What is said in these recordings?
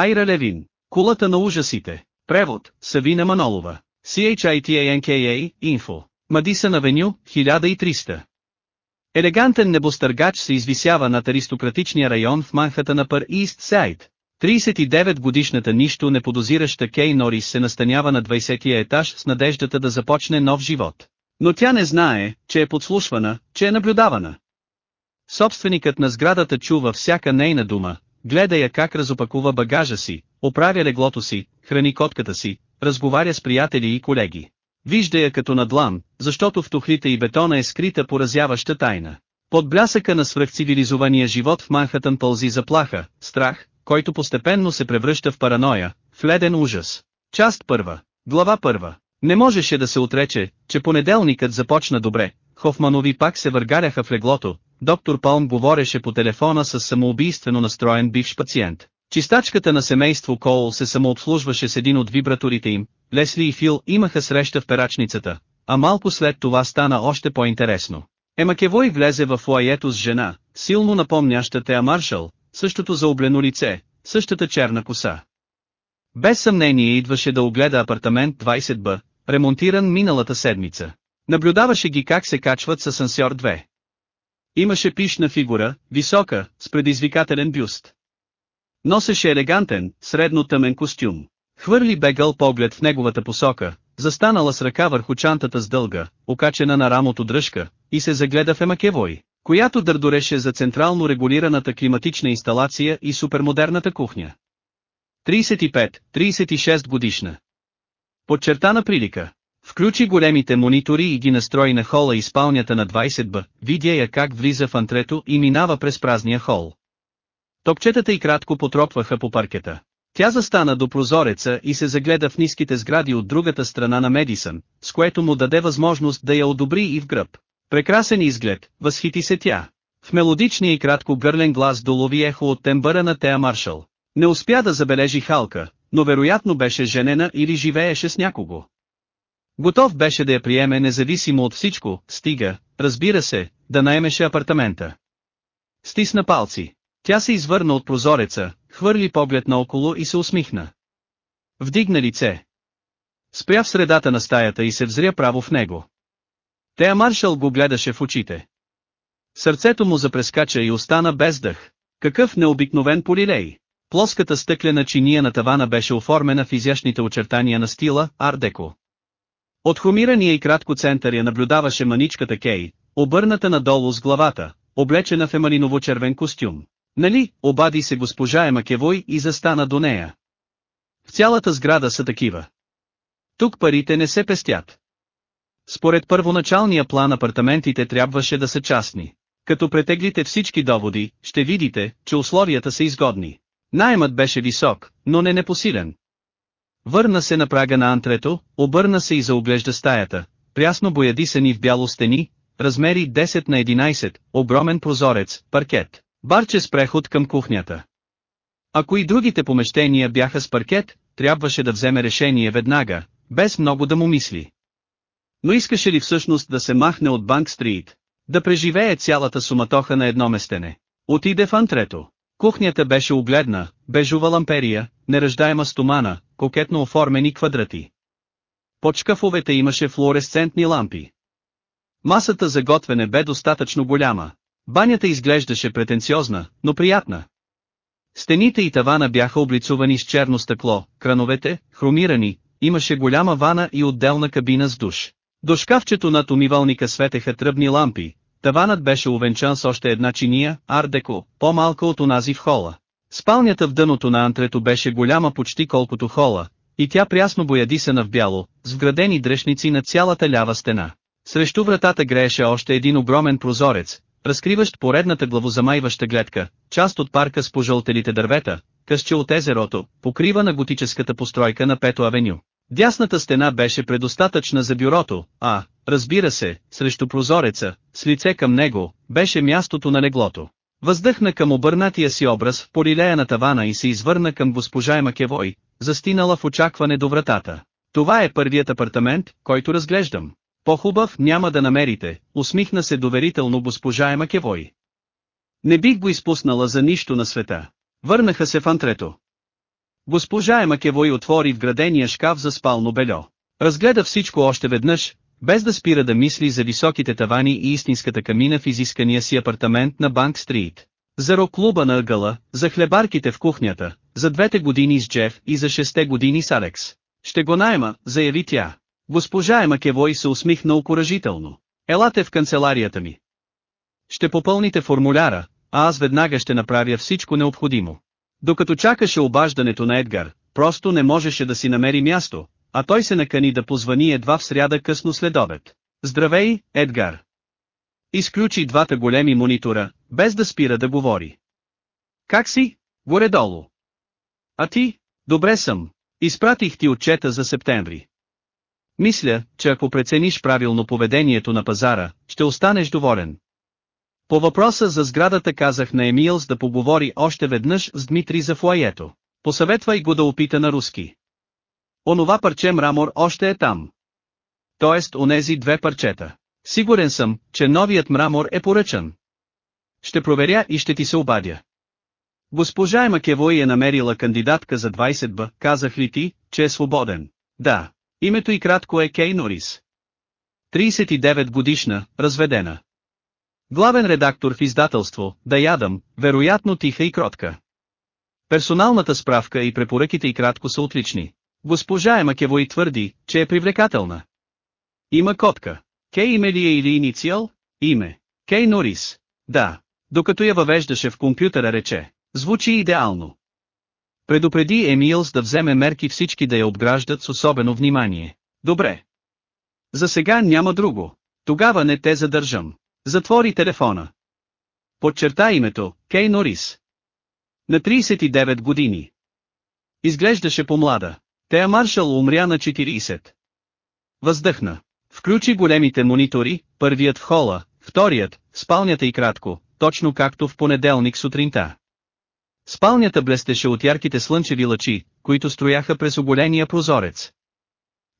Айра Левин. Кулата на ужасите. Превод. Савина Манолова. CHITANKA, Info. Мадисън Авеню, 1300. Елегантен небостъргач се извисява над аристократичния район в Манхата на Пър Ист Сайд. 39-годишната нищо неподозираща Кей Норис се настанява на 20-я етаж с надеждата да започне нов живот. Но тя не знае, че е подслушвана, че е наблюдавана. Собственикът на сградата чува всяка нейна дума, гледа я как разопакува багажа си, оправя леглото си, храни котката си, разговаря с приятели и колеги. Вижда я като надлам, защото в тухлите и бетона е скрита поразяваща тайна. Под блясъка на свръхцивилизования живот в Манхатън пълзи заплаха, страх, който постепенно се превръща в параноя, в леден ужас. Част първа. Глава първа. Не можеше да се отрече, че понеделникът започна добре. Хофманови пак се въргаряха в леглото. Доктор Палм говореше по телефона с самоубийствено настроен бивш пациент. Чистачката на семейство Коул се самообслужваше с един от вибраторите им, Лесли и Фил имаха среща в перачницата, а малко след това стана още по-интересно. Емакевой влезе в фуаето с жена, силно напомняща Теа Маршал, същото заоблено лице, същата черна коса. Без съмнение идваше да огледа апартамент 20Б, ремонтиран миналата седмица. Наблюдаваше ги как се качват с асансьор 2. Имаше пишна фигура, висока, с предизвикателен бюст. Носеше елегантен, средно тъмен костюм. Хвърли бегъл поглед в неговата посока, застанала с ръка върху чантата с дълга, окачена на рамото дръжка, и се загледа в Емакевой, която дърдореше за централно регулираната климатична инсталация и супермодерната кухня. 35-36 годишна. Подчертана прилика. Включи големите монитори и ги настрои на хола и спалнята на 20 б, видя я как влиза в антрето и минава през празния хол. Топчетата и кратко потропваха по паркета. Тя застана до прозореца и се загледа в ниските сгради от другата страна на Медисън, с което му даде възможност да я одобри и в гръб. Прекрасен изглед, възхити се тя. В мелодичния и кратко гърлен глас долови ехо от тембъра на Теа Маршал. Не успя да забележи Халка, но вероятно беше женена или живееше с някого. Готов беше да я приеме независимо от всичко, стига, разбира се, да наемеше апартамента. Стисна палци. Тя се извърна от прозореца, хвърли поглед наоколо и се усмихна. Вдигна лице. Спря в средата на стаята и се взря право в него. Тея Маршал го гледаше в очите. Сърцето му запрескача и остана без дъх. Какъв необикновен полилей. Плоската стъклена чиния на тавана беше оформена в изящните очертания на стила, ардеко. От хромирания и кратко център я наблюдаваше маничката Кей, обърната надолу с главата, облечена в емалиново-червен костюм. Нали, обади се госпожа Емакевой и застана до нея. В цялата сграда са такива. Тук парите не се пестят. Според първоначалния план апартаментите трябваше да са частни. Като претеглите всички доводи, ще видите, че условията са изгодни. Наймът беше висок, но не непосилен. Върна се на прага на антрето, обърна се и заоглежда стаята, прясно боядисани в бяло стени, размери 10 на 11, огромен прозорец, паркет. Барче с преход към кухнята. Ако и другите помещения бяха с паркет, трябваше да вземе решение веднага, без много да му мисли. Но искаше ли всъщност да се махне от Банк Стрит? Да преживее цялата суматоха на едно местене. Отиде в антрето. Кухнята беше огледна, бежова ламперия, неръждаема стомана, кокетно оформени квадрати. Под шкафовете имаше флуоресцентни лампи. Масата за готвене бе достатъчно голяма, Банята изглеждаше претенциозна, но приятна. Стените и тавана бяха облицувани с черно стъкло, крановете, хромирани, имаше голяма вана и отделна кабина с душ. До шкафчето над умивалника светеха тръбни лампи, таванът беше увенчан с още една чиния, ардеко, по-малка от онази в хола. Спалнята в дъното на антрето беше голяма почти колкото хола, и тя прясно боядисана в бяло, с вградени дръжници на цялата лява стена. Срещу вратата грееше още един огромен прозорец, разкриващ поредната главозамайваща гледка, част от парка с пожълтелите дървета, късче от езерото, покрива на готическата постройка на Пето авеню. Дясната стена беше предостатъчна за бюрото, а, разбира се, срещу прозореца, с лице към него, беше мястото на леглото. Въздъхна към обърнатия си образ в полилея на тавана и се извърна към госпожа Емакевой, застинала в очакване до вратата. Това е първият апартамент, който разглеждам. По-хубав няма да намерите, усмихна се доверително госпожа Емакевой. Не бих го изпуснала за нищо на света. Върнаха се в антрето. Госпожа Емакевой отвори вградения шкаф за спално бельо. Разгледа всичко още веднъж, без да спира да мисли за високите тавани и истинската камина в изискания си апартамент на Банк Стрит. За рок-клуба на ъгъла, за хлебарките в кухнята, за двете години с Джеф и за шесте години с Алекс. Ще го найма, заяви тя. Госпожа Емакевой се усмихна окоръжително. Елате в канцеларията ми. Ще попълните формуляра, а аз веднага ще направя всичко необходимо. Докато чакаше обаждането на Едгар, просто не можеше да си намери място, а той се накани да позвани едва в сряда късно след обед. Здравей, Едгар! Изключи двата големи монитора, без да спира да говори. Как си? Горе-долу. А ти? Добре съм. Изпратих ти отчета за септември. Мисля, че ако прецениш правилно поведението на пазара, ще останеш доволен. По въпроса за сградата казах на Емилс да поговори още веднъж с Дмитрий за флаето. Посъветвай го да опита на руски. Онова парче мрамор още е там. Тоест онези две парчета. Сигурен съм, че новият мрамор е поръчан. Ще проверя и ще ти се обадя. Госпожа Емакевой е намерила кандидатка за 20 б, казах ли ти, че е свободен? Да. Името и кратко е Кей Норис. 39 годишна, разведена. Главен редактор в издателство, да ядам, вероятно тиха и кротка. Персоналната справка и препоръките и кратко са отлични. Госпожа Емакевой твърди, че е привлекателна. Има котка. Кей име ли е или инициал? Име. Кей Норис. Да. Докато я въвеждаше в компютъра рече. Звучи идеално. Предупреди Емилс да вземе мерки всички да я обграждат с особено внимание. Добре. За сега няма друго. Тогава не те задържам. Затвори телефона. Подчерта името, Кей Норис. На 39 години. Изглеждаше по-млада. Тея Маршал умря на 40. Въздъхна. Включи големите монитори, първият в хола, вторият, спалнята и кратко, точно както в понеделник сутринта. Спалнята блестеше от ярките слънчеви лъчи, които строяха през оголения прозорец.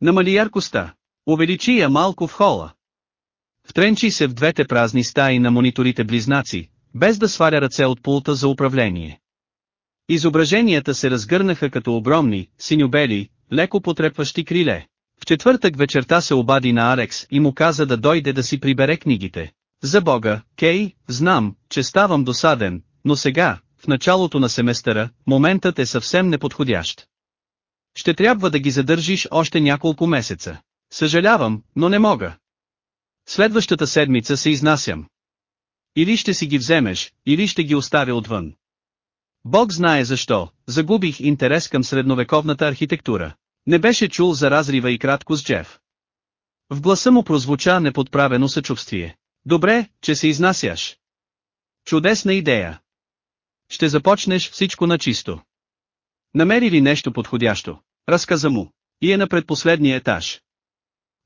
Намали яркостта. Увеличи я малко в хола. Втренчи се в двете празни стаи на мониторите близнаци, без да сваля ръце от пулта за управление. Изображенията се разгърнаха като огромни, синьобели, леко потрепващи криле. В четвъртък вечерта се обади на Арекс и му каза да дойде да си прибере книгите. За бога, Кей, знам, че ставам досаден, но сега, в началото на семестъра, моментът е съвсем неподходящ. Ще трябва да ги задържиш още няколко месеца. Съжалявам, но не мога. Следващата седмица се изнасям. Или ще си ги вземеш, или ще ги оставя отвън. Бог знае защо, загубих интерес към средновековната архитектура. Не беше чул за разрива и кратко с Джеф. В гласа му прозвуча неподправено съчувствие. Добре, че се изнасяш. Чудесна идея. Ще започнеш всичко на чисто. Намери ли нещо подходящо? Разказа му. И е на предпоследния етаж.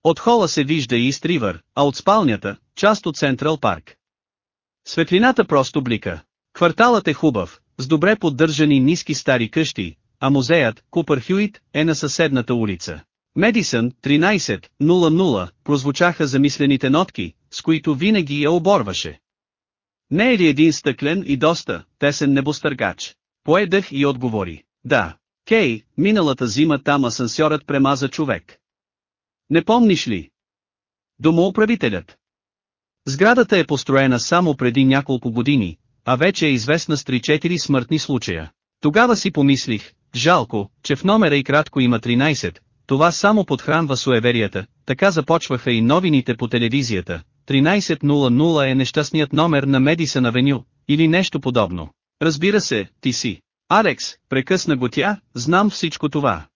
От хола се вижда и Ривър, а от спалнята, част от Централ парк. Светлината просто блика. Кварталът е хубав, с добре поддържани ниски стари къщи, а музеят, Купър Хюит, е на съседната улица. Медисън, 13.00, прозвучаха замислените нотки, с които винаги я оборваше. Не е ли един стъклен и доста, тесен небостъргач? Поедах и отговори. Да. Кей, миналата зима там асансьорът премаза човек. Не помниш ли? Домоуправителят. Сградата е построена само преди няколко години, а вече е известна с 3-4 смъртни случая. Тогава си помислих, жалко, че в номера и кратко има 13, това само подхранва суеверията, така започваха и новините по телевизията. 1300 е нещастният номер на Медисън Авеню, или нещо подобно. Разбира се, ти си. Алекс, прекъсна го тя, знам всичко това.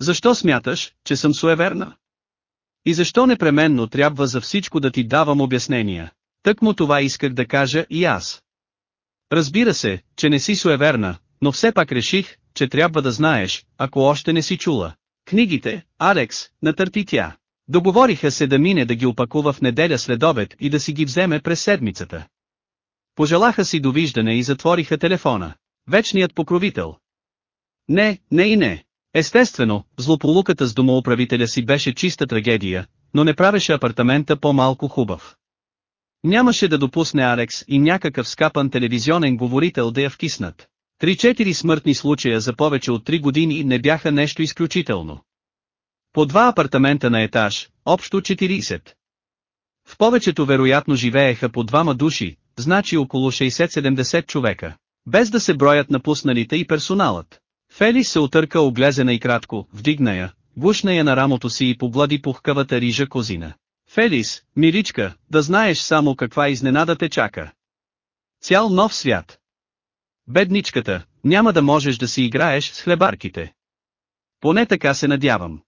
Защо смяташ, че съм суеверна? И защо непременно трябва за всичко да ти давам обяснения? Тък му това исках да кажа и аз. Разбира се, че не си суеверна, но все пак реших, че трябва да знаеш, ако още не си чула. Книгите, Алекс, натърпи тя. Договориха се да мине да ги опакува в неделя след обед и да си ги вземе през седмицата. Пожелаха си довиждане и затвориха телефона. Вечният покровител. Не, не и не. Естествено, злополуката с домоуправителя си беше чиста трагедия, но не правеше апартамента по-малко хубав. Нямаше да допусне Алекс и някакъв скапан телевизионен говорител да я вкиснат. Три-четири смъртни случая за повече от три години не бяха нещо изключително. По два апартамента на етаж, общо 40. В повечето вероятно живееха по двама души, значи около 60-70 човека. Без да се броят напусналите и персоналът. Фелис се отърка оглезена и кратко, вдигна я, гушна я на рамото си и поблади пухкавата рижа козина. Фелис, миричка, да знаеш само каква изненада те чака. Цял нов свят. Бедничката, няма да можеш да си играеш с хлебарките. Поне така се надявам.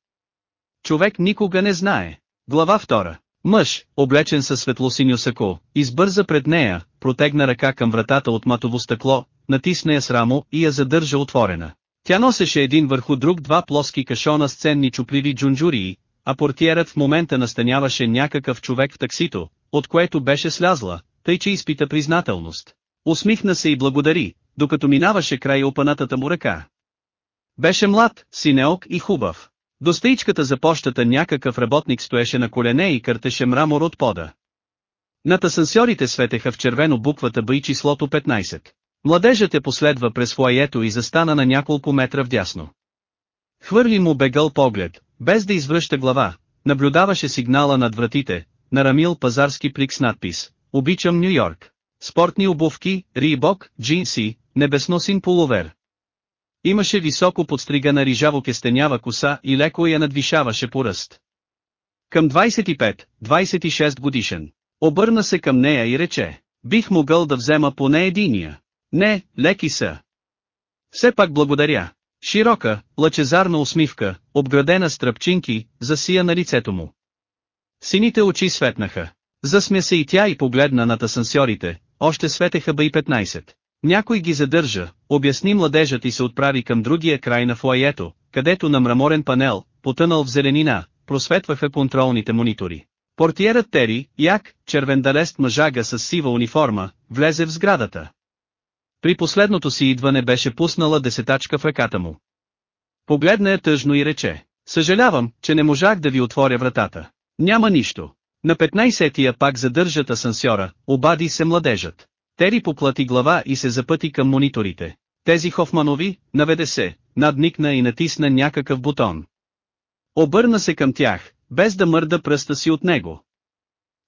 Човек никога не знае. Глава втора. Мъж, облечен със светлосиньо сако, избърза пред нея, протегна ръка към вратата от матово стъкло, натисна я с рамо и я задържа отворена. Тя носеше един върху друг два плоски кашона с ценни чупливи джунджурии, а портиерът в момента настаняваше някакъв човек в таксито, от което беше слязла, тъй че изпита признателност. Усмихна се и благодари, докато минаваше край опанатата му ръка. Беше млад, синеок и хубав. До стаичката за пощата някакъв работник стоеше на колене и къртеше мрамор от пода. Над асансьорите светеха в червено буквата Б и числото 15. Младежът я последва през фуаето и застана на няколко метра вдясно. Хвърли му бегъл поглед, без да извръща глава, наблюдаваше сигнала над вратите, нарамил пазарски плик с надпис «Обичам Нью Йорк». Спортни обувки, рибок, джинси, небесносин полувер. Имаше високо подстригана рижаво кестенява коса и леко я надвишаваше по ръст. Към 25-26 годишен. Обърна се към нея и рече, бих могъл да взема поне единия. Не, леки са. Все пак благодаря. Широка, лъчезарна усмивка, обградена с тръпчинки, засия на лицето му. Сините очи светнаха. Засмя се и тя и погледна над асансьорите, още светеха бъй 15. Някой ги задържа, обясни младежът и се отправи към другия край на фуаето, където на мраморен панел, потънал в зеленина, просветваха контролните монитори. Портиерът Тери, як, червендалест мъжага с сива униформа, влезе в сградата. При последното си идване беше пуснала десетачка в ръката му. Погледна я тъжно и рече, съжалявам, че не можах да ви отворя вратата. Няма нищо. На 15-тия пак задържат асансьора, обади се младежът. Тери поплати глава и се запъти към мониторите. Тези Хофманови, наведе се, надникна и натисна някакъв бутон. Обърна се към тях, без да мърда пръста си от него.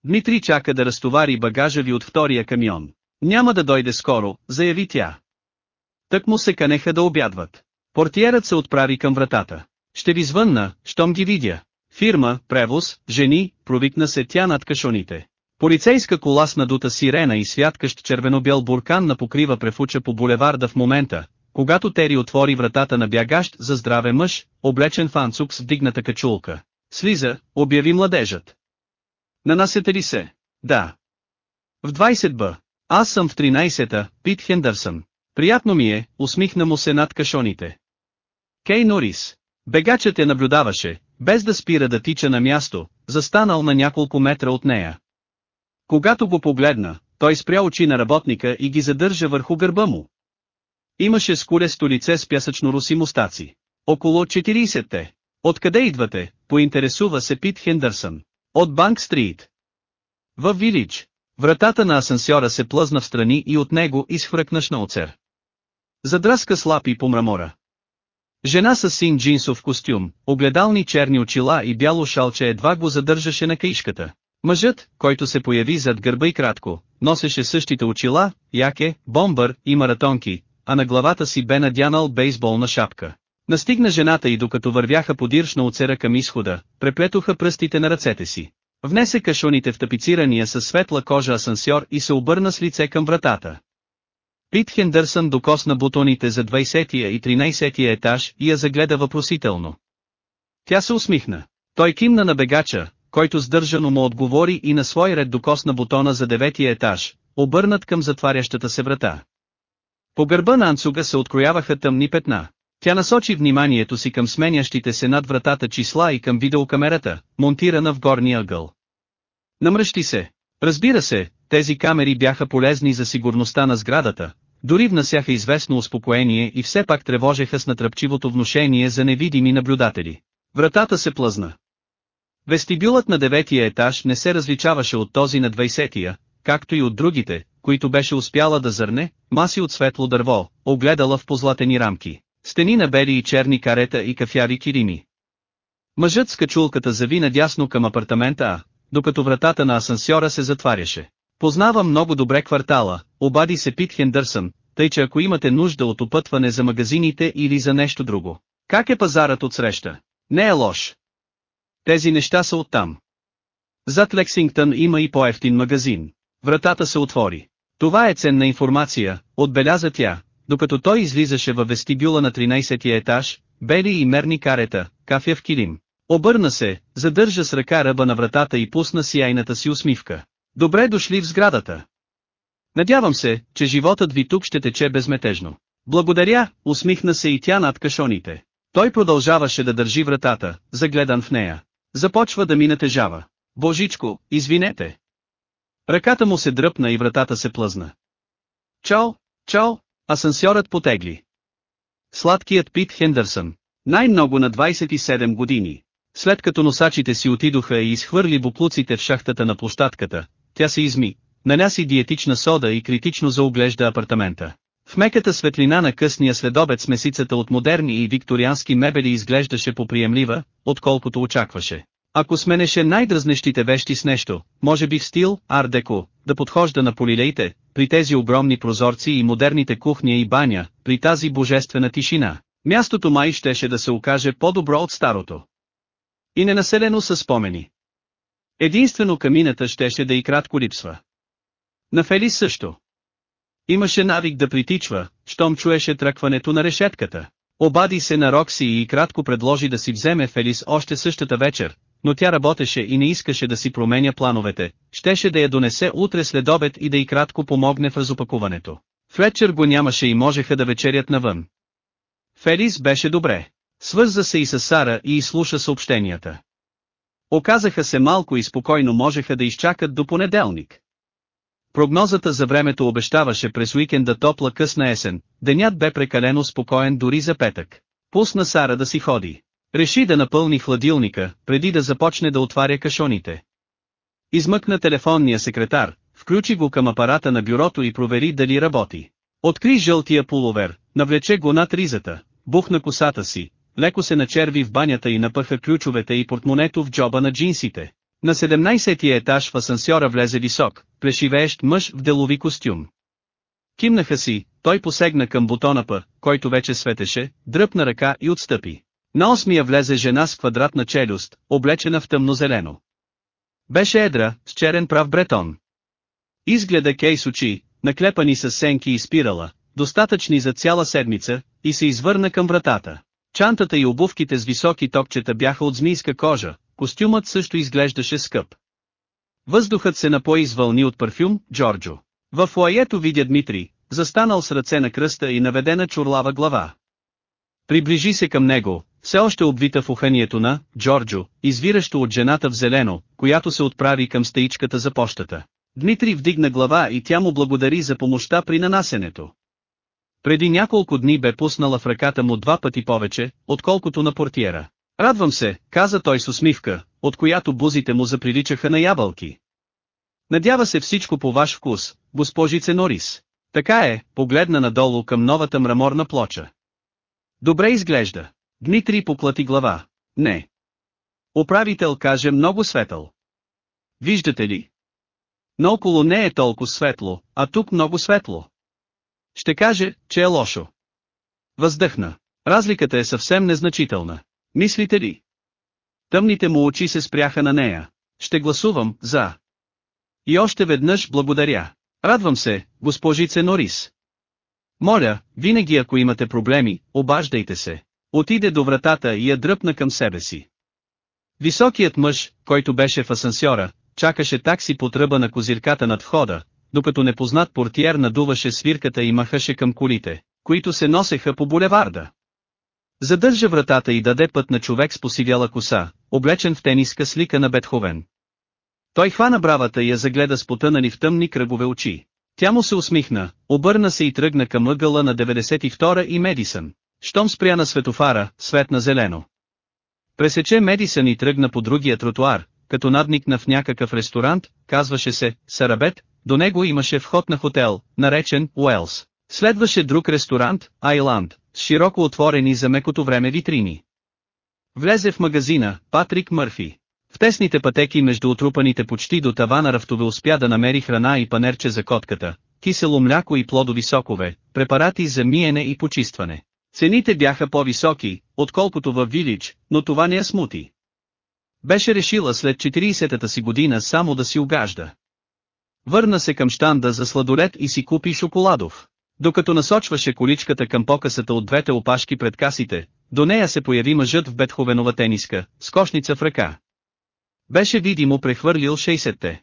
Дмитрий чака да разтовари багажа ви от втория камион. Няма да дойде скоро, заяви тя. Тък му се канеха да обядват. Портиерът се отправи към вратата. Ще ви звънна, щом ги видя. Фирма, превоз, жени, провикна се тя над кашоните. Полицейска кола с надута сирена и святкащ червено-бял буркан на покрива префуча по булеварда в момента, когато Тери отвори вратата на бягащ за здраве мъж, облечен в анцук с вдигната качулка. Слиза, обяви младежът. Нанасете ли се? Да. В 20 б. Аз съм в 13-та, Пит Хендърсън. Приятно ми е, усмихна му се над кашоните. Кей Норис. Бегачът я наблюдаваше, без да спира да тича на място, застанал на няколко метра от нея. Когато го погледна, той спря очи на работника и ги задържа върху гърба му. Имаше скулесто лице с пясъчно руси мустаци. Около 40-те. Откъде идвате, поинтересува се Пит Хендърсън. От Банк Стрит. В Вилич. Вратата на асансьора се плъзна в страни и от него изхвръкна шноуцер. Задраска слапи по мрамора. Жена с син джинсов костюм, огледални черни очила и бяло шалче едва го задържаше на каишката. Мъжът, който се появи зад гърба и кратко, носеше същите очила, яке, бомбър и маратонки, а на главата си бе надянал бейсболна шапка. Настигна жената и докато вървяха подирш на оцера към изхода, преплетоха пръстите на ръцете си. Внесе кашоните в тапицирания със светла кожа асансьор и се обърна с лице към вратата. Пит Хендърсън докосна бутоните за 20-тия и 13-тия етаж и я загледа въпросително. Тя се усмихна. Той кимна на бегача, който сдържано му отговори и на свой ред докосна бутона за деветия етаж, обърнат към затварящата се врата. По гърба на Анцуга се открояваха тъмни петна. Тя насочи вниманието си към сменящите се над вратата числа и към видеокамерата, монтирана в горния ъгъл. Намръщи се. Разбира се, тези камери бяха полезни за сигурността на сградата, дори внасяха известно успокоение и все пак тревожеха с натръпчивото внушение за невидими наблюдатели. Вратата се плъзна. Вестибюлът на деветия етаж не се различаваше от този на 20-тия, както и от другите, които беше успяла да зърне, маси от светло дърво, огледала в позлатени рамки, стени на бели и черни карета и кафяри кирими. Мъжът с качулката зави надясно към апартамента А, докато вратата на асансьора се затваряше. Познава много добре квартала, обади се Пит Хендърсън, тъй че ако имате нужда от опътване за магазините или за нещо друго. Как е пазарът от среща? Не е лош. Тези неща са оттам. Зад Лексингтън има и по-ефтин магазин. Вратата се отвори. Това е ценна информация, отбеляза тя, докато той излизаше във вестибюла на 13-я етаж, бели и мерни карета, кафя в килим. Обърна се, задържа с ръка ръба на вратата и пусна сияйната си усмивка. Добре дошли в сградата. Надявам се, че животът ви тук ще тече безметежно. Благодаря, усмихна се и тя над кашоните. Той продължаваше да държи вратата, загледан в нея. Започва да ми натежава. Божичко, извинете. Ръката му се дръпна и вратата се плъзна. Чао, чао, асансьорът потегли. Сладкият Пит Хендърсън. Най-много на 27 години. След като носачите си отидоха и изхвърли буклуците в шахтата на площадката, тя се изми, наля си диетична сода и критично заоглежда апартамента. В меката светлина на късния следобед смесицата от модерни и викториански мебели изглеждаше поприемлива, отколкото очакваше. Ако сменеше най-дразнещите вещи с нещо, може би в стил, ар-деко, да подхожда на полилеите, при тези огромни прозорци и модерните кухня и баня, при тази божествена тишина, мястото май щеше да се окаже по-добро от старото. И ненаселено със спомени. Единствено камината щеше да и кратко липсва. На Фели също. Имаше навик да притичва, щом чуеше тръкването на решетката. Обади се на Рокси и кратко предложи да си вземе Фелис още същата вечер, но тя работеше и не искаше да си променя плановете, щеше да я донесе утре след обед и да и кратко помогне в разопакуването. Флетчер го нямаше и можеха да вечерят навън. Фелис беше добре. Свърза се и с Сара и изслуша съобщенията. Оказаха се малко и спокойно можеха да изчакат до понеделник. Прогнозата за времето обещаваше през уикенда топла късна есен, денят бе прекалено спокоен дори за петък. Пусна Сара да си ходи. Реши да напълни хладилника, преди да започне да отваря кашоните. Измъкна телефонния секретар, включи го към апарата на бюрото и провери дали работи. Откри жълтия пуловер, навлече го над ризата, бухна косата си, леко се начерви в банята и напъха ключовете и портмонето в джоба на джинсите. На 17-ти етаж в асансьора влезе висок, плешивеещ мъж в делови костюм. Кимнаха си, той посегна към бутона П, който вече светеше, дръпна ръка и отстъпи. На осмия влезе жена с квадратна челюст, облечена в тъмно-зелено. Беше едра, с черен прав бретон. Изгледа Кейс очи, наклепани с сенки и спирала, достатъчни за цяла седмица, и се извърна към вратата. Чантата и обувките с високи топчета бяха от змийска кожа, костюмът също изглеждаше скъп. Въздухът се напои с вълни от парфюм, Джорджо. В лаето видя Дмитрий, застанал с ръце на кръста и наведена чурлава глава. Приближи се към него, все още обвита в уханието на Джорджо, извиращо от жената в зелено, която се отправи към стаичката за пощата. Дмитрий вдигна глава и тя му благодари за помощта при нанасенето. Преди няколко дни бе пуснала в ръката му два пъти повече, отколкото на портиера. Радвам се, каза той с усмивка, от която бузите му заприличаха на ябълки. Надява се всичко по ваш вкус, госпожице Норис. Така е, погледна надолу към новата мраморна плоча. Добре изглежда. Дмитрий поплати глава. Не. Управител каже много светъл. Виждате ли? Наоколо не е толкова светло, а тук много светло. Ще каже, че е лошо. Въздъхна. Разликата е съвсем незначителна. Мислите ли? Тъмните му очи се спряха на нея. Ще гласувам, за. И още веднъж благодаря. Радвам се, госпожице Норис. Моля, винаги ако имате проблеми, обаждайте се. Отиде до вратата и я дръпна към себе си. Високият мъж, който беше в асансьора, чакаше такси по тръба на козирката над входа, докато непознат портиер надуваше свирката и махаше към колите, които се носеха по булеварда. Задържа вратата и даде път на човек с посивяла коса, облечен в тениска слика на Бетховен. Той хвана бравата и я загледа с потънани в тъмни кръгове очи. Тя му се усмихна, обърна се и тръгна към ъгъла на 92 и Медисън. Щом спря на светофара, свет на зелено. Пресече Медисън и тръгна по другия тротуар, като надникна в някакъв ресторант, казваше се Сарабет, до него имаше вход на хотел, наречен Уелс. Следваше друг ресторант, Айланд, с широко отворени за мекото време витрини. Влезе в магазина, Патрик Мърфи. В тесните пътеки между отрупаните почти до тавана рафтове успя да намери храна и панерче за котката, кисело мляко и плодови сокове, препарати за миене и почистване. Цените бяха по-високи, отколкото във Вилич, но това не я смути. Беше решила след 40-та си година само да си угажда. Върна се към штанда за сладолет и си купи шоколадов. Докато насочваше количката към покасата от двете опашки пред касите, до нея се появи мъжът в Бетховенова тениска, с кошница в ръка. Беше видимо прехвърлил 60-те.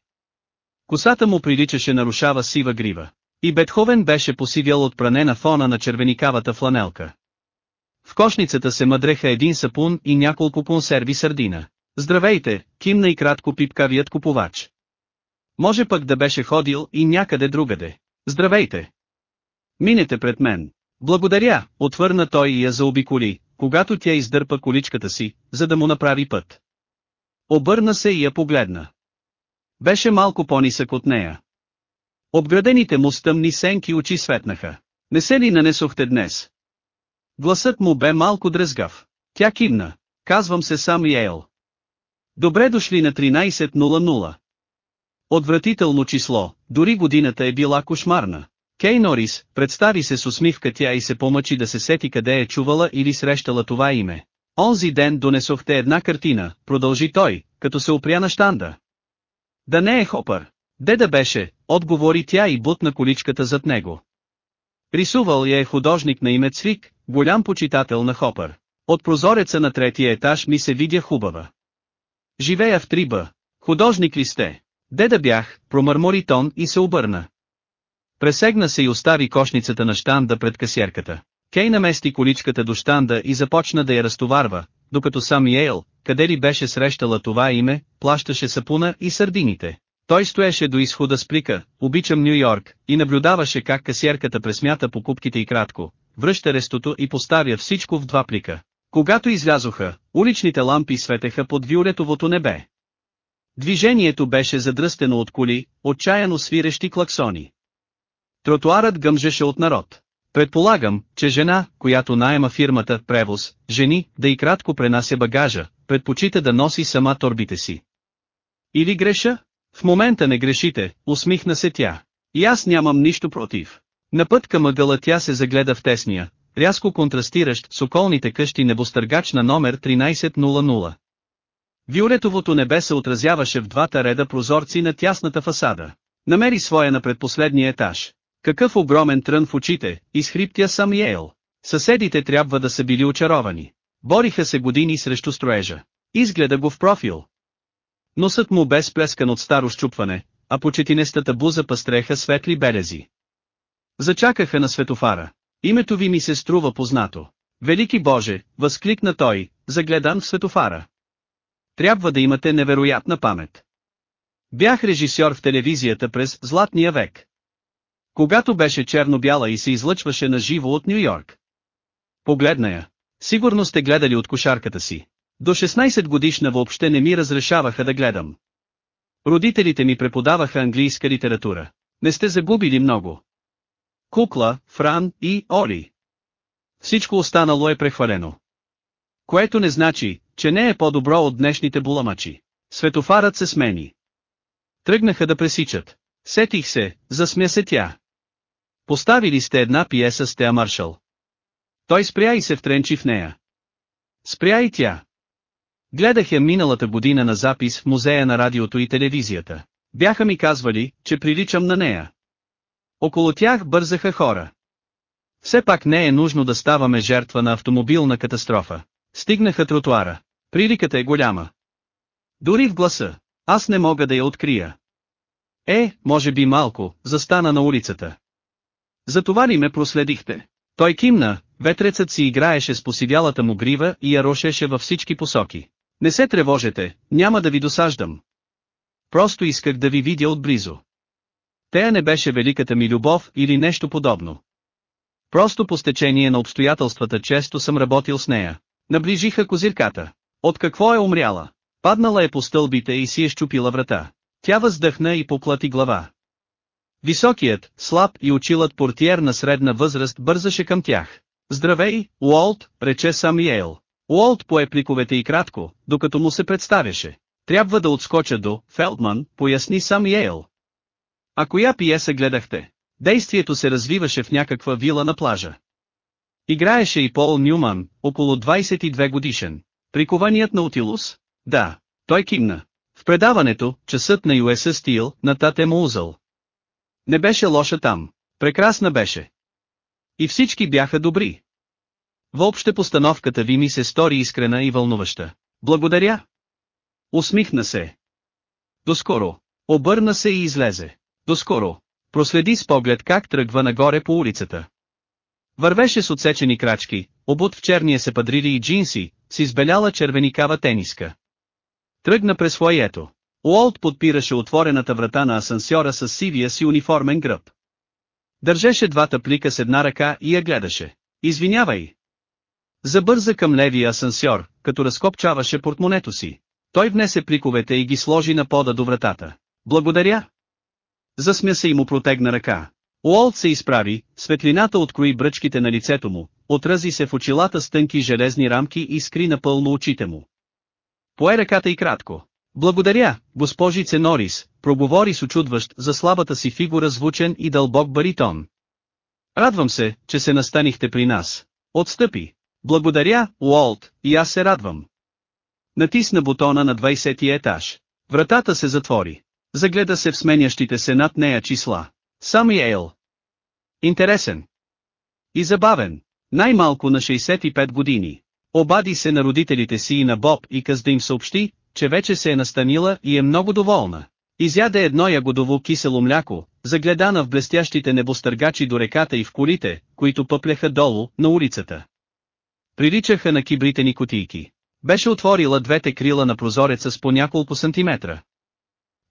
Косата му приличаше нарушава сива грива. И Бетховен беше посивял от пране на фона на червеникавата фланелка. В кошницата се мъдреха един сапун и няколко консерви сардина. Здравейте, кимна и кратко пипкавият купувач. Може пък да беше ходил и някъде другаде. Здравейте! Минете пред мен. Благодаря, отвърна той и я заобиколи, когато тя издърпа количката си, за да му направи път. Обърна се и я погледна. Беше малко по-нисък от нея. Обградените му с тъмни сенки очи светнаха. Не се ли нанесохте днес? Гласът му бе малко дрезгав. Тя кивна. Казвам се сам Йейл. Добре дошли на 13.00. Отвратително число, дори годината е била кошмарна. Кей Норис, представи се с усмивка тя и се помъчи да се сети къде е чувала или срещала това име. Онзи ден донесохте една картина, продължи той, като се опря на штанда. Да не е Хопър. Де да беше, отговори тя и бутна количката зад него. Рисувал я е художник на име Цвик, голям почитател на Хопър. От прозореца на третия етаж ми се видя хубава. Живея в Триба. Художник ли сте? Де да бях, промърмори тон и се обърна. Пресегна се и остави кошницата на штанда пред касиерката. Кей намести количката до штанда и започна да я разтоварва, докато сам Йейл, къде ли беше срещала това име, плащаше сапуна и сърдините. Той стоеше до изхода с плика, обичам Нью Йорк, и наблюдаваше как касиерката пресмята покупките и кратко, връща рестото и поставя всичко в два плика. Когато излязоха, уличните лампи светеха под виолетовото небе. Движението беше задръстено от коли, отчаяно свирещи клаксони. Тротуарът гъмжеше от народ. Предполагам, че жена, която найема фирмата «Превоз», жени, да и кратко пренася багажа, предпочита да носи сама торбите си. Или греша? В момента не грешите, усмихна се тя. И аз нямам нищо против. На път към ъгъла тя се загледа в тесния, рязко контрастиращ с околните къщи небостъргач на номер 1300. Виолетовото небе се отразяваше в двата реда прозорци на тясната фасада. Намери своя на предпоследния етаж. Какъв огромен трън в очите, изхриптя сам Йейл. Съседите трябва да са били очаровани. Бориха се години срещу строежа. Изгледа го в профил. Носът му бе сплескан от старо щупване, а по четинестата буза пастреха светли белези. Зачакаха на светофара. Името ви ми се струва познато. Велики Боже, възкликна той, загледан в светофара. Трябва да имате невероятна памет. Бях режисьор в телевизията през Златния век. Когато беше черно-бяла и се излъчваше на живо от Нью Йорк. Погледна я. Сигурно сте гледали от кошарката си. До 16 годишна въобще не ми разрешаваха да гледам. Родителите ми преподаваха английска литература. Не сте загубили много. Кукла, Фран и Оли. Всичко останало е прехвалено. Което не значи, че не е по-добро от днешните буламачи. Светофарът се смени. Тръгнаха да пресичат. Сетих се, засмя се тя. Поставили сте една пиеса с Теа Маршал. Той спря и се втренчи в нея. Спря и тя. Гледах я миналата година на запис в музея на радиото и телевизията. Бяха ми казвали, че приличам на нея. Около тях бързаха хора. Все пак не е нужно да ставаме жертва на автомобилна катастрофа. Стигнаха тротуара. Приликата е голяма. Дори в гласа. Аз не мога да я открия. Е, може би малко, застана на улицата. Затова ли ме проследихте? Той кимна, ветрецът си играеше с посивялата му грива и я рошеше във всички посоки. Не се тревожете, няма да ви досаждам. Просто исках да ви видя отблизо. Тея не беше великата ми любов или нещо подобно. Просто по стечение на обстоятелствата често съм работил с нея. Наближиха козирката. От какво е умряла? Паднала е по стълбите и си е щупила врата. Тя въздъхна и поплати глава. Високият, слаб и очилът портиер на средна възраст бързаше към тях. Здравей, Уолт, рече Самиел. Уолт пое пликовете и кратко, докато му се представяше. Трябва да отскоча до Фелдман, поясни Самиел. А коя пиеса гледахте? Действието се развиваше в някаква вила на плажа. Играеше и Пол Нюман, около 22 годишен. Прикованият на Утилус? Да, той кимна. В предаването, часът на US Steel, на Тате Музъл. Не беше лоша там. Прекрасна беше. И всички бяха добри. Въобще постановката ви ми се стори искрена и вълнуваща. Благодаря. Усмихна се. Доскоро. Обърна се и излезе. Доскоро. Проследи с поглед как тръгва нагоре по улицата. Вървеше с отсечени крачки, обут в черния се падрили и джинси, с избеляла червеникава тениска. Тръгна през фойето. Уолт подпираше отворената врата на асансьора с сивия си униформен гръб. Държеше двата плика с една ръка и я гледаше. Извинявай. Забърза към левия асансьор, като разкопчаваше портмонето си. Той внесе пликовете и ги сложи на пода до вратата. Благодаря. Засмя се и му протегна ръка. Уолт се изправи, светлината открои бръчките на лицето му, отрази се в очилата с тънки железни рамки и скри напълно очите му. Пое ръката и кратко. Благодаря, госпожице Норис, проговори с очудващ за слабата си фигура звучен и дълбок баритон. Радвам се, че се настанихте при нас. Отстъпи. Благодаря, Уолт, и аз се радвам. Натисна бутона на 20 етаж. Вратата се затвори. Загледа се в сменящите се над нея числа. Сами Ейл. Интересен. И забавен. Най-малко на 65 години. Обади се на родителите си и на Боб и къс да им съобщи, че вече се е настанила и е много доволна. Изяде едно ягодово кисело мляко, загледана в блестящите небостъргачи до реката и в колите, които пъплеха долу, на улицата. Приличаха на кибритени кутийки. Беше отворила двете крила на прозореца с по няколко сантиметра.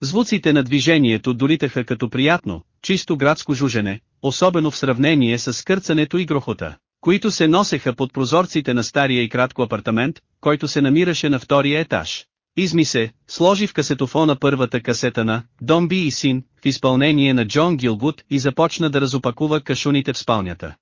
Звуците на движението долитаха като приятно, чисто градско жужене, особено в сравнение с скърцането и грохота, които се носеха под прозорците на стария и кратко апартамент, който се намираше на втория етаж. Изми се, сложи в касетофона първата касета на «Домби и син» в изпълнение на Джон Гилгут и започна да разопакува кашуните в спалнята.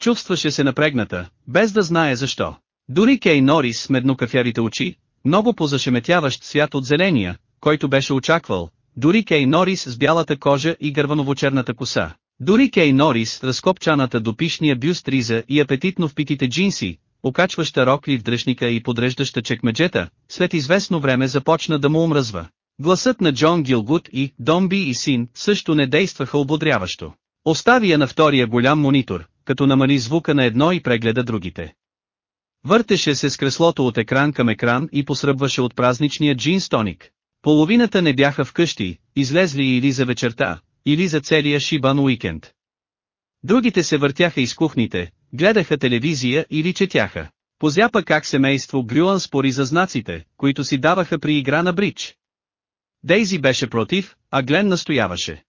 Чувстваше се напрегната, без да знае защо. Дори Кей Норис с меднокафярите очи, много позашеметяващ свят от зеления, който беше очаквал, дори Кей Норис с бялата кожа и гървановочерната коса. Дори Кей Норис, разкопчаната до пишния бюст риза и апетитно впитите джинси, окачваща рокли в дръжника и подреждаща чекмеджета, след известно време започна да му омръзва. Гласът на Джон Гилгут и Домби и син също не действаха ободряващо. Остави я на втория голям монитор, като намали звука на едно и прегледа другите. Въртеше се с креслото от екран към екран и посръбваше от празничния джинс тоник. Половината не бяха вкъщи, излезли или за вечерта, или за целия шибан уикенд. Другите се въртяха из кухните, гледаха телевизия или четяха. Позяпа как семейство Брюан спори за знаците, които си даваха при игра на бридж. Дейзи беше против, а Глен настояваше.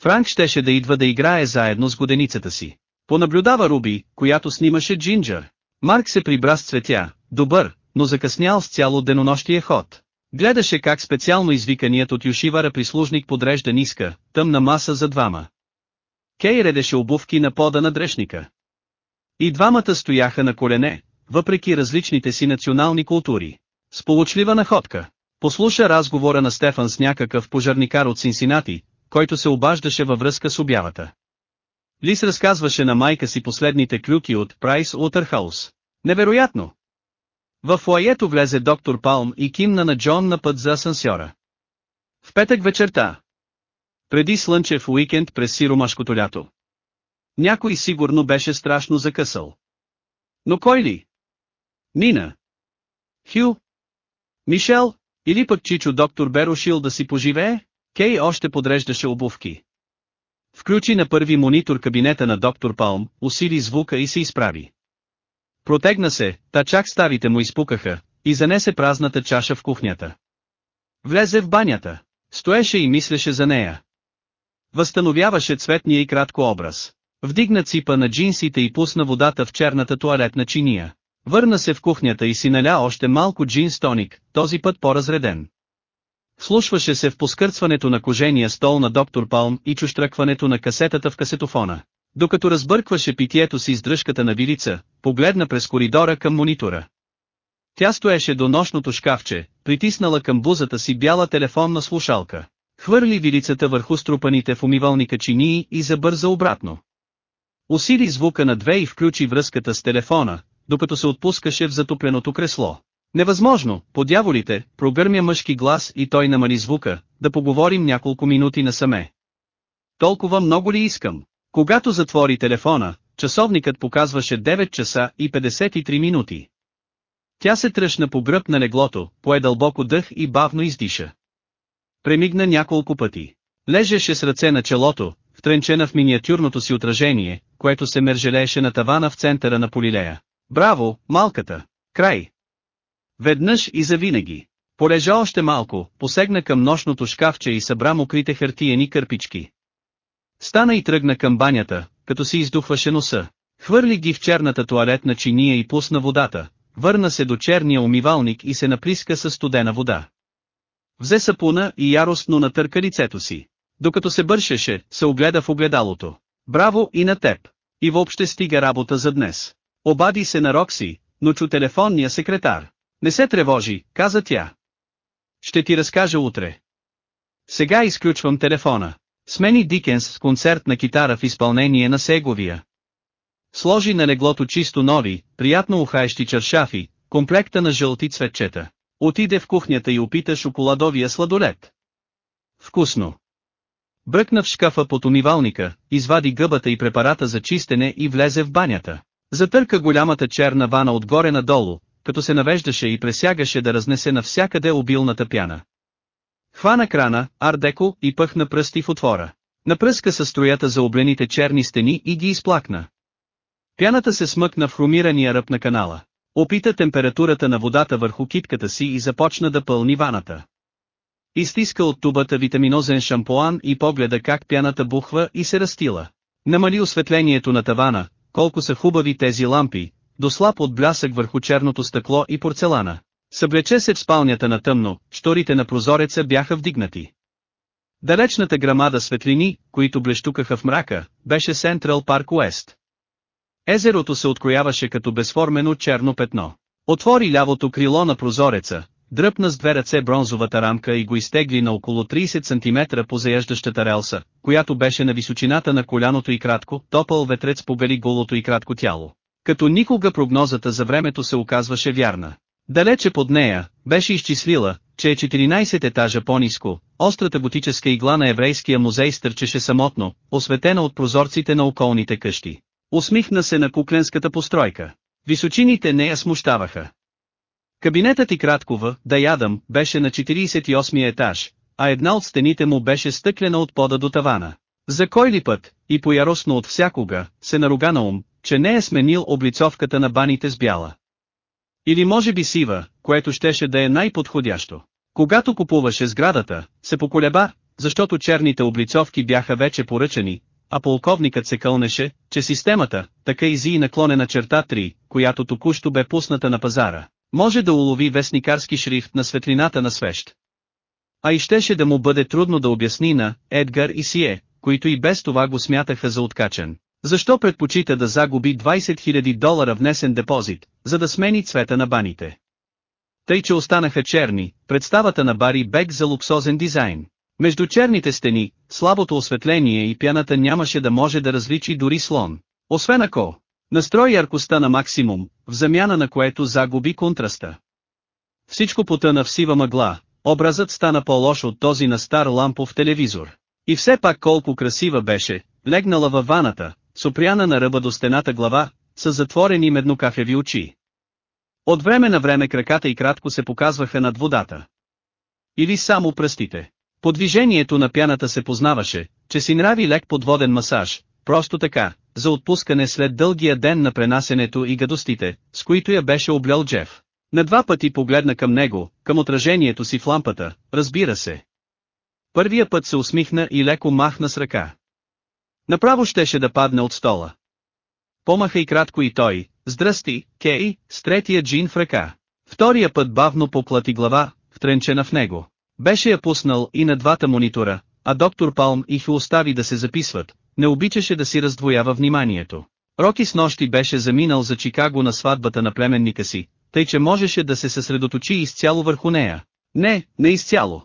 Франк щеше да идва да играе заедно с годеницата си. Понаблюдава Руби, която снимаше Джинджър. Марк се прибра с цветя, добър, но закъснял с цяло денонощия ход. Гледаше как специално извиканият от Юшивара прислужник подрежда ниска, тъмна маса за двама. Кей редеше обувки на пода на дрешника. И двамата стояха на колене, въпреки различните си национални култури. Сполучлива находка. Послуша разговора на Стефан с някакъв пожарникар от Синсинати, който се обаждаше във връзка с обявата. Лис разказваше на майка си последните клюки от Прайс Уотерхаус. Невероятно! В фуаето влезе доктор Палм и кимна на Джон на път за асансьора. В петък вечерта. Преди слънчев уикенд през сиромашкото лято. Някой сигурно беше страшно закъсал. Но кой ли? Нина. Хю. Мишел, или пък Чичо доктор Берошил да си поживее? Кей още подреждаше обувки. Включи на първи монитор кабинета на доктор Палм, усили звука и се изправи. Протегна се, та чак ставите му изпукаха, и занесе празната чаша в кухнята. Влезе в банята, стоеше и мислеше за нея. Възстановяваше цветния и кратко образ. Вдигна ципа на джинсите и пусна водата в черната туалетна чиния. Върна се в кухнята и си наля още малко джин с тоник, този път по-разреден. Слушваше се в поскърцването на кожения стол на доктор Палм и чуштръкването на касетата в касетофона. Докато разбъркваше питието си с дръжката на вилица, погледна през коридора към монитора. Тя стоеше до нощното шкафче, притиснала към бузата си бяла телефонна слушалка. Хвърли вилицата върху струпаните в умивалника чинии и забърза обратно. Усили звука на две и включи връзката с телефона, докато се отпускаше в затопленото кресло. Невъзможно, по дяволите, прогърмя мъжки глас и той намали звука, да поговорим няколко минути насаме. Толкова много ли искам? Когато затвори телефона, часовникът показваше 9 часа и 53 минути. Тя се тръщна по гръб на леглото, пое дълбоко дъх и бавно издиша. Премигна няколко пъти. Лежеше с ръце на челото, втренчена в миниатюрното си отражение, което се мержелееше на тавана в центъра на полилея. Браво, малката! Край! Веднъж и завинаги. Полежа още малко, посегна към нощното шкафче и събра мокрите хартиени кърпички. Стана и тръгна към банята, като си издухваше носа. Хвърли ги в черната туалетна чиния и пусна водата, върна се до черния умивалник и се наприска със студена вода. Взе сапуна и яростно натърка лицето си. Докато се бършеше, се огледа в огледалото. Браво и на теб! И въобще стига работа за днес. Обади се на Рокси, но чу телефонния секретар. Не се тревожи, каза тя. Ще ти разкажа утре. Сега изключвам телефона. Смени Дикенс с концерт на китара в изпълнение на Сеговия. Сложи на леглото чисто нови, приятно ухаещи чаршафи, комплекта на жълти цветчета. Отиде в кухнята и опита шоколадовия сладолет. Вкусно. Бръкна в шкафа под умивалника, извади гъбата и препарата за чистене и влезе в банята. Затърка голямата черна вана отгоре надолу, като се навеждаше и пресягаше да разнесе навсякъде обилната пяна. Хвана крана, ардеко и пъхна пръсти в отвора. Напръска със строята за облените черни стени и ги изплакна. Пяната се смъкна в хромирания ръб на канала. Опита температурата на водата върху китката си и започна да пълни ваната. Изтиска от тубата витаминозен шампуан и погледа как пяната бухва и се растила. Намали осветлението на тавана, колко са хубави тези лампи, до слаб от блясък върху черното стъкло и порцелана. Съблече се в спалнята на тъмно, шторите на прозореца бяха вдигнати. Далечната грамада светлини, които блещукаха в мрака, беше Сентрал Парк Уест. Езерото се открояваше като безформено черно петно. Отвори лявото крило на прозореца, дръпна с две ръце бронзовата рамка и го изтегли на около 30 см по заеждащата релса, която беше на височината на коляното и кратко, топъл ветрец побели голото и кратко тяло. Като никога прогнозата за времето се оказваше вярна. Далече под нея, беше изчислила, че е 14 етажа по-низко, острата готическа игла на еврейския музей стърчеше самотно, осветена от прозорците на околните къщи. Усмихна се на кукленската постройка. Височините не я смущаваха. Кабинетът и краткова, да ядам, беше на 48 етаж, а една от стените му беше стъклена от пода до тавана. За кой ли път, и пояростно от всякога, се наруга на ум, че не е сменил облицовката на баните с бяла. Или може би сива, което щеше да е най-подходящо. Когато купуваше сградата, се поколеба, защото черните облицовки бяха вече поръчани, а полковникът се кълнеше, че системата, така изи и наклонена черта 3, която току-що бе пусната на пазара, може да улови вестникарски шрифт на светлината на свещ. А и щеше да му бъде трудно да обясни на Едгар и Сие, които и без това го смятаха за откачен. Защо предпочита да загуби 20 000 долара внесен депозит, за да смени цвета на баните? Тъй че останаха черни, представата на Бари Бек за луксозен дизайн. Между черните стени, слабото осветление и пяната нямаше да може да различи дори слон. Освен ако, настрои яркостта на максимум, в замяна на което загуби контраста. Всичко потъна в сива мъгла, образът стана по-лош от този на стар лампов телевизор. И все пак колко красива беше, легнала във ваната, сопряна на ръба до стената глава, с затворени меднокафеви очи. От време на време краката и кратко се показваха над водата. Или само пръстите. По движението на пяната се познаваше, че си нрави лек подводен масаж, просто така, за отпускане след дългия ден на пренасенето и гадостите, с които я беше облял Джеф. На два пъти погледна към него, към отражението си в лампата, разбира се. Първия път се усмихна и леко махна с ръка. Направо щеше да падне от стола. Помаха и кратко и той, Здрасти, Кей, с третия джин в ръка. Втория път бавно поплати глава, втренчена в него. Беше я пуснал и на двата монитора, а доктор Палм их остави да се записват, не обичаше да си раздвоява вниманието. Роки с нощи беше заминал за Чикаго на сватбата на племенника си, тъй че можеше да се съсредоточи изцяло върху нея. Не, не изцяло.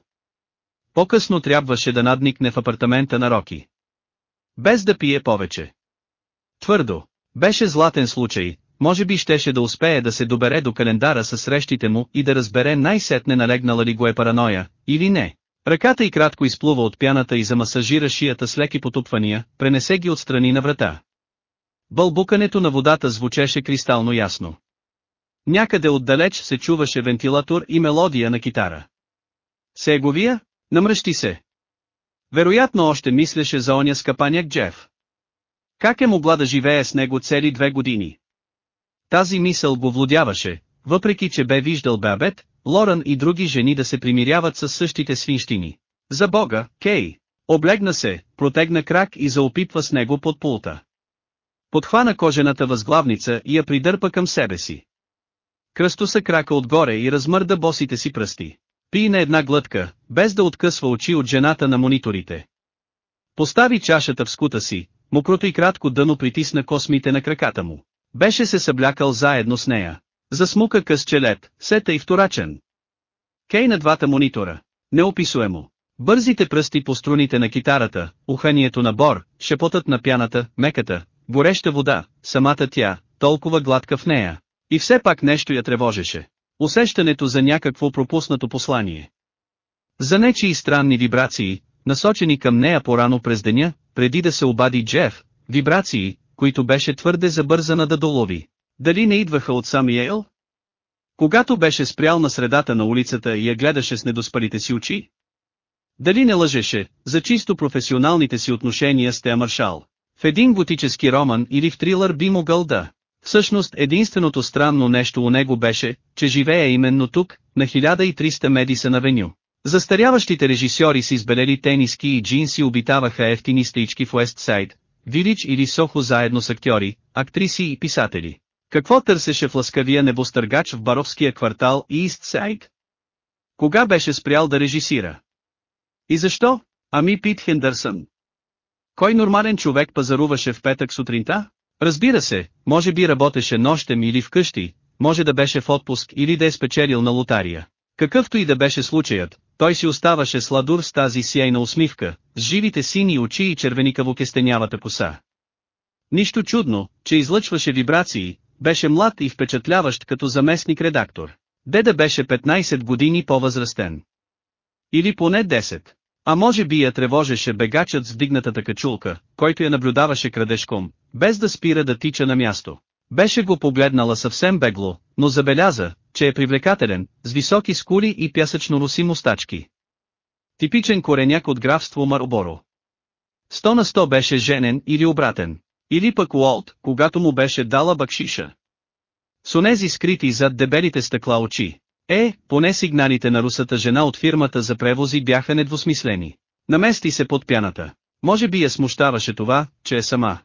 По-късно трябваше да надникне в апартамента на Роки. Без да пие повече. Твърдо. Беше златен случай, може би щеше да успее да се добере до календара със срещите му и да разбере най-сетне налегнала ли го е параноя, или не. Ръката й кратко изплува от пяната и замасажира шията с леки потупвания, пренесе ги отстрани на врата. Бълбукането на водата звучеше кристално ясно. Някъде отдалеч се чуваше вентилатор и мелодия на китара. Сеговия? Намръщи се. Вероятно още мислеше за оня скапаняк Джеф. Как е могла да живее с него цели две години? Тази мисъл го владяваше, въпреки че бе виждал Бабет, Лоран и други жени да се примиряват с същите свинщини. За бога, Кей! Облегна се, протегна крак и заопитва с него под пулта. Подхвана кожената възглавница и я придърпа към себе си. Кръсто се крака отгоре и размърда босите си пръсти. Пи на една глътка, без да откъсва очи от жената на мониторите. Постави чашата в скута си, мокрото и кратко дъно притисна космите на краката му. Беше се съблякал заедно с нея. Засмука къс челет, сета и вторачен. Кей на двата монитора. Неописуемо. Бързите пръсти по струните на китарата, уханието на бор, шепотът на пяната, меката, гореща вода, самата тя, толкова гладка в нея. И все пак нещо я тревожеше. Усещането за някакво пропуснато послание. За нечии странни вибрации, насочени към нея порано през деня, преди да се обади Джеф, вибрации, които беше твърде забързана да долови. Дали не идваха от Самиел? Когато беше спрял на средата на улицата и я гледаше с недоспалите си очи? Дали не лъжеше, за чисто професионалните си отношения с Теа Маршал? В един готически роман или в трилър би могъл да. Всъщност единственото странно нещо у него беше, че живее именно тук, на 1300 Медисън авеню. Застаряващите режисьори с избелели тениски и джинси обитаваха ефтини стички в Уестсайд, Вилич или Сохо заедно с актьори, актриси и писатели. Какво търсеше в ласкавия небостъргач в баровския квартал Истсайд? Кога беше спрял да режисира? И защо? Ами Пит Хендърсън. Кой нормален човек пазаруваше в петък сутринта? Разбира се, може би работеше нощем или вкъщи, може да беше в отпуск или да е спечелил на лотария. Какъвто и да беше случаят, той си оставаше сладур с тази сияйна усмивка, с живите сини очи и червеникаво кестенявата коса. Нищо чудно, че излъчваше вибрации, беше млад и впечатляващ като заместник-редактор. Деда беше 15 години по-възрастен. Или поне 10. А може би я тревожеше бегачът с вдигнатата качулка, който я наблюдаваше крадешком, без да спира да тича на място. Беше го погледнала съвсем бегло, но забеляза, че е привлекателен, с високи скули и пясъчно-руси мустачки. Типичен кореняк от графство Марборо. Сто на сто беше женен или обратен. Или пък Уолт, когато му беше дала бакшиша. С онези скрити зад дебелите стъкла очи. Е, поне сигналите на русата жена от фирмата за превози бяха недвусмислени. Намести се под пяната. Може би я смущаваше това, че е сама.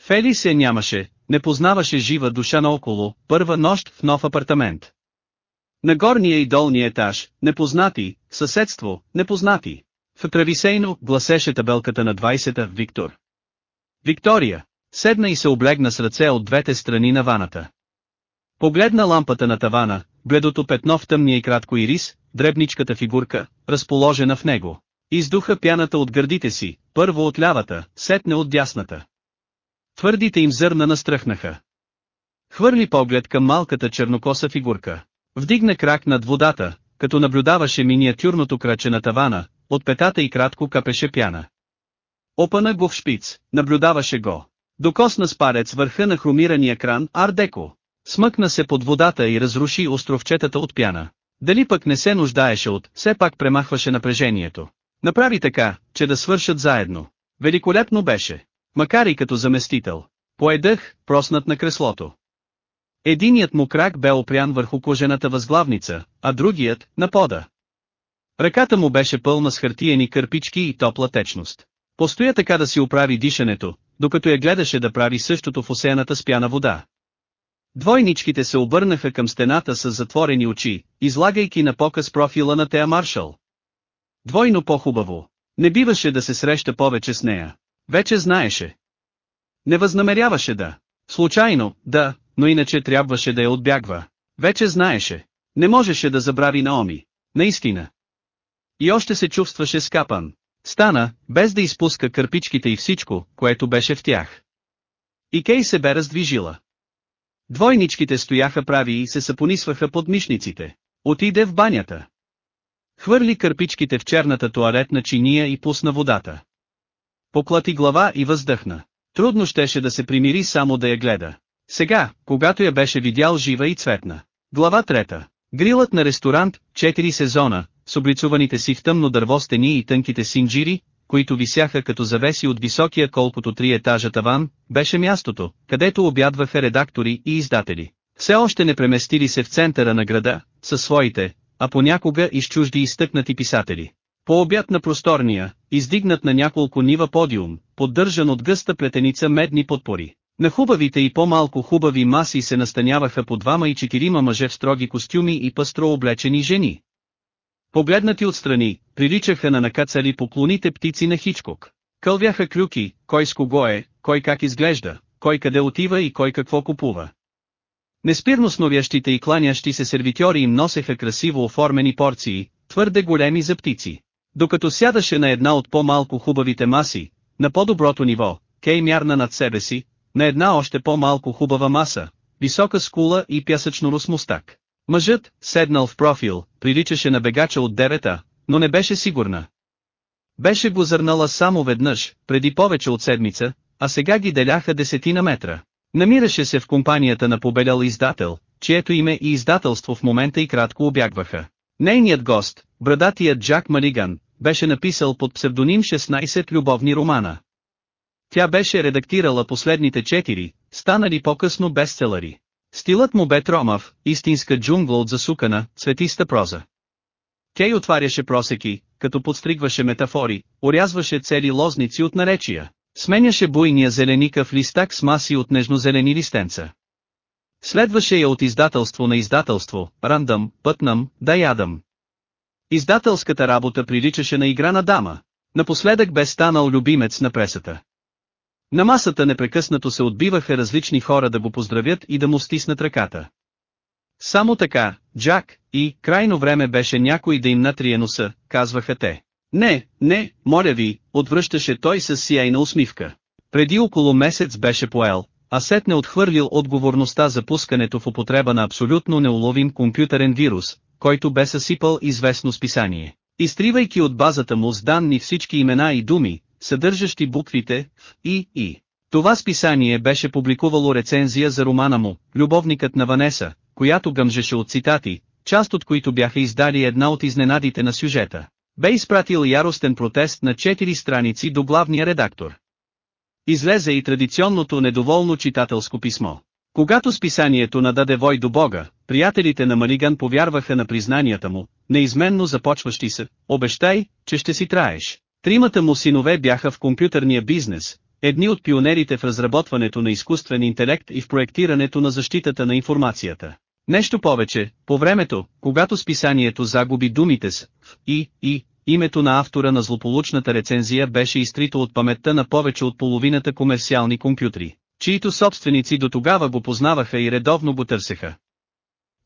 Фели се нямаше, не познаваше жива душа наоколо, първа нощ в нов апартамент. На горния и долния етаж, непознати, съседство, непознати. В трависейно гласеше табелката на 20-та Виктор. Виктория, седна и се облегна с ръце от двете страни на ваната. Погледна лампата на тавана, бледото петно в тъмния и кратко ирис, дребничката фигурка, разположена в него. Издуха пяната от гърдите си, първо от лявата, сетне от дясната. Твърдите им зърна настръхнаха. Хвърли поглед към малката чернокоса фигурка. Вдигна крак над водата, като наблюдаваше миниатюрното краче на тавана, от петата и кратко капеше пяна. Опана го в шпиц, наблюдаваше го. Докосна с парец върха на хромирания кран Ардеко. Смъкна се под водата и разруши островчетата от пяна. Дали пък не се нуждаеше от, все пак премахваше напрежението. Направи така, че да свършат заедно. Великолепно беше. Макар и като заместител. Поедъх, проснат на креслото. Единият му крак бе опрян върху кожената възглавница, а другият – на пода. Ръката му беше пълна с хартиени кърпички и топла течност. Постоя така да си оправи дишането, докато я гледаше да прави същото в осеяната спяна вода. Двойничките се обърнаха към стената с затворени очи, излагайки на показ профила на Теа Маршал. Двойно по-хубаво. Не биваше да се среща повече с нея. Вече знаеше. Не възнамеряваше да. Случайно, да, но иначе трябваше да я отбягва. Вече знаеше. Не можеше да забрави Наоми. Наистина. И още се чувстваше скапан. Стана, без да изпуска кърпичките и всичко, което беше в тях. И Кей се бе раздвижила. Двойничките стояха прави и се съпонисваха под мишниците. Отиде в банята. Хвърли кърпичките в черната туалетна чиния и пусна водата. Поклати глава и въздъхна. Трудно щеше да се примири само да я гледа. Сега, когато я беше видял жива и цветна. Глава трета. Грилът на ресторант, 4 сезона, с облицуваните си в тъмно дърво стени и тънките синджири, които висяха като завеси от високия колкото три етажа таван, беше мястото, където обядваха редактори и издатели. Все още не преместили се в центъра на града, със своите, а понякога и с чужди изтъкнати писатели. По обяд на просторния, издигнат на няколко нива подиум, поддържан от гъста плетеница медни подпори. На хубавите и по-малко хубави маси се настаняваха по двама и четирима мъже в строги костюми и пъстро облечени жени. Погледнати отстрани, приличаха на накацали поклоните птици на Хичкок. Кълвяха клюки, кой с кого е, кой как изглежда, кой къде отива и кой какво купува. Неспирно сновящите и кланящи се сервитьори им носеха красиво оформени порции, твърде големи за птици. Докато сядаше на една от по-малко хубавите маси, на по-доброто ниво, Кей мярна над себе си, на една още по-малко хубава маса, висока скула и пясъчно русмустак. Мъжът, седнал в профил, приличаше на бегача от девета, но не беше сигурна. Беше го зърнала само веднъж, преди повече от седмица, а сега ги деляха десетина метра. Намираше се в компанията на побелял издател, чието име и издателство в момента и кратко обягваха. Нейният гост, брадатият Джак Малиган, беше написал под псевдоним 16 любовни романа. Тя беше редактирала последните четири, станали по-късно бестселъри. Стилът му бе тромав, истинска джунгла от засукана, цветиста проза. Кей отваряше просеки, като подстригваше метафори, орязваше цели лозници от наречия, сменяше буйния зеленика в листак с маси от нежнозелени листенца. Следваше я от издателство на издателство, рандъм, пътнам, да ядам. Издателската работа приличаше на игра на дама. Напоследък бе станал любимец на пресата. На масата непрекъснато се отбиваха различни хора да го поздравят и да му стиснат ръката. Само така, Джак, и, крайно време беше някой да им натрие носа, казваха те. Не, не, моля ви, отвръщаше той с сияйна усмивка. Преди около месец беше поел, а сетне отхвърлил отговорността за пускането в употреба на абсолютно неуловим компютърен вирус, който бе съсипал известно списание. Изтривайки от базата му с данни всички имена и думи, съдържащи буквите Ф и И. Това списание беше публикувало рецензия за романа му, Любовникът на Ванеса, която гъмжеше от цитати, част от които бяха издали една от изненадите на сюжета. Бе изпратил яростен протест на четири страници до главния редактор. Излезе и традиционното недоволно читателско писмо. Когато списанието нададе вой до Бога, приятелите на Малиган повярваха на признанията му, неизменно започващи се, обещай, че ще си траеш. Тримата му синове бяха в компютърния бизнес, едни от пионерите в разработването на изкуствен интелект и в проектирането на защитата на информацията. Нещо повече, по времето, когато списанието загуби думите с и, и, името на автора на злополучната рецензия беше изтрито от паметта на повече от половината комерциални компютри, чието собственици до тогава го познаваха и редовно го търсеха.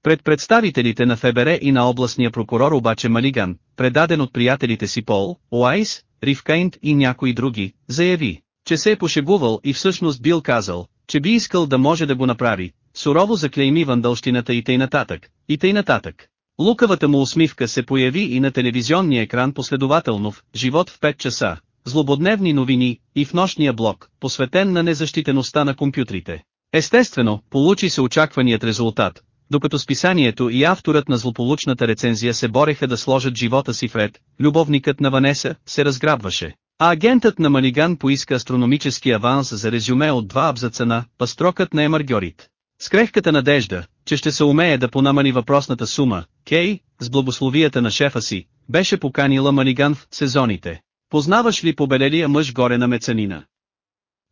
Пред представителите на ФБР и на областния прокурор обаче Малиган, предаден от приятелите си Пол, Уайс, Ривкайнт и някои други, заяви, че се е пошегувал и всъщност бил казал, че би искал да може да го направи, сурово заклейми вандълщината и тъй нататък, и тъй нататък. Лукавата му усмивка се появи и на телевизионния екран последователно в «Живот в 5 часа», злободневни новини и в нощния блок, посветен на незащитеността на компютрите. Естествено, получи се очакваният резултат, докато списанието и авторът на злополучната рецензия се бореха да сложат живота си в ред, любовникът на Ванеса се разграбваше. А агентът на Малиган поиска астрономически аванс за резюме от два абзаца на «Пастрокът на Емаргьорит». С крехката надежда, че ще се умее да понамани въпросната сума, Кей, с благословията на шефа си, беше поканила Малиган в сезоните. Познаваш ли побелелия мъж горе на мецанина?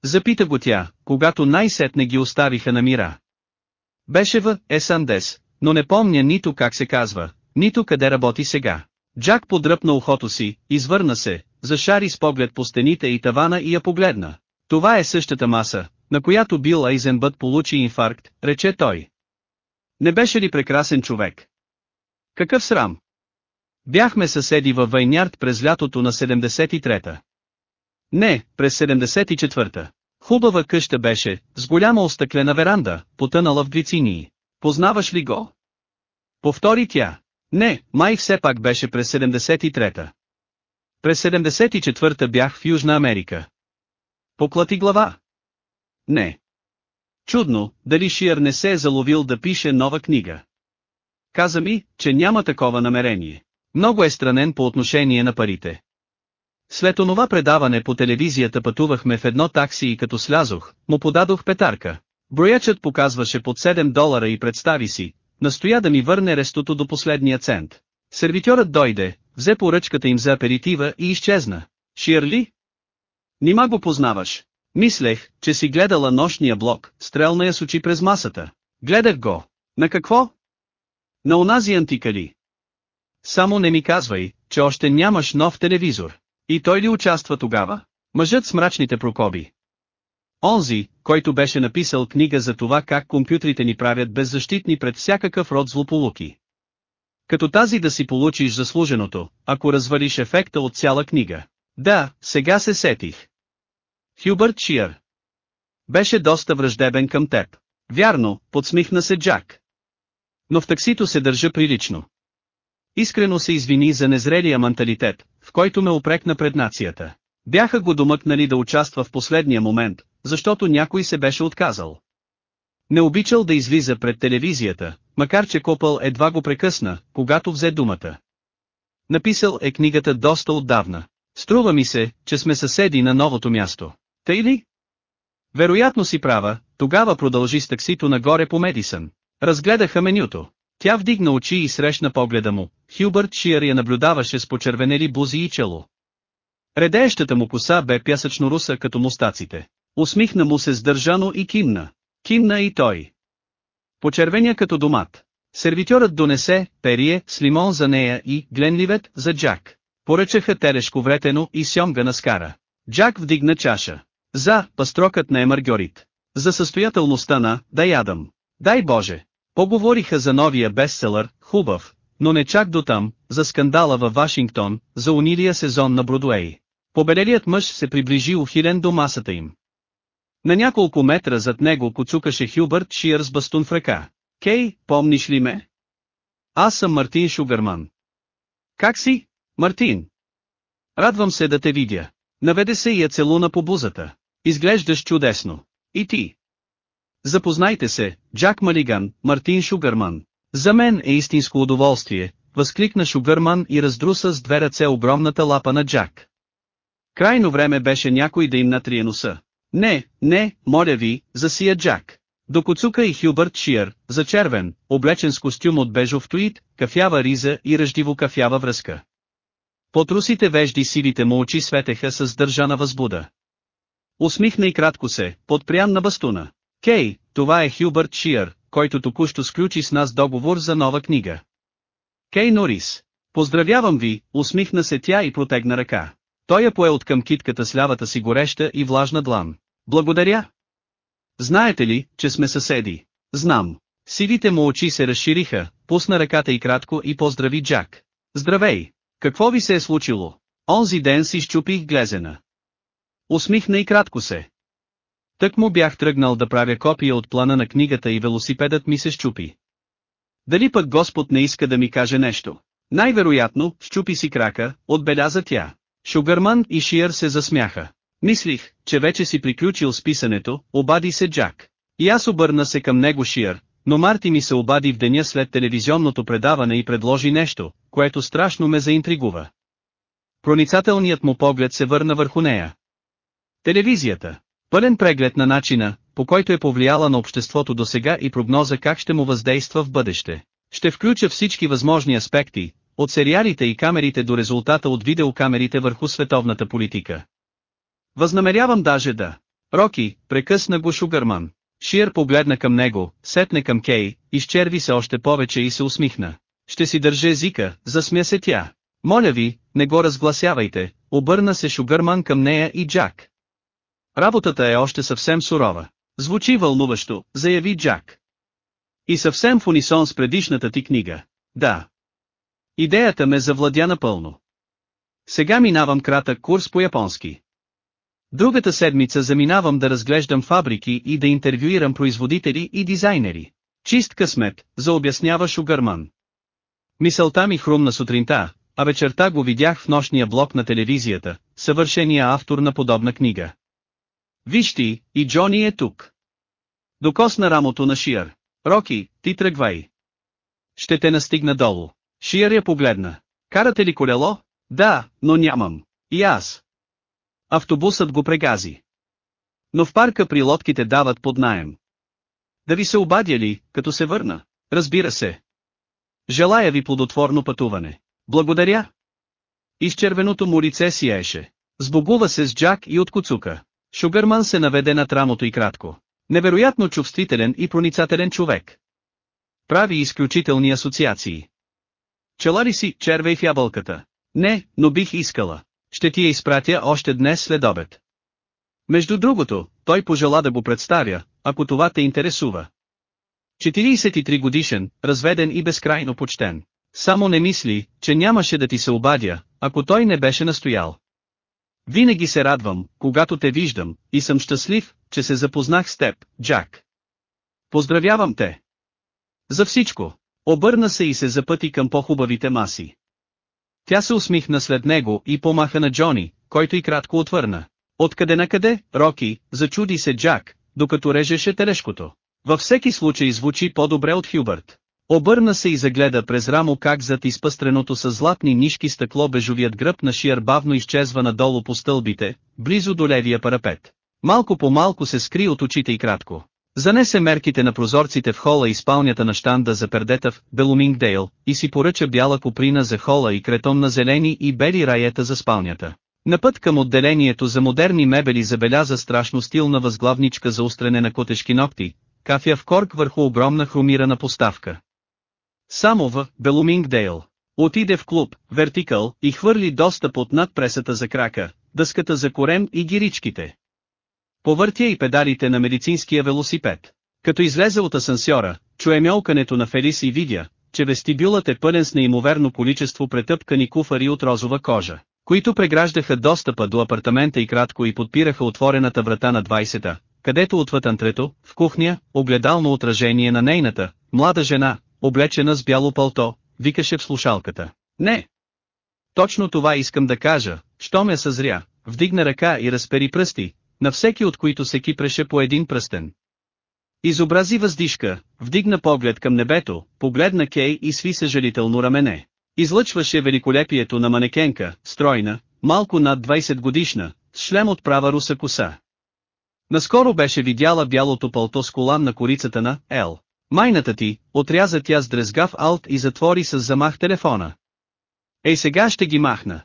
Запита го тя, когато най-сетне ги оставиха на мира. Беше в Есандес, но не помня нито как се казва, нито къде работи сега. Джак подръпна ухото си, извърна се, зашари с поглед по стените и тавана и я погледна. Това е същата маса, на която Бил Айзенбът получи инфаркт, рече той. Не беше ли прекрасен човек? Какъв срам? Бяхме съседи във Вайнярд през лятото на 73-та. Не, през 74-та. Хубава къща беше, с голяма остъклена веранда, потънала в глицинии. Познаваш ли го? Повтори тя. Не, май все пак беше през 73-та. През 74-та бях в Южна Америка. Поклати глава. Не. Чудно, дали Шиър не се е заловил да пише нова книга. Каза ми, че няма такова намерение. Много е странен по отношение на парите. След онова предаване по телевизията пътувахме в едно такси и като слязох, му подадох петарка. Броячът показваше под 7 долара и представи си, настоя да ми върне рестото до последния цент. Сервитьорът дойде, взе поръчката им за аперитива и изчезна. Ширли? Нима го познаваш. Мислех, че си гледала нощния блок, стрелна я с очи през масата. Гледах го. На какво? На онази антикали. Само не ми казвай, че още нямаш нов телевизор. И той ли участва тогава? Мъжът с мрачните прокоби. Онзи, който беше написал книга за това как компютрите ни правят беззащитни пред всякакъв род злополуки. Като тази да си получиш заслуженото, ако развалиш ефекта от цяла книга. Да, сега се сетих. Хюбърт Шиър. Беше доста враждебен към теб. Вярно, подсмихна се Джак. Но в таксито се държа прилично. Искрено се извини за незрелия менталитет, в който ме опрекна пред нацията. Бяха го домъкнали да участва в последния момент, защото някой се беше отказал. Не обичал да излиза пред телевизията, макар че Копъл едва го прекъсна, когато взе думата. Написал е книгата доста отдавна. Струва ми се, че сме съседи на новото място. Тъй ли? Вероятно си права, тогава продължи с таксито нагоре по Медисън. Разгледаха менюто. Тя вдигна очи и срещна погледа му. Хюбърт Шиър я наблюдаваше с почервенели бузи и чело. Редеещата му коса бе пясъчно руса като мустаците. Усмихна му се сдържано и кимна. Кимна и той. Почервеня като домат. Сервитьорът донесе перие с лимон за нея и гленливет за Джак. Поръчаха терешко вретено и сьомга на скара. Джак вдигна чаша. За, пастрокът на Емаргьорит. За състоятелността на, да ядам. Дай Боже. Поговориха за новия бестселър, хубав, но не чак до там, за скандала във Вашингтон, за унилия сезон на Бродуей. Побелелият мъж се приближи ухилен до масата им. На няколко метра зад него куцукаше Хюбърт Шиър с бастун в ръка. Кей, помниш ли ме? Аз съм Мартин Шугърман. Как си, Мартин? Радвам се да те видя. Наведе се и я целуна по бузата. Изглеждаш чудесно. И ти. Запознайте се, Джак Малиган, Мартин Шугърман. За мен е истинско удоволствие, възкликна Шугърман и раздруса с две ръце огромната лапа на Джак. Крайно време беше някой да им натрие носа. Не, не, моля ви, засия Джак. Докоцука и Хюбърт Шиър, зачервен, облечен с костюм от бежов туит, кафява риза и ръждиво кафява връзка. Под русите вежди сивите му очи светеха с държана възбуда. Усмихна и кратко се, подпрян на бастуна. Кей, това е Хюбърт Шиър, който току-що сключи с нас договор за нова книга. Кей Норис. Поздравявам ви, усмихна се тя и протегна ръка. Той я пое от към китката с лявата си гореща и влажна длан. Благодаря. Знаете ли, че сме съседи? Знам. Сивите му очи се разшириха, пусна ръката и кратко и поздрави Джак. Здравей! Какво ви се е случило? Онзи ден си щупих глезена. Усмихна и кратко се. Тък му бях тръгнал да правя копия от плана на книгата и велосипедът ми се щупи. Дали пък Господ не иска да ми каже нещо? Най-вероятно, щупи си крака, отбеляза тя. Шугърман и Шиър се засмяха. Мислих, че вече си приключил с писането, обади се Джак. И аз обърна се към него Шиър, но Марти ми се обади в деня след телевизионното предаване и предложи нещо, което страшно ме заинтригува. Проницателният му поглед се върна върху нея. Телевизията. Пълен преглед на начина, по който е повлияла на обществото до сега и прогноза как ще му въздейства в бъдеще. Ще включа всички възможни аспекти, от сериалите и камерите до резултата от видеокамерите върху световната политика. Възнамерявам даже да. Роки, прекъсна го Шугърман. Шиер погледна към него, сетне към Кей, изчерви се още повече и се усмихна. Ще си държа езика, засмя се тя. Моля ви, не го разгласявайте, обърна се Шугърман към нея и Джак. Работата е още съвсем сурова. Звучи вълнуващо, заяви Джак. И съвсем в унисон с предишната ти книга. Да. Идеята ме завладя напълно. Сега минавам кратък курс по японски. Другата седмица заминавам да разглеждам фабрики и да интервюирам производители и дизайнери. Чист късмет, заобяснява Шугърман. Мисълта ми хрумна сутринта, а вечерта го видях в нощния блок на телевизията, съвършения автор на подобна книга. Виж ти, и Джони е тук. Докосна рамото на Шиър. Роки, ти тръгвай. Ще те настигна долу. Шиър я погледна. Карате ли колело? Да, но нямам. И аз. Автобусът го прегази. Но в парка при лодките дават под наем. Да ви се обадя ли, като се върна? Разбира се. Желая ви плодотворно пътуване. Благодаря. Изчервеното му лице сияеше. Сбогува се с Джак и от куцука. Шугърман се наведе над рамото и кратко. Невероятно чувствителен и проницателен човек. Прави изключителни асоциации. Чела ли си, червей в ябълката? Не, но бих искала. Ще ти я изпратя още днес след обед. Между другото, той пожела да го представя, ако това те интересува. 43 годишен, разведен и безкрайно почтен. Само не мисли, че нямаше да ти се обадя, ако той не беше настоял. Винаги се радвам, когато те виждам, и съм щастлив, че се запознах с теб, Джак. Поздравявам те! За всичко! Обърна се и се запъти към по-хубавите маси. Тя се усмихна след него и помаха на Джони, който и кратко отвърна. Откъде на къде, Роки, зачуди се Джак, докато режеше телешкото. Във всеки случай звучи по-добре от Хюбърт. Обърна се и загледа през рамо как зад изпъстреното с златни нишки стъкло бежовият гръб на Шиър бавно изчезва надолу по стълбите, близо до левия парапет. Малко по малко се скри от очите и кратко. Занесе мерките на прозорците в хола и спалнята на штанда за пердета в Белумингдейл и си поръча бяла куприна за хола и кретон на зелени и бели раета за спалнята. На път към отделението за модерни мебели забеляза страшно стилна възглавничка за устрене на котешки ногти, кафя в корк върху огромна хромирана поставка. Само в Белумингдейл. Отиде в клуб, вертикъл, и хвърли достъп от над пресата за крака, дъската за корем и гиричките. Повъртя и педалите на медицинския велосипед. Като излезе от асансьора, чуе мялкането на Фелис и видя, че вестибюлът е пълен с неимоверно количество претъпкани куфари от розова кожа, които преграждаха достъпа до апартамента и кратко и подпираха отворената врата на 20-та, където отвъд антрето, в кухня, огледално отражение на нейната, млада жена, облечена с бяло пълто, викаше в слушалката. Не! Точно това искам да кажа, що ме съзря, вдигна ръка и разпери пръсти, на всеки от които се кипреше по един пръстен. Изобрази въздишка, вдигна поглед към небето, погледна Кей и сви съжалително рамене. Излъчваше великолепието на манекенка, стройна, малко над 20 годишна, с шлем от права руса коса. Наскоро беше видяла бялото пълто с колан на корицата на Ел. Майната ти, отряза тя с дрезгав алт и затвори с замах телефона. Ей сега ще ги махна.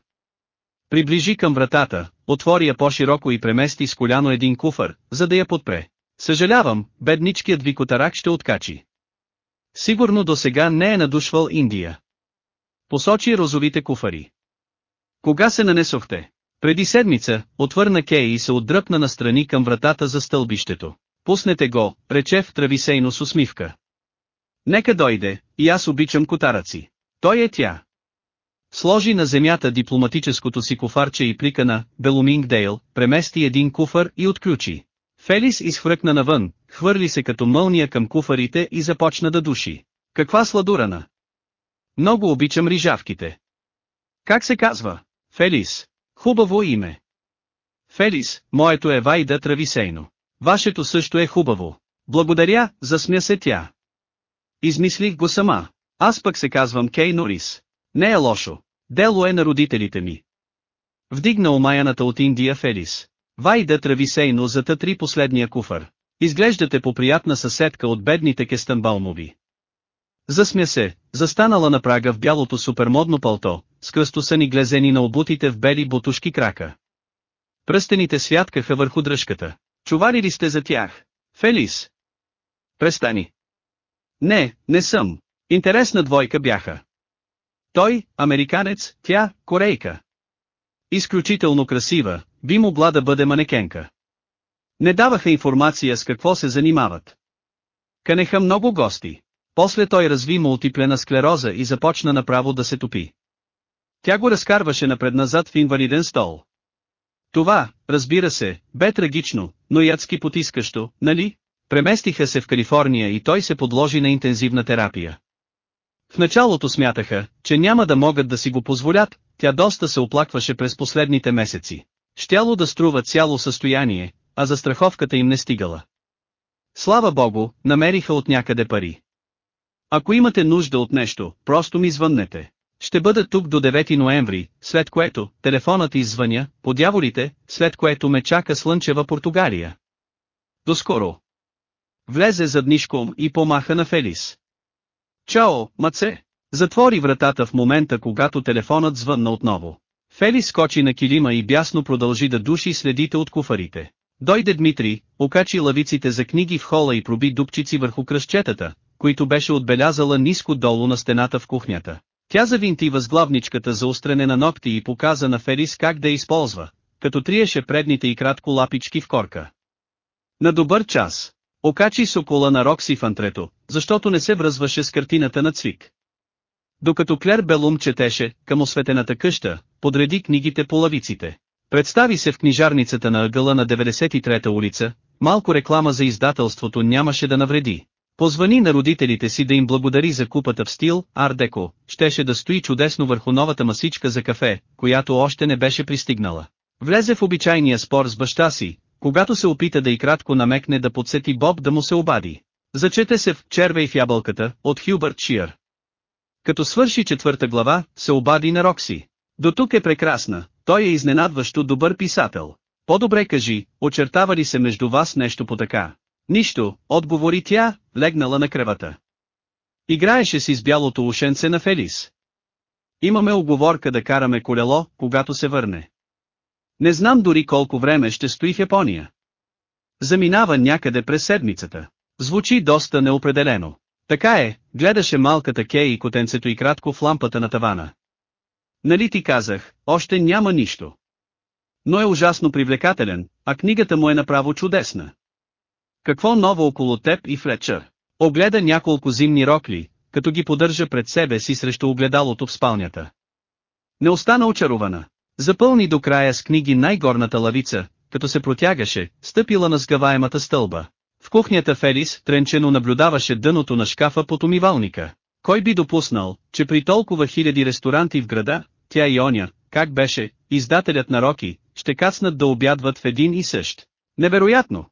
Приближи към вратата, отвори я по-широко и премести с коляно един куфър, за да я подпре. Съжалявам, бедничкият ви котарак ще откачи. Сигурно до сега не е надушвал Индия. Посочи розовите куфари. Кога се нанесохте? Преди седмица, отвърна Кей и се отдръпна настрани към вратата за стълбището. Пуснете го, рече в трависейно с усмивка. Нека дойде, и аз обичам котараци. Той е тя. Сложи на земята дипломатическото си куфарче и плика на Белумингдейл, премести един куфар и отключи. Фелис изхвъркна навън, хвърли се като мълния към куфарите и започна да души. Каква сладурана! Много обичам рижавките. Как се казва? Фелис. Хубаво име. Фелис, моето е Вайда Трависейно. Вашето също е хубаво. Благодаря, засмя се тя. Измислих го сама. Аз пък се казвам Кей Норис. Не е лошо. Дело е на родителите ми. Вдигна омаяната от Индия Фелис. Вайда трависейно за три последния куфър. Изглеждате по приятна съседка от бедните кестанбалмови. Засмя се, застанала на прага в бялото супермодно палто, с кръстосани глезени на обутите в бели бутушки крака. Пръстените святкаха върху дръжката. Чували ли сте за тях? Фелис. Престани. Не, не съм. Интересна двойка бяха. Той, американец, тя, корейка. Изключително красива, би могла да бъде манекенка. Не даваха информация с какво се занимават. Канеха много гости. После той разви мултиплена склероза и започна направо да се топи. Тя го разкарваше напред-назад в инвалиден стол. Това, разбира се, бе трагично, но ядски потискащо, нали? Преместиха се в Калифорния и той се подложи на интензивна терапия. В началото смятаха, че няма да могат да си го позволят, тя доста се оплакваше през последните месеци. Щяло да струва цяло състояние, а за страховката им не стигала. Слава богу, намериха от някъде пари. Ако имате нужда от нещо, просто ми звъннете. Ще бъда тук до 9 ноември, след което, телефонът иззвъня, по дяволите, след което ме чака слънчева Португалия. Доскоро. Влезе заднишком и помаха на Фелис. Чао, маце! Затвори вратата в момента когато телефонът звънна отново. Фелис скочи на килима и бясно продължи да души следите от куфарите. Дойде Дмитрий, окачи лавиците за книги в хола и проби дупчици върху кръщетата, които беше отбелязала ниско долу на стената в кухнята. Тя завинти възглавничката за устрене на ногти и показа на Фелис как да използва, като триеше предните и кратко лапички в корка. На добър час. Окачи сокола на Рокси в антрето, защото не се връзваше с картината на Цвик. Докато Клер Белум четеше, към осветената къща, подреди книгите по лавиците. Представи се в книжарницата на ъгъла на 93-та улица, малко реклама за издателството нямаше да навреди. Позвани на родителите си да им благодари за купата в стил, ар-деко, щеше да стои чудесно върху новата масичка за кафе, която още не беше пристигнала. Влезе в обичайния спор с баща си, когато се опита да и кратко намекне да подсети Боб да му се обади. Зачете се в «Червей в ябълката» от Хюбърт Шиър. Като свърши четвърта глава, се обади на Рокси. До тук е прекрасна, той е изненадващо добър писател. По-добре кажи, очертава ли се между вас нещо по така? Нищо, отговори тя, легнала на кревата. Играеше си с бялото ушенце на Фелис. Имаме оговорка да караме колело, когато се върне. Не знам дори колко време ще стои в Япония. Заминава някъде през седмицата. Звучи доста неопределено. Така е, гледаше малката Кей и котенцето и кратко в лампата на тавана. Нали ти казах, още няма нищо. Но е ужасно привлекателен, а книгата му е направо чудесна. Какво ново около теб и Флетчър? Огледа няколко зимни рокли, като ги поддържа пред себе си срещу огледалото в спалнята. Не остана очарована. Запълни до края с книги най-горната лавица, като се протягаше, стъпила на сгъваемата стълба. В кухнята Фелис тренчено наблюдаваше дъното на шкафа под умивалника. Кой би допуснал, че при толкова хиляди ресторанти в града, тя и оня, как беше, издателят на Роки, ще кацнат да обядват в един и същ. Невероятно!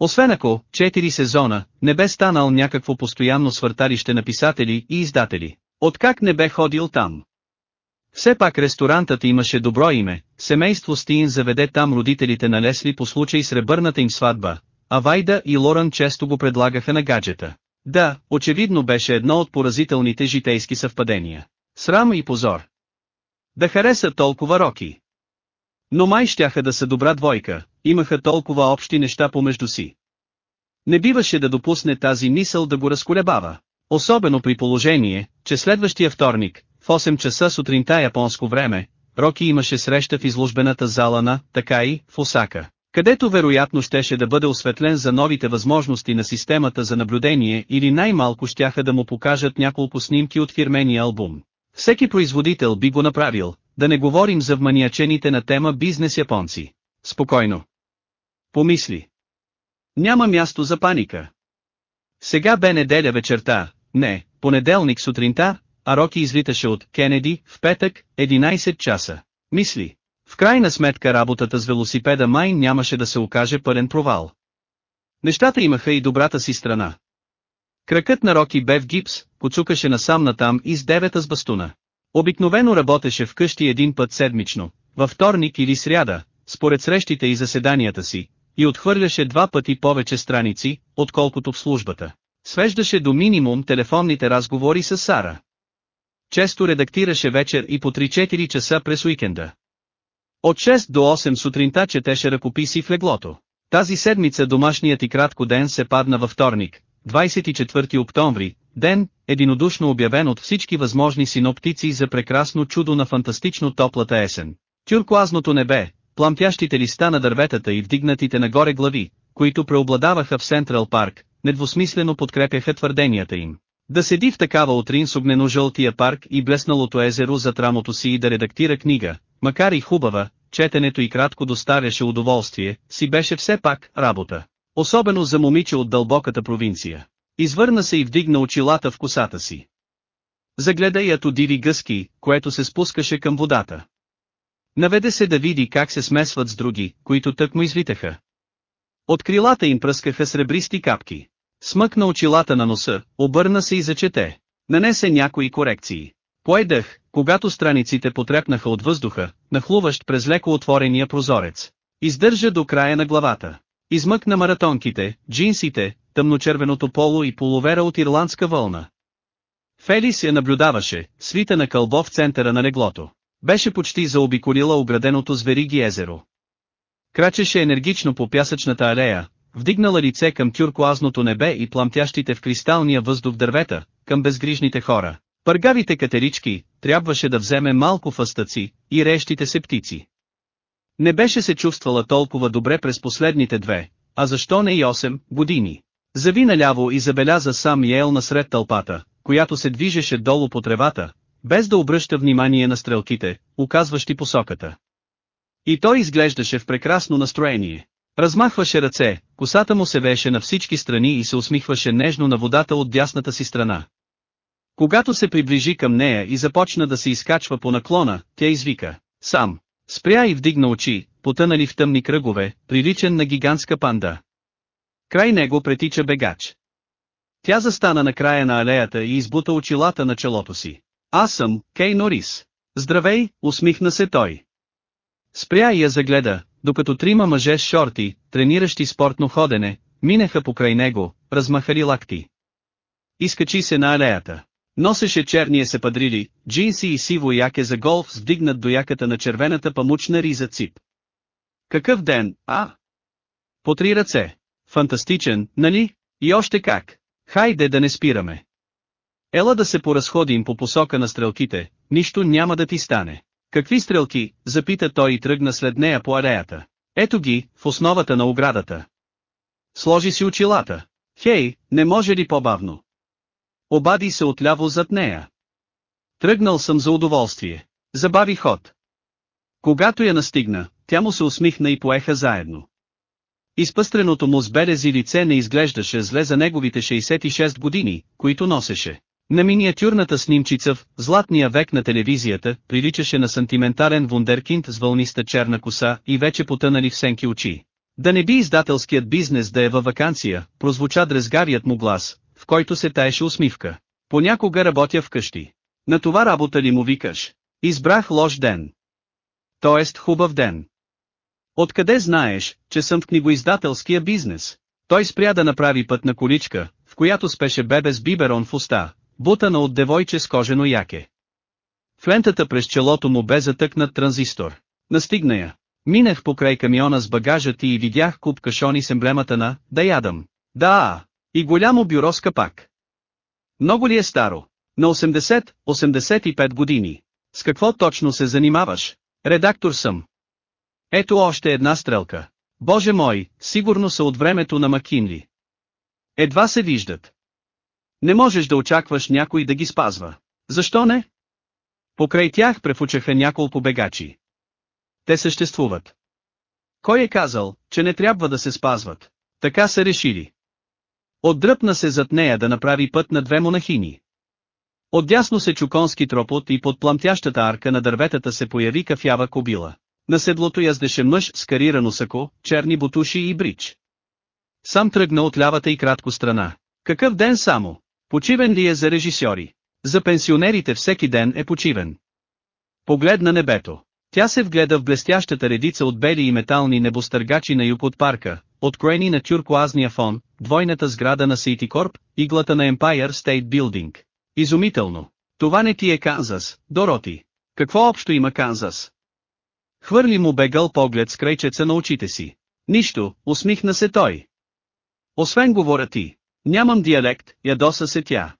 Освен ако, четири сезона, не бе станал някакво постоянно свъртарище на писатели и издатели. Откак не бе ходил там? Все пак ресторантът имаше добро име, семейство Стиин заведе там родителите на Лесли по случай сребърната им сватба, а Вайда и Лоран често го предлагаха на гаджета. Да, очевидно беше едно от поразителните житейски съвпадения. Срам и позор. Да хареса толкова роки. Но май щяха да са добра двойка, имаха толкова общи неща помежду си. Не биваше да допусне тази мисъл да го разколебава. Особено при положение, че следващия вторник, в 8 часа сутринта японско време, Роки имаше среща в изложбената зала на Такаи, в Осака, където вероятно щеше да бъде осветлен за новите възможности на системата за наблюдение или най-малко щяха да му покажат няколко снимки от фирмения албум. Всеки производител би го направил, да не говорим за вманиачените на тема бизнес японци. Спокойно. Помисли. Няма място за паника. Сега бе неделя вечерта, не, понеделник сутринта, а Роки излиташе от Кенеди в петък, 11 часа. Мисли. В крайна сметка работата с велосипеда май нямаше да се окаже пълен провал. Нещата имаха и добрата си страна. Кракът на Роки бе в гипс, поцукаше насам натам и с девета с бастуна. Обикновено работеше вкъщи един път седмично, във вторник или сряда, според срещите и заседанията си, и отхвърляше два пъти повече страници, отколкото в службата. Свеждаше до минимум телефонните разговори с Сара. Често редактираше вечер и по 3-4 часа през уикенда. От 6 до 8 сутринта четеше ръкописи в леглото. Тази седмица домашният и кратко ден се падна във вторник, 24 октомври, ден, единодушно обявен от всички възможни синоптици за прекрасно чудо на фантастично топлата есен. Тюркуазното небе, пламтящите листа на дърветата и вдигнатите нагоре глави, които преобладаваха в Сентрал парк, недвусмислено подкрепяха твърденията им. Да седи в такава утрин с огнено-жълтия парк и блесналото езеро за рамото си и да редактира книга, макар и хубава, четенето и кратко достаряше удоволствие, си беше все пак работа. Особено за момиче от дълбоката провинция. Извърна се и вдигна очилата в косата си. Загледа ято диви гъски, което се спускаше към водата. Наведе се да види как се смесват с други, които тък му извитаха. От крилата им пръскаха сребристи капки. Смъкна очилата на носа, обърна се и зачете. Нанесе някои корекции. Поедах, когато страниците потрепнаха от въздуха, нахлуващ през леко отворения прозорец. Издържа до края на главата. Измъкна маратонките, джинсите, тъмночервеното поло и половера от ирландска вълна. Фелис я наблюдаваше, свита на кълбо в центъра на леглото. Беше почти заобиколила ограденото звериги езеро. Крачеше енергично по пясъчната алея, вдигнала лице към тюркоазното небе и пламтящите в кристалния въздух дървета, към безгрижните хора. Пъргавите катерички, трябваше да вземе малко фъстъци, и рещите се птици. Не беше се чувствала толкова добре през последните две, а защо не и 8 години. Зави наляво и забеляза сам Йел насред тълпата, която се движеше долу по тревата, без да обръща внимание на стрелките, указващи посоката. И той изглеждаше в прекрасно настроение. Размахваше ръце, косата му се вееше на всички страни и се усмихваше нежно на водата от дясната си страна. Когато се приближи към нея и започна да се изкачва по наклона, тя извика, сам. Спря и вдигна очи, потънали в тъмни кръгове, приличен на гигантска панда. Край него претича бегач. Тя застана на края на алеята и избута очилата на челото си. Аз съм, Кей Норис. Здравей, усмихна се той. Спря и я загледа, докато трима мъже с шорти, трениращи спортно ходене, минаха покрай него, размахали лакти. Изкачи се на алеята. Носеше черния се падрили, джинси и сиво яке за голф вдигнат до яката на червената памучна риза цип. Какъв ден, а? По три ръце. Фантастичен, нали? И още как. Хайде да не спираме. Ела да се поразходим по посока на стрелките, нищо няма да ти стане. Какви стрелки, запита той и тръгна след нея по ареята. Ето ги, в основата на оградата. Сложи си очилата. Хей, не може ли по-бавно? Обади се отляво зад нея. Тръгнал съм за удоволствие. Забави ход. Когато я настигна, тя му се усмихна и поеха заедно. Изпъстреното му с белези лице не изглеждаше зле за неговите 66 години, които носеше. На миниатюрната снимчица в «Златния век» на телевизията приличаше на сантиментален вундеркинд с вълниста черна коса и вече потънали в сенки очи. Да не би издателският бизнес да е във вакансия, прозвуча дрезгарият му глас, в който се таеше усмивка. Понякога работя вкъщи. На това работа ли му викаш? Избрах лош ден. Тоест хубав ден. Откъде знаеш, че съм в книгоиздателския бизнес? Той спря да направи път на количка, в която спеше бебе с биберон в уста, бутана от девойче с кожено яке. В лентата през челото му бе затъкнат транзистор. Настигна я. Минах покрай камиона с багажа ти и видях куп кашони с емблемата на «Да ядам». Да, и голямо бюро с капак. Много ли е старо? На 80-85 години. С какво точно се занимаваш? Редактор съм. Ето още една стрелка. Боже мой, сигурно са от времето на Макинли. Едва се виждат. Не можеш да очакваш някой да ги спазва. Защо не? Покрай тях префучаха няколко бегачи. Те съществуват. Кой е казал, че не трябва да се спазват? Така са решили. Отдръпна се зад нея да направи път на две монахини. Отдясно се чу конски тропот и под пламтящата арка на дърветата се появи кафява кобила. На седлото яздеше мъж с карирано сако, черни бутуши и брич. Сам тръгна от лявата и кратко страна. Какъв ден само? Почивен ли е за режисьори? За пенсионерите всеки ден е почивен. Погледна небето. Тя се вгледа в блестящата редица от бели и метални небостъргачи на юг от парка, откроени на тюркоазния фон, двойната сграда на Корп, иглата на Empire State Building. Изумително. Това не ти е Канзас, Дороти. Какво общо има Канзас? Хвърли му бегъл поглед с крайчеца на очите си. Нищо, усмихна се той. Освен говоря ти. Нямам диалект, ядоса се тя.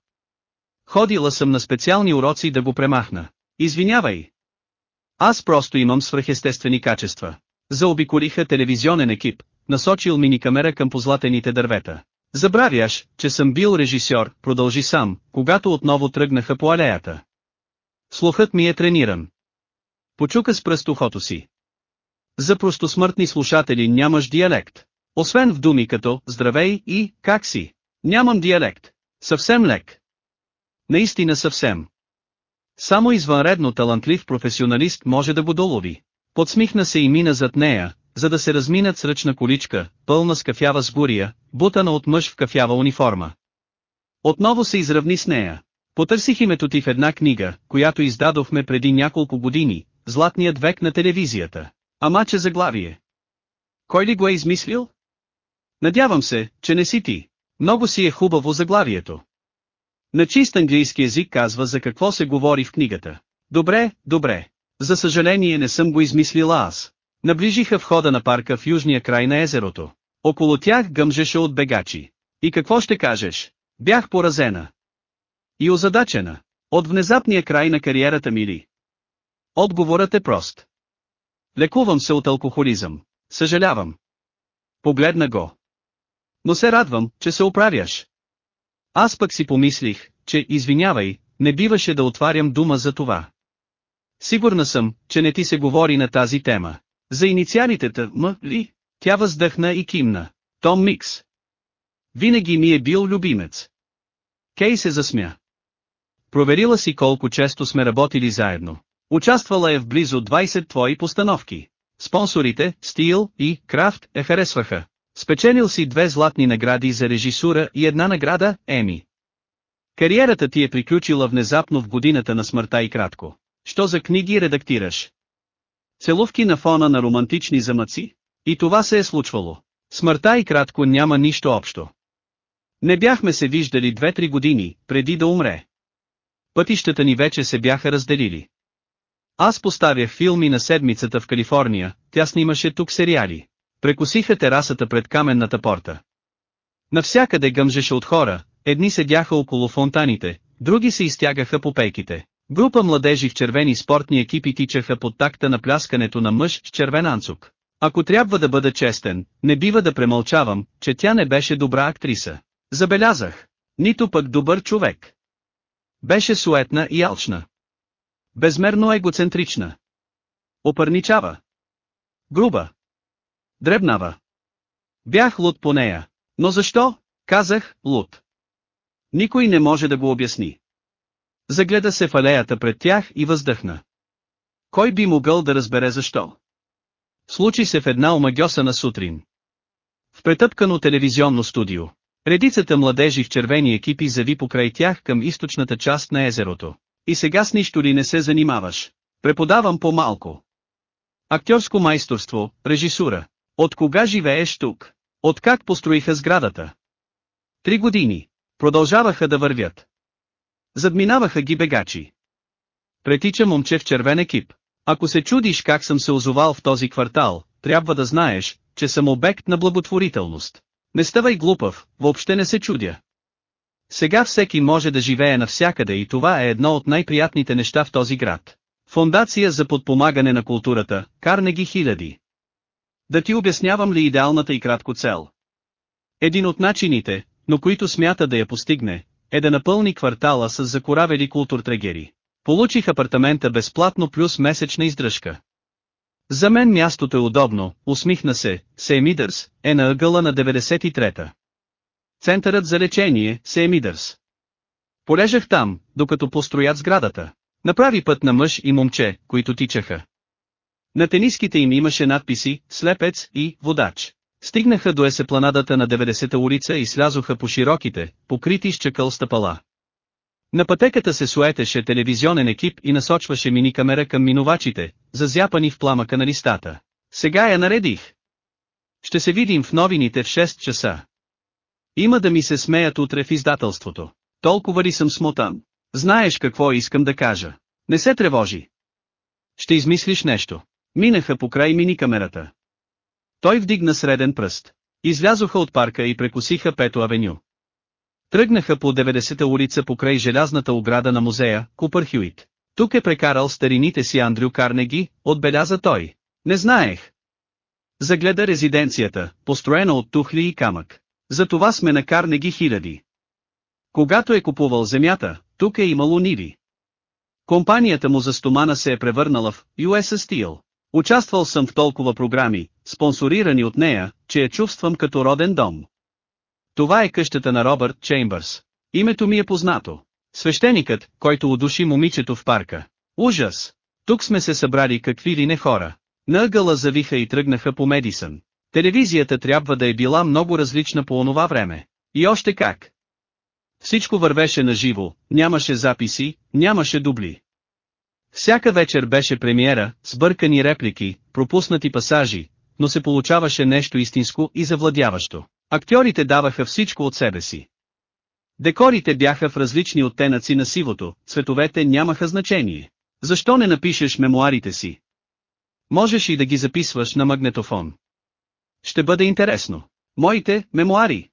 Ходила съм на специални уроци да го премахна. Извинявай. Аз просто имам свръхестествени качества. Заобиколиха телевизионен екип, насочил миникамера към позлатените дървета. Забравяш, че съм бил режисьор, продължи сам, когато отново тръгнаха по алеята. Слухът ми е трениран. Почука с пръст ухото си. За простосмъртни слушатели нямаш диалект. Освен в думи като «Здравей» и «Как си?» Нямам диалект. Съвсем лек. Наистина съвсем. Само извънредно талантлив професионалист може да го долови. Подсмихна се и мина зад нея, за да се разминат с ръчна количка, пълна с кафява сгурия, бутана от мъж в кафява униформа. Отново се изравни с нея. Потърсих името ти в една книга, която издадохме преди няколко години, Златният век на телевизията. Ама че заглавие. Кой ли го е измислил? Надявам се, че не си ти. Много си е хубаво заглавието. На чист английски език казва за какво се говори в книгата. Добре, добре. За съжаление не съм го измислила аз. Наближиха входа на парка в южния край на езерото. Около тях гъмжеше от бегачи. И какво ще кажеш? Бях поразена. И озадачена. От внезапния край на кариерата ми ли? Отговорът е прост. Лекувам се от алкохолизъм. Съжалявам. Погледна го. Но се радвам, че се оправяш. Аз пък си помислих, че, извинявай, не биваше да отварям дума за това. Сигурна съм, че не ти се говори на тази тема. За инициалите М, ли? Тя въздъхна и кимна. Том Микс. Винаги ми е бил любимец. Кей се засмя. Проверила си колко често сме работили заедно. Участвала е в близо 20 твои постановки. Спонсорите, Стил и Крафт, е харесваха. Спечелил си две златни награди за режисура и една награда, Еми. Кариерата ти е приключила внезапно в годината на смъртта и кратко. Що за книги редактираш? Целувки на фона на романтични замъци? И това се е случвало. Смъртта и кратко няма нищо общо. Не бяхме се виждали две-три години, преди да умре. Пътищата ни вече се бяха разделили. Аз поставях филми на седмицата в Калифорния, тя снимаше тук сериали. Прекосиха терасата пред каменната порта. Навсякъде гъмжеше от хора, едни седяха около фонтаните, други се изтягаха по пейките. Група младежи в червени спортни екипи тичаха под такта на пляскането на мъж с червен анцук. Ако трябва да бъда честен, не бива да премълчавам, че тя не беше добра актриса. Забелязах. Нито пък добър човек. Беше суетна и алчна. Безмерно егоцентрична. Опърничава. Груба. Дребнава. Бях луд по нея. Но защо? Казах, луд. Никой не може да го обясни. Загледа се в алеята пред тях и въздъхна. Кой би могъл да разбере защо? Случи се в една омагьосана сутрин. В претъпкано телевизионно студио. Редицата младежи в червени екипи зави покрай тях към източната част на езерото. И сега с нищо ли не се занимаваш? Преподавам по-малко. Актьорско майсторство, режисура. От кога живееш тук? От как построиха сградата? Три години. Продължаваха да вървят. Задминаваха ги бегачи. Претича момче в червен екип. Ако се чудиш как съм се озовал в този квартал, трябва да знаеш, че съм обект на благотворителност. Не ставай глупав, въобще не се чудя. Сега всеки може да живее навсякъде и това е едно от най-приятните неща в този град. Фондация за подпомагане на културата, Карнеги хиляди. Да ти обяснявам ли идеалната и кратко цел? Един от начините, но които смята да я постигне, е да напълни квартала с закоравели културтрегери. Получих апартамента безплатно плюс месечна издръжка. За мен мястото е удобно, усмихна се, Сеймидърс, е на ъгъла на 93-та. Центърът за лечение, Сеймидърс. Полежах там, докато построят сградата. Направи път на мъж и момче, които тичаха. На тениските им имаше надписи «Слепец» и «Водач». Стигнаха до есепланадата на 90-та улица и слязоха по широките, покрити с чакъл стъпала. На пътеката се суетеше телевизионен екип и насочваше мини-камера към минувачите, зазяпани в пламъка на листата. Сега я наредих. Ще се видим в новините в 6 часа. Има да ми се смеят утре в издателството. Толкова ли съм смотан? Знаеш какво искам да кажа. Не се тревожи. Ще измислиш нещо. Минаха покрай мини-камерата. Той вдигна среден пръст. Излязоха от парка и прекусиха Пето авеню. Тръгнаха по 90-та улица покрай желязната ограда на музея, Купър Хюит. Тук е прекарал старините си Андрю Карнеги, отбеляза той. Не знаех. Загледа резиденцията, построена от тухли и камък. За това сме на Карнеги хиляди. Когато е купувал земята, тук е имало ниви. Компанията му за стомана се е превърнала в US Steel. Участвал съм в толкова програми, спонсорирани от нея, че я чувствам като роден дом. Това е къщата на Робърт Чеймбърс. Името ми е познато. Свещеникът, който удуши момичето в парка. Ужас! Тук сме се събрали какви ли не хора. На ъгъла завиха и тръгнаха по Медисън. Телевизията трябва да е била много различна по онова време. И още как. Всичко вървеше на живо, нямаше записи, нямаше дубли. Всяка вечер беше премиера, сбъркани реплики, пропуснати пасажи, но се получаваше нещо истинско и завладяващо. Актьорите даваха всичко от себе си. Декорите бяха в различни оттенъци на сивото, цветовете нямаха значение. Защо не напишеш мемуарите си? Можеш и да ги записваш на магнетофон. Ще бъде интересно. Моите мемуари.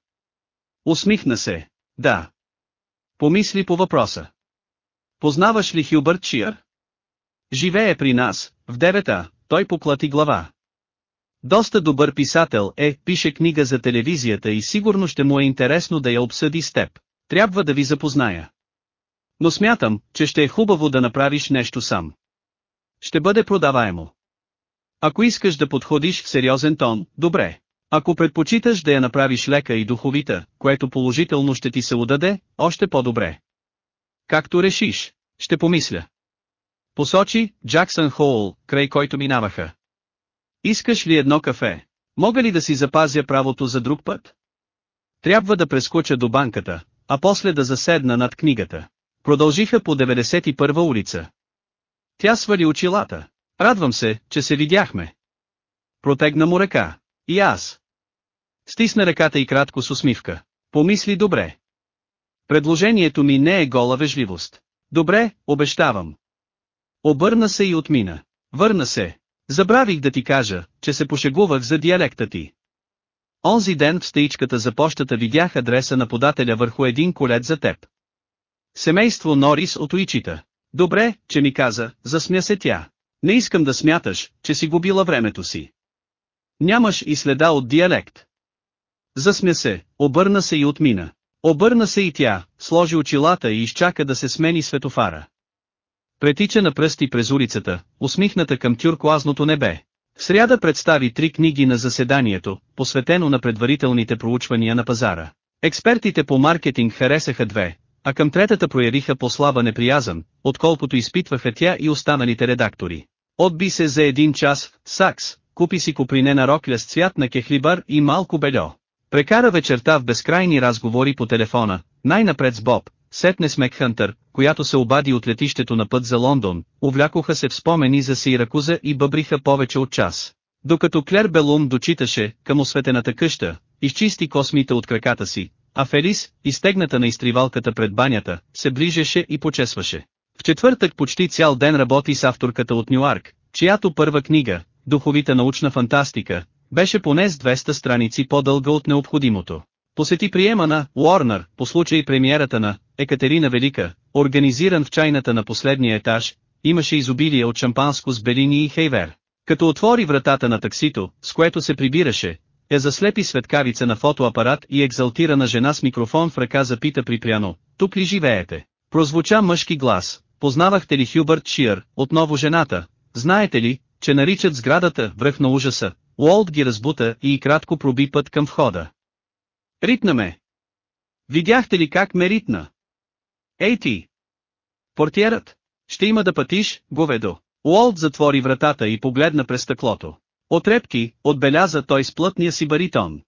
Усмихна се. Да. Помисли по въпроса. Познаваш ли Хюбърт Шиър? Живее при нас, в девета, той поклати глава. Доста добър писател е, пише книга за телевизията и сигурно ще му е интересно да я обсъди с теб. Трябва да ви запозная. Но смятам, че ще е хубаво да направиш нещо сам. Ще бъде продаваемо. Ако искаш да подходиш в сериозен тон, добре. Ако предпочиташ да я направиш лека и духовита, което положително ще ти се удаде, още по-добре. Както решиш, ще помисля. Посочи Джаксън Хоул, край който минаваха. Искаш ли едно кафе? Мога ли да си запазя правото за друг път? Трябва да прескоча до банката, а после да заседна над книгата. Продължиха по 91 улица. Тя свали очилата. Радвам се, че се видяхме. Протегна му ръка. И аз. Стисна ръката и кратко с усмивка. Помисли добре. Предложението ми не е гола вежливост. Добре, обещавам. Обърна се и отмина. Върна се. Забравих да ти кажа, че се пошегувах за диалекта ти. Онзи ден в стаичката за пощата видях адреса на подателя върху един колет за теб. Семейство Норис от Уичита. Добре, че ми каза, засмя се тя. Не искам да смяташ, че си губила времето си. Нямаш и следа от диалект. Засмя се, обърна се и отмина. Обърна се и тя, сложи очилата и изчака да се смени светофара. Претича на пръсти през улицата, усмихната към тюркоазното небе. В сряда представи три книги на заседанието, посветено на предварителните проучвания на пазара. Експертите по маркетинг харесаха две, а към третата проявиха по-слаба неприязън, отколкото изпитваха тя и останалите редактори. Отби се за един час, Сакс, купи си купринена рокля с цвят на кехлибар и малко бельо. Прекара вечерта в безкрайни разговори по телефона, най-напред с Боб, сетне с Мекхънтър, която се обади от летището на път за Лондон, увлякоха се в спомени за Сейракуза и бъбриха повече от час. Докато Клер Белум дочиташе, към осветената къща, изчисти космите от краката си, а Фелис, изтегната на изтривалката пред банята, се ближеше и почесваше. В четвъртък почти цял ден работи с авторката от Ньюарк, чиято първа книга, Духовита научна фантастика, беше поне с 200 страници по-дълга от необходимото. Посети приема на Уорнер по случай премиерата на Екатерина Велика, организиран в чайната на последния етаж, имаше изобилие от шампанско с белини и хейвер. Като отвори вратата на таксито, с което се прибираше, я заслепи светкавица на фотоапарат и екзалтирана жена с микрофон в ръка запита припряно, тук ли живеете? Прозвуча мъжки глас, познавахте ли Хюбърт Шиър, отново жената, знаете ли, че наричат сградата връх на ужаса, Уолт ги разбута и кратко проби път към входа. Ритна ме. Видяхте ли как ме ритна? Ей ти! Портиерът! Ще има да пътиш, говедо. Уолт затвори вратата и погледна през стъклото. Отрепки, отбеляза той с плътния си баритон.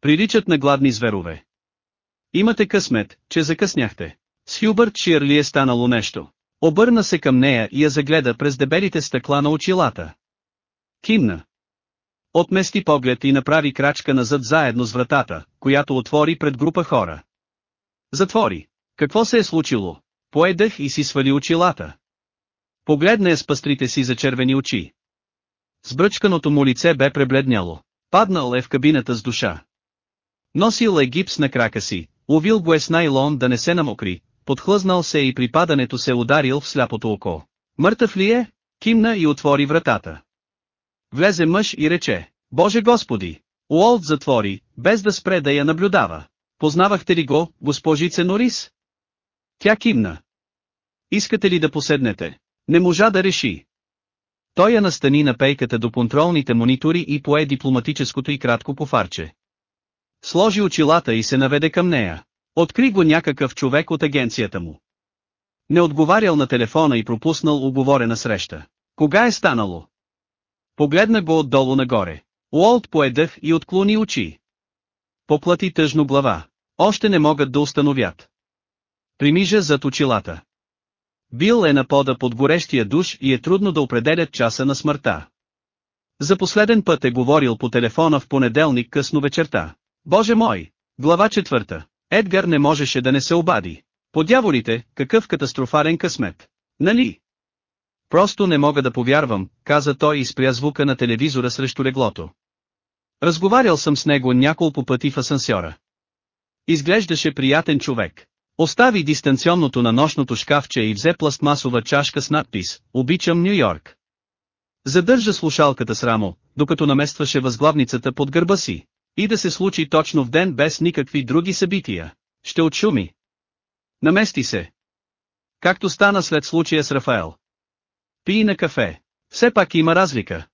Приличат на гладни зверове. Имате късмет, че закъсняхте. С Хюбърт Ширли е станало нещо. Обърна се към нея и я загледа през дебелите стъкла на очилата. Кимна. Отмести поглед и направи крачка назад заедно с вратата, която отвори пред група хора. Затвори. Какво се е случило? Поедах и си свали очилата. Погледна я с пастрите си за червени очи. Сбръчканото му лице бе пребледняло. Паднал е в кабината с душа. Носил е гипс на крака си, увил го е с найлон да не се намокри, подхлъзнал се и при падането се ударил в сляпото око. Мъртъв ли е? Кимна и отвори вратата. Влезе мъж и рече, Боже Господи! Уолт затвори, без да спре да я наблюдава. Познавахте ли го, госпожице Норис? Тя кимна. Искате ли да поседнете? Не можа да реши. Той я настани на пейката до контролните монитори и пое дипломатическото и кратко по фарче. Сложи очилата и се наведе към нея. Откри го някакъв човек от агенцията му. Не отговарял на телефона и пропуснал оговорена среща. Кога е станало? Погледна го отдолу нагоре. Уолт поедъх и отклони очи. Поплати тъжно глава. Още не могат да установят. Примижа зад очилата. Бил е на пода под горещия душ и е трудно да определят часа на смъртта. За последен път е говорил по телефона в понеделник късно вечерта. Боже мой! Глава четвърта. Едгар не можеше да не се обади. По дяволите, какъв катастрофарен късмет. Нали? Просто не мога да повярвам, каза той и спря звука на телевизора срещу леглото. Разговарял съм с него няколко пъти в асансьора. Изглеждаше приятен човек. Остави дистанционното на нощното шкафче и взе пластмасова чашка с надпис «Обичам Нью Йорк». Задържа слушалката с рамо, докато наместваше възглавницата под гърба си. И да се случи точно в ден без никакви други събития. Ще отшуми. Намести се. Както стана след случая с Рафаел. Пи на кафе. Все пак има разлика.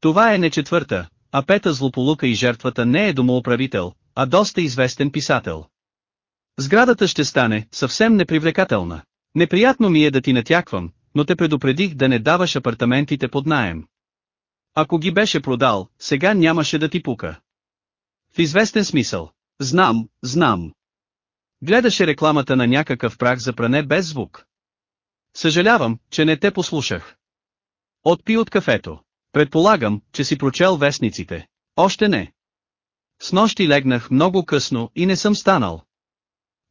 Това е не четвърта, а пета злополука и жертвата не е домоуправител, а доста известен писател. Сградата ще стане съвсем непривлекателна. Неприятно ми е да ти натяквам, но те предупредих да не даваш апартаментите под наем. Ако ги беше продал, сега нямаше да ти пука. В известен смисъл. Знам, знам. Гледаше рекламата на някакъв прах за пране без звук. Съжалявам, че не те послушах. Отпи от кафето. Предполагам, че си прочел вестниците. Още не. С нощи легнах много късно и не съм станал.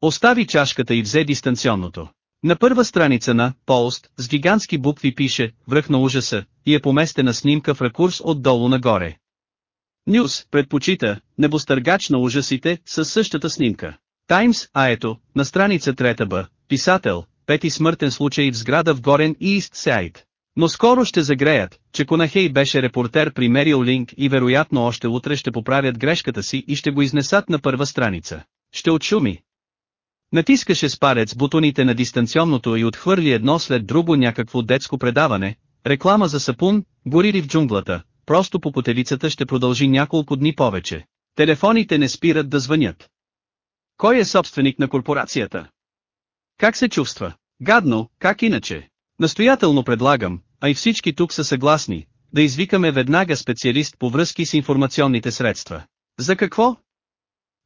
Остави чашката и взе дистанционното. На първа страница на «Пост» с гигантски букви пише «Връх на ужаса» и е поместена снимка в ракурс отдолу нагоре. Нюс предпочита небостъргач на ужасите с същата снимка. Таймс, а ето, на страница трета б, писател, пети смъртен случай в сграда в Горен и Ист Сайд. Но скоро ще загреят, че Конахей беше репортер при Мерил Линк и вероятно още утре ще поправят грешката си и ще го изнесат на първа страница. Ще отшуми. Натискаше с парец бутоните на дистанционното и отхвърли едно след друго някакво детско предаване, реклама за сапун, горили в джунглата, просто по потелицата ще продължи няколко дни повече. Телефоните не спират да звънят. Кой е собственик на корпорацията? Как се чувства? Гадно, как иначе? Настоятелно предлагам, а и всички тук са съгласни, да извикаме веднага специалист по връзки с информационните средства. За какво?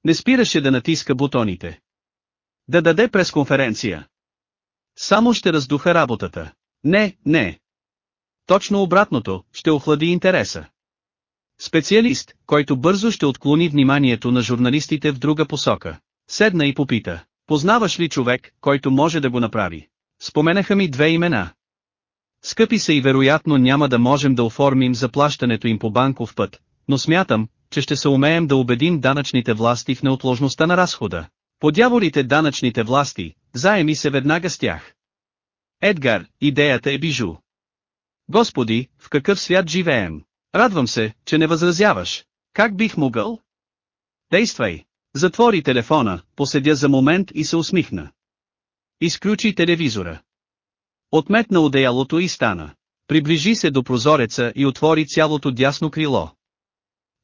Не спираше да натиска бутоните. Да даде пресконференция. Само ще раздуха работата. Не, не. Точно обратното, ще охлади интереса. Специалист, който бързо ще отклони вниманието на журналистите в друга посока. Седна и попита, познаваш ли човек, който може да го направи? Споменаха ми две имена. Скъпи са и вероятно няма да можем да оформим заплащането им по банков път, но смятам, че ще се умеем да убедим данъчните власти в неотложността на разхода. Подяволите данъчните власти, заеми се веднага с тях. Едгар, идеята е бижу. Господи, в какъв свят живеем? Радвам се, че не възразяваш. Как бих могъл? Действай. Затвори телефона, поседя за момент и се усмихна. Изключи телевизора. Отметна одеялото и стана. Приближи се до прозореца и отвори цялото дясно крило.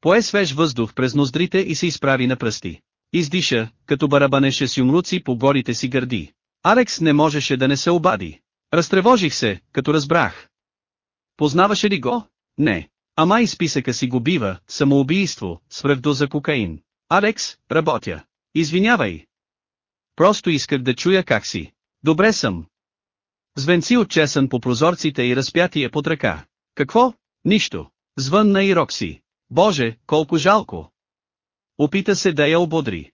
Пое свеж въздух през ноздрите и се изправи на пръсти. Издиша, като барабанеше с юмруци по горите си гърди. Алекс не можеше да не се обади. Разтревожих се, като разбрах. Познаваше ли го? Не. Ама и списъка си го бива, самоубийство, свръхдоза кокаин. Алекс, работя. Извинявай. Просто исках да чуя как си. Добре съм. Звенци отчесан по прозорците и разпятие под ръка. Какво? Нищо. Звън на Ирокси. Боже, колко жалко. Опита се да я ободри.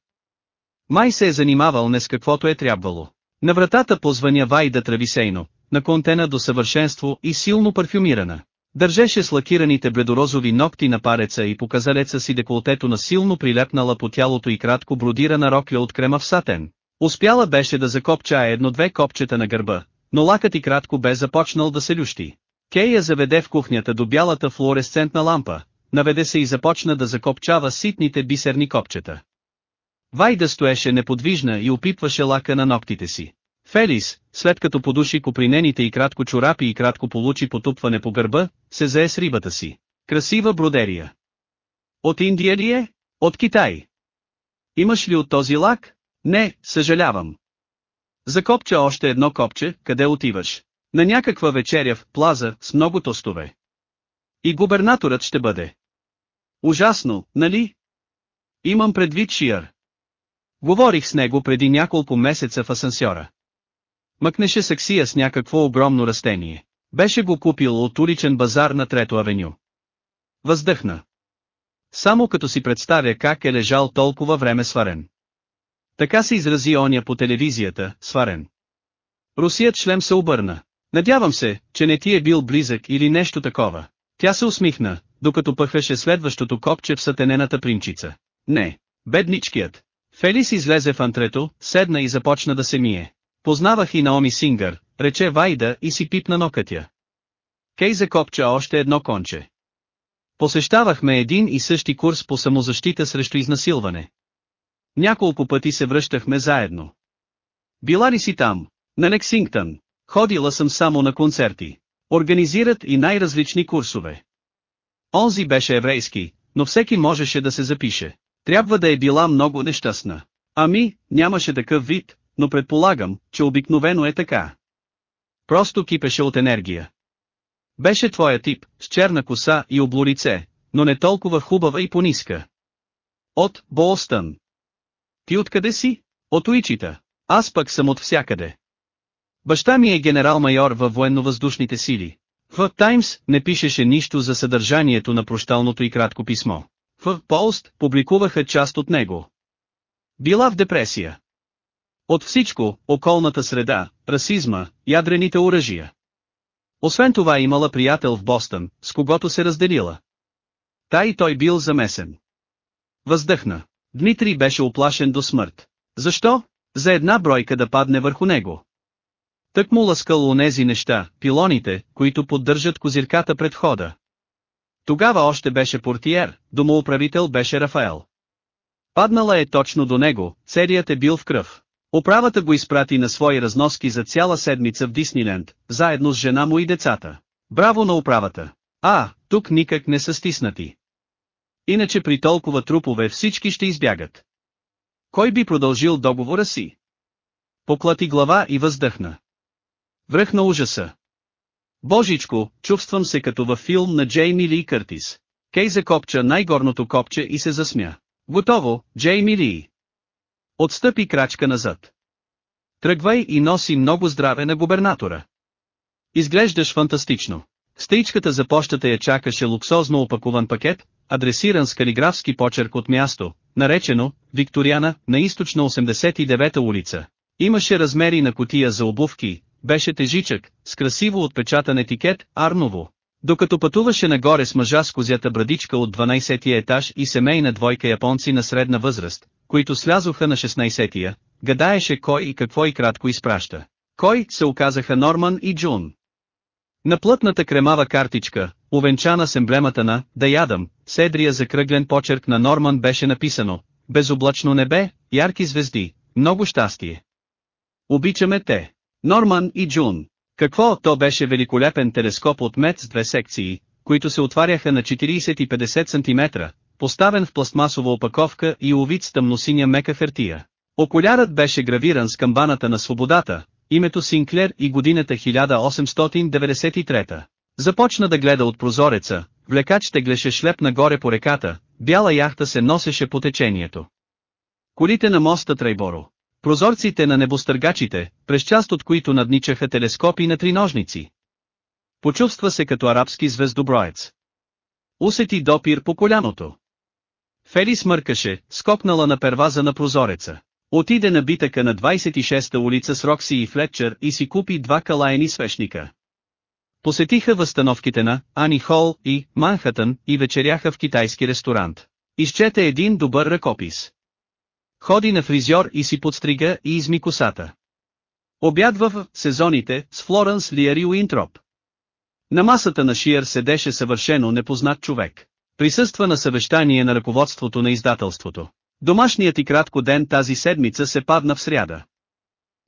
Май се е занимавал не с каквото е трябвало. На вратата позвъня Вайда Трависейно, на контена до съвършенство и силно парфюмирана. Държеше с лакираните бредорозови ногти на пареца и показалеца си деколтето на силно прилепнала по тялото и кратко бродирана рокля от крема в сатен. Успяла беше да закопчае едно-две копчета на гърба, но лакът и кратко бе започнал да се лющи. Кей заведе в кухнята до бялата флуоресцентна лампа, наведе се и започна да закопчава ситните бисерни копчета. Вайда стоеше неподвижна и опитваше лака на ногтите си. Фелис, след като подуши копринените и кратко чорапи и кратко получи потупване по гърба, се зае с рибата си. Красива бродерия. От Индия ли е? От Китай. Имаш ли от този лак? Не, съжалявам. Закопча още едно копче, къде отиваш? На някаква вечеря в плаза с много тостове. И губернаторът ще бъде. Ужасно, нали? Имам предвид Шиър. Говорих с него преди няколко месеца в асансьора. Мъкнеше саксия с някакво огромно растение. Беше го купил от уличен базар на Трето авеню. Въздъхна. Само като си представя как е лежал толкова време сварен. Така се изрази оня по телевизията, сварен. Русият шлем се обърна. Надявам се, че не ти е бил близък или нещо такова. Тя се усмихна, докато пъхваше следващото копче в сатенената принчица. Не, бедничкият. Фелис излезе в антрето, седна и започна да се мие. Познавах и Наоми Сингър, рече Вайда и си пипна нокътя. Кей закопча още едно конче. Посещавахме един и същи курс по самозащита срещу изнасилване. Няколко пъти се връщахме заедно. Била ли си там? На Лексингтън. Ходила съм само на концерти. Организират и най-различни курсове. Онзи беше еврейски, но всеки можеше да се запише. Трябва да е била много нещастна. Ами, нямаше такъв вид, но предполагам, че обикновено е така. Просто кипеше от енергия. Беше твоя тип, с черна коса и облорице, но не толкова хубава и пониска. От Бостън. Ти откъде си? От Уичита. Аз пък съм от всякъде. Баща ми е генерал-майор във военновъздушните сили. В Таймс не пишеше нищо за съдържанието на прощалното и кратко писмо. В Пост публикуваха част от него. Била в депресия. От всичко, околната среда, расизма, ядрените оръжия. Освен това имала приятел в Бостън, с когото се разделила. Та и той бил замесен. Въздъхна. Дмитрий беше оплашен до смърт. Защо? За една бройка да падне върху него. Тък му ласкал онези неща, пилоните, които поддържат козирката пред хода. Тогава още беше портиер, домоуправител беше Рафаел. Паднала е точно до него, целият е бил в кръв. Управата го изпрати на свои разноски за цяла седмица в Дисниленд, заедно с жена му и децата. Браво на управата! А, тук никак не са стиснати. Иначе при толкова трупове всички ще избягат. Кой би продължил договора си? Поклати глава и въздъхна. Връх на ужаса. Божичко, чувствам се като във филм на Джейми Ли Къртис. Кей закопча най-горното копче и се засмя. Готово, Джейми Ли. Отстъпи крачка назад. Тръгвай и носи много здраве на губернатора. Изглеждаш фантастично. Стейчката за почтата я чакаше луксозно опакован пакет, адресиран с калиграфски почерк от място, наречено Викториана, на източна 89-та улица. Имаше размери на котия за обувки, беше тежичък, с красиво отпечатан етикет, Арново. Докато пътуваше нагоре с мъжа с козята брадичка от 12-тия етаж и семейна двойка японци на средна възраст, които слязоха на 16-тия, гадаеше кой и какво и кратко изпраща. Кой се оказаха Норман и Джун. На плътната кремава картичка, увенчана с емблемата на «Да ядам», седрия закръглен почерк на Норман беше написано «Безоблачно небе, ярки звезди, много щастие». Обичаме те. Норман и Джун. Какво то беше великолепен телескоп от мед с две секции, които се отваряха на 40 и 50 см, поставен в пластмасова опаковка и увид с тъмносиня мека хартия. Окулярът беше гравиран с камбаната на свободата, името Синклер и годината 1893. Започна да гледа от прозореца, влекач теглеше шлеп нагоре по реката, бяла яхта се носеше по течението. Колите на моста Трайборо. Прозорците на небостъргачите, през част от които надничаха телескопи на триножници. Почувства се като арабски звездоброец. Усети допир по коляното. Фели смъркаше, скокнала на перваза на прозореца. Отиде на битъка на 26-та улица с Рокси и Флетчер и си купи два калайни свещника. Посетиха възстановките на Ани Хол и Манхатън и вечеряха в китайски ресторант. Изчете един добър ръкопис. Ходи на фризьор и си подстрига и изми косата. Обядва в сезоните с Флоренс Лиари Уинтроп. На масата на Шиер седеше съвършено непознат човек. Присъства на съвещание на ръководството на издателството. Домашният и кратко ден тази седмица се падна в сряда.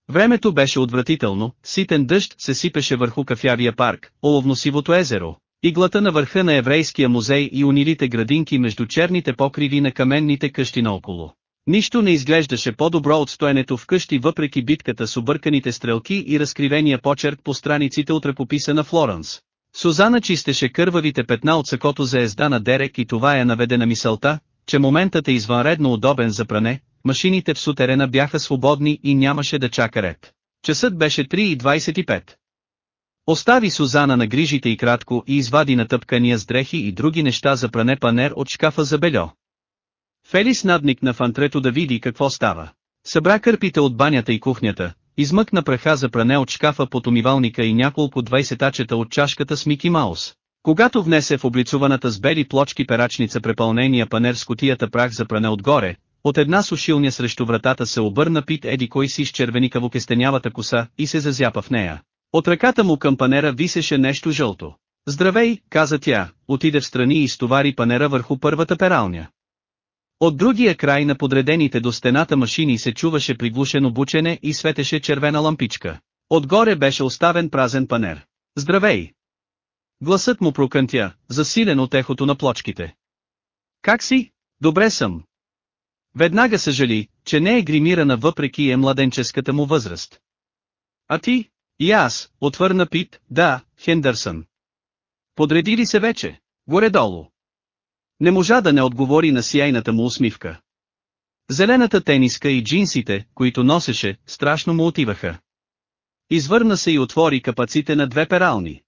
Времето беше отвратително, ситен дъжд се сипеше върху кафявия парк, оловносивото езеро, иглата на върха на еврейския музей и унилите градинки между черните покриви на каменните къщи наоколо. Нищо не изглеждаше по-добро от стоенето в къщи въпреки битката с обърканите стрелки и разкривения почерк по страниците от ръкописа на Флоренс. Сузана чистеше кървавите петна от сакото за езда на Дерек и това я наведе на мисълта, че моментът е извънредно удобен за пране, машините в сутерена бяха свободни и нямаше да чака ред. Часът беше 3.25. Остави Сузана на грижите и кратко и извади натъпкания с дрехи и други неща за пране панер от шкафа за бельо. Фелис надникна в антрето да види какво става. Събра кърпите от банята и кухнята, измъкна праха за пране от шкафа под умивалника и няколко двайсетачета от чашката с Мики Маус. Когато внесе в облицуваната с бели плочки перачница препълнения панер с котията прах за пране отгоре, от една сушилня срещу вратата се обърна Пит Еди кой си с червеникаво кестенявата коса и се зазяпа в нея. От ръката му към панера висеше нещо жълто. Здравей, каза тя, отиде в страни и стовари панера върху първата пералня. От другия край на подредените до стената машини се чуваше приглушено бучене и светеше червена лампичка. Отгоре беше оставен празен панер. Здравей! Гласът му прокънтя, засилен от ехото на плочките. Как си? Добре съм. Веднага съжали, че не е гримирана въпреки е младенческата му възраст. А ти? И аз, отвърна Пит, да, Хендърсън. Подреди ли се вече? Горе-долу. Не можа да не отговори на сияйната му усмивка. Зелената тениска и джинсите, които носеше, страшно му отиваха. Извърна се и отвори капаците на две перални.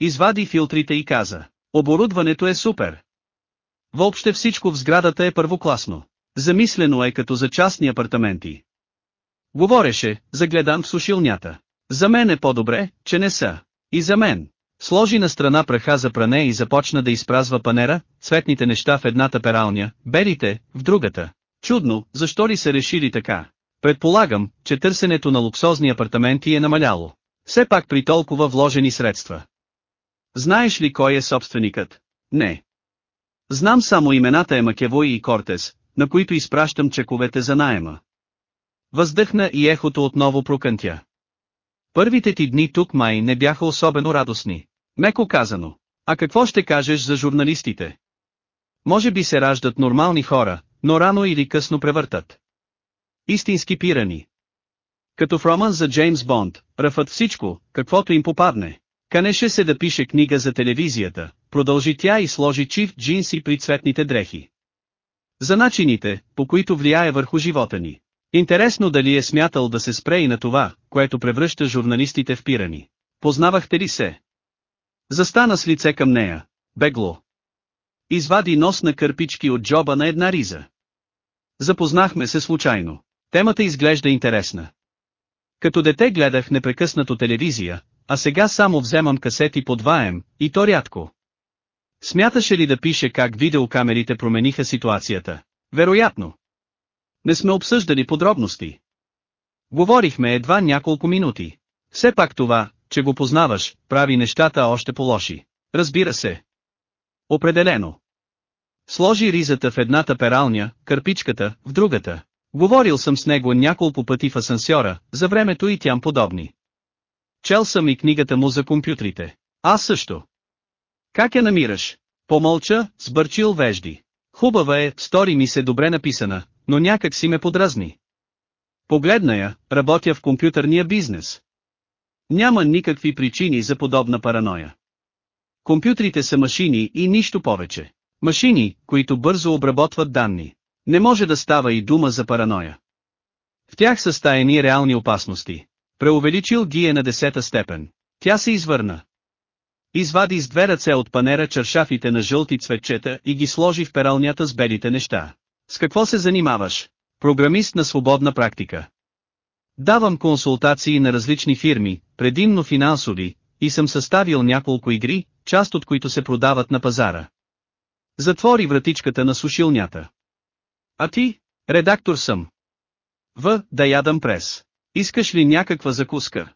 Извади филтрите и каза, оборудването е супер. Въобще всичко в сградата е първокласно. Замислено е като за частни апартаменти. Говореше, загледан в сушилнята. За мен е по-добре, че не са. И за мен. Сложи на страна праха за пране и започна да изпразва панера, цветните неща в едната пералня, белите, в другата. Чудно, защо ли са решили така? Предполагам, че търсенето на луксозни апартаменти е намаляло. Все пак при толкова вложени средства. Знаеш ли кой е собственикът? Не. Знам само имената Емакевой и Кортес, на които изпращам чековете за найема. Въздъхна и ехото отново прокънтя. Първите ти дни тук май не бяха особено радостни. Меко казано. А какво ще кажеш за журналистите? Може би се раждат нормални хора, но рано или късно превъртат. Истински пирани. Като в роман за Джеймс Бонд, ръфат всичко, каквото им попадне. Канеше се да пише книга за телевизията, продължи тя и сложи чиф джинси при цветните дрехи. За начините, по които влияе върху живота ни. Интересно дали е смятал да се спре и на това, което превръща журналистите в пирани. Познавахте ли се? Застана с лице към нея. Бегло. Извади нос на кърпички от джоба на една риза. Запознахме се случайно. Темата изглежда интересна. Като дете гледах непрекъснато телевизия, а сега само вземам касети под ваем, и то рядко. Смяташе ли да пише как видеокамерите промениха ситуацията? Вероятно. Не сме обсъждали подробности. Говорихме едва няколко минути. Все пак това, че го познаваш, прави нещата още по-лоши. Разбира се. Определено. Сложи ризата в едната пералня, кърпичката, в другата. Говорил съм с него няколко пъти в асансьора, за времето и тям подобни. Чел съм и книгата му за компютрите. Аз също. Как я намираш? Помълча, сбърчил вежди. Хубава е, стори ми се добре написана, но някак си ме подразни. Погледна я, работя в компютърния бизнес. Няма никакви причини за подобна параноя. Компютрите са машини и нищо повече. Машини, които бързо обработват данни. Не може да става и дума за параноя. В тях са стаени реални опасности. Преувеличил ги е на десета степен. Тя се извърна. Извади с две ръце от панера чершафите на жълти цветчета и ги сложи в пералнята с белите неща. С какво се занимаваш? Програмист на свободна практика. Давам консултации на различни фирми, предимно финансови, и съм съставил няколко игри, част от които се продават на пазара. Затвори вратичката на сушилнята. А ти? Редактор съм. В, да ядам прес. Искаш ли някаква закуска?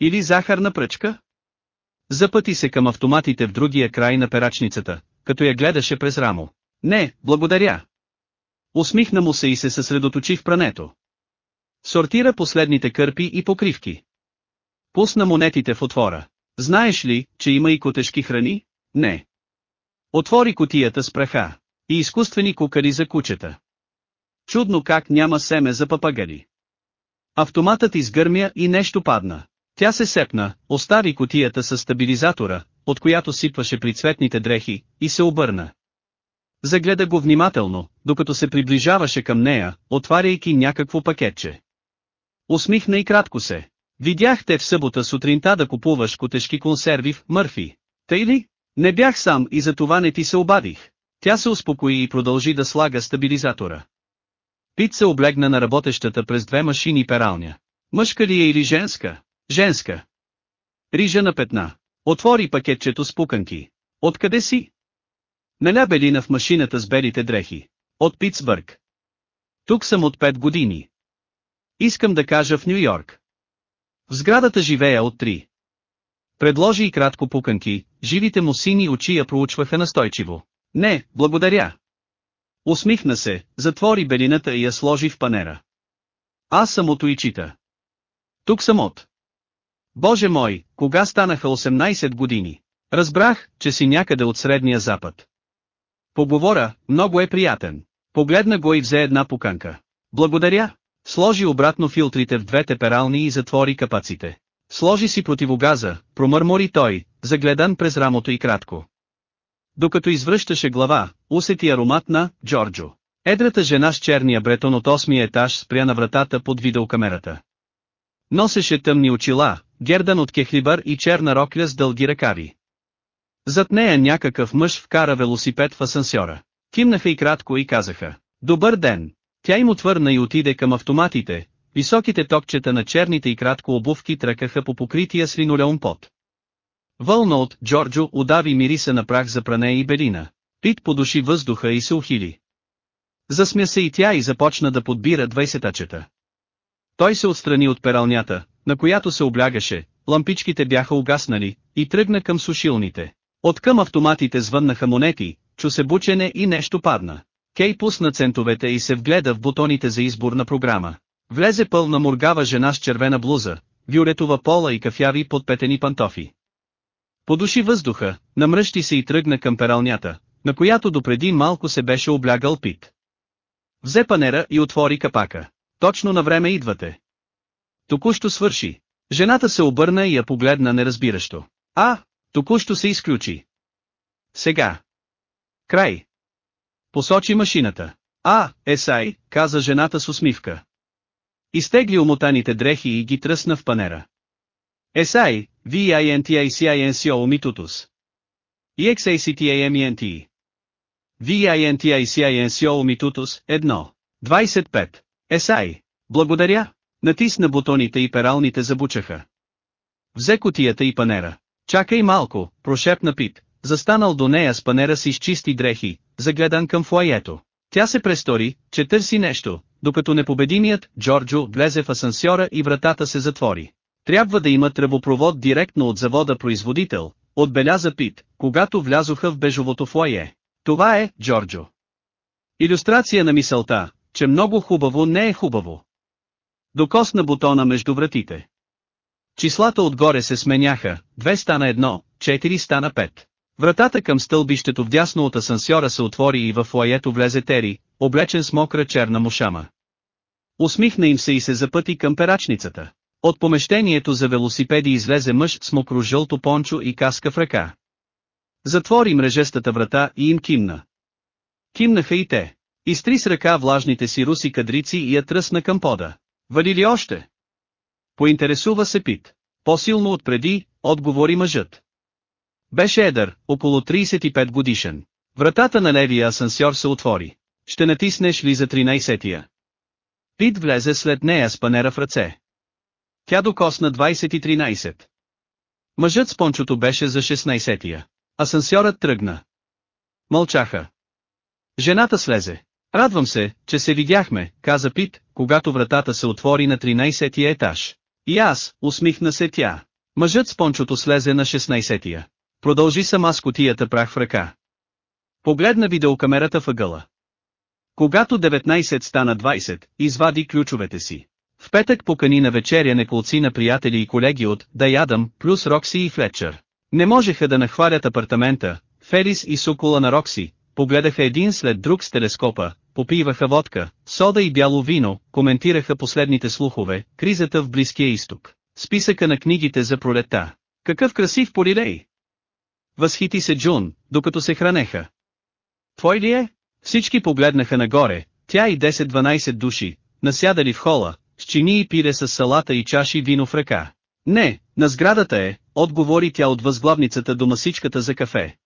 Или захарна пръчка? Запъти се към автоматите в другия край на перачницата, като я гледаше през рамо. Не, благодаря. Усмихна му се и се съсредоточи в прането. Сортира последните кърпи и покривки. Пусна монетите в отвора. Знаеш ли, че има и котешки храни? Не. Отвори котията с праха. И изкуствени кукари за кучета. Чудно как няма семе за папагали. Автоматът изгърмя и нещо падна. Тя се сепна, остави котията с стабилизатора, от която сипваше при цветните дрехи, и се обърна. Загледа го внимателно, докато се приближаваше към нея, отваряйки някакво пакетче. Усмихна и кратко се. Видях те в събота сутринта да купуваш котешки консерви в Мърфи. Тъй ли? Не бях сам и за това не ти се обадих. Тя се успокои и продължи да слага стабилизатора. Пит се облегна на работещата през две машини пералня. Мъжка ли е или женска? Женска. Рижа на петна. Отвори пакетчето с пуканки. Откъде си? Наля белина в машината с белите дрехи. От Питсбърг. Тук съм от пет години. Искам да кажа в Нью Йорк. В сградата живея от три. Предложи и кратко пуканки, живите му сини очи я проучваха настойчиво. Не, благодаря. Усмихна се, затвори белината и я сложи в панера. Аз съм от Уичита. Тук съм от. Боже мой, кога станаха 18 години? Разбрах, че си някъде от Средния Запад. Поговора, много е приятен. Погледна го и взе една пуканка. Благодаря. Сложи обратно филтрите в двете перални и затвори капаците. Сложи си противогаза, промърмори той, загледан през рамото и кратко. Докато извръщаше глава, усети аромат на Джорджо. Едрата жена с черния бретон от 8 етаж спря на вратата под видеокамерата. Носеше тъмни очила, гердан от кехлибър и черна рокля с дълги ръкави. Зад нея някакъв мъж вкара велосипед в асансьора. Кимнаха и кратко и казаха, «Добър ден!» Тя им отвърна и отиде към автоматите, високите токчета на черните и кратко обувки тръкаха по покрития с линолеум пот. Вълна от Джорджо удави мириса на прах за пране и белина. Пит подуши въздуха и се ухили. Засмя се и тя и започна да подбира двайсетачета. Той се отстрани от пералнята, на която се облягаше, лампичките бяха угаснали, и тръгна към сушилните. От към автоматите звъннаха монети, чу се бучене и нещо падна. Кей пусна центовете и се вгледа в бутоните за избор на програма. Влезе пълна моргава жена с червена блуза, виолетова пола и кафяви подпетени пантофи. Подуши въздуха, намръщи се и тръгна към пералнята, на която допреди малко се беше облягал Пит. Взе панера и отвори капака. Точно на време идвате. Току-що свърши. Жената се обърна и я погледна неразбиращо. А, току-що се изключи. Сега. Край. Посочи машината. А, Есай, каза жената с усмивка. Изтегли умотаните дрехи и ги тръсна в панера. Есай, VINTICINCO митутус. EXACTAMENT. VINTICINCO митутус, 1. 25. Есай. Благодаря. Натисна бутоните и пералните забучаха. Взе котията и панера. Чакай малко, прошепна Пит, застанал до нея с панера с чисти дрехи, загледан към фуаето. Тя се престори, че търси нещо, докато непобедимият Джорджо влезе в асансьора и вратата се затвори. Трябва да има тръбопровод директно от завода производител, отбеляза Пит, когато влязоха в бежовото фуае. Това е, Джорджо. Иллюстрация на мисълта, че много хубаво не е хубаво. Докосна бутона между вратите. Числата отгоре се сменяха, 2 стана 1, 4 стана 5. Вратата към стълбището вдясно от асансьора се отвори и в фуаето влезе Тери, облечен с мокра черна мушама. Усмихна им се и се запъти към перачницата. От помещението за велосипеди излезе мъж с мокро-жълто пончо и каска в ръка. Затвори мрежестата врата и им кимна. Кимнаха и те. Изтри с ръка влажните си руси кадрици и я тръсна към пода. Вали ли още? Поинтересува се Пит. По-силно от преди, отговори мъжът. Беше едър, около 35 годишен. Вратата на левия асансьор се отвори. Ще натиснеш ли за 13-тия? Пит влезе след нея с панера в ръце. Тя докосна 20 и 13. Мъжът с пончото беше за 16-тия. Асансьорът тръгна. Мълчаха. Жената слезе. Радвам се, че се видяхме, каза Пит, когато вратата се отвори на 13-тия етаж. И аз, усмихна се тя. Мъжът с пончото слезе на 16-тия. Продължи сама с котията прах в ръка. Погледна видеокамерата въгъла. Когато 19 стана 20, извади ключовете си. В петък покани на вечеря неколци на приятели и колеги от Да ядам, плюс Рокси и Флетчер. Не можеха да нахвалят апартамента, Ферис и Сокола на Рокси, погледаха един след друг с телескопа, попиваха водка, сода и бяло вино, коментираха последните слухове, кризата в Близкия изток, списъка на книгите за пролета. Какъв красив полилей! Възхити се Джун, докато се хранеха. Твой ли е? Всички погледнаха нагоре, тя и 10-12 души, насядали в хола, с чини и пире с салата и чаши вино в ръка. Не, на сградата е, отговори тя от възглавницата до масичката за кафе.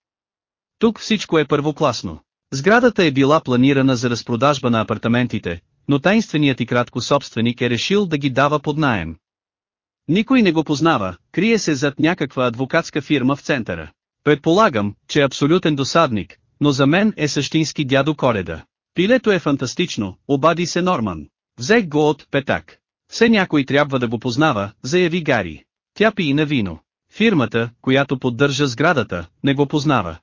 Тук всичко е първокласно. Сградата е била планирана за разпродажба на апартаментите, но тайнственият и кратко собственик е решил да ги дава под наем. Никой не го познава, крие се зад някаква адвокатска фирма в центъра. Предполагам, че е абсолютен досадник, но за мен е същински дядо Коледа. Пилето е фантастично, обади се Норман. Взех го от петак. Все някой трябва да го познава, заяви Гари. Тя пи на вино. Фирмата, която поддържа сградата, не го познава.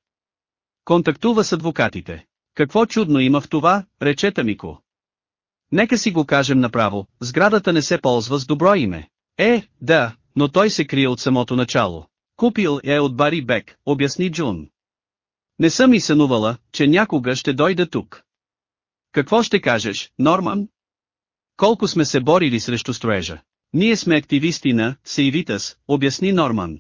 Контактува с адвокатите. Какво чудно има в това, рече Тамико. Нека си го кажем направо, сградата не се ползва с добро име. Е, да, но той се крие от самото начало. Купил е от Бари Бек, обясни Джун. Не съм и сънувала, че някога ще дойда тук. Какво ще кажеш, Норман? Колко сме се борили срещу строежа? Ние сме активисти на Сейвитас, обясни Норман.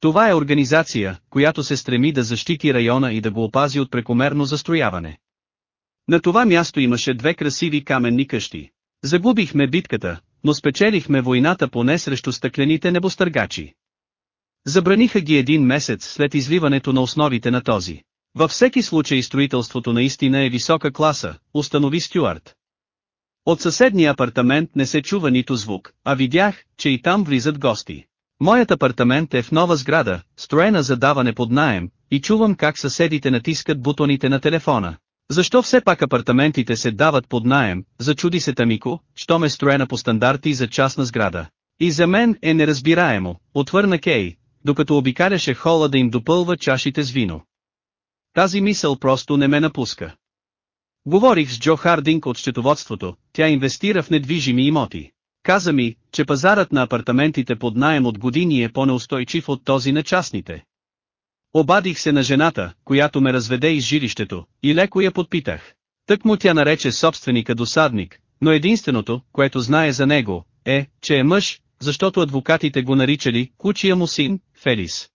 Това е организация, която се стреми да защити района и да го опази от прекомерно застрояване. На това място имаше две красиви каменни къщи. Загубихме битката, но спечелихме войната поне срещу стъклените небостъргачи. Забраниха ги един месец след изливането на основите на този. Във всеки случай строителството наистина е висока класа, установи Стюарт. От съседния апартамент не се чува нито звук, а видях, че и там влизат гости. Моят апартамент е в нова сграда, строена за даване под наем, и чувам как съседите натискат бутоните на телефона. Защо все пак апартаментите се дават под наем, зачуди се Тамико, щом е строена по стандарти за частна сграда. И за мен е неразбираемо, отвърна Кей, докато обикаляше хола да им допълва чашите с вино. Тази мисъл просто не ме напуска. Говорих с Джо Хардинг от счетоводството, тя инвестира в недвижими имоти. Каза ми, че пазарът на апартаментите под найем от години е по-неустойчив от този на частните. Обадих се на жената, която ме разведе из жилището, и леко я подпитах. Тък му тя нарече собственика досадник, но единственото, което знае за него, е, че е мъж, защото адвокатите го наричали «кучия му син», Фелис.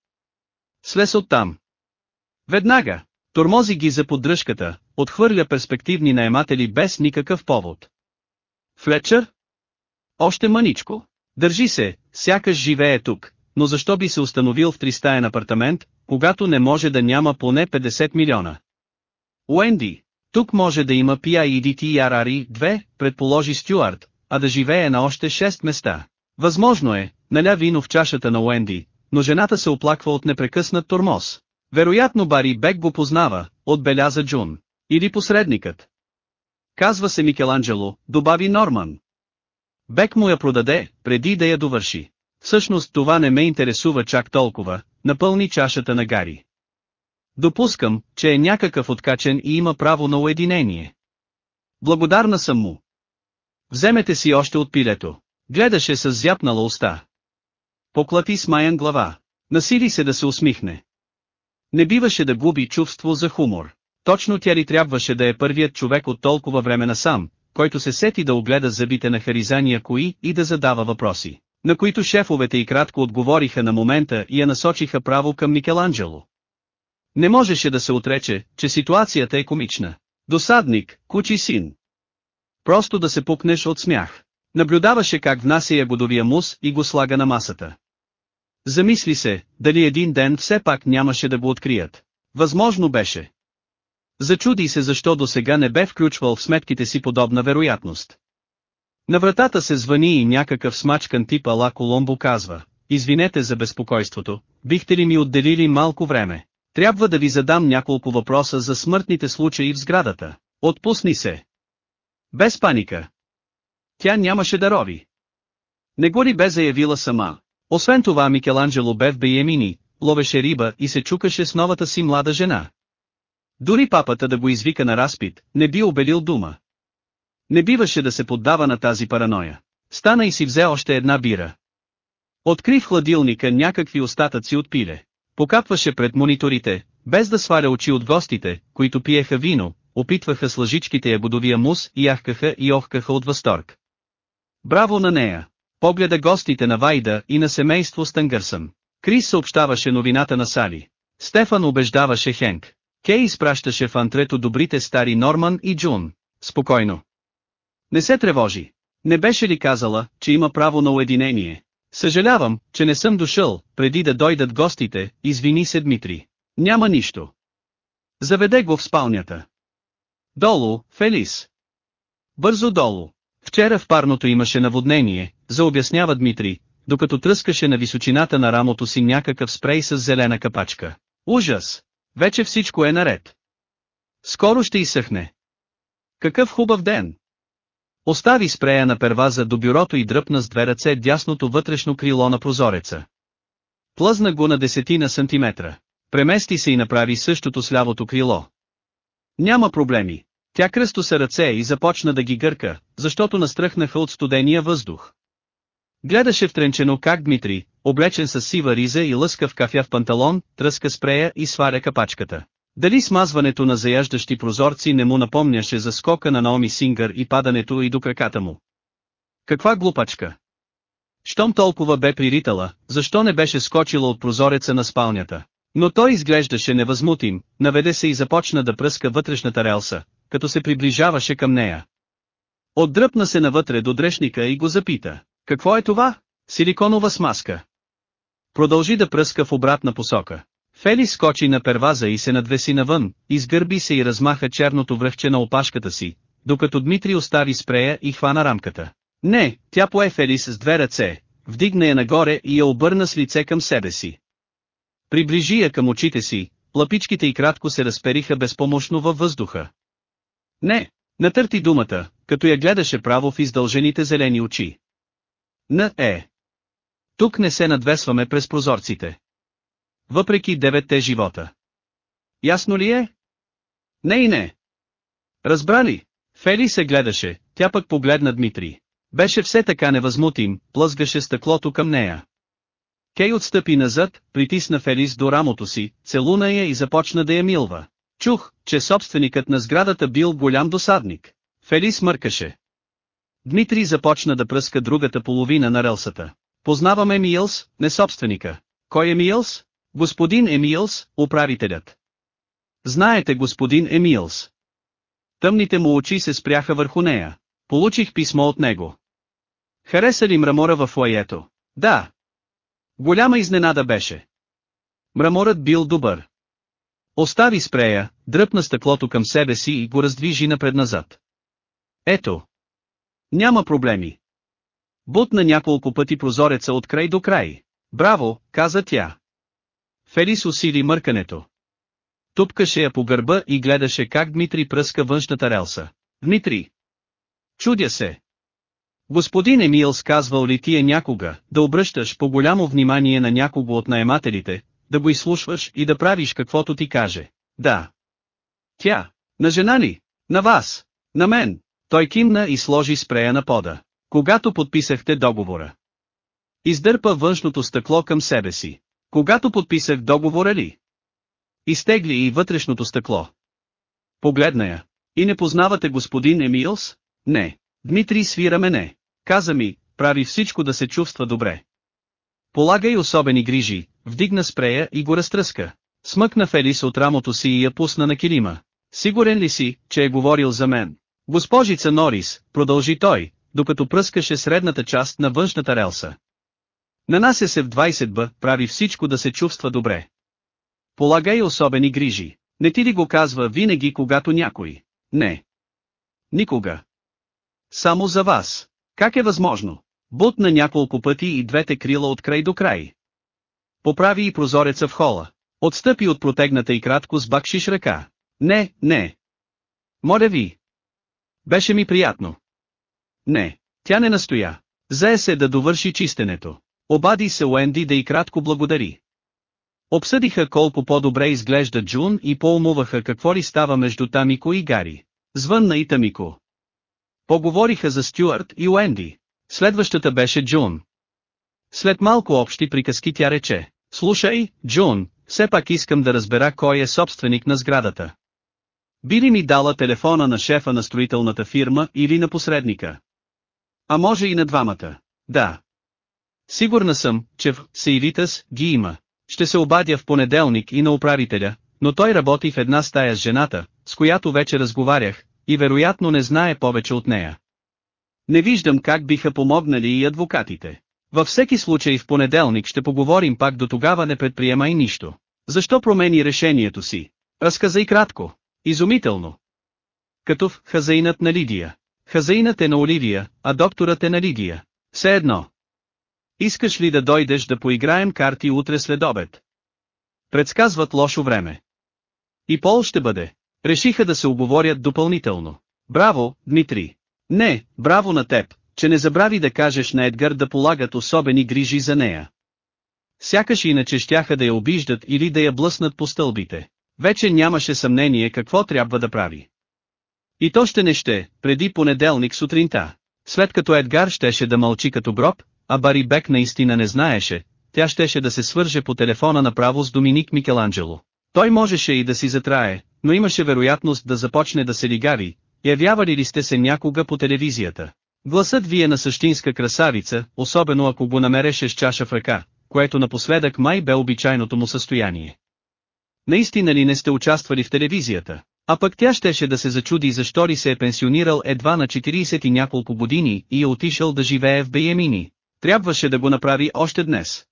Слез оттам. Веднага, тормози ги за поддръжката, отхвърля перспективни наематели без никакъв повод. Флетчър? Още мъничко. Държи се, сякаш живее тук, но защо би се установил в тристаен апартамент, когато не може да няма поне 50 милиона? Уенди, тук може да има PIEDT RRI 2, предположи Стюарт, а да живее на още 6 места. Възможно е, наля вино в чашата на Уенди, но жената се оплаква от непрекъснат тормоз. Вероятно Бари Бек го познава, отбеляза Джун. Или посредникът. Казва се Микеланджело, добави Норман. Бек му я продаде, преди да я довърши. Всъщност това не ме интересува чак толкова, напълни чашата на Гари. Допускам, че е някакъв откачен и има право на уединение. Благодарна съм му. Вземете си още от пилето. Гледаше с зяпнала уста. Поклати смаян глава. Насили се да се усмихне. Не биваше да губи чувство за хумор. Точно тя ли трябваше да е първият човек от толкова време насам, който се сети да огледа зъбите на Харизания кои и да задава въпроси, на които шефовете и кратко отговориха на момента и я насочиха право към Микеланджело. Не можеше да се отрече, че ситуацията е комична. Досадник, кучи син. Просто да се пукнеш от смях. Наблюдаваше как внася ягодовия мус и го слага на масата. Замисли се, дали един ден все пак нямаше да го открият. Възможно беше. Зачуди се защо до сега не бе включвал в сметките си подобна вероятност. На вратата се звъни и някакъв смачкан тип Ала Коломбо казва, извинете за безпокойството, бихте ли ми отделили малко време? Трябва да ви задам няколко въпроса за смъртните случаи в сградата. Отпусни се. Без паника. Тя нямаше да рови. Не го ли бе заявила сама? Освен това Микеланджело бе в Бейемини, ловеше риба и се чукаше с новата си млада жена. Дори папата да го извика на разпит, не би обелил дума. Не биваше да се поддава на тази параноя. Стана и си взе още една бира. Откри хладилника някакви остатъци от пиле. Покапваше пред мониторите, без да сваля очи от гостите, които пиеха вино, опитваха с лъжичките ябодовия мус и яхкаха и охкаха от възторг. Браво на нея! Погледа гостите на Вайда и на семейство Стънгърсъм. Крис съобщаваше новината на Сали. Стефан убеждаваше Хенк. Кей изпращаше в антрето добрите стари Норман и Джун. Спокойно. Не се тревожи. Не беше ли казала, че има право на уединение? Съжалявам, че не съм дошъл, преди да дойдат гостите, извини се Дмитрий. Няма нищо. Заведе го в спалнята. Долу, Фелис. Бързо долу. Вчера в парното имаше наводнение, заобяснява Дмитрий, докато тръскаше на височината на рамото си някакъв спрей с зелена капачка. Ужас! Вече всичко е наред. Скоро ще изсъхне. Какъв хубав ден! Остави спрея на перваза до бюрото и дръпна с две ръце дясното вътрешно крило на прозореца. Плъзна го на десетина сантиметра. Премести се и направи същото с лявото крило. Няма проблеми. Тя кръсто се ръце и започна да ги гърка, защото настръхнаха от студения въздух. Гледаше втренчено как Дмитрий, облечен с сива риза и лъскав кафяв панталон, тръска спрея и сваря капачката. Дали смазването на заяждащи прозорци не му напомняше за скока на Наоми Сингър и падането и до краката му? Каква глупачка! Щом толкова бе приритала, защо не беше скочила от прозореца на спалнята? Но той изглеждаше невъзмутим, наведе се и започна да пръска вътрешната релса, като се приближаваше към нея. Отдръпна се навътре до дрешника и го запита. Какво е това? Силиконова смазка. Продължи да пръска в обратна посока. Фели скочи на перваза и се надвеси навън, изгърби се и размаха черното връхче на опашката си, докато Дмитрий остави спрея и хвана рамката. Не, тя пое Фелис с две ръце, вдигна я нагоре и я обърна с лице към себе си. Приближи я към очите си, лапичките и кратко се разпериха безпомощно във въздуха. Не, натърти думата, като я гледаше право в издължените зелени очи. Н е. Тук не се надвесваме през прозорците. Въпреки деветте живота. Ясно ли е? Не и не. Разбрали? Фели се гледаше, тя пък погледна Дмитрий. Беше все така невъзмутим, плъзгаше стъклото към нея. Кей отстъпи назад, притисна Фелис до рамото си, целуна я и започна да я милва. Чух, че собственикът на сградата бил голям досадник. Фелис мъркаше. Дмитрий започна да пръска другата половина на релсата. Познаваме Миелс, не собственика. Кой е Миелс? Господин Емилс, управителят. Знаете господин Емилс. Тъмните му очи се спряха върху нея. Получих писмо от него. Хареса ли мрамора в лаето? Да. Голяма изненада беше. Мраморът бил добър. Остави спрея, дръпна стъклото към себе си и го раздвижи напред-назад. Ето. Няма проблеми. Бутна няколко пъти прозореца от край до край. Браво, каза тя. Фелис усили мъркането. Тупкаше я по гърба и гледаше как Дмитрий пръска външната релса. Дмитрий! Чудя се! Господин Емил сказвал ли ти е някога, да обръщаш по голямо внимание на някого от наемателите, да го изслушваш и да правиш каквото ти каже? Да. Тя. На жена ли? На вас. На мен. Той кимна и сложи спрея на пода. Когато подписахте договора. Издърпа външното стъкло към себе си. Когато подписах договора ли? Изтегли и вътрешното стъкло. Погледна я. И не познавате господин Емилс? Не. Дмитрий свира мене. Каза ми, прави всичко да се чувства добре. Полагай особени грижи, вдигна спрея и го разтръска. Смъкна Фелис от рамото си и я пусна на килима. Сигурен ли си, че е говорил за мен? Госпожица Норис, продължи той, докато пръскаше средната част на външната релса. Нанася се в 20 б, прави всичко да се чувства добре. Полагай особени грижи. Не ти ли го казва винаги когато някой? Не. Никога. Само за вас. Как е възможно? Бутна няколко пъти и двете крила от край до край. Поправи и прозореца в хола. Отстъпи от протегната и кратко с бакшиш ръка. Не, не. Моля ви. Беше ми приятно. Не, тя не настоя. Зае се да довърши чистенето. Обади се Уенди да и кратко благодари. Обсъдиха колко по-добре изглежда Джун и поумуваха какво ли става между Тамико и Гари. Звънна и Тамико. Поговориха за Стюарт и Уенди. Следващата беше Джун. След малко общи приказки тя рече, слушай, Джун, все пак искам да разбера кой е собственик на сградата. Би ли ми дала телефона на шефа на строителната фирма или на посредника? А може и на двамата. Да. Сигурна съм, че в Сейвитас ги има. Ще се обадя в понеделник и на управителя, но той работи в една стая с жената, с която вече разговарях, и вероятно не знае повече от нея. Не виждам как биха помогнали и адвокатите. Във всеки случай в понеделник ще поговорим пак до тогава не предприемай нищо. Защо промени решението си? Разказай кратко. Изумително. Като в хазаинът на Лидия. Хазаинът е на Оливия, а докторът е на Лидия. Все едно. Искаш ли да дойдеш да поиграем карти утре след обед? Предсказват лошо време. И Пол ще бъде. Решиха да се оговорят допълнително. Браво, Дмитрий. Не, браво на теб, че не забрави да кажеш на Едгар да полагат особени грижи за нея. Сякаш иначе щяха да я обиждат или да я блъснат по стълбите. Вече нямаше съмнение какво трябва да прави. И то ще не ще, преди понеделник сутринта. След като Едгар щеше да мълчи като гроб, а Бари Бек наистина не знаеше, тя щеше да се свърже по телефона направо с Доминик Микеланджело. Той можеше и да си затрае, но имаше вероятност да започне да се лигари, явявали ли сте се някога по телевизията. Гласът ви е на същинска красавица, особено ако го намереше с чаша в ръка, което напоследък май бе обичайното му състояние. Наистина ли не сте участвали в телевизията? А пък тя щеше да се зачуди защо ли се е пенсионирал едва на 40 и няколко години и е отишъл да живее в Бейемини. Трябваше да го направи още днес.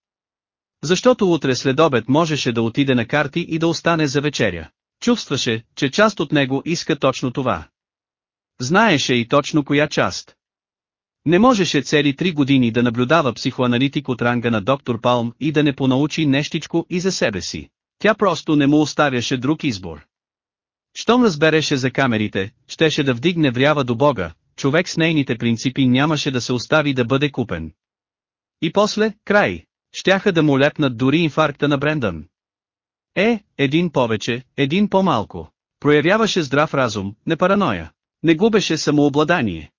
Защото утре след обед можеше да отиде на карти и да остане за вечеря. Чувстваше, че част от него иска точно това. Знаеше и точно коя част. Не можеше цели три години да наблюдава психоаналитик от ранга на доктор Палм и да не понаучи нещичко и за себе си. Тя просто не му оставяше друг избор. Щом разбереше за камерите, щеше да вдигне врява до Бога, човек с нейните принципи нямаше да се остави да бъде купен. И после, край, щяха да му лепнат дори инфаркта на Брендан. Е, един повече, един по-малко. Проявяваше здрав разум, не параноя. Не губеше самообладание.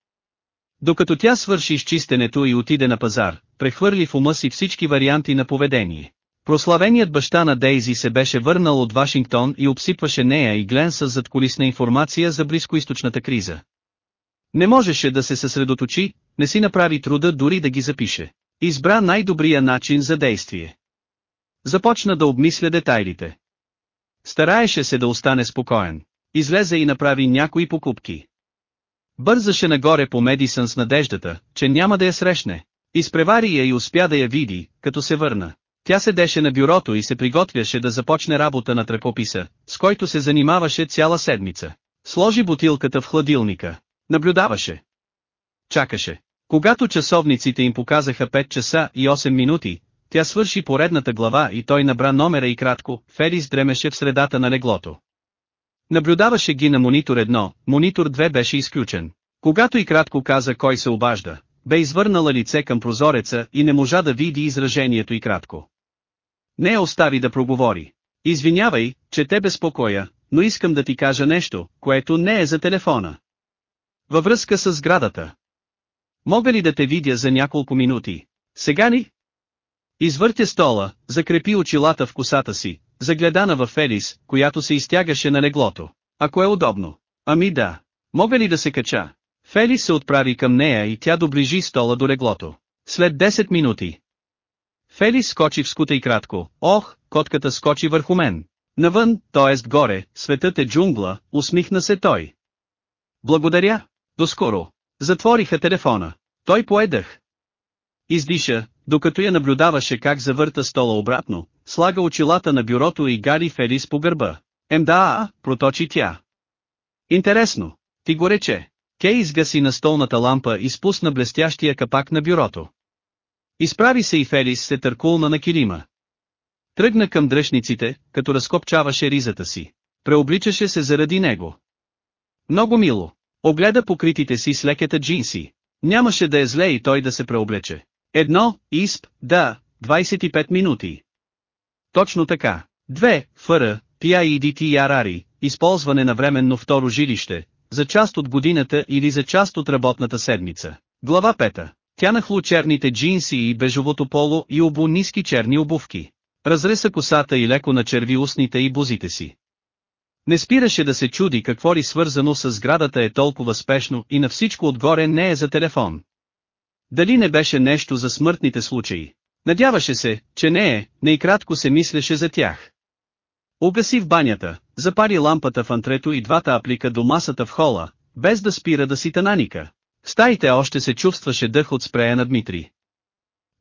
Докато тя свърши изчистенето и отиде на пазар, прехвърли в ума си всички варианти на поведение. Прославеният баща на Дейзи се беше върнал от Вашингтон и обсипваше нея и Глен с задколисна информация за близкоисточната криза. Не можеше да се съсредоточи, не си направи труда дори да ги запише. Избра най-добрия начин за действие. Започна да обмисля детайлите. Стараеше се да остане спокоен. Излезе и направи някои покупки. Бързаше нагоре по Медисън с надеждата, че няма да я срещне. Изпревари я и успя да я види, като се върна. Тя седеше на бюрото и се приготвяше да започне работа на трепописа, с който се занимаваше цяла седмица. Сложи бутилката в хладилника. Наблюдаваше. Чакаше. Когато часовниците им показаха 5 часа и 8 минути, тя свърши поредната глава и той набра номера и кратко, Фелис дремеше в средата на леглото. Наблюдаваше ги на монитор 1, монитор 2 беше изключен. Когато и кратко каза кой се обажда, бе извърнала лице към прозореца и не можа да види изражението и кратко. Не остави да проговори. Извинявай, че те безпокоя, но искам да ти кажа нещо, което не е за телефона. Във връзка с сградата. Мога ли да те видя за няколко минути? Сега ли? Извъртя стола, закрепи очилата в косата си, загледана във Фелис, която се изтягаше на леглото. Ако е удобно. Ами да. Мога ли да се кача? Фелис се отправи към нея и тя доближи стола до леглото. След 10 минути. Фелис скочи в скута и кратко. Ох, котката скочи върху мен. Навън, т.е. горе, светът е джунгла, усмихна се той. Благодаря. Доскоро. Затвориха телефона. Той поедах. Издиша, докато я наблюдаваше как завърта стола обратно, слага очилата на бюрото и гари Фелис по гърба. Ем да, проточи тя. Интересно. Ти го рече. Кей изгаси на столната лампа и спусна блестящия капак на бюрото. Изправи се и Фелис се търкулна на килима. Тръгна към дръжниците, като разкопчаваше ризата си. Преобличаше се заради него. Много мило. Огледа покритите си с лекета джинси. Нямаше да е зле и той да се преоблече. Едно, изп, да, 25 минути. Точно така. Две, фъра, PIEDT Ярари, използване на временно второ жилище, за част от годината или за част от работната седмица. Глава 5. Тя нахлу черните джинси и бежовото поло и обу ниски черни обувки. Разреса косата и леко начерви устните и бузите си. Не спираше да се чуди какво ли свързано с сградата е толкова спешно и на всичко отгоре не е за телефон. Дали не беше нещо за смъртните случаи? Надяваше се, че не е, не и кратко се мислеше за тях. Угаси в банята, запари лампата в антрето и двата аплика до масата в хола, без да спира да си тананика. В стаите още се чувстваше дъх от спрея на Дмитрий.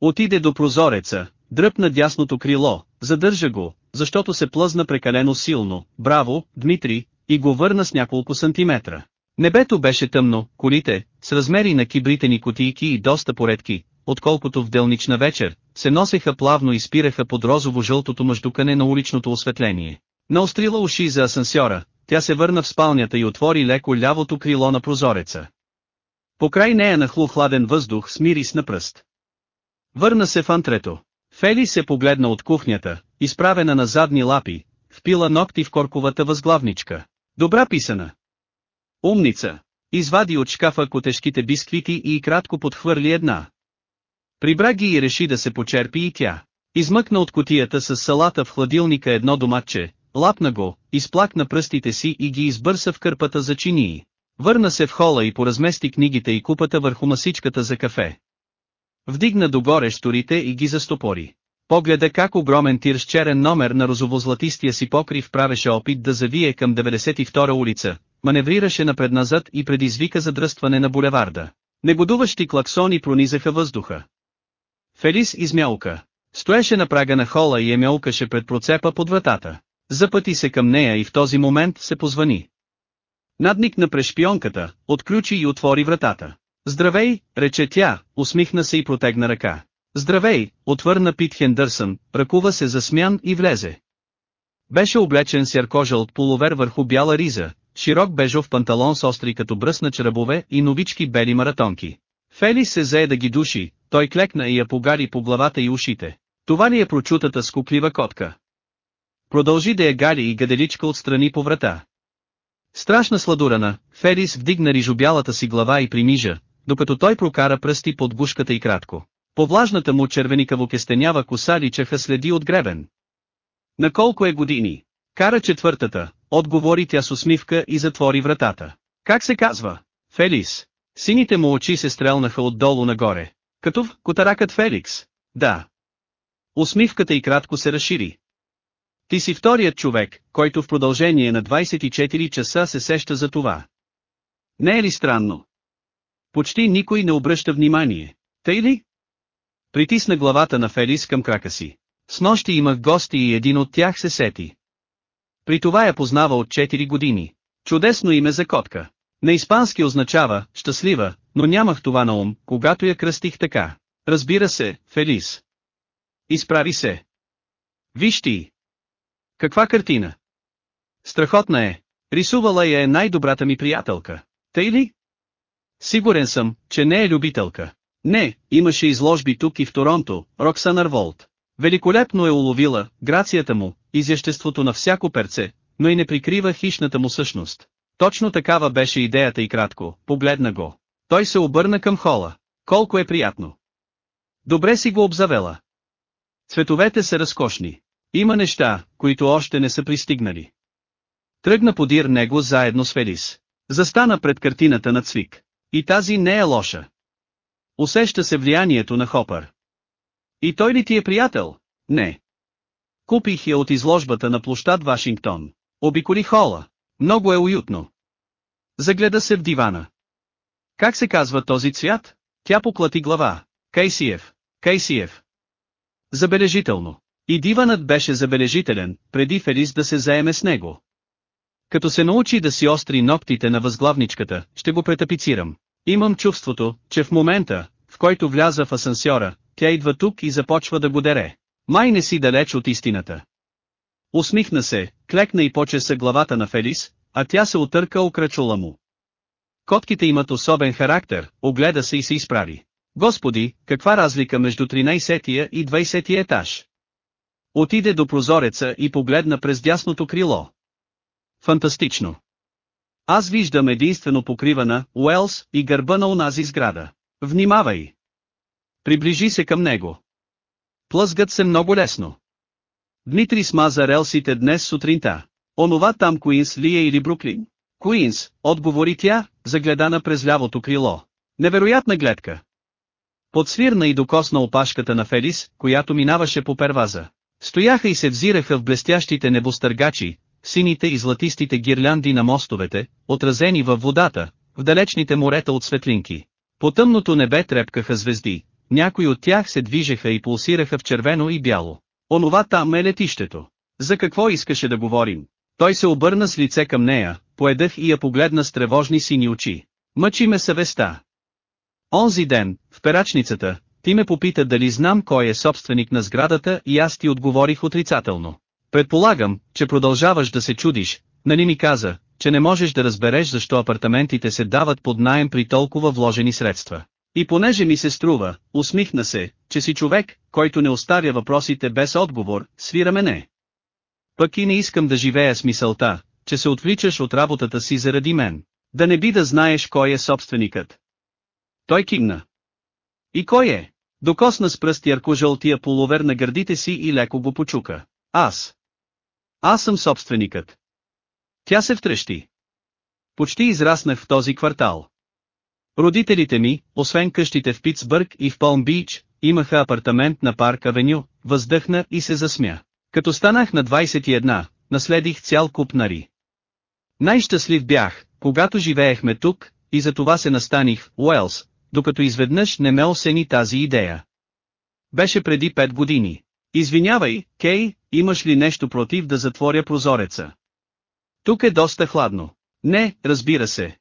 Отиде до прозореца, дръпна дясното крило, задържа го, защото се плъзна прекалено силно, браво, Дмитрий, и го върна с няколко сантиметра. Небето беше тъмно, колите, с размери на кибритени кутийки и доста поредки, отколкото в делнична вечер, се носеха плавно и спираха под розово-жълтото мъждукане на уличното осветление. Наострила уши за асансьора, тя се върна в спалнята и отвори леко лявото крило на прозореца. Покрай нея нахлу хладен въздух с мирис на пръст. Върна се в антрето. Фели се погледна от кухнята, изправена на задни лапи, впила ногти в корковата възглавничка. Добра писана. Умница. Извади от шкафа котешките бисквити и кратко подхвърли една. Прибра ги и реши да се почерпи и тя. Измъкна от котията с салата в хладилника едно доматче, лапна го, изплакна пръстите си и ги избърса в кърпата за чинии. Върна се в хола и поразмести книгите и купата върху масичката за кафе. Вдигна догоре шторите и ги застопори. Погледа как огромен тир с черен номер на розово-златистия си покрив правеше опит да завие към 92 улица, маневрираше напредназад и предизвика задръстване на булеварда. Негодуващи клаксони пронизаха въздуха. Фелис измялка. Стоеше на прага на хола и е мялкаше пред процепа под вратата. Запъти се към нея и в този момент се позвани. Надникна през шпионката, отключи и отвори вратата. Здравей, рече тя, усмихна се и протегна ръка. Здравей, отвърна Пит Хендърсън, ръкува се за смян и влезе. Беше облечен с яркожълт половер върху бяла риза, широк бежов панталон с остри като бръсна чрабове и новички бели маратонки. Фели се зае да ги души, той клекна и я погари по главата и ушите. Това ли е прочутата скуклива котка? Продължи да я гари и гаделичка отстрани по врата. Страшна сладурана, Ферис вдигна рижобялата си глава и примижа, докато той прокара пръсти под гушката и кратко. По влажната му червеникаво кестенява коса личаха следи от гребен. На колко е години? Кара четвъртата, отговори тя с усмивка и затвори вратата. Как се казва? Фелис. Сините му очи се стрелнаха отдолу нагоре. Като в котаракът Феликс. Да. Усмивката и кратко се разшири. Ти си вторият човек, който в продължение на 24 часа се сеща за това. Не е ли странно? Почти никой не обръща внимание. Тъй ли? Притисна главата на Фелис към крака си. С нощи имах гости и един от тях се сети. При това я познава от 4 години. Чудесно име за котка. На испански означава «щастлива», но нямах това на ум, когато я кръстих така. Разбира се, Фелис. Изправи се. Виж ти. Каква картина? Страхотна е. Рисувала я е най-добрата ми приятелка. Тъй ли? Сигурен съм, че не е любителка. Не, имаше изложби тук и в Торонто, Роксан Арволт. Великолепно е уловила, грацията му, изяществото на всяко перце, но и не прикрива хищната му същност. Точно такава беше идеята и кратко, погледна го. Той се обърна към хола. Колко е приятно. Добре си го обзавела. Цветовете са разкошни. Има неща, които още не са пристигнали. Тръгна подир него заедно с Фелис. Застана пред картината на Цвик. И тази не е лоша. Усеща се влиянието на Хопър. И той ли ти е приятел? Не. Купих я от изложбата на площад Вашингтон. Обиколи хола. Много е уютно. Загледа се в дивана. Как се казва този цвят? Тя поклати глава. Кейсиев. Кейсиев. Забележително. И диванът беше забележителен, преди Фелис да се заеме с него. Като се научи да си остри ногтите на възглавничката, ще го претапицирам. Имам чувството, че в момента, в който вляза в асансьора, тя идва тук и започва да го дере. Май не си далеч от истината. Усмихна се, клекна и почеса главата на Фелис, а тя се отърка окрачула му. Котките имат особен характер, огледа се и се изправи. Господи, каква разлика между 13-тия и 20-тия етаж? Отиде до прозореца и погледна през дясното крило. Фантастично. Аз виждам единствено покривана, Уелс и гърба на онази сграда. Внимавай! Приближи се към него. Плъзгат се много лесно. Дмитрий смаза релсите днес сутринта. Онова там Куинс ли е или Бруклин? Куинс, отговори тя, загледана през лявото крило. Невероятна гледка. Подсвирна и докосна опашката на Фелис, която минаваше по перваза. Стояха и се взираха в блестящите небостъргачи, сините и златистите гирлянди на мостовете, отразени във водата, в далечните морета от светлинки. По тъмното небе трепкаха звезди, някои от тях се движеха и пулсираха в червено и бяло. Онова там е летището. За какво искаше да говорим? Той се обърна с лице към нея, поедах и я погледна с тревожни сини очи. Мъчи ме съвестта. Онзи ден, в перачницата, ти ме попита дали знам кой е собственик на сградата и аз ти отговорих отрицателно. Предполагам, че продължаваш да се чудиш, нали ми каза, че не можеш да разбереш защо апартаментите се дават под найем при толкова вложени средства. И понеже ми се струва, усмихна се, че си човек, който не оставя въпросите без отговор, свира мене. Пък и не искам да живея с мисълта, че се отвличаш от работата си заради мен. Да не би да знаеш кой е собственикът. Той кимна. И кой е? Докосна с пръст ярко-жълтия полувер на гърдите си и леко го почука. Аз. Аз съм собственикът. Тя се втрещи. Почти израснах в този квартал. Родителите ми, освен къщите в Питсбърг и в Палм Бич, имаха апартамент на Парк Авеню, въздъхна и се засмя. Като станах на 21, наследих цял куп нари. Най-щастлив бях, когато живеехме тук, и за това се настаних в Уелс, докато изведнъж не ме осени тази идея. Беше преди 5 години. Извинявай, Кей, имаш ли нещо против да затворя прозореца? Тук е доста хладно. Не, разбира се.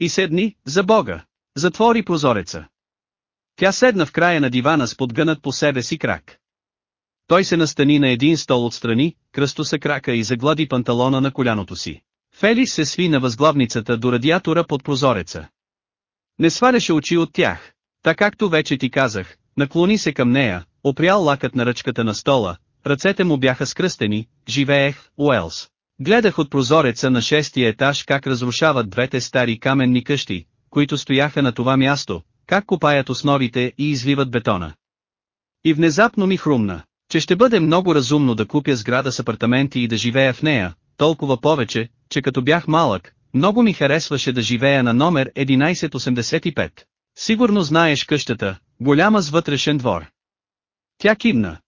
И седни, за Бога. Затвори прозореца. Тя седна в края на дивана с подгънат по себе си крак. Той се настани на един стол отстрани, кръстоса крака и заглади панталона на коляното си. Фелис се сви на възглавницата до радиатора под прозореца. Не сваляше очи от тях. Така както вече ти казах, наклони се към нея, опрял лакът на ръчката на стола, ръцете му бяха скръстени, живеех, Уелс. Гледах от прозореца на шестия етаж как разрушават двете стари каменни къщи, които стояха на това място, как копаят основите и извиват бетона. И внезапно ми хрумна, че ще бъде много разумно да купя сграда с апартаменти и да живея в нея, толкова повече, че като бях малък, много ми харесваше да живея на номер 1185. Сигурно знаеш къщата, голяма с вътрешен двор. Тя кимна.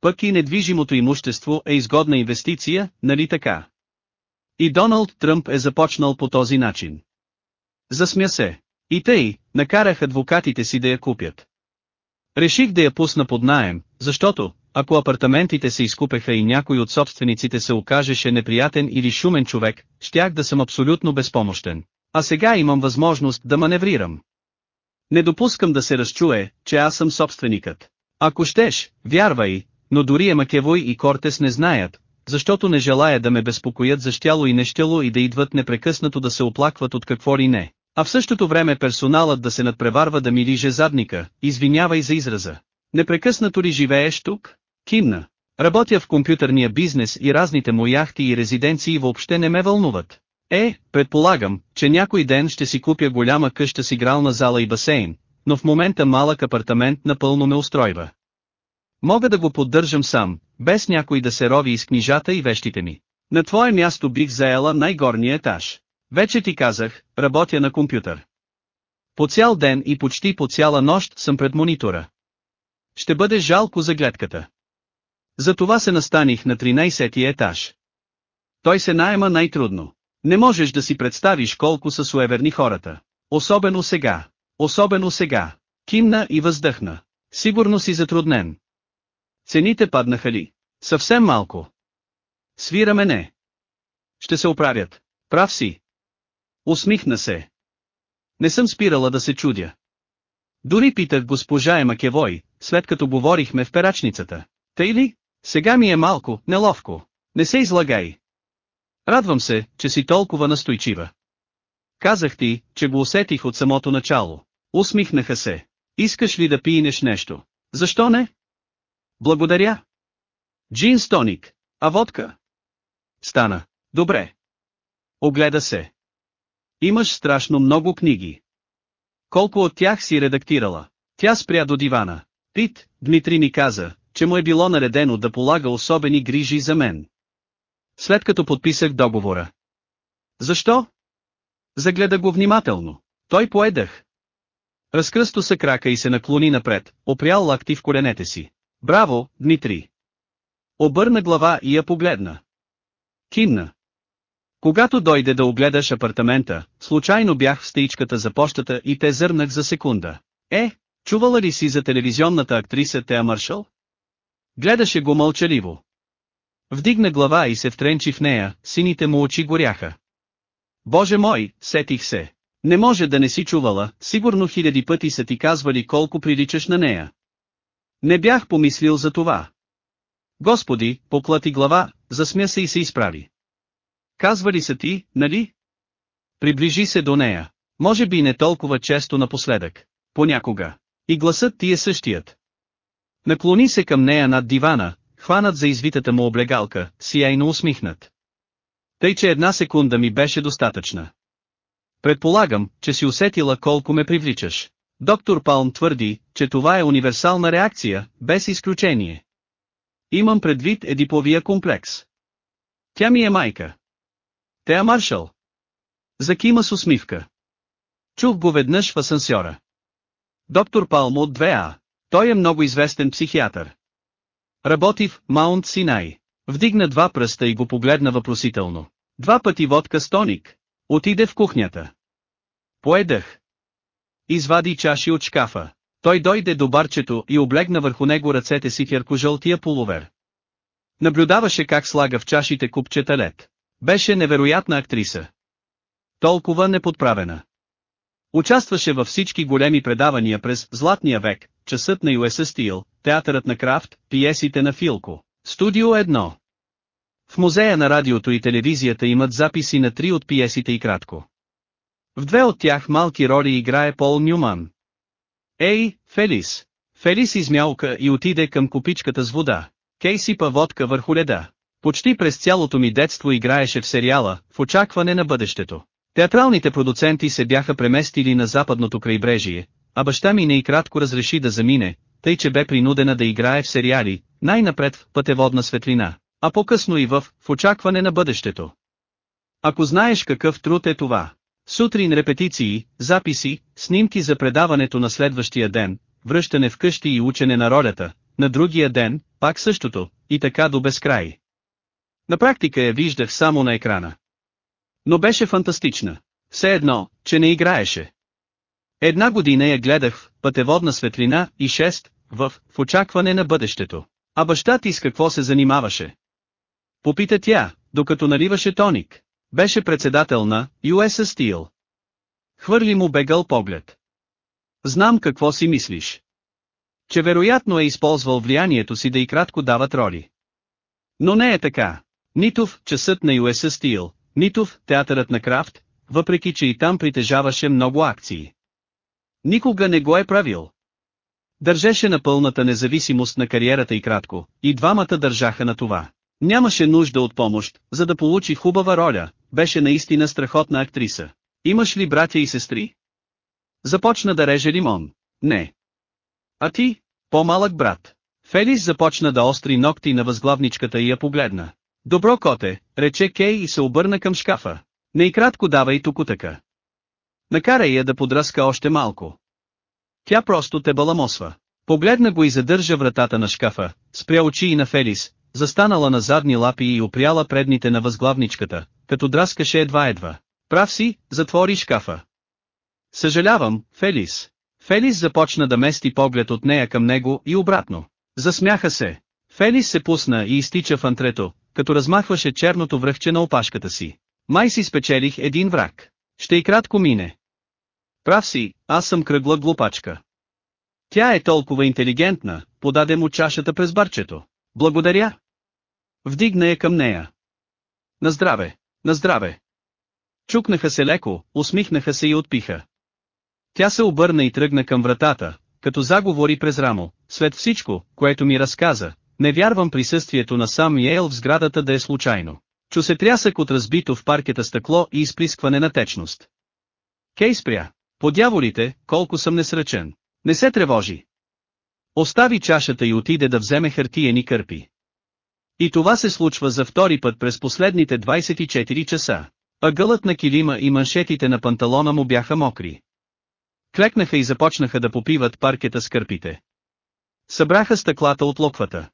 Пък и недвижимото имущество е изгодна инвестиция, нали така? И Доналд Тръмп е започнал по този начин. Засмя се. И тъй, накарах адвокатите си да я купят. Реших да я пусна под наем, защото, ако апартаментите се изкупеха и някой от собствениците се окажеше неприятен или шумен човек, щях да съм абсолютно безпомощен. А сега имам възможност да маневрирам. Не допускам да се разчуе, че аз съм собственикът. Ако щеш, вярвай, но дори Емакевой и Кортес не знаят, защото не желая да ме безпокоят за щяло и нещяло и да идват непрекъснато да се оплакват от какво ли не. А в същото време персоналът да се надпреварва да ми лиже задника, извинявай за израза. Непрекъснато ли живееш тук? Кимна. Работя в компютърния бизнес и разните му яхти и резиденции въобще не ме вълнуват. Е, предполагам, че някой ден ще си купя голяма къща с игрална зала и басейн, но в момента малък апартамент напълно ме устройва. Мога да го поддържам сам, без някой да се рови из книжата и вещите ми. На твое място бих заела най-горния етаж. Вече ти казах, работя на компютър. По цял ден и почти по цяла нощ съм пред монитора. Ще бъде жалко за гледката. Затова се настаних на 13-ти етаж. Той се найема най-трудно. Не можеш да си представиш колко са суеверни хората. Особено сега. Особено сега. Кимна и въздъхна. Сигурно си затруднен. Цените паднаха ли? Съвсем малко. Свира мене. Ще се оправят. Прав си. Усмихна се. Не съм спирала да се чудя. Дори питах госпожа Емакевой, след като говорихме в перачницата. Тъй ли? Сега ми е малко, неловко. Не се излагай. Радвам се, че си толкова настойчива. Казах ти, че го усетих от самото начало. Усмихнаха се. Искаш ли да пиенеш нещо? Защо не? Благодаря. Джин с тоник. А водка? Стана. Добре. Огледа се. Имаш страшно много книги. Колко от тях си редактирала? Тя спря до дивана. Пит, Дмитрий ми каза, че му е било наредено да полага особени грижи за мен. След като подписах договора. Защо? Загледа го внимателно. Той поедах. Разкръсто се крака и се наклони напред, опрял лакти в коленете си. Браво, Дмитрий! Обърна глава и я погледна. Кимна. Когато дойде да огледаш апартамента, случайно бях в стеичката за почтата и те зърнах за секунда. Е, чувала ли си за телевизионната актриса Теа Маршал? Гледаше го мълчаливо. Вдигна глава и се втренчи в нея, сините му очи горяха. Боже мой, сетих се. Не може да не си чувала, сигурно хиляди пъти са ти казвали колко приличаш на нея. Не бях помислил за това. Господи, поклати глава, засмя се и се изправи. Казвали са ти, нали? Приближи се до нея. Може би не толкова често напоследък. Понякога. И гласът ти е същият. Наклони се към нея над дивана, хванат за извитата му облегалка, сияйно усмихнат. Тъй че една секунда ми беше достатъчна. Предполагам, че си усетила колко ме привличаш. Доктор Палм твърди, че това е универсална реакция, без изключение. Имам предвид едиповия комплекс. Тя ми е майка. Теа Маршал. Закима с усмивка. Чух го веднъж в асансьора. Доктор Палм от 2А. Той е много известен психиатър. Работи в Маунт Синай. Вдигна два пръста и го погледна въпросително. Два пъти водка с тоник. Отиде в кухнята. Поедах. Извади чаши от шкафа. Той дойде до барчето и облегна върху него ръцете си в яркожълтия полувер. Наблюдаваше как слага в чашите купчета лед. Беше невероятна актриса. Толкова неподправена. Участваше във всички големи предавания през «Златния век», часът на US Steel, театърът на Крафт, пиесите на Филко. Студио 1. В музея на радиото и телевизията имат записи на три от пиесите и кратко. В две от тях малки роли играе Пол Нюман. Ей, Фелис! Фелис измялка и отиде към купичката с вода. Кей сипа водка върху леда. Почти през цялото ми детство играеше в сериала, в очакване на бъдещето. Театралните продуценти се бяха преместили на западното крайбрежие, а баща ми не и кратко разреши да замине, тъй че бе принудена да играе в сериали, най-напред в пътеводна светлина, а по-късно и в, в очакване на бъдещето. Ако знаеш какъв труд е това, сутрин репетиции, записи, снимки за предаването на следващия ден, връщане в къщи и учене на ролята, на другия ден, пак същото, и така до безкрай. На практика я виждах само на екрана. Но беше фантастична. Все едно, че не играеше. Една година я гледах в пътеводна светлина и шест, в, в очакване на бъдещето. А баща ти с какво се занимаваше? Попита тя, докато наливаше тоник. Беше председател на US Steel. Хвърли му бегъл поглед. Знам какво си мислиш. Че вероятно е използвал влиянието си да и кратко дават роли. Но не е така. Нито в часът на US Steel, нито в театърът на Крафт, въпреки че и там притежаваше много акции. Никога не го е правил. Държеше на пълната независимост на кариерата и кратко, и двамата държаха на това. Нямаше нужда от помощ, за да получи хубава роля, беше наистина страхотна актриса. Имаш ли братя и сестри? Започна да реже лимон. Не. А ти? По-малък брат. Фелис започна да остри ногти на възглавничката и я погледна. Добро коте, рече Кей и се обърна към шкафа. Не и кратко давай тукутъка. Накарай я да подръска още малко. Тя просто те баламосва. Погледна го и задържа вратата на шкафа, спря очи и на Фелис, застанала на задни лапи и опряла предните на възглавничката, като драскаше едва-едва. Прав си, затвори шкафа. Съжалявам, Фелис. Фелис започна да мести поглед от нея към него и обратно. Засмяха се. Фелис се пусна и изтича в антрето, като размахваше черното връхче на опашката си. Май си спечелих един враг. Ще и кратко мине. Прав си, аз съм кръгла глупачка. Тя е толкова интелигентна, подаде му чашата през барчето. Благодаря. Вдигна я към нея. На здраве, на здраве. Чукнаха се леко, усмихнаха се и отпиха. Тя се обърна и тръгна към вратата, като заговори през рамо, след всичко, което ми разказа, не вярвам присъствието на сам Йейл в сградата да е случайно. Чу се трясък от разбито в паркета стъкло и изплискване на течност. Кей спря. По дяволите, колко съм несръчен. Не се тревожи. Остави чашата и отиде да вземе хартиени кърпи. И това се случва за втори път през последните 24 часа. Ъгълът на килима и маншетите на панталона му бяха мокри. Клекнаха и започнаха да попиват паркета с кърпите. Събраха стъклата от локвата.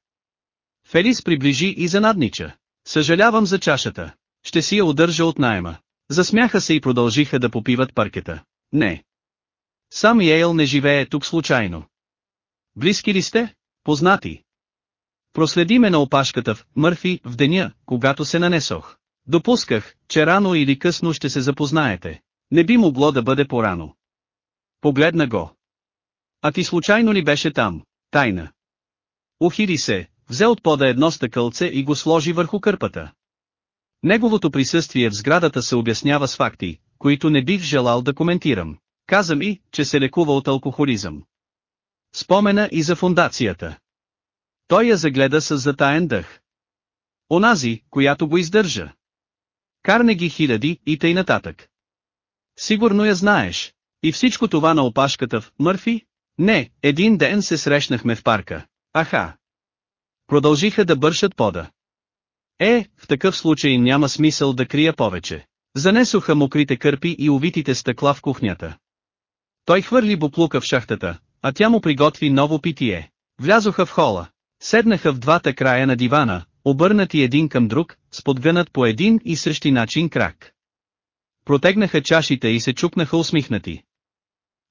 Фелис приближи и занаднича. Съжалявам за чашата. Ще си я удържа от найема. Засмяха се и продължиха да попиват паркета. Не. Сам Йейл не живее тук случайно. Близки ли сте? Познати. Проследи ме на опашката в Мърфи в деня, когато се нанесох. Допусках, че рано или късно ще се запознаете. Не би могло да бъде по-рано. Погледна го. А ти случайно ли беше там? Тайна. Ухири се, взе от пода едно стъкълце и го сложи върху кърпата. Неговото присъствие в сградата се обяснява с факти, които не бих желал да коментирам. Каза ми, че се лекува от алкохолизъм. Спомена и за фундацията. Той я загледа с затаен дъх. Онази, която го издържа. Карне ги хиляди и тъй нататък. Сигурно я знаеш. И всичко това на опашката в Мърфи? Не, един ден се срещнахме в парка. Аха. Продължиха да бършат пода. Е, в такъв случай няма смисъл да крия повече. Занесоха мокрите кърпи и увитите стъкла в кухнята. Той хвърли буклука в шахтата, а тя му приготви ново питие. Влязоха в хола. Седнаха в двата края на дивана, обърнати един към друг, с подгънат по един и същи начин крак. Протегнаха чашите и се чукнаха усмихнати.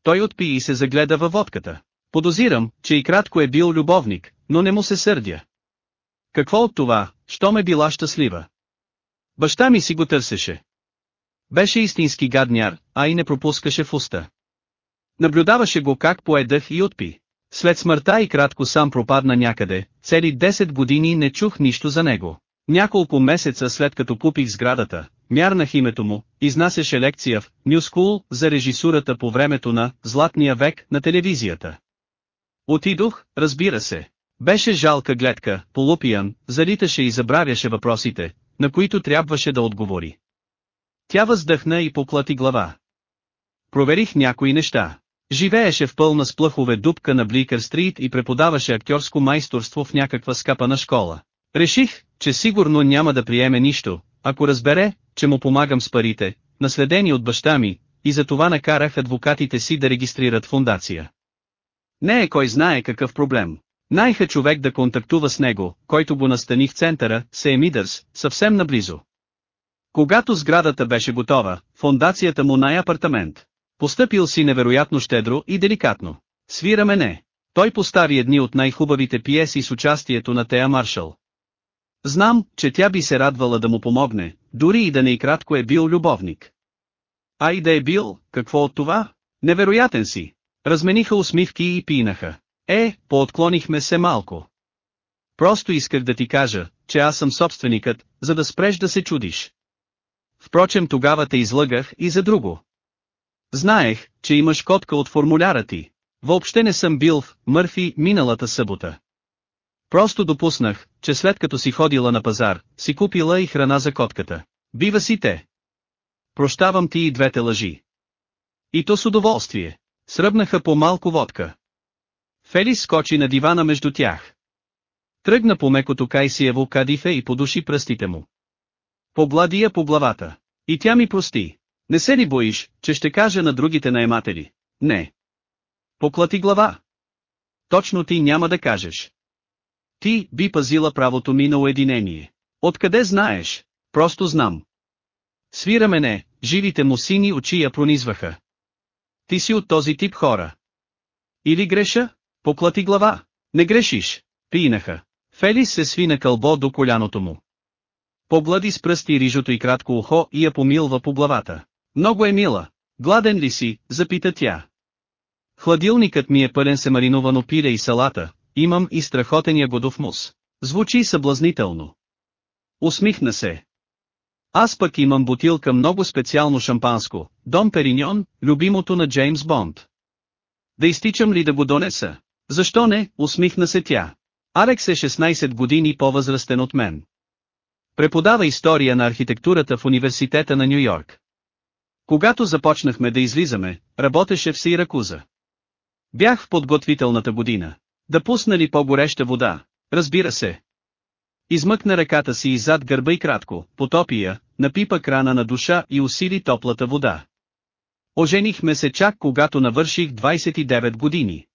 Той отпи и се загледа във водката. Подозирам, че и кратко е бил любовник, но не му се сърдя. Какво от това, що ме била щастлива? Баща ми си го търсеше. Беше истински гадняр, а и не пропускаше в уста. Наблюдаваше го как поедах и отпи. След смъртта и кратко сам пропадна някъде, цели 10 години не чух нищо за него. Няколко месеца след като купих сградата, мярнах името му, изнасяше лекция в New School за режисурата по времето на «Златния век» на телевизията. Отидох, разбира се. Беше жалка гледка, полупиян, залиташе и забравяше въпросите, на които трябваше да отговори. Тя въздъхна и поклати глава. Проверих някои неща. Живееше в пълна сплъхове дупка на Бликър Стрит и преподаваше актьорско майсторство в някаква скапана школа. Реших, че сигурно няма да приеме нищо, ако разбере, че му помагам с парите, наследени от баща ми, и за това накарах адвокатите си да регистрират фундация. Не е кой знае какъв проблем. Найха човек да контактува с него, който го настани в центъра, Сеймидърс, съвсем наблизо. Когато сградата беше готова, фундацията му най-апартамент. Постъпил си невероятно щедро и деликатно. Свира мене. Той постави едни от най-хубавите пиеси с участието на Тея Маршал. Знам, че тя би се радвала да му помогне, дори и да не и кратко е бил любовник. А и да е бил, какво от това? Невероятен си. Размениха усмивки и пинаха. Е, поотклонихме се малко. Просто исках да ти кажа, че аз съм собственикът, за да спреш да се чудиш. Впрочем тогава те излъгах и за друго. Знаех, че имаш котка от формуляра ти. Въобще не съм бил в Мърфи миналата събота. Просто допуснах, че след като си ходила на пазар, си купила и храна за котката. Бива си те. Прощавам ти и двете лъжи. И то с удоволствие. Сръбнаха по малко водка. Фелис скочи на дивана между тях. Тръгна по мекото Кайсиево кадифе и подуши пръстите му. Поглади я по главата. И тя ми прости. Не се ли боиш, че ще кажа на другите наематели? Не. Поклати глава. Точно ти няма да кажеш. Ти би пазила правото ми на уединение. Откъде знаеш? Просто знам. Свира мене, живите му сини очи я пронизваха. Ти си от този тип хора. Или греша? Поклати глава. Не грешиш. Пинаха. Фелис се свина кълбо до коляното му. Поглади с пръсти рижото и кратко ухо и я помилва по главата. Много е мила. Гладен ли си, запита тя. Хладилникът ми е пълен семариновано пиле и салата, имам и страхотен ягодов мус. Звучи съблазнително. Усмихна се. Аз пък имам бутилка много специално шампанско, Дон Периньон, любимото на Джеймс Бонд. Да изтичам ли да го донеса? Защо не, усмихна се тя. Алекс е 16 години по-възрастен от мен. Преподава история на архитектурата в университета на Нью Йорк. Когато започнахме да излизаме, работеше в Сиракуза. Бях в подготвителната година. Да пусна ли по-гореща вода? Разбира се. Измъкна ръката си иззад гърба и кратко, потопи я, напипа крана на душа и усили топлата вода. Оженихме се чак когато навърших 29 години.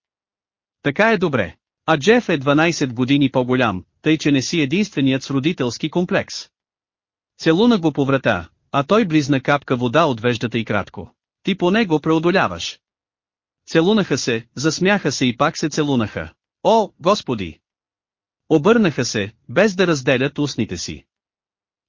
Така е добре. А Джеф е 12 години по-голям, тъй че не си единственият с родителски комплекс. Целуна го по врата, а той близна капка вода от веждата и кратко. Ти поне го преодоляваш. Целунаха се, засмяха се и пак се целунаха. О, Господи! Обърнаха се, без да разделят устните си.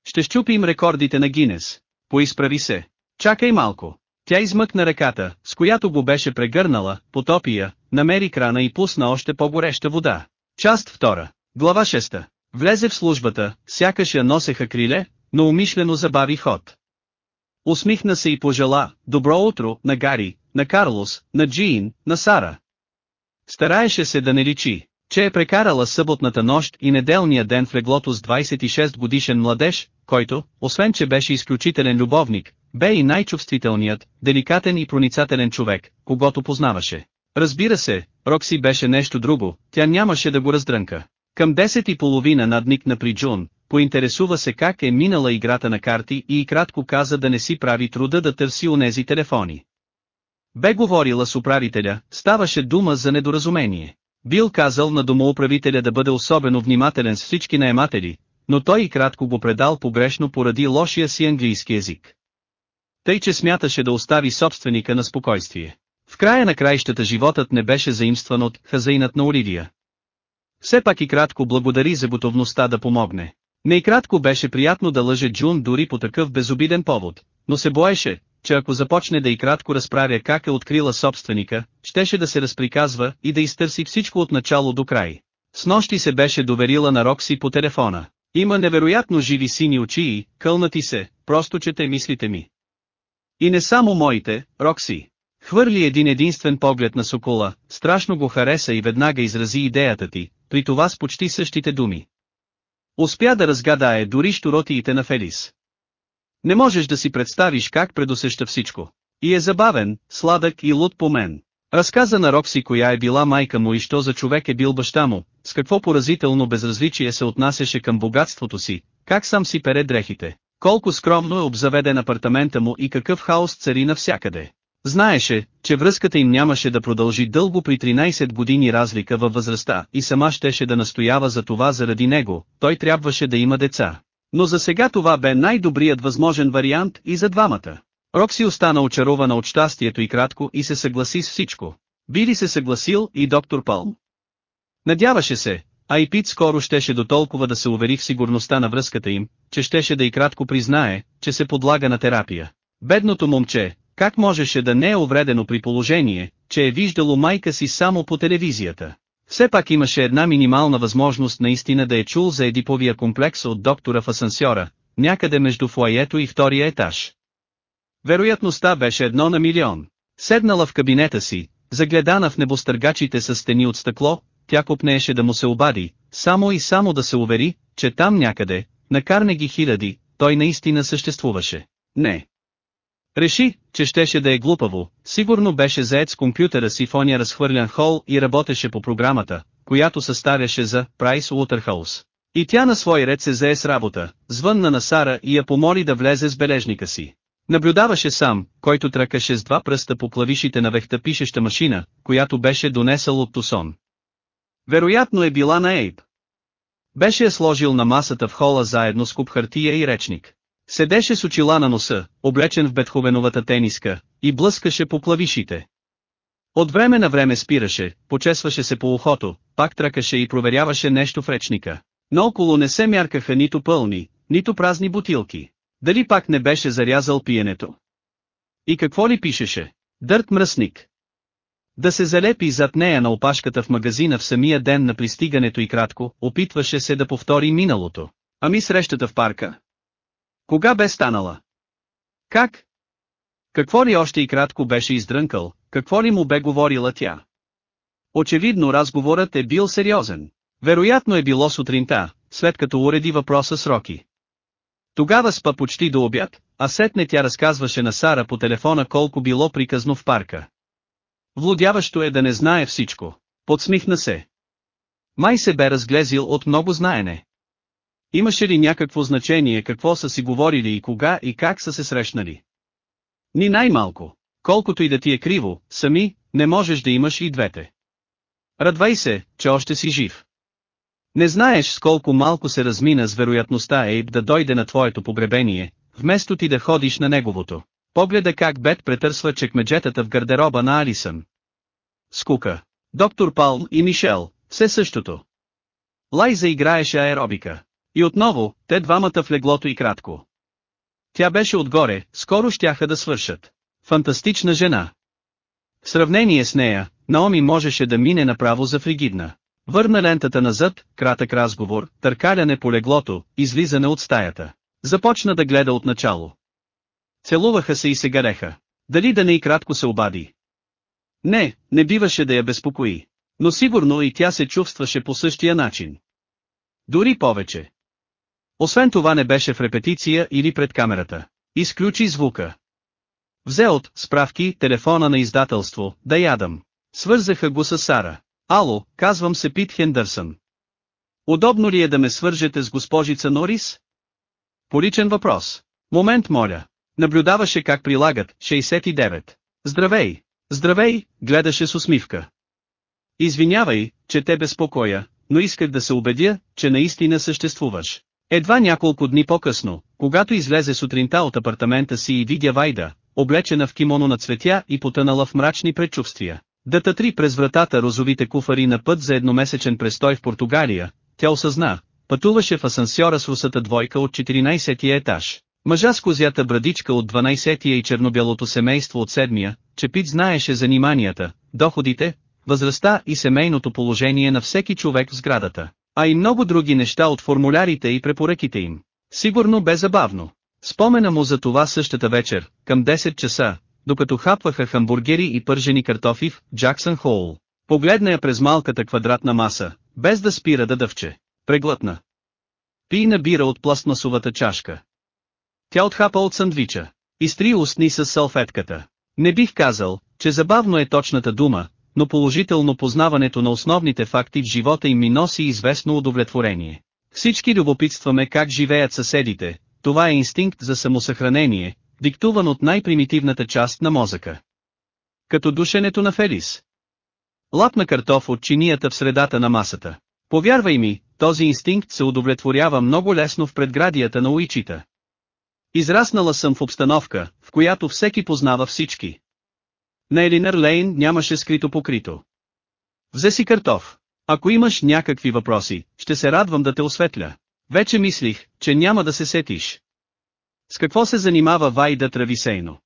Ще щупим рекордите на Гинес. Поизправи се. Чакай малко. Тя измъкна ръката, с която го беше прегърнала, потопи я, намери крана и пусна още по-гореща вода. Част 2. Глава 6. Влезе в службата, сякаш я носеха криле, но умишлено забави ход. Усмихна се и пожела, добро утро, на Гари, на Карлос, на Джиин, на Сара. Стараеше се да не личи, че е прекарала съботната нощ и неделния ден в леглото с 26 годишен младеж, който, освен че беше изключителен любовник, бе и най-чувствителният, деликатен и проницателен човек, когато познаваше. Разбира се, Рокси беше нещо друго, тя нямаше да го раздрънка. Към 10 и половина надникна при Джун, поинтересува се как е минала играта на карти и кратко каза да не си прави труда да търси онези телефони. Бе говорила с управителя, ставаше дума за недоразумение. Бил казал на домоуправителя да бъде особено внимателен с всички наематели, но той и кратко го предал погрешно поради лошия си английски език. Тъй че смяташе да остави собственика на спокойствие. В края на краищата животът не беше заимстван от хазаинът на Оливия. Все пак и кратко благодари за готовността да помогне. Не и кратко беше приятно да лъже Джун дори по такъв безобиден повод, но се боеше, че ако започне да и кратко разправя как е открила собственика, щеше да се разприказва и да изтърси всичко от начало до край. С нощи се беше доверила на Рокси по телефона. Има невероятно живи сини очи и, кълнати се, просто чете мислите ми. И не само моите, Рокси. Хвърли един единствен поглед на Сокола, страшно го хареса и веднага изрази идеята ти, при това с почти същите думи. Успя да разгадае дори штуротиите на Фелис. Не можеш да си представиш как предусеща всичко. И е забавен, сладък и луд по мен. Разказа на Рокси коя е била майка му и що за човек е бил баща му, с какво поразително безразличие се отнасяше към богатството си, как сам си пере дрехите, колко скромно е обзаведен апартамента му и какъв хаос цари навсякъде. Знаеше, че връзката им нямаше да продължи дълго при 13 години разлика във възрастта и сама щеше да настоява за това заради него, той трябваше да има деца. Но за сега това бе най-добрият възможен вариант и за двамата. Рокси остана очарована от щастието и кратко и се съгласи с всичко. Би ли се съгласил и доктор Палм? Надяваше се, а и Пит скоро щеше до толкова да се увери в сигурността на връзката им, че щеше да и кратко признае, че се подлага на терапия. Бедното момче, как можеше да не е увредено при положение, че е виждало майка си само по телевизията? Все пак имаше една минимална възможност наистина да е чул за едиповия комплекс от доктора в асансьора, някъде между фуаето и втория етаж. Вероятността беше едно на милион. Седнала в кабинета си, загледана в небостъргачите с стени от стъкло, тя попнееше да му се обади, само и само да се увери, че там някъде, накарне ги хиляди, той наистина съществуваше. Не. Реши, че щеше да е глупаво, сигурно беше заед с компютъра си в оня разхвърлян хол и работеше по програмата, която съставяше за Price Waterhouse. И тя на свой ред се зае с работа, звънна на Сара и я помоли да влезе с бележника си. Наблюдаваше сам, който тръкаше с два пръста по клавишите на вехта пишеща машина, която беше донесъл от Тусон. Вероятно е била на Ейб. Беше я сложил на масата в хола заедно с куп хартия и речник. Седеше с очила на носа, облечен в Бетховеновата тениска, и блъскаше по клавишите. От време на време спираше, почесваше се по ухото, пак тръкаше и проверяваше нещо в речника. Но около не се мяркаха нито пълни, нито празни бутилки. Дали пак не беше зарязал пиенето? И какво ли пишеше? Дърт мръсник. Да се залепи зад нея на опашката в магазина в самия ден на пристигането и кратко, опитваше се да повтори миналото. Ами срещата в парка? Кога бе станала? Как? Какво ли още и кратко беше издрънкал, какво ли му бе говорила тя? Очевидно разговорът е бил сериозен. Вероятно е било сутринта, след като уреди въпроса с Роки. Тогава спа почти до обяд, а сетне тя разказваше на Сара по телефона колко било приказно в парка. Влудяващо е да не знае всичко. Подсмихна се. Май се бе разглезил от много знаене. Имаше ли някакво значение какво са си говорили и кога и как са се срещнали? Ни най-малко. Колкото и да ти е криво, сами, не можеш да имаш и двете. Радвай се, че още си жив. Не знаеш с колко малко се размина с вероятността Ейб да дойде на твоето погребение, вместо ти да ходиш на неговото. Погледа как Бет претърсва чекмеджетата в гардероба на Алисън. Скука. Доктор Палм и Мишел, все същото. Лайза играеше аеробика. И отново, те двамата в леглото и кратко. Тя беше отгоре, скоро щяха да свършат. Фантастична жена. В сравнение с нея, Наоми можеше да мине направо за фригидна. Върна лентата назад, кратък разговор, търкаляне по леглото, излизане от стаята. Започна да гледа от начало. Целуваха се и се гареха. Дали да не и кратко се обади. Не, не биваше да я безпокои. Но сигурно и тя се чувстваше по същия начин. Дори повече. Освен това не беше в репетиция или пред камерата. Изключи звука. Взе от справки телефона на издателство, да ядам. Свързаха го с Сара. Ало, казвам се Пит Хендърсън. Удобно ли е да ме свържете с госпожица Норис? Поличен въпрос. Момент моля. Наблюдаваше как прилагат 69. Здравей! Здравей, гледаше с усмивка. Извинявай, че те безпокоя, но исках да се убедя, че наистина съществуваш. Едва няколко дни по-късно, когато излезе сутринта от апартамента си и видя Вайда, облечена в кимоно на цветя и потънала в мрачни предчувствия, да татри през вратата розовите куфари на път за едномесечен престой в Португалия, тя осъзна, пътуваше в асансьора с русата двойка от 14-я етаж. Мъжа с козята брадичка от 12-я и чернобялото семейство от 7-я, че Пит знаеше заниманията, доходите, възрастта и семейното положение на всеки човек в сградата, а и много други неща от формулярите и препоръките им. Сигурно бе забавно. Спомена му за това същата вечер, към 10 часа, докато хапваха хамбургери и пържени картофи в Джаксън Хоул. Погледна я през малката квадратна маса, без да спира да дъвче. Преглътна. Пи набира от пластмасовата чашка. Тя отхапа от сандвича. Изтри устни с салфетката. Не бих казал, че забавно е точната дума, но положително познаването на основните факти в живота им ми носи известно удовлетворение. Всички любопитстваме как живеят съседите, това е инстинкт за самосъхранение, диктуван от най-примитивната част на мозъка. Като душенето на Фелис. Лапна картоф от чинията в средата на масата. Повярвай ми, този инстинкт се удовлетворява много лесно в предградията на уичита. Израснала съм в обстановка, в която всеки познава всички. На Елинър Лейн нямаше скрито покрито. Взе си картоф. Ако имаш някакви въпроси, ще се радвам да те осветля. Вече мислих, че няма да се сетиш. С какво се занимава Вайда Трависейно?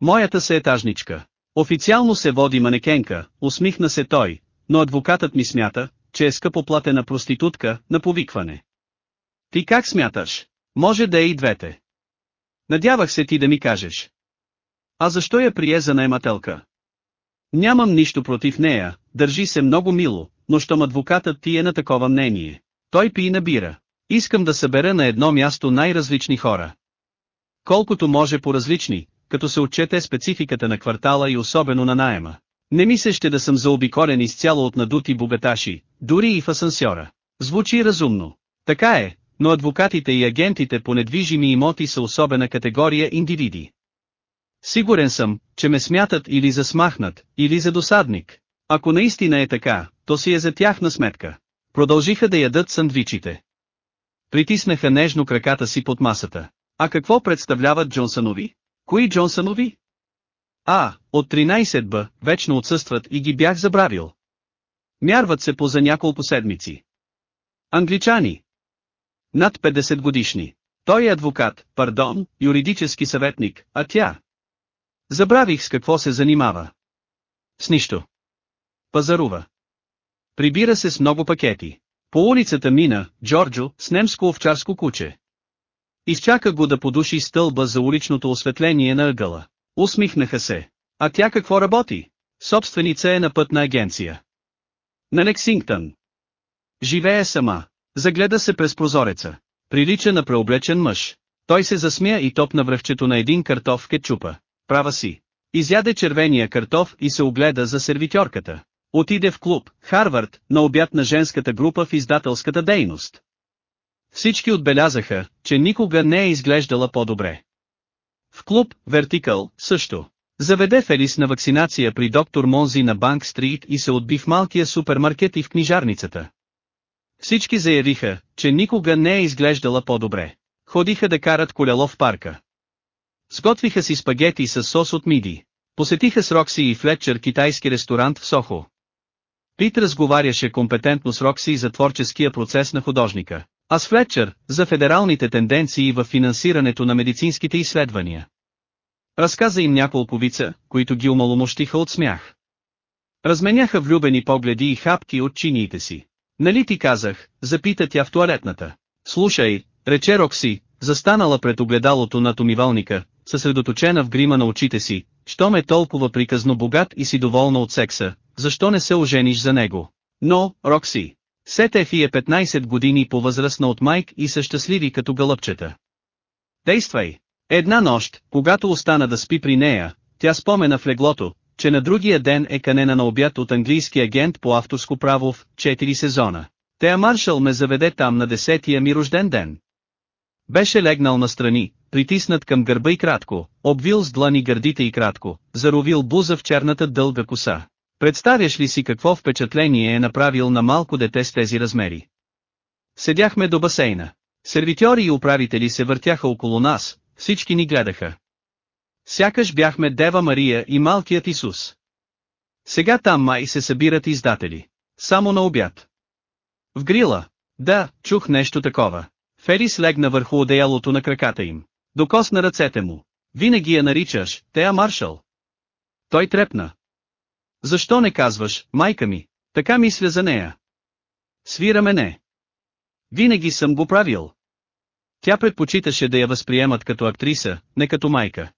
Моята се етажничка. Официално се води манекенка, усмихна се той, но адвокатът ми смята, че е скъпоплатена проститутка, на повикване. Ти как смяташ? Може да е и двете. Надявах се ти да ми кажеш. А защо я прие за наемателка? Нямам нищо против нея, държи се много мило, но щом адвокатът ти е на такова мнение. Той пи и набира. Искам да събера на едно място най-различни хора. Колкото може по-различни, като се отчете спецификата на квартала и особено на найема. Не ми се ще да съм заобиколен изцяло от надути богаташи, дори и в асансьора. Звучи разумно. Така е, но адвокатите и агентите по недвижими имоти са особена категория индивиди. Сигурен съм, че ме смятат или за смахнат, или за досадник. Ако наистина е така, то си е за тяхна сметка. Продължиха да ядат сандвичите. Притиснаха нежно краката си под масата. А какво представляват Джонсънови? Кои Джонсънови? А, от 13 б, вечно отсъстват и ги бях забравил. Мярват се по за няколко седмици. Англичани. Над 50 годишни. Той е адвокат, пардон, юридически съветник, а тя. Забравих с какво се занимава. С нищо. Пазарува. Прибира се с много пакети. По улицата мина, Джорджо, с немско овчарско куче. Изчака го да подуши стълба за уличното осветление на ъгъла. Усмихнаха се. А тя какво работи? Собственица е на пътна агенция. На Лексингтън. Живее сама. Загледа се през прозореца. Прилича на преоблечен мъж. Той се засмя и топна връхчето на един картоф кетчупа. Права си. Изяде червения картоф и се огледа за сервитьорката. Отиде в клуб, Харвард, на обяд на женската група в издателската дейност. Всички отбелязаха, че никога не е изглеждала по-добре. В клуб, Вертикъл, също. Заведе Фелис на вакцинация при доктор Монзи на Банк Стрит и се отби в малкия супермаркет и в книжарницата. Всички заявиха, че никога не е изглеждала по-добре. Ходиха да карат колело в парка. Сготвиха си спагети с сос от миди. Посетиха с Рокси и Флетчер китайски ресторант в Сохо. Пит разговаряше компетентно с Рокси за творческия процес на художника, а с Флетчер за федералните тенденции в финансирането на медицинските изследвания. Разказа им няколко вица, които ги умаломощиха от смях. Разменяха влюбени погледи и хапки от чиниите си. Нали ти казах, запита тя в туалетната. Слушай, рече Рокси, застанала пред огледалото над умивалника, съсредоточена в грима на очите си, що ме толкова приказно богат и си доволна от секса, защо не се ожениш за него? Но, Рокси, Сетефи е 15 години по-възрастна от Майк и са щастливи като гълъбчета. Действай! Една нощ, когато остана да спи при нея, тя спомена в леглото, че на другия ден е канена на обяд от английски агент по авторско право в 4 сезона. Тея Маршал ме заведе там на десетия ми рожден ден. Беше легнал настрани, притиснат към гърба и кратко, обвил с длани гърдите и кратко, заровил буза в черната дълга коса. Представяш ли си какво впечатление е направил на малко дете с тези размери? Седяхме до басейна. Сервитьори и управители се въртяха около нас, всички ни гледаха. Сякаш бяхме Дева Мария и малкият Исус. Сега там май се събират издатели. Само на обяд. В грила. Да, чух нещо такова. Ферис легна върху одеялото на краката им. Докосна ръцете му. Винаги я наричаш, Тея Маршал. Той трепна. Защо не казваш, майка ми? Така мисля за нея. Свира мене. Винаги съм го правил. Тя предпочиташе да я възприемат като актриса, не като майка.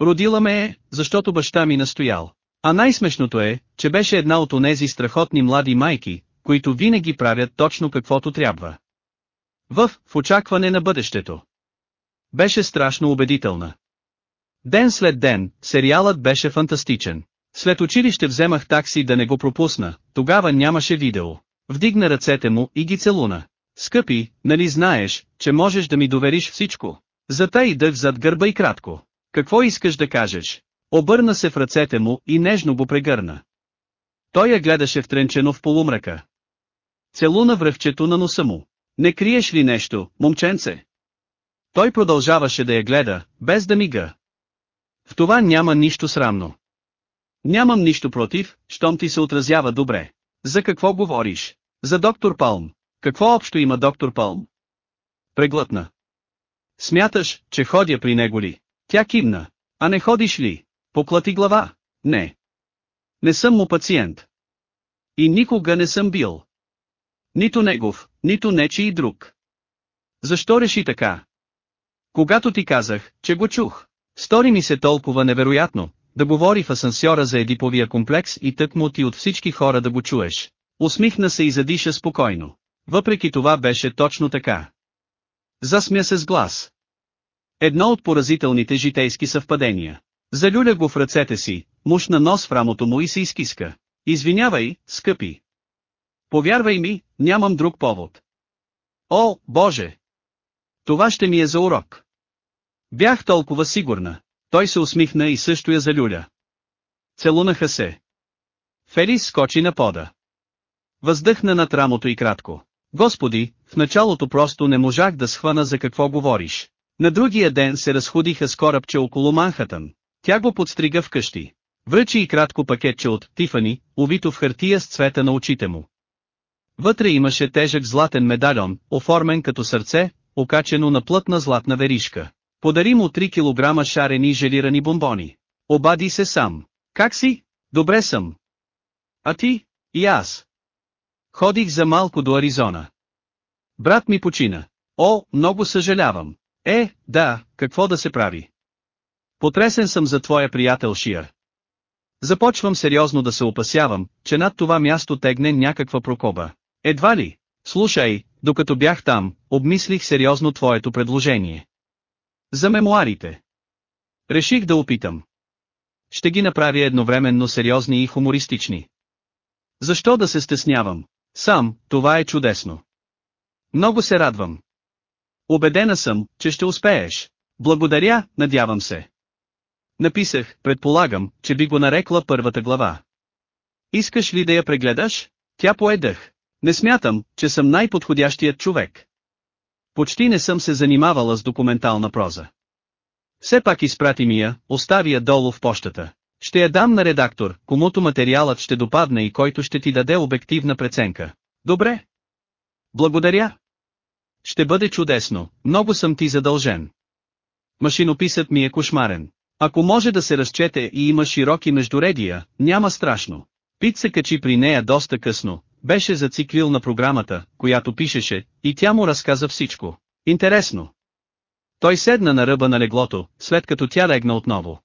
Родила ме е, защото баща ми настоял. А най-смешното е, че беше една от онези страхотни млади майки, които винаги правят точно каквото трябва. В, в очакване на бъдещето. Беше страшно убедителна. Ден след ден, сериалът беше фантастичен. След училище вземах такси да не го пропусна, тогава нямаше видео. Вдигна ръцете му и ги целуна. Скъпи, нали знаеш, че можеш да ми довериш всичко? Зата и дъх зад гърба и кратко. Какво искаш да кажеш? Обърна се в ръцете му и нежно го прегърна. Той я гледаше втренчено в полумрака. Целуна връхчето на носа му. Не криеш ли нещо, момченце? Той продължаваше да я гледа, без да мига. В това няма нищо срамно. Нямам нищо против, щом ти се отразява добре. За какво говориш? За доктор Палм. Какво общо има доктор Палм? Преглътна. Смяташ, че ходя при него ли? Тя кимна. А не ходиш ли? Поклати глава. Не. Не съм му пациент. И никога не съм бил. Нито негов, нито нечи и друг. Защо реши така? Когато ти казах, че го чух, стори ми се толкова невероятно, да говори в асансьора за едиповия комплекс и тък му ти от всички хора да го чуеш. Усмихна се и задиша спокойно. Въпреки това беше точно така. Засмя се с глас. Едно от поразителните житейски съвпадения. Залюля го в ръцете си, мушна нос в рамото му и се изкиска. Извинявай, скъпи. Повярвай ми, нямам друг повод. О, Боже! Това ще ми е за урок. Бях толкова сигурна. Той се усмихна и също я залюля. Целунаха се. Фелис скочи на пода. Въздъхна над рамото и кратко. Господи, в началото просто не можах да схвана за какво говориш. На другия ден се разходиха с корабче около Манхатън. Тя го подстрига вкъщи. Връчи и кратко пакетче от Тифани, увито в хартия с цвета на очите му. Вътре имаше тежък златен медальон, оформен като сърце, окачено на плътна златна веришка. Подари му 3 кг шарени желирани бомбони. Обади се сам. Как си? Добре съм. А ти? И аз. Ходих за малко до Аризона. Брат ми почина. О, много съжалявам. Е, да, какво да се прави? Потресен съм за твоя приятел Шиар. Започвам сериозно да се опасявам, че над това място тегне някаква прокоба. Едва ли? Слушай, докато бях там, обмислих сериозно твоето предложение. За мемуарите. Реших да опитам. Ще ги направя едновременно сериозни и хумористични. Защо да се стеснявам? Сам, това е чудесно. Много се радвам. Обедена съм, че ще успееш. Благодаря, надявам се. Написах, предполагам, че би го нарекла първата глава. Искаш ли да я прегледаш? Тя поедах. Не смятам, че съм най-подходящият човек. Почти не съм се занимавала с документална проза. Все пак изпрати ми я, остави я долу в почтата. Ще я дам на редактор, комуто материалът ще допадне и който ще ти даде обективна преценка. Добре. Благодаря. Ще бъде чудесно, много съм ти задължен. Машинописът ми е кошмарен. Ако може да се разчете и има широки междуредия, няма страшно. Пит се качи при нея доста късно, беше зациклил на програмата, която пишеше, и тя му разказа всичко. Интересно. Той седна на ръба на леглото, след като тя легна отново.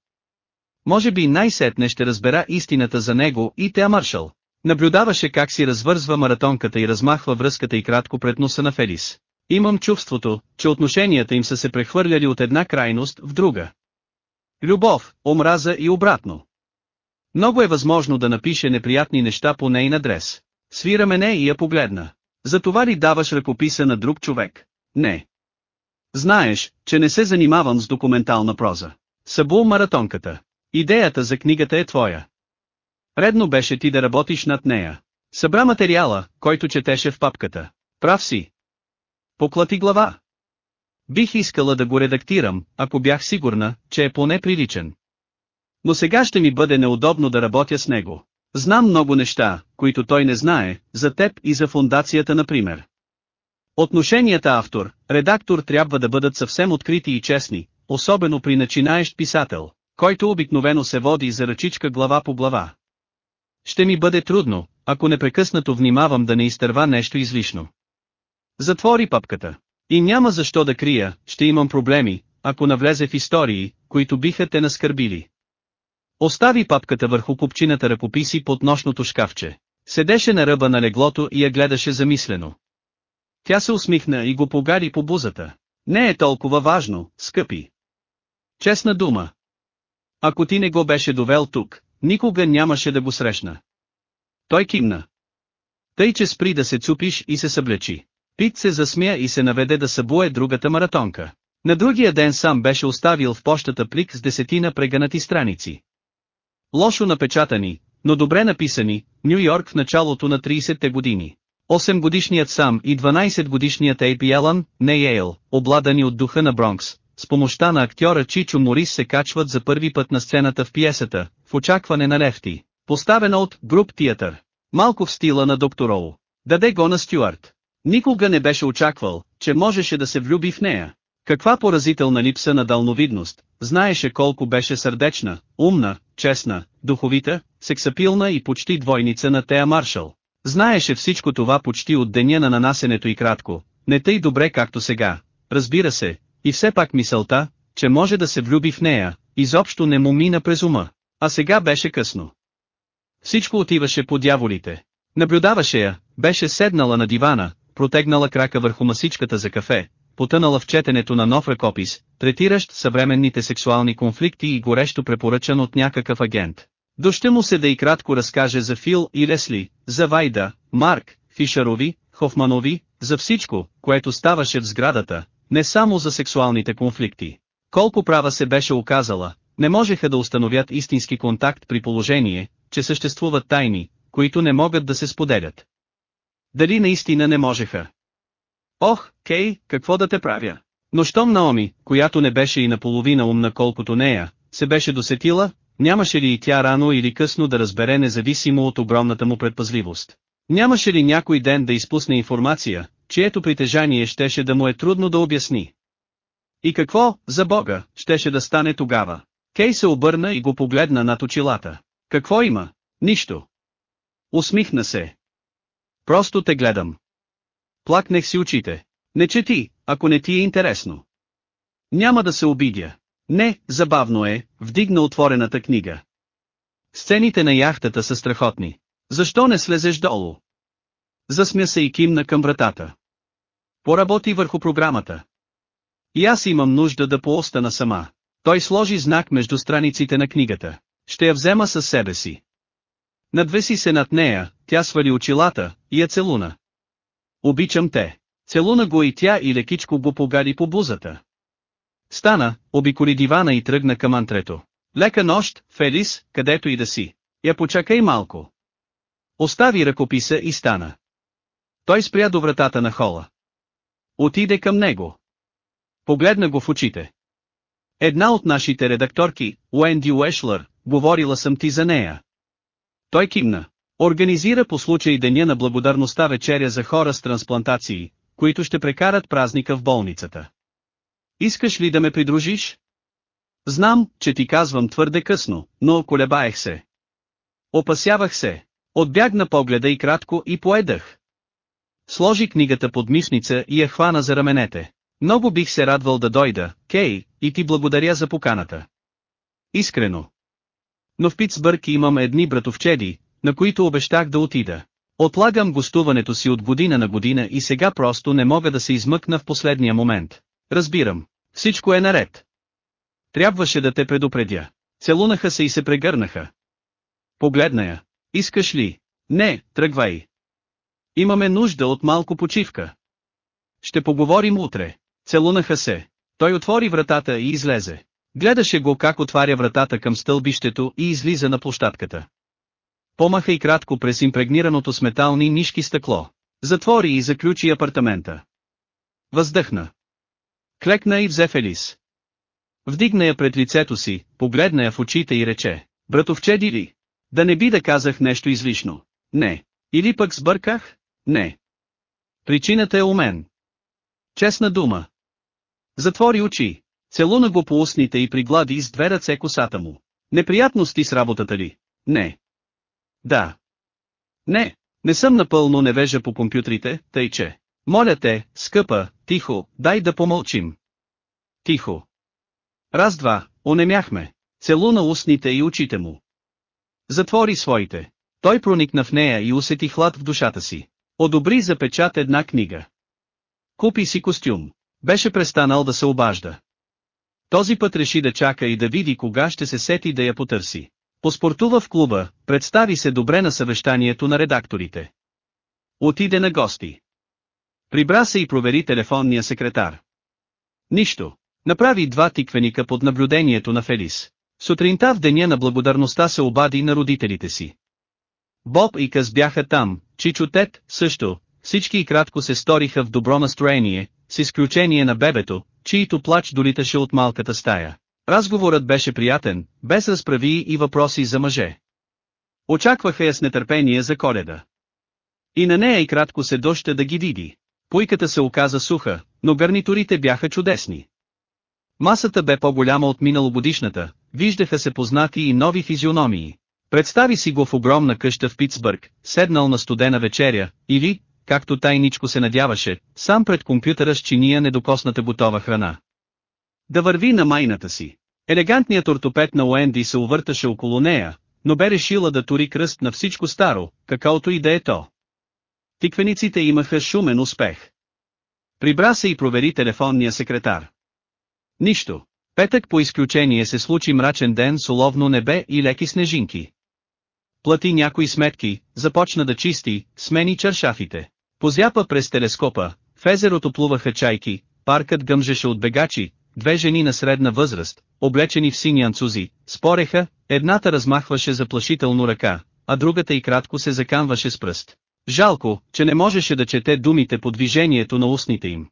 Може би най-сетне ще разбера истината за него и Теа Маршал. Наблюдаваше как си развързва маратонката и размахва връзката и кратко пред носа на Фелис. Имам чувството, че отношенията им са се прехвърляли от една крайност в друга. Любов, омраза и обратно. Много е възможно да напише неприятни неща по нейн адрес. Свира мене и я погледна. Затова ли даваш ръкописа на друг човек? Не. Знаеш, че не се занимавам с документална проза. Събул маратонката. Идеята за книгата е твоя. Редно беше ти да работиш над нея. Събра материала, който четеше в папката. Прав си. Поклати глава. Бих искала да го редактирам, ако бях сигурна, че е поне приличен. Но сега ще ми бъде неудобно да работя с него. Знам много неща, които той не знае, за теб и за фундацията например. Отношенията автор, редактор трябва да бъдат съвсем открити и честни, особено при начинаещ писател, който обикновено се води за ръчичка глава по глава. Ще ми бъде трудно, ако непрекъснато внимавам да не изтърва нещо излишно. Затвори папката. И няма защо да крия, ще имам проблеми, ако навлезе в истории, които биха те наскърбили. Остави папката върху купчината ръкописи под нощното шкафче. Седеше на ръба на леглото и я гледаше замислено. Тя се усмихна и го погари по бузата. Не е толкова важно, скъпи. Честна дума. Ако ти не го беше довел тук, никога нямаше да го срещна. Той кимна. Тъй че спри да се цупиш и се съблечи. Пит се засмя и се наведе да събуе другата маратонка. На другия ден сам беше оставил в почтата плик с десетина прегънати страници. Лошо напечатани, но добре написани, Нью Йорк в началото на 30-те години. 8 годишният сам и 12 годишният Ейпи Елън, не Йейл, обладани от духа на Бронкс, с помощта на актьора Чичо Морис се качват за първи път на сцената в пиесата, в очакване на Лефти, поставена от Груп Театър. Малко в стила на доктор Оу. Даде го на Стюарт. Никога не беше очаквал, че можеше да се влюби в нея. Каква поразителна липса на дълновидност, знаеше колко беше сърдечна, умна, честна, духовита, сексапилна и почти двойница на Тея Маршал. Знаеше всичко това почти от деня на нанасенето и кратко, не тъй добре както сега, разбира се, и все пак мисълта, че може да се влюби в нея, изобщо не му мина през ума. А сега беше късно. Всичко отиваше по дяволите. Наблюдаваше я, беше седнала на дивана, протегнала крака върху масичката за кафе, потънала в четенето на нов ръкопис, третиращ съвременните сексуални конфликти и горещо препоръчан от някакъв агент. Доще му се да и кратко разкаже за Фил и Лесли, за Вайда, Марк, Фишарови, Хофманови, за всичко, което ставаше в сградата, не само за сексуалните конфликти. Колко права се беше оказала, не можеха да установят истински контакт при положение, че съществуват тайни, които не могат да се споделят. Дали наистина не можеха? Ох, Кей, какво да те правя? Но щом Наоми, която не беше и наполовина умна колкото нея, се беше досетила, нямаше ли и тя рано или късно да разбере независимо от огромната му предпазливост. Нямаше ли някой ден да изпусне информация, чието притежание щеше да му е трудно да обясни? И какво, за Бога, щеше да стане тогава? Кей се обърна и го погледна над очилата. Какво има? Нищо. Усмихна се. Просто те гледам. Плакнех си очите. Не чети, ако не ти е интересно. Няма да се обидя. Не, забавно е, вдигна отворената книга. Сцените на яхтата са страхотни. Защо не слезеш долу? Засмя се и кимна към вратата. Поработи върху програмата. И аз имам нужда да поостана сама. Той сложи знак между страниците на книгата. Ще я взема със себе си. Надвеси се над нея, тя свали очилата, и я целуна. Обичам те. Целуна го и тя и лекичко го погади по бузата. Стана, обиколи дивана и тръгна към антрето. Лека нощ, Фелис, където и да си. Я почакай малко. Остави ръкописа и стана. Той спря до вратата на хола. Отиде към него. Погледна го в очите. Една от нашите редакторки, Уенди Уешлър, говорила съм ти за нея. Той кимна. Организира по случай Деня на благодарността вечеря за хора с трансплантации, които ще прекарат празника в болницата. Искаш ли да ме придружиш? Знам, че ти казвам твърде късно, но колебаех се. Опасявах се. Отбягна погледа и кратко и поедах. Сложи книгата под мишница и я хвана за раменете. Много бих се радвал да дойда, Кей, и ти благодаря за поканата. Искрено. Но в Питсбърг имам едни братовчеди, на които обещах да отида. Отлагам гостуването си от година на година и сега просто не мога да се измъкна в последния момент. Разбирам. Всичко е наред. Трябваше да те предупредя. Целунаха се и се прегърнаха. Погледна я. Искаш ли? Не, тръгвай. Имаме нужда от малко почивка. Ще поговорим утре. Целунаха се. Той отвори вратата и излезе. Гледаше го как отваря вратата към стълбището и излиза на площадката. Помаха и кратко през импрегнираното с метални нишки стъкло. Затвори и заключи апартамента. Въздъхна. Клекна и взе Фелис. Вдигна я пред лицето си, погледна я в очите и рече, братовчеди ли? Да не би да казах нещо излишно. Не. Или пък сбърках? Не. Причината е у мен. Честна дума. Затвори очи. Целуна го по устните и приглади с две ръце косата му. Неприятности с работата ли? Не. Да. Не, не съм напълно невежа по компютрите, тъй че. Моля те, скъпа, тихо, дай да помълчим. Тихо. Раз-два, онемяхме. Целуна устните и очите му. Затвори своите. Той проникна в нея и усети хлад в душата си. Одобри за печат една книга. Купи си костюм. Беше престанал да се обажда. Този път реши да чака и да види кога ще се сети да я потърси. Поспортува в клуба, представи се добре на съвещанието на редакторите. Отиде на гости. Прибра се и провери телефонния секретар. Нищо. Направи два тиквеника под наблюдението на Фелис. Сутринта в деня на благодарността се обади на родителите си. Боб и Къс бяха там, Чичо Тет, също, всички и кратко се сториха в добро настроение, с изключение на бебето, чието плач долиташе от малката стая. Разговорът беше приятен, без разправи и въпроси за мъже. Очакваха я с нетърпение за коледа. И на нея и кратко се доща да ги види. Пуйката се оказа суха, но гарнитурите бяха чудесни. Масата бе по-голяма от миналогодишната, виждаха се познати и нови физиономии. Представи си го в огромна къща в Питсбърг, седнал на студена вечеря, или, както тайничко се надяваше, сам пред компютъра с чиния недокосната готова храна. Да върви на майната си. Елегантният ортопед на Уенди се увърташе около нея, но бе решила да тури кръст на всичко старо, каквото и да е то. Тиквениците имаха шумен успех. Прибра се и провери телефонния секретар. Нищо. Петък по изключение се случи мрачен ден с уловно небе и леки снежинки. Плати някои сметки, започна да чисти, смени чаршафите. Позяпа през телескопа, в езерото плуваха чайки, паркът гъмжеше от бегачи, две жени на средна възраст, облечени в сини анцузи, спореха, едната размахваше заплашително ръка, а другата и кратко се заканваше с пръст. Жалко, че не можеше да чете думите по движението на устните им.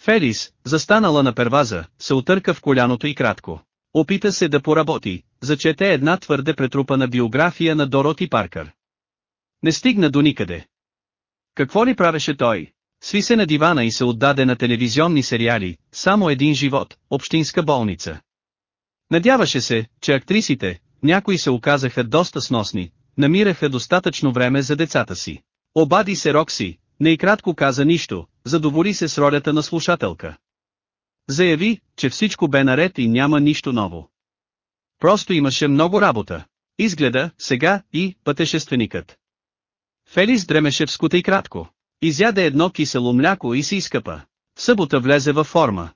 Фелис, застанала на перваза, се отърка в коляното и кратко. Опита се да поработи, зачете една твърде претрупана биография на Дороти Паркър. Не стигна до никъде. Какво ли правеше той? Сви се на дивана и се отдаде на телевизионни сериали, само един живот, общинска болница. Надяваше се, че актрисите, някои се оказаха доста сносни, намираха достатъчно време за децата си. Обади се Рокси, не и кратко каза нищо, задоволи се с ролята на слушателка. Заяви, че всичко бе наред и няма нищо ново. Просто имаше много работа. Изгледа, сега, и, пътешественикът. Фелис дремеше в скута и кратко. Изяде едно кисело мляко и се изкъпа. В събота влезе във форма.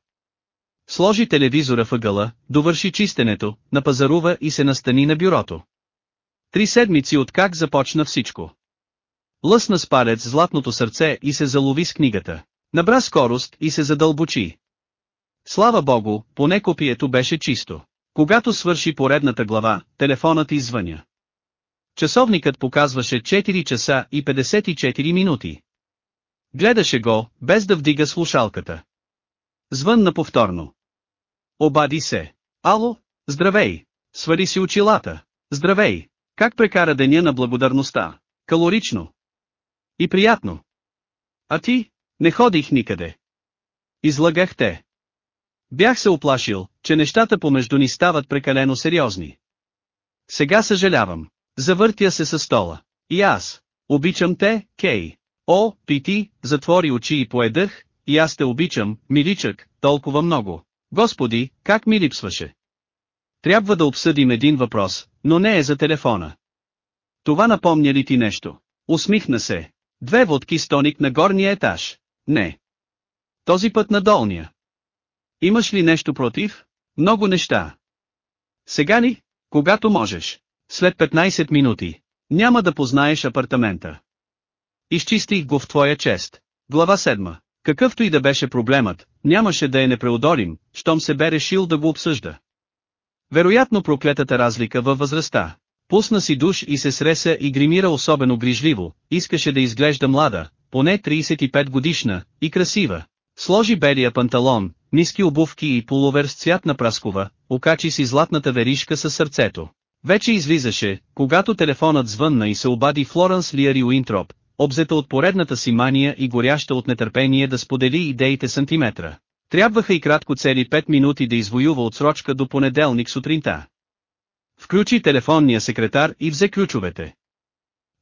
Сложи телевизора въгъла, довърши чистенето, напазарува и се настани на бюрото. Три седмици от как започна всичко. Лъсна с палец златното сърце и се залови с книгата. Набра скорост и се задълбочи. Слава богу, поне копието беше чисто. Когато свърши поредната глава, телефонът извъня. Часовникът показваше 4 часа и 54 минути. Гледаше го, без да вдига слушалката. Звънна повторно. Обади се. Ало, здравей. Свари си очилата. Здравей. Как прекара деня на благодарността? Калорично. И приятно. А ти? Не ходих никъде. Излагах те. Бях се оплашил, че нещата помежду ни стават прекалено сериозни. Сега съжалявам. Завъртя се със стола. И аз. Обичам те, Кей. О, Пити, затвори очи и поедах, и аз те обичам, миличък, толкова много. Господи, как ми липсваше. Трябва да обсъдим един въпрос, но не е за телефона. Това напомня ли ти нещо? Усмихна се. Две водки с тоник на горния етаж. Не. Този път на долния. Имаш ли нещо против? Много неща. Сега ли? Когато можеш. След 15 минути. Няма да познаеш апартамента. Изчистих го в твоя чест. Глава 7. Какъвто и да беше проблемът, нямаше да е непреодолим, щом се бе решил да го обсъжда. Вероятно проклетата разлика във възрастта. Пусна си душ и се среса и гримира особено грижливо, искаше да изглежда млада, поне 35 годишна, и красива. Сложи белия панталон, ниски обувки и пуловер с цвят на праскова, окачи си златната веришка със сърцето. Вече излизаше, когато телефонът звънна и се обади Флоренс Лиари Уинтроп, обзета от поредната си мания и горяща от нетърпение да сподели идеите сантиметра. Трябваха и кратко цели 5 минути да извоюва отсрочка до понеделник сутринта. Включи телефонния секретар и взе ключовете.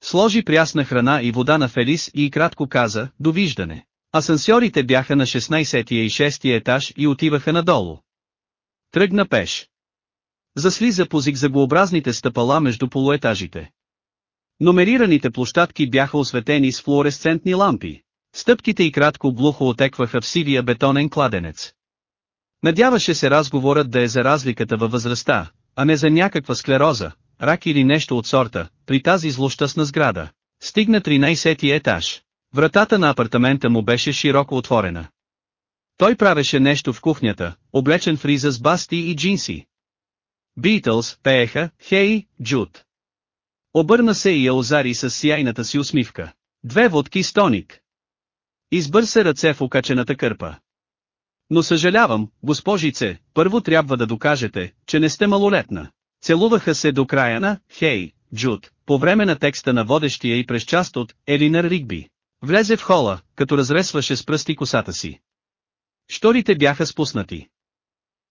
Сложи прясна храна и вода на Фелис и кратко каза, довиждане. Асансьорите бяха на 16-я и 6-я етаж и отиваха надолу. Тръгна пеш. Заслиза по зигзагообразните стъпала между полуетажите. Номерираните площадки бяха осветени с флуоресцентни лампи. Стъпките и кратко глухо отекваха в сивия бетонен кладенец. Надяваше се разговорът да е за разликата във възрастта, а не за някаква склероза, рак или нещо от сорта, при тази злощастна сграда. Стигна 13-ти етаж. Вратата на апартамента му беше широко отворена. Той правеше нещо в кухнята, облечен в риза с басти и джинси. Битълс пееха «Хей, Джуд». Обърна се и я озари с сияйната си усмивка. Две водки с тоник. Избърса ръце в окачената кърпа. Но съжалявам, госпожице, първо трябва да докажете, че не сте малолетна. Целуваха се до края на «Хей, Джуд», по време на текста на водещия и през част от Елинар Ригби. Влезе в хола, като разресваше с пръсти косата си. Шторите бяха спуснати.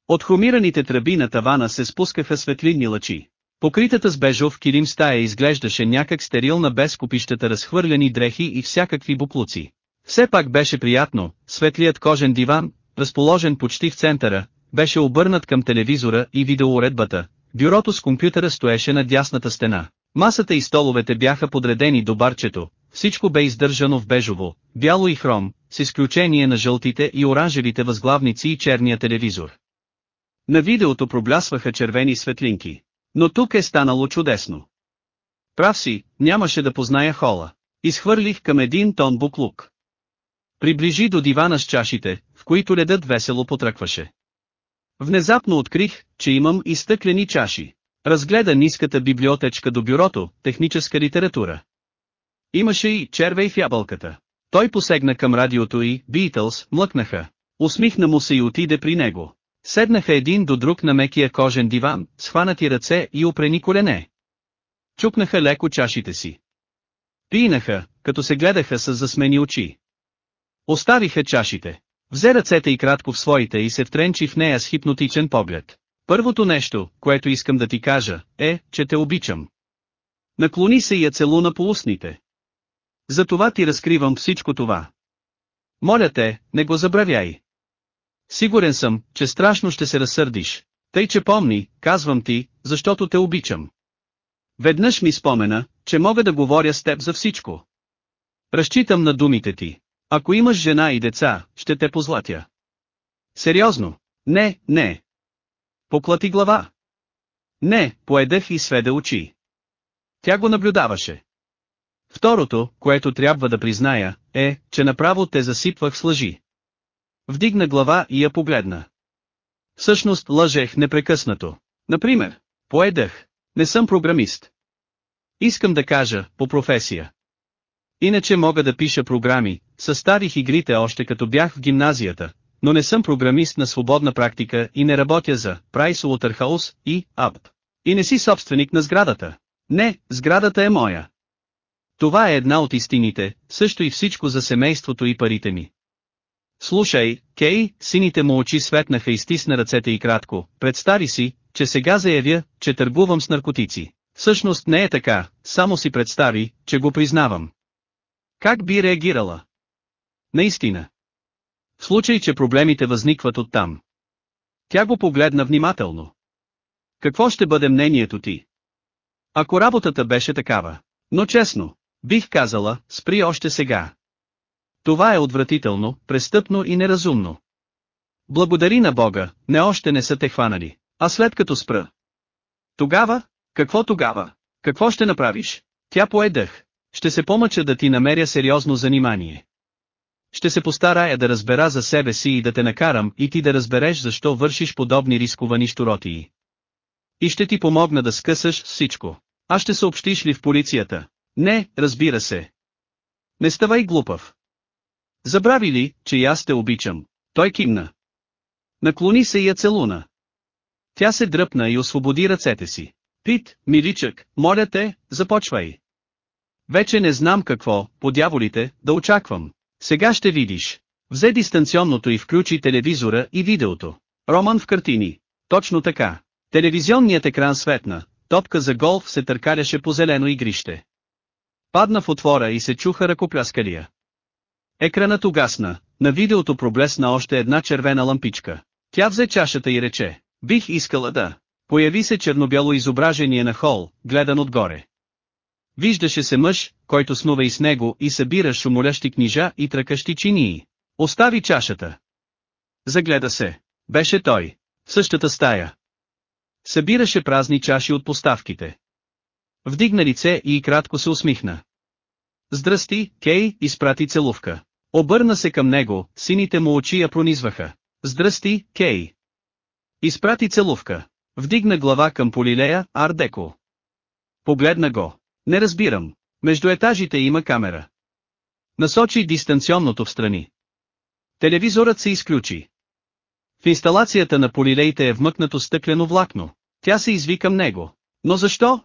От хромираните тръби на тавана се спускаха светлинни лъчи. Покритата с бежов килим стая изглеждаше някак стерилна без купищата разхвърляни дрехи и всякакви буклуци. Все пак беше приятно, светлият кожен диван, разположен почти в центъра, беше обърнат към телевизора и видеоуредбата, бюрото с компютъра стоеше на дясната стена. Масата и столовете бяха подредени до барчето, всичко бе издържано в бежово, бяло и хром, с изключение на жълтите и оранжевите възглавници и черния телевизор. На видеото проблясваха червени светлинки. Но тук е станало чудесно. Прав си, нямаше да позная хола. Изхвърлих към един тон буклук. Приближи до дивана с чашите, в които ледът весело потръкваше. Внезапно открих, че имам и стъклени чаши. Разгледа ниската библиотечка до бюрото, техническа литература. Имаше и червей в ябълката. Той посегна към радиото и Beatles млъкнаха. Усмихна му се и отиде при него. Седнаха един до друг на мекия кожен диван, схванати ръце и упрени колене. Чукнаха леко чашите си. Пинаха, като се гледаха с засмени очи. Оставиха чашите. Взе ръцете и кратко в своите и се втренчи в нея с хипнотичен поглед. Първото нещо, което искам да ти кажа, е, че те обичам. Наклони се и я целуна по устните. Затова ти разкривам всичко това. Моля те, не го забравяй. Сигурен съм, че страшно ще се разсърдиш. Тъй че помни, казвам ти, защото те обичам. Веднъж ми спомена, че мога да говоря с теб за всичко. Разчитам на думите ти. Ако имаш жена и деца, ще те позлатя. Сериозно? Не, не. Поклати глава. Не, поедех и сведе очи. Тя го наблюдаваше. Второто, което трябва да призная, е, че направо те засипвах с лъжи. Вдигна глава и я погледна. Всъщност лъжех непрекъснато. Например, поедах. Не съм програмист. Искам да кажа, по професия. Иначе мога да пиша програми, съставих игрите още като бях в гимназията, но не съм програмист на свободна практика и не работя за Pricewaterhouse и App. И не си собственик на сградата. Не, сградата е моя. Това е една от истините, също и всичко за семейството и парите ми. Слушай, Кей, сините му очи светнаха и стисна ръцете и кратко, представи си, че сега заявя, че търгувам с наркотици. Всъщност не е така, само си представи, че го признавам. Как би реагирала? Наистина. В случай, че проблемите възникват оттам. Тя го погледна внимателно. Какво ще бъде мнението ти? Ако работата беше такава. Но честно, бих казала, спри още сега. Това е отвратително, престъпно и неразумно. Благодари на Бога, не още не са те хванали, а след като спра. Тогава? Какво тогава? Какво ще направиш? Тя поедах. Ще се помъча да ти намеря сериозно занимание. Ще се постарая да разбера за себе си и да те накарам и ти да разбереш защо вършиш подобни рисковани щуротии. И ще ти помогна да скъсаш всичко. А ще съобщиш ли в полицията? Не, разбира се. Не ставай глупав. Забрави ли, че и аз те обичам? Той кимна. Наклони се и я целуна. Тя се дръпна и освободи ръцете си. Пит, миличък, моля те, започвай. Вече не знам какво, по дяволите, да очаквам. Сега ще видиш. Взе дистанционното и включи телевизора и видеото. Роман в картини. Точно така. Телевизионният екран светна, топка за голф се търкаляше по зелено игрище. Падна в отвора и се чуха ръкопляскалия. Екранът угасна, на видеото проблесна още една червена лампичка. Тя взе чашата и рече, бих искала да. Появи се чернобяло изображение на Хол, гледан отгоре. Виждаше се мъж, който снува и с него и събира шумолящи книжа и тръкащи чинии. Остави чашата. Загледа се. Беше той. В същата стая. Събираше празни чаши от поставките. Вдигна лице и кратко се усмихна. Здрасти, Кей, изпрати целувка. Обърна се към него, сините му очи я пронизваха. Здрасти, Кей. Изпрати целувка. Вдигна глава към Полилея, Ардеко. Погледна го. Не разбирам. Между етажите има камера. Насочи дистанционното в страни. Телевизорът се изключи. В инсталацията на полилеите е вмъкнато стъклено влакно. Тя се изви към него. Но защо?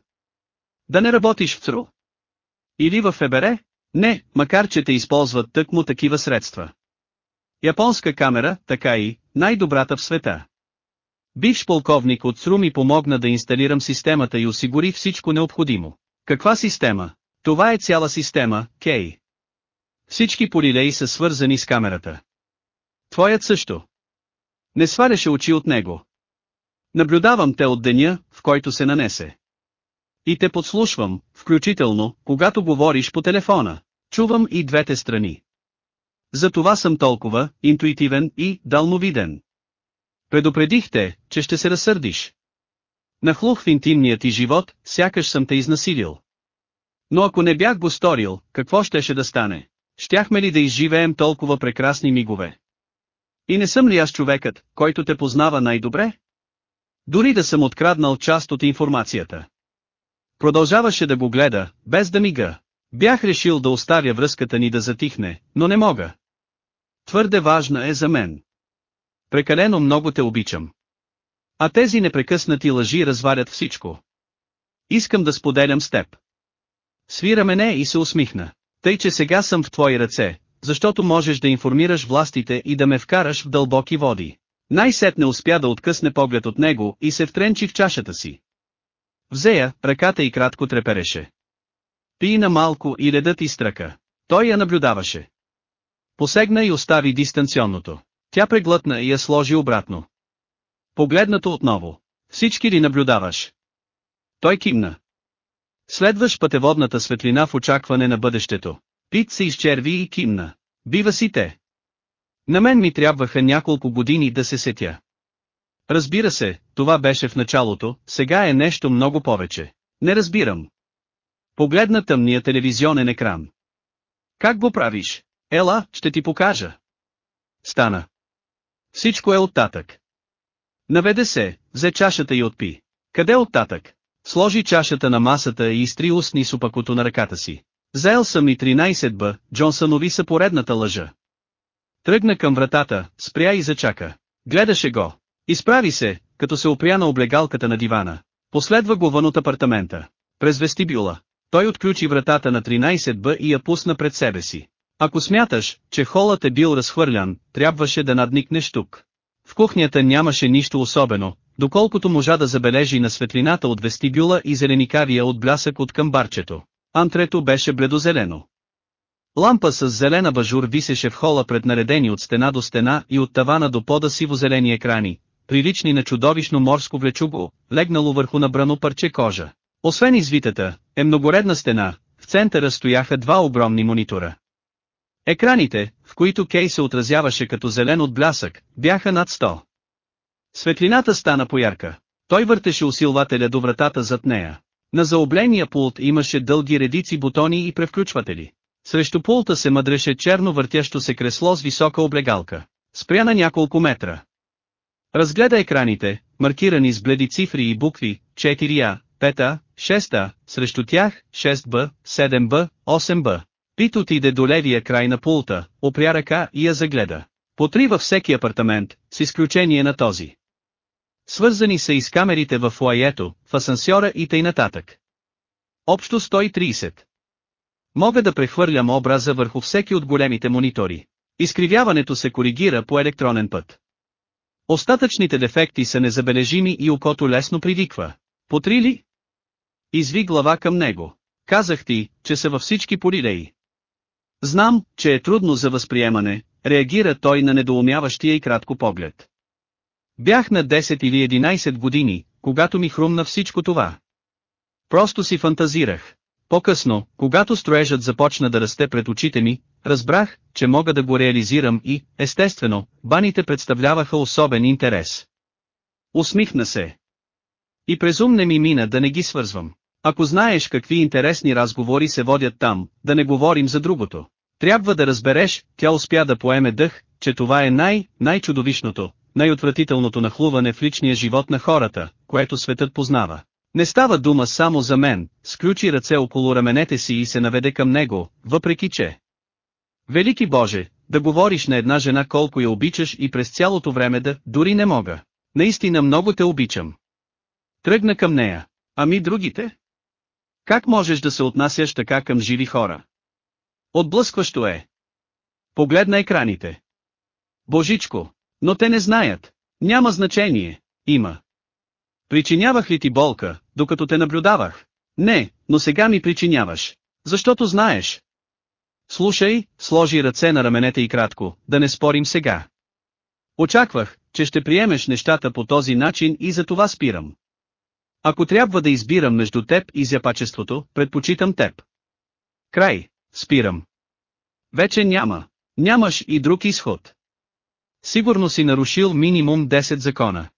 Да не работиш в ЦРУ? Или в ФБР? Не, макар че те използват тъкмо такива средства. Японска камера, така и, най-добрата в света. Бивш полковник от ЦРУ ми помогна да инсталирам системата и осигури всичко необходимо. Каква система? Това е цяла система, Кей. Всички полилеи са свързани с камерата. Твоят също. Не сваляше очи от него. Наблюдавам те от деня, в който се нанесе. И те подслушвам, включително, когато говориш по телефона. Чувам и двете страни. Затова съм толкова интуитивен и далновиден. Предупредих те, че ще се разсърдиш. Нахлух в интимният ти живот, сякаш съм те изнасилил. Но ако не бях го сторил, какво щеше да стане? Щяхме ли да изживеем толкова прекрасни мигове? И не съм ли аз човекът, който те познава най-добре? Дори да съм откраднал част от информацията. Продължаваше да го гледа, без да мига. Бях решил да оставя връзката ни да затихне, но не мога. Твърде важна е за мен. Прекалено много те обичам. А тези непрекъснати лъжи развалят всичко. Искам да споделям с теб. Свира мене и се усмихна. Тъй че сега съм в твои ръце, защото можеш да информираш властите и да ме вкараш в дълбоки води. Най-сетне успя да откъсне поглед от него и се втренчи в чашата си. Взея, ръката и кратко трепереше. Пина малко и ледът изтръка. Той я наблюдаваше. Посегна и остави дистанционното. Тя преглътна и я сложи обратно. Погледнато отново. Всички ли наблюдаваш? Той кимна. Следваш пътеводната светлина в очакване на бъдещето. Пит се изчерви и кимна. Бива си те. На мен ми трябваха няколко години да се сетя. Разбира се, това беше в началото, сега е нещо много повече. Не разбирам. Погледна тъмния телевизионен екран. Как го правиш? Ела, ще ти покажа. Стана. Всичко е оттатък. Наведе се, взе чашата и отпи. Къде оттатък? Сложи чашата на масата и изтри устни с на ръката си. Заел съм и 13 б, Джонсънови са поредната лъжа. Тръгна към вратата, спря и зачака. Гледаше го. Изправи се, като се опря на облегалката на дивана. Последва го вън от апартамента. През вестибюла. Той отключи вратата на 13Б и я пусна пред себе си. Ако смяташ, че холът е бил разхвърлян, трябваше да надникнеш тук. В кухнята нямаше нищо особено, доколкото можа да забележи на светлината от вестибюла и зеленикавия от блясък от камбарчето. Антрето беше бледозелено. Лампа с зелена бажур висеше в хола пред наредени от стена до стена и от тавана до пода сиво-зелени екрани, прилични на чудовищно морско влечуго, легнало върху набрано парче кожа. Освен извитата, е многоредна стена, в центъра стояха два огромни монитора. Екраните, в които Кей се отразяваше като зелен от блясък, бяха над 100. Светлината стана поярка. Той въртеше усилвателя до вратата зад нея. На заобления пулт имаше дълги редици бутони и превключватели. Срещу пулта се мъдреше черно въртящо се кресло с висока облегалка. Спря на няколко метра. Разгледа екраните, маркирани с бледи цифри и букви, 4А, 5А, 6А, срещу тях, 6Б, 7Б, 8Б. Пит отиде до левия край на пулта, опря ръка и я загледа. Потри във всеки апартамент, с изключение на този. Свързани са и с камерите в фуаето, в асансьора и тъй нататък. Общо 130. Мога да прехвърлям образа върху всеки от големите монитори. Изкривяването се коригира по електронен път. Остатъчните дефекти са незабележими и окото лесно привиква. Потри ли? Изви глава към него. Казах ти, че са във всички полилеи. Знам, че е трудно за възприемане, реагира той на недоумяващия и кратко поглед. Бях на 10 или 11 години, когато ми хрумна всичко това. Просто си фантазирах. По-късно, когато строежът започна да расте пред очите ми, разбрах, че мога да го реализирам и, естествено, баните представляваха особен интерес. Усмихна се. И презум не ми мина да не ги свързвам. Ако знаеш какви интересни разговори се водят там, да не говорим за другото. Трябва да разбереш, тя успя да поеме дъх, че това е най, най-чудовищното, най-отвратителното нахлуване в личния живот на хората, което светът познава. Не става дума само за мен, сключи ръце около раменете си и се наведе към него, въпреки че. Велики Боже, да говориш на една жена колко я обичаш и през цялото време да, дори не мога. Наистина много те обичам. Тръгна към нея. Ами другите? Как можеш да се отнасяш така към живи хора? Отблъскващо е. Погледна екраните. Божичко, но те не знаят. Няма значение. Има. Причинявах ли ти болка, докато те наблюдавах? Не, но сега ми причиняваш. Защото знаеш. Слушай, сложи ръце на раменете и кратко, да не спорим сега. Очаквах, че ще приемеш нещата по този начин и за това спирам. Ако трябва да избирам между теб и зяпачеството, предпочитам теб. Край, спирам. Вече няма. Нямаш и друг изход. Сигурно си нарушил минимум 10 закона.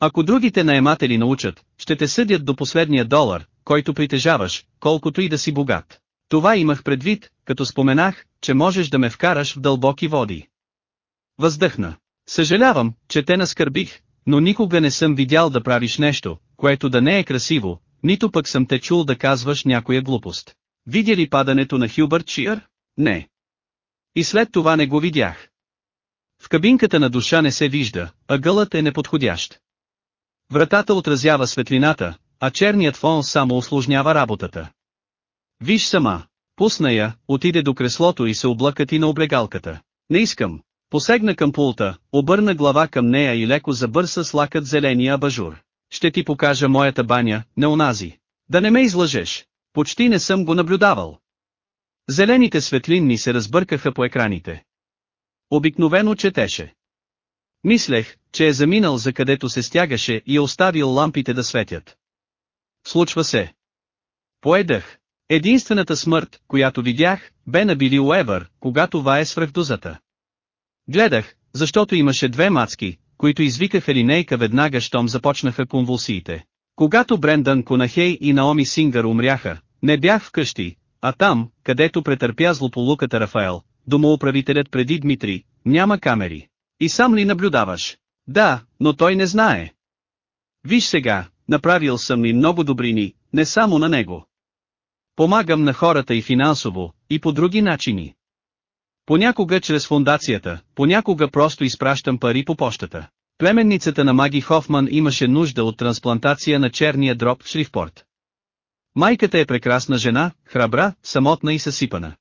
Ако другите наематели научат, ще те съдят до последния долар, който притежаваш, колкото и да си богат. Това имах предвид, като споменах, че можеш да ме вкараш в дълбоки води. Въздъхна. Съжалявам, че те наскърбих, но никога не съм видял да правиш нещо, което да не е красиво, нито пък съм те чул да казваш някоя глупост. Видя ли падането на Хюбърт Шиър? Не. И след това не го видях. В кабинката на душа не се вижда, а гълът е неподходящ. Вратата отразява светлината, а черният фон само осложнява работата. Виж сама. Пусна я, отиде до креслото и се облъкати на облегалката. Не искам. Посегна към пулта, обърна глава към нея и леко забърса с лакът зеления абажур. Ще ти покажа моята баня, не онази. Да не ме излъжеш. Почти не съм го наблюдавал. Зелените светлинни се разбъркаха по екраните. Обикновено четеше. Мислех, че е заминал за където се стягаше и е оставил лампите да светят. Случва се. Поедах. Единствената смърт, която видях, бе на Били Уебър, когато вае свръхдозата. Гледах, защото имаше две мацки, които извикаха линейка веднага щом започнаха конвулсиите. Когато Брендан Конахей и Наоми Сингър умряха, не бях вкъщи, а там, където претърпя злополуката Рафаел, домоуправителят преди Дмитрий, няма камери. И сам ли наблюдаваш? Да, но той не знае. Виж сега, направил съм и много добрини, не само на него. Помагам на хората и финансово, и по други начини. Понякога чрез фундацията, понякога просто изпращам пари по почтата. Племенницата на Маги Хофман имаше нужда от трансплантация на черния дроб в Шрифпорт. Майката е прекрасна жена, храбра, самотна и съсипана.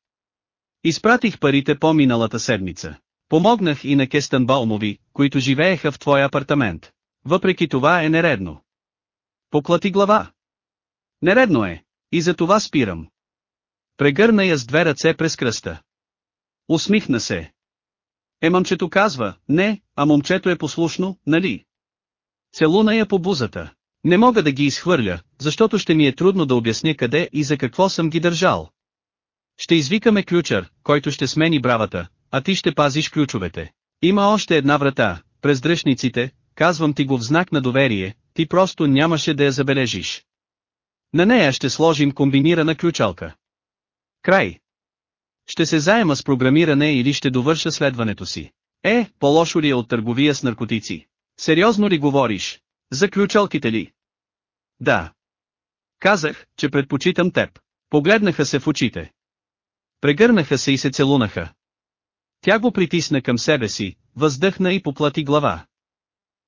Изпратих парите по-миналата седмица. Помогнах и на Кестенбаумови, които живееха в твоя апартамент. Въпреки това е нередно. Поклати глава. Нередно е. И за това спирам. Прегърна я с две ръце през кръста. Усмихна се. Е момчето казва, не, а момчето е послушно, нали? Целуна я по бузата. Не мога да ги изхвърля, защото ще ми е трудно да обясня къде и за какво съм ги държал. Ще извикаме ключар, който ще смени бравата, а ти ще пазиш ключовете. Има още една врата, през дръжниците, казвам ти го в знак на доверие, ти просто нямаше да я забележиш. На нея ще сложим комбинирана ключалка. Край. Ще се заема с програмиране или ще довърша следването си. Е, по-лошо ли е от търговия с наркотици? Сериозно ли говориш? За ключалките ли? Да. Казах, че предпочитам теб. Погледнаха се в очите. Прегърнаха се и се целунаха. Тя го притисна към себе си, въздъхна и поплати глава.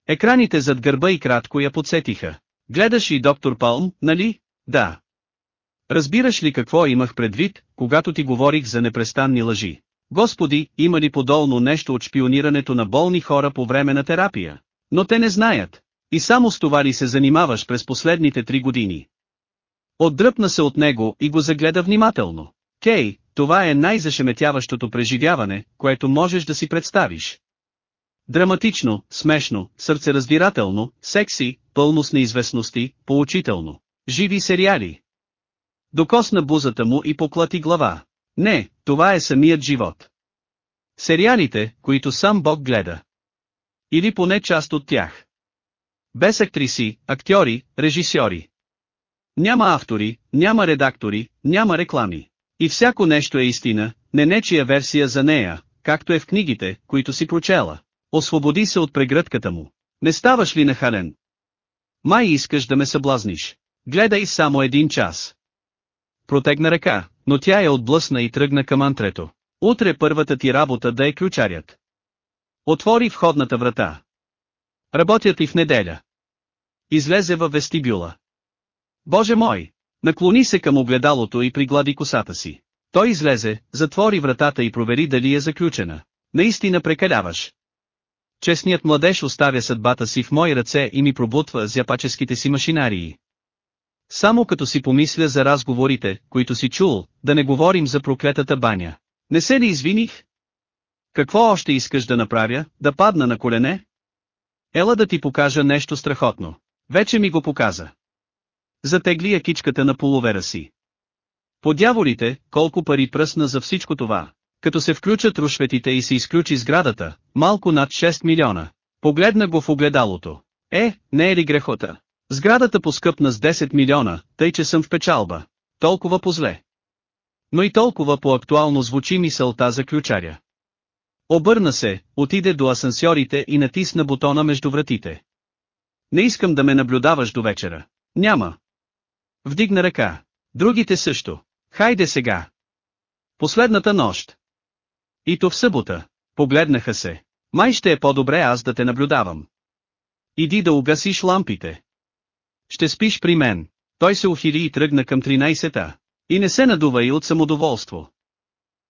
Екраните зад гърба и кратко я подсетиха. Гледаш и доктор Палм, нали? Да. Разбираш ли какво имах предвид, когато ти говорих за непрестанни лъжи? Господи, има ли подолно нещо от шпионирането на болни хора по време на терапия? Но те не знаят. И само с това ли се занимаваш през последните три години? Отдръпна се от него и го загледа внимателно. Кей, това е най-зашеметяващото преживяване, което можеш да си представиш. Драматично, смешно, сърцераздирателно, секси, пълно с неизвестности, поучително. Живи сериали. Докосна бузата му и поклати глава. Не, това е самият живот. Сериалите, които сам Бог гледа. Или поне част от тях. Без актриси, актьори, режисьори. Няма автори, няма редактори, няма реклами. И всяко нещо е истина, не нечия версия за нея, както е в книгите, които си прочела. Освободи се от прегръдката му. Не ставаш ли нахален? Май искаш да ме съблазниш. Гледай само един час. Протегна ръка, но тя я отблъсна и тръгна към антрето. Утре първата ти работа да е ключарят. Отвори входната врата. Работят и в неделя. Излезе във вестибюла. Боже мой! Наклони се към огледалото и приглади косата си. Той излезе, затвори вратата и провери дали е заключена. Наистина прекаляваш. Честният младеж оставя съдбата си в мои ръце и ми пробутва зяпаческите си машинарии. Само като си помисля за разговорите, които си чул, да не говорим за проклетата баня. Не се ли извиних? Какво още искаш да направя, да падна на колене? Ела да ти покажа нещо страхотно. Вече ми го показа. Затегли я кичката на половера си. По дяволите, колко пари пръсна за всичко това. Като се включат рушветите и се изключи сградата, малко над 6 милиона. Погледна го в огледалото. Е, не е ли грехота? Сградата поскъпна с 10 милиона, тъй че съм в печалба. Толкова позле. Но и толкова по-актуално звучи мисълта за ключаря. Обърна се, отиде до асансьорите и натисна бутона между вратите. Не искам да ме наблюдаваш до вечера. Няма. Вдигна ръка. Другите също. Хайде сега. Последната нощ. И то в събота. Погледнаха се. Май ще е по-добре аз да те наблюдавам. Иди да угасиш лампите. Ще спиш при мен. Той се ухили и тръгна към 13-та. И не се надува и от самодоволство.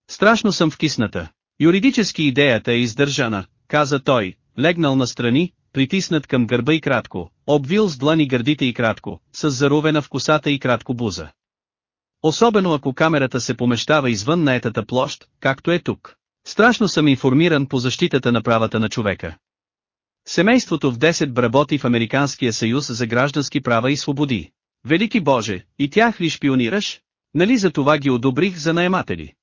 Страшно съм вкисната. Юридически идеята е издържана, каза той, легнал настрани, притиснат към гърба и кратко, обвил с длани гърдите и кратко, с заровена в косата и кратко буза. Особено ако камерата се помещава извън наетата площ, както е тук. Страшно съм информиран по защитата на правата на човека. Семейството в 10 работи в Американския съюз за граждански права и свободи. Велики Боже, и тях ли шпионираш? Нали за това ги одобрих за наематели?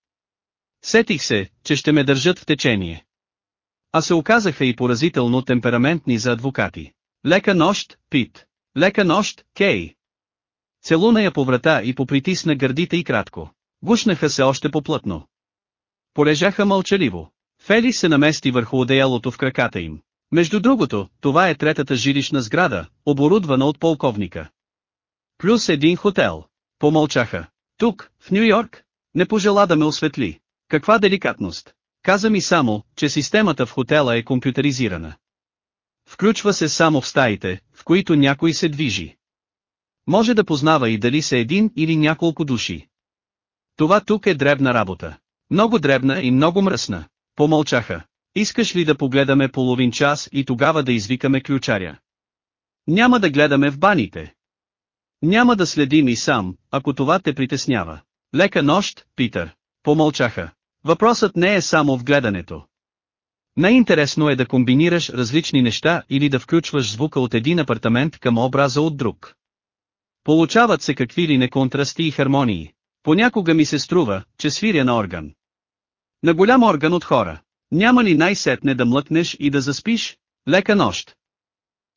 Сетих се, че ще ме държат в течение. А се оказаха и поразително темпераментни за адвокати. Лека нощ, Пит. Лека нощ, Кей. Целуна я по врата и попритисна гърдите и кратко. Гушнаха се още поплътно. Полежаха мълчаливо. Фели се намести върху одеялото в краката им. Между другото, това е третата жилищна сграда, оборудвана от полковника. Плюс един хотел. Помълчаха. Тук, в Нью Йорк? Не пожела да ме осветли. Каква деликатност. Каза ми само, че системата в хотела е компютъризирана. Включва се само в стаите, в които някой се движи. Може да познава и дали са един или няколко души. Това тук е дребна работа. Много дребна и много мръсна. Помълчаха. Искаш ли да погледаме половин час и тогава да извикаме ключаря? Няма да гледаме в баните. Няма да следим и сам, ако това те притеснява. Лека нощ, Питър. Помълчаха. Въпросът не е само в гледането. Най-интересно е да комбинираш различни неща или да включваш звука от един апартамент към образа от друг. Получават се какви ли не контрасти и хармонии. Понякога ми се струва, че свиря на орган. На голям орган от хора. Няма ли най-сетне да млъкнеш и да заспиш? Лека нощ.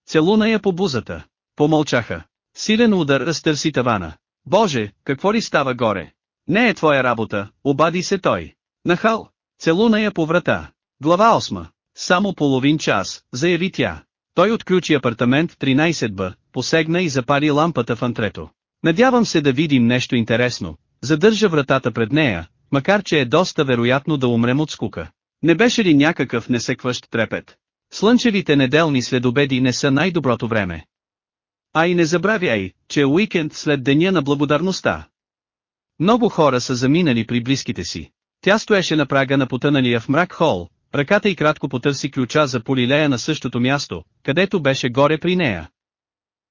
Целуна я по бузата. Помълчаха. Силен удар разтърси тавана. Боже, какво ли става горе? Не е твоя работа, обади се той. Нахал, целуна я по врата. Глава 8. Само половин час, заяви тя. Той отключи апартамент 13Б, посегна и запали лампата в антрето. Надявам се да видим нещо интересно. Задържа вратата пред нея, макар че е доста вероятно да умрем от скука. Не беше ли някакъв несекващ трепет? Слънчевите неделни следобеди не са най-доброто време. А и не забравяй, че е уикенд след деня на благодарността. Много хора са заминали при близките си. Тя стоеше на прага на потъналия в мрак хол, ръката й кратко потърси ключа за полилея на същото място, където беше горе при нея.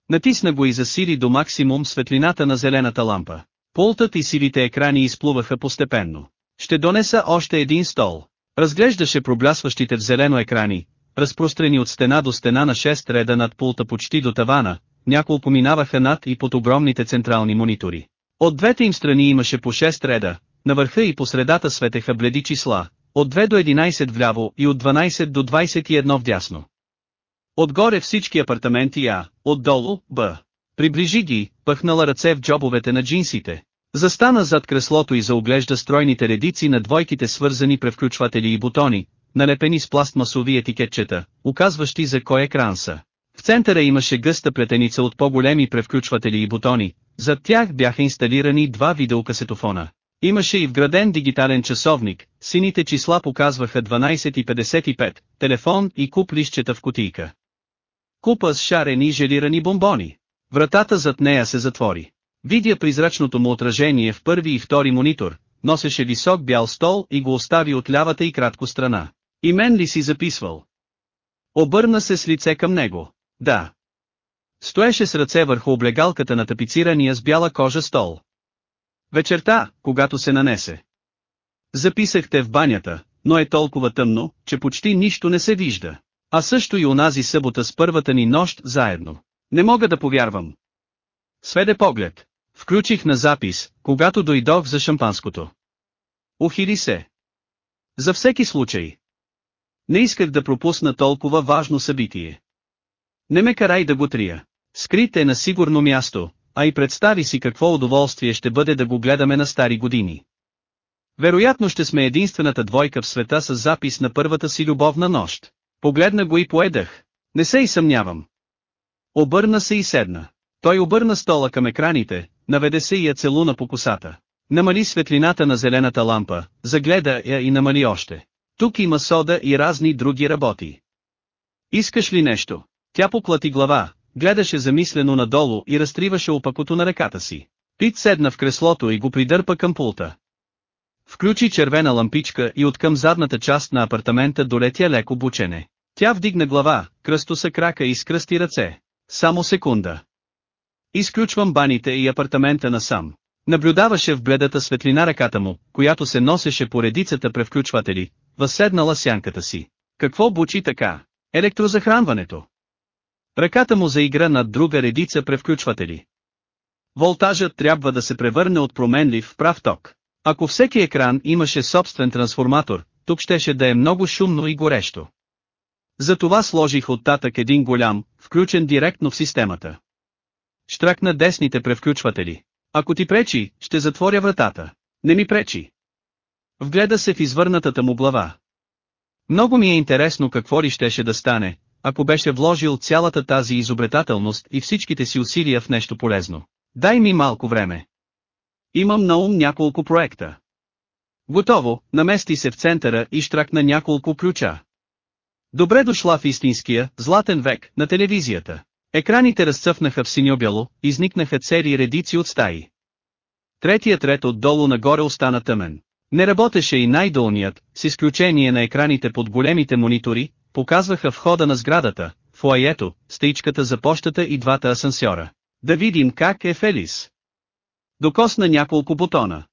Натисна го и засили до максимум светлината на зелената лампа. Пултът и сивите екрани изплуваха постепенно. Ще донеса още един стол. Разглеждаше проблясващите в зелено екрани, разпрострени от стена до стена на 6 реда над пулта почти до тавана, няколко минаваха над и под огромните централни монитори. От двете им страни имаше по 6 реда, на върха и по средата светеха бледи числа, от 2 до 11 вляво и от 12 до 21 вдясно. Отгоре всички апартаменти А, отдолу, Б. Приближи ги, пъхнала ръце в джобовете на джинсите. Застана зад креслото и заоглежда стройните редици на двойките свързани превключватели и бутони, налепени с пластмасови етикетчета, указващи за кой екран са. В центъра имаше гъста плетеница от по-големи превключватели и бутони, зад тях бяха инсталирани два видеокасетофона. Имаше и вграден дигитален часовник, сините числа показваха 12.55, телефон и куп лищета в кутийка. Купа с шарени желирани бомбони. Вратата зад нея се затвори. Видя призрачното му отражение в първи и втори монитор, носеше висок бял стол и го остави от лявата и кратко страна. И мен ли си записвал? Обърна се с лице към него. Да. Стоеше с ръце върху облегалката на тапицирания с бяла кожа стол. Вечерта, когато се нанесе. Записахте в банята, но е толкова тъмно, че почти нищо не се вижда. А също и онази събота с първата ни нощ заедно. Не мога да повярвам. Сведе поглед. Включих на запис, когато дойдох за шампанското. Ухили се. За всеки случай. Не исках да пропусна толкова важно събитие. Не ме карай да го трия. Скрит е на сигурно място, а и представи си какво удоволствие ще бъде да го гледаме на стари години. Вероятно ще сме единствената двойка в света с запис на първата си любовна нощ. Погледна го и поедах. Не се и съмнявам. Обърна се и седна. Той обърна стола към екраните, наведе се и я целуна по косата. Намали светлината на зелената лампа, загледа я и намали още. Тук има сода и разни други работи. Искаш ли нещо? Тя поклати глава, гледаше замислено надолу и разтриваше опакото на ръката си. Пит седна в креслото и го придърпа към пулта. Включи червена лампичка и откъм задната част на апартамента долетя леко бучене. Тя вдигна глава, кръстоса крака и скръсти ръце. Само секунда. Изключвам баните и апартамента насам. Наблюдаваше в бледата светлина ръката му, която се носеше по редицата превключватели, възседнала сянката си. Какво бучи така? Електрозахранването. Ръката му заигра над друга редица превключватели. Волтажът трябва да се превърне от променлив в прав ток. Ако всеки екран имаше собствен трансформатор, тук щеше да е много шумно и горещо. Затова сложих оттатък един голям, включен директно в системата. Штракна десните превключватели. Ако ти пречи, ще затворя вратата. Не ми пречи. Вгледа се в извърнатата му глава. Много ми е интересно какво ли щеше да стане, ако беше вложил цялата тази изобретателност и всичките си усилия в нещо полезно. Дай ми малко време. Имам на ум няколко проекта. Готово, намести се в центъра и штракна няколко ключа. Добре дошла в истинския, златен век, на телевизията. Екраните разцъфнаха в синьо-бяло, изникнаха цели редици от стаи. Третият ред отдолу нагоре остана тъмен. Не работеше и най-долният, с изключение на екраните под големите монитори, показваха входа на сградата, фуаето, стъичката за пощата и двата асансьора. Да видим как е Фелис. Докосна няколко бутона.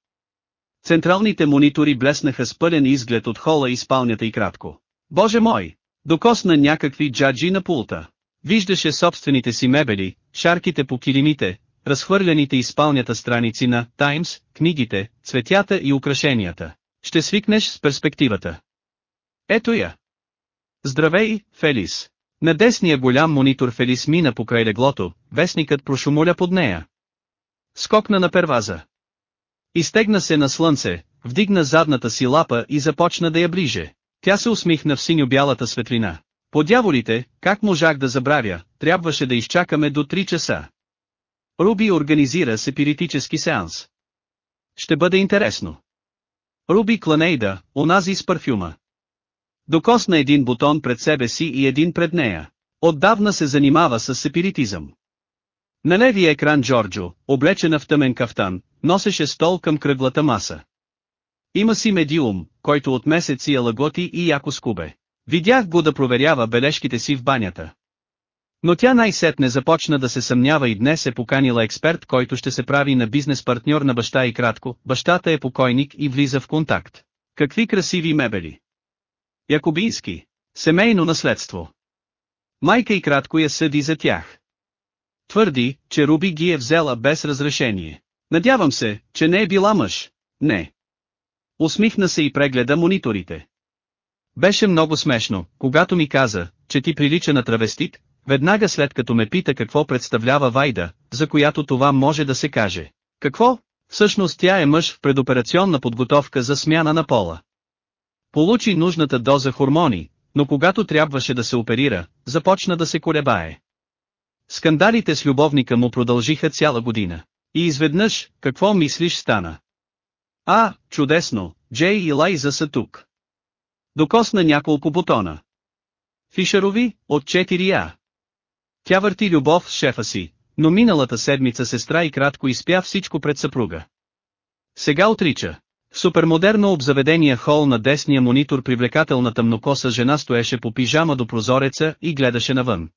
Централните монитори блеснаха с пълен изглед от хола и спалнята и кратко. Боже мой! Докосна някакви джаджи на пулта. Виждаше собствените си мебели, шарките по килимите, разхвърляните из спалнята страници на «Таймс», книгите, цветята и украшенията. Ще свикнеш с перспективата. Ето я. Здравей, Фелис. На десния голям монитор Фелис мина покрай леглото, вестникът прошумоля под нея. Скокна на перваза. Изтегна се на слънце, вдигна задната си лапа и започна да я ближе. Тя се усмихна в синьо-бялата светлина. По дяволите, как можах да забравя, трябваше да изчакаме до 3 часа. Руби организира сепиритически сеанс. Ще бъде интересно. Руби Кланейда, онази с парфюма. Докосна един бутон пред себе си и един пред нея. Отдавна се занимава с сепиритизъм. На левия екран Джорджо, облечена в тъмен кафтан, носеше стол към кръглата маса. Има си медиум, който от месеци я лаготи и яко скубе. Видях го да проверява бележките си в банята. Но тя най-сетне започна да се съмнява и днес е поканила експерт, който ще се прави на бизнес партньор на баща и кратко, бащата е покойник и влиза в контакт. Какви красиви мебели! Якобински. Семейно наследство. Майка и кратко я съди за тях. Твърди, че Руби ги е взела без разрешение. Надявам се, че не е била мъж. Не. Усмихна се и прегледа мониторите. Беше много смешно, когато ми каза, че ти прилича на травестит, веднага след като ме пита какво представлява Вайда, за която това може да се каже. Какво? Всъщност тя е мъж в предоперационна подготовка за смяна на пола. Получи нужната доза хормони, но когато трябваше да се оперира, започна да се колебае. Скандалите с любовника му продължиха цяла година. И изведнъж, какво мислиш стана? А, чудесно, Джей и Лайза са тук. Докосна няколко бутона. Фишерови, от 4А. Тя върти любов с шефа си, но миналата седмица сестра и кратко изпя всичко пред съпруга. Сега отрича. В супермодерно обзаведения хол на десния монитор привлекателна тъмнокоса жена стоеше по пижама до прозореца и гледаше навън.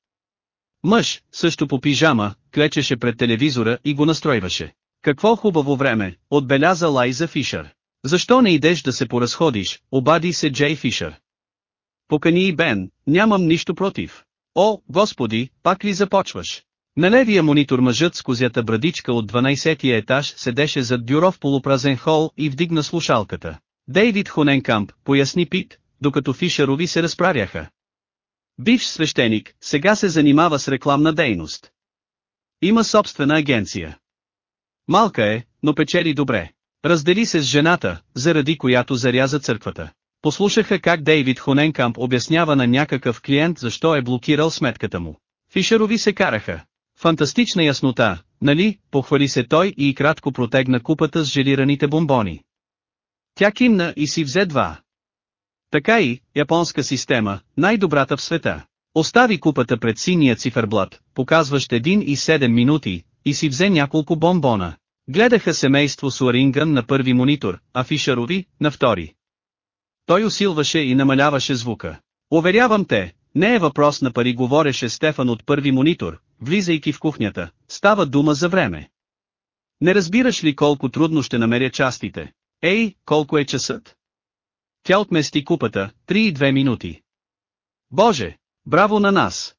Мъж, също по пижама, клечеше пред телевизора и го настройваше. Какво хубаво време, отбеляза Лайза Фишер. Защо не идеш да се поразходиш, обади се Джей Фишер. Покани и Бен, нямам нищо против. О, господи, пак ли започваш? На левия монитор мъжът с козята брадичка от 12-тия етаж седеше зад бюро в полупразен хол и вдигна слушалката. Дейвид Хоненкамп, поясни Пит, докато Фишерови се разправяха. Бивш свещеник, сега се занимава с рекламна дейност. Има собствена агенция. Малка е, но печели добре. Раздели се с жената, заради която заряза църквата. Послушаха как Дейвид Хоненкамп обяснява на някакъв клиент защо е блокирал сметката му. Фишерови се караха. Фантастична яснота, нали, похвали се той и кратко протегна купата с желираните бомбони. Тя кимна и си взе два. Така и, японска система, най-добрата в света. Остави купата пред синия циферблат, показващ 1 и 7 минути, и си взе няколко бомбона. Гледаха семейство Суарингън на първи монитор, а Фишарови – на втори. Той усилваше и намаляваше звука. Уверявам те, не е въпрос на пари говореше Стефан от първи монитор, влизайки в кухнята, става дума за време. Не разбираш ли колко трудно ще намеря частите? Ей, колко е часът? Тя отмести купата, 3 и 2 минути. Боже, браво на нас!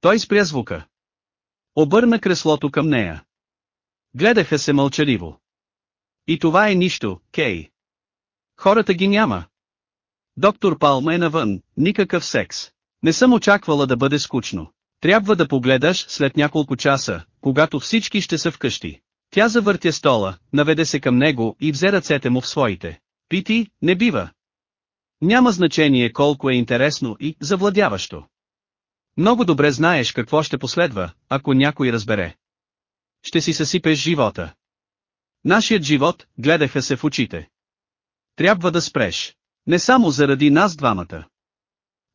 Той спря звука. Обърна креслото към нея. Гледаха се мълчаливо. И това е нищо, Кей. Хората ги няма. Доктор Палма е навън, никакъв секс. Не съм очаквала да бъде скучно. Трябва да погледаш след няколко часа, когато всички ще са вкъщи. Тя завъртя стола, наведе се към него и взе ръцете му в своите. Пити, не бива. Няма значение колко е интересно и завладяващо. Много добре знаеш какво ще последва, ако някой разбере. Ще си съсипеш живота. Нашият живот, гледаха се в очите. Трябва да спреш. Не само заради нас двамата.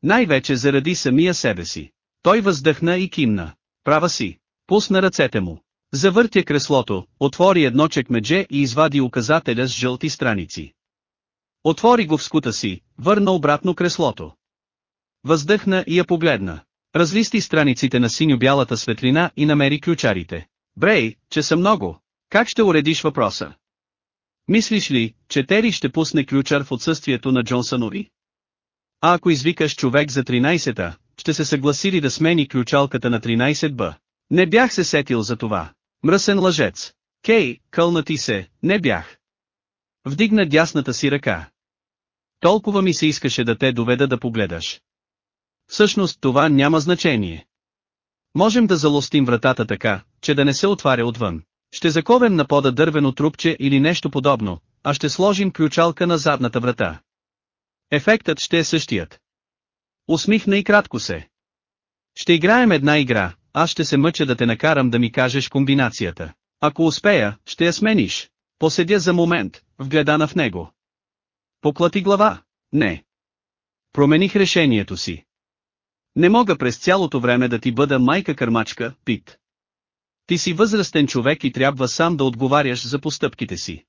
Най-вече заради самия себе си. Той въздъхна и кимна. Права си. Пусна ръцете му. Завъртя креслото, отвори едно чекмедже и извади указателя с жълти страници. Отвори го в скута си, върна обратно креслото. Въздъхна и я погледна. Разлисти страниците на синьо-бялата светлина и намери ключарите. Брей, че са много. Как ще уредиш въпроса? Мислиш ли, че Тери ще пусне ключар в отсъствието на Джонсънови? А ако извикаш човек за 13-та, ще се съгласи ли да смени ключалката на 13Б? Не бях се сетил за това. Мръсен лъжец. Кей, кълна ти се, не бях. Вдигна дясната си ръка. Толкова ми се искаше да те доведа да погледаш. Всъщност това няма значение. Можем да залостим вратата така, че да не се отваря отвън. Ще заковем на пода дървено трупче или нещо подобно, а ще сложим ключалка на задната врата. Ефектът ще е същият. Усмихна и кратко се. Ще играем една игра, аз ще се мъча да те накарам да ми кажеш комбинацията. Ако успея, ще я смениш. Поседя за момент, вгледана в него. Поклати глава. Не. Промених решението си. Не мога през цялото време да ти бъда майка-кърмачка, Пит. Ти си възрастен човек и трябва сам да отговаряш за постъпките си.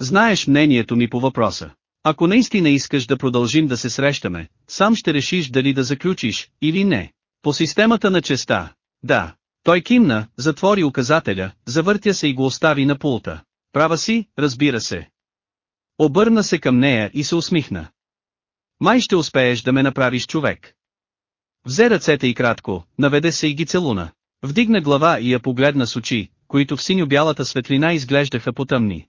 Знаеш мнението ми по въпроса. Ако наистина искаш да продължим да се срещаме, сам ще решиш дали да заключиш, или не. По системата на честа. Да. Той кимна, затвори указателя, завъртя се и го остави на пулта. Права си, разбира се. Обърна се към нея и се усмихна. Май ще успееш да ме направиш човек. Взе ръцете и кратко, наведе се и ги целуна. Вдигна глава и я погледна с очи, които в синьо-бялата светлина изглеждаха потъмни.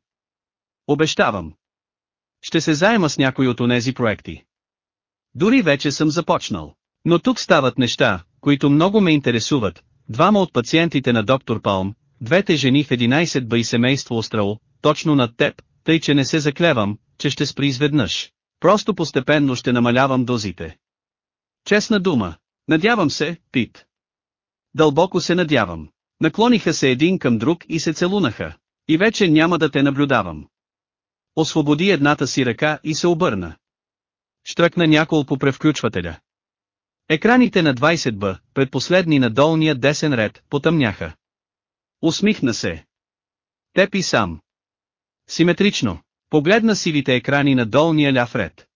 Обещавам. Ще се заема с някой от онези проекти. Дори вече съм започнал. Но тук стават неща, които много ме интересуват. Двама от пациентите на доктор Палм, двете жени в 11 бъй семейство Острал, точно над теб, тъй че не се заклевам, че ще спри изведнъж. Просто постепенно ще намалявам дозите. Честна дума. Надявам се, Пит. Дълбоко се надявам. Наклониха се един към друг и се целунаха. И вече няма да те наблюдавам. Освободи едната си ръка и се обърна. Штръкна няколко превключвателя. Екраните на 20Б, предпоследни на долния десен ред, потъмняха. Усмихна се. Теп и сам. Симетрично. Погледна сивите екрани на долния ляв ред.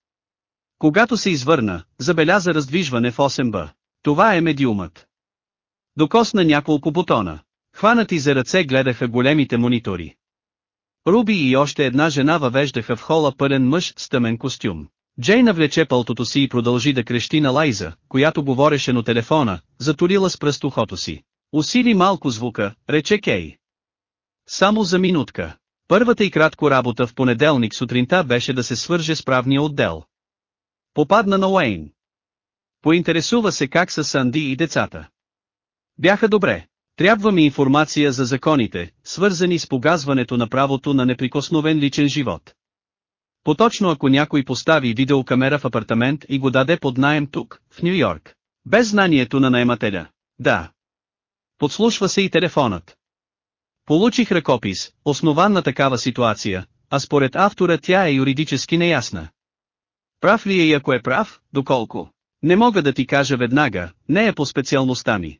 Когато се извърна, забеляза раздвижване в 8Б. Това е медиумът. Докосна няколко бутона. Хванати за ръце гледаха големите монитори. Руби и още една жена въвеждаха в хола пълен мъж с тъмен костюм. Джей навлече пълтото си и продължи да крещи на Лайза, която говореше на телефона, затурила с пръст ухото си. Усили малко звука, рече Кей. Само за минутка. Първата и кратко работа в понеделник сутринта беше да се свърже с правния отдел. Попадна на Уейн. Поинтересува се как са Санди и децата. Бяха добре. Трябва ми информация за законите, свързани с погазването на правото на неприкосновен личен живот. Поточно ако някой постави видеокамера в апартамент и го даде под наем тук, в Нью Йорк. Без знанието на наемателя. Да. Подслушва се и телефонът. Получих ръкопис, основан на такава ситуация, а според автора тя е юридически неясна. Прав ли е и ако е прав, доколко? Не мога да ти кажа веднага, не е по специалността ми.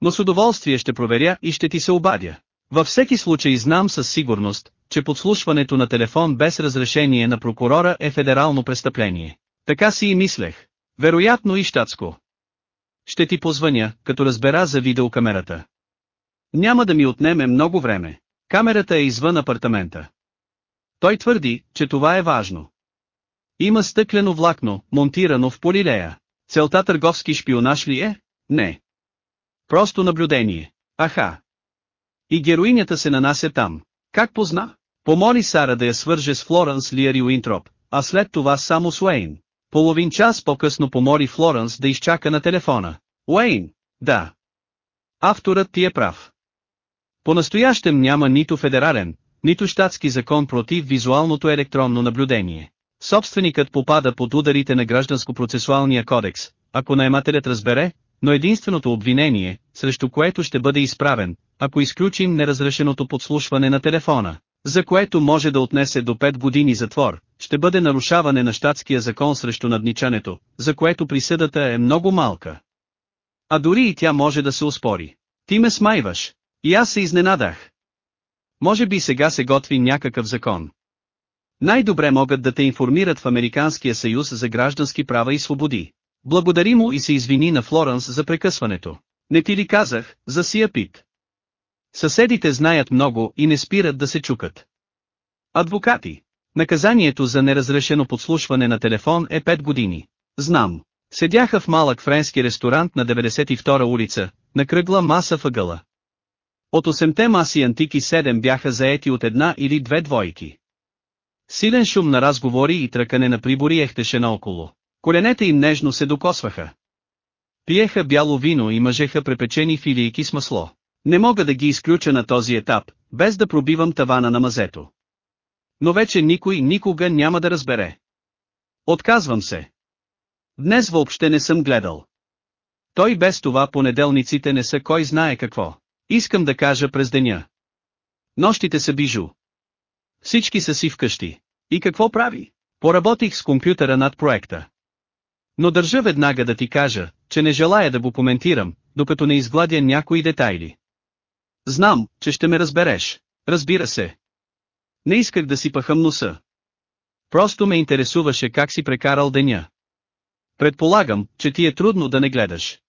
Но с удоволствие ще проверя и ще ти се обадя. Във всеки случай знам със сигурност, че подслушването на телефон без разрешение на прокурора е федерално престъпление. Така си и мислех. Вероятно и щатско. Ще ти позвъня, като разбера за видеокамерата. Няма да ми отнеме много време. Камерата е извън апартамента. Той твърди, че това е важно. Има стъклено влакно, монтирано в полилея. Целта търговски шпионаж ли е? Не. Просто наблюдение. Аха. И героинята се нанася там. Как позна? Помоли Сара да я свърже с Флоренс Лиари Уинтроп, а след това само с Уейн. Половин час по-късно помоли Флоренс да изчака на телефона. Уейн, да. Авторът ти е прав. По-настоящем няма нито федерален, нито щатски закон против визуалното електронно наблюдение. Собственикът попада под ударите на гражданско-процесуалния кодекс, ако наемателят разбере, но единственото обвинение, срещу което ще бъде изправен, ако изключим неразрешеното подслушване на телефона, за което може да отнесе до 5 години затвор, ще бъде нарушаване на щатския закон срещу надничането, за което присъдата е много малка. А дори и тя може да се успори. Ти ме смайваш. И аз се изненадах. Може би сега се готви някакъв закон. Най-добре могат да те информират в Американския съюз за граждански права и свободи. Благодари му и се извини на Флоренс за прекъсването. Не ти ли казах, за сия пит? Съседите знаят много и не спират да се чукат. Адвокати. Наказанието за неразрешено подслушване на телефон е 5 години. Знам. Седяха в малък френски ресторант на 92 улица, на кръгла маса въгъла. От 8-те маси антики 7 бяха заети от една или две двойки. Силен шум на разговори и тръкане на прибори ехтеше наоколо. Коленете им нежно се докосваха. Пиеха бяло вино и мъжеха препечени филийки с масло. Не мога да ги изключа на този етап, без да пробивам тавана на мазето. Но вече никой никога няма да разбере. Отказвам се. Днес въобще не съм гледал. Той без това понеделниците не са кой знае какво. Искам да кажа през деня. Нощите са бижу. Всички са си вкъщи. И какво прави? Поработих с компютъра над проекта. Но държа веднага да ти кажа, че не желая да го коментирам, докато не изгладя някои детайли. Знам, че ще ме разбереш. Разбира се. Не исках да си пахам носа. Просто ме интересуваше как си прекарал деня. Предполагам, че ти е трудно да не гледаш.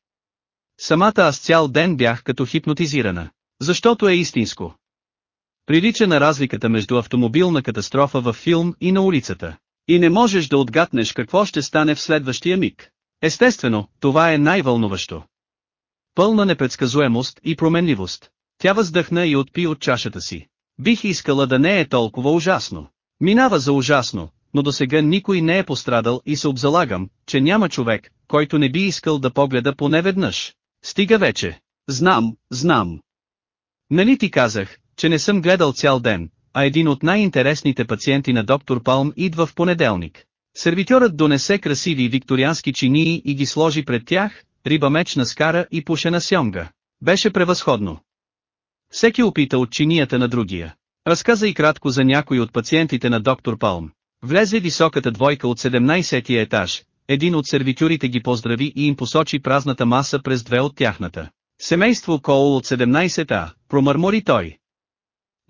Самата аз цял ден бях като хипнотизирана. Защото е истинско. Прилича на разликата между автомобилна катастрофа във филм и на улицата. И не можеш да отгатнеш какво ще стане в следващия миг. Естествено, това е най-вълнуващо. Пълна непредсказуемост и променливост. Тя въздъхна и отпи от чашата си. Бих искала да не е толкова ужасно. Минава за ужасно, но до сега никой не е пострадал и се обзалагам, че няма човек, който не би искал да погледа поне веднъж. Стига вече. Знам, знам. Нали ти казах, че не съм гледал цял ден, а един от най-интересните пациенти на доктор Палм идва в понеделник. Сервитьорът донесе красиви викториански чинии и ги сложи пред тях, риба мечна скара и пушена сьомга. Беше превъзходно. Всеки опита от чинията на другия. Разказа и кратко за някой от пациентите на доктор Палм. Влезе високата двойка от 17-тия етаж, един от сервитюрите ги поздрави и им посочи празната маса през две от тяхната. Семейство Коул от 17-та, промърмори той.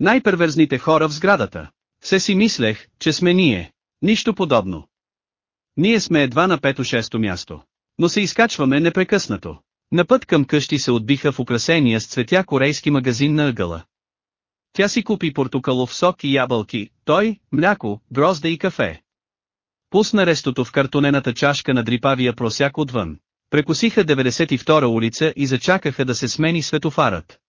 Най-перверзните хора в сградата. Все си мислех, че сме ние. Нищо подобно. Ние сме едва на пето-шесто място. Но се изкачваме непрекъснато. На път към къщи се отбиха в украсения с цветя корейски магазин на ъгъла. Тя си купи портокалов сок и ябълки, той, мляко, грозда и кафе. Пусна рестото в картонената чашка на дрипавия просяк отвън. Прекосиха 92-а улица и зачакаха да се смени светофарът.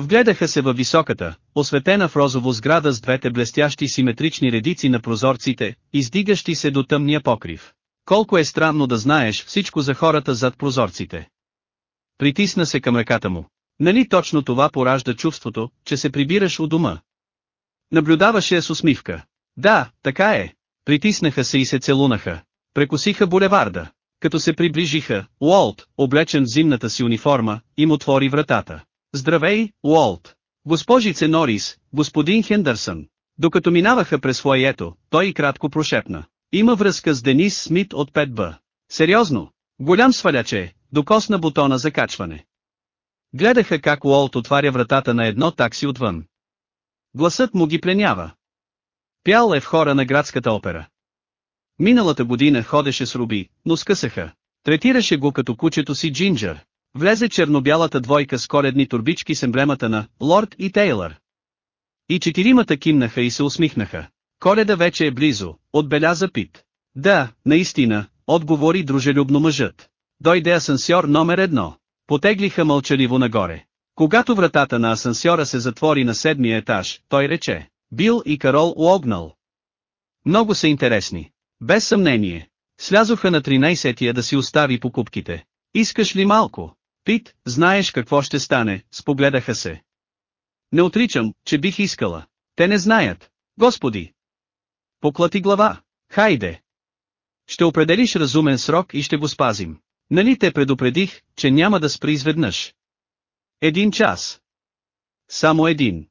Вгледаха се във високата, осветена в розово сграда с двете блестящи симетрични редици на прозорците, издигащи се до тъмния покрив. Колко е странно да знаеш всичко за хората зад прозорците. Притисна се към ръката му. Нали точно това поражда чувството, че се прибираш у дома? Наблюдаваше с усмивка. Да, така е. Притиснаха се и се целунаха. Прекосиха булеварда. Като се приближиха, Уолт, облечен в зимната си униформа, им отвори вратата. Здравей, Уолт! Госпожице Норис, господин Хендърсън. Докато минаваха през фойето, той и кратко прошепна. Има връзка с Денис Смит от 5Б. Сериозно? Голям сваляче, докосна бутона за качване. Гледаха как Уолт отваря вратата на едно такси отвън. Гласът му ги пленява. Пял е в хора на градската опера. Миналата година ходеше с Руби, но скъсаха. Третираше го като кучето си Джинджер. Влезе черно-бялата двойка с коредни турбички с емблемата на Лорд и Тейлър. И четиримата кимнаха и се усмихнаха. Коледа вече е близо, отбеляза Пит. Да, наистина, отговори дружелюбно мъжът. Дойде асансьор номер едно. Потеглиха мълчаливо нагоре. Когато вратата на асансьора се затвори на седмия етаж, той рече, Бил и Карол Уогнал. Много са интересни. Без съмнение. Слязоха на 13-тия да си остави покупките. Искаш ли малко? Пит, знаеш какво ще стане, спогледаха се. Не отричам, че бих искала. Те не знаят. Господи! Поклати глава. Хайде! Ще определиш разумен срок и ще го спазим. Нали те предупредих, че няма да спри изведнъж. Един час. Само един.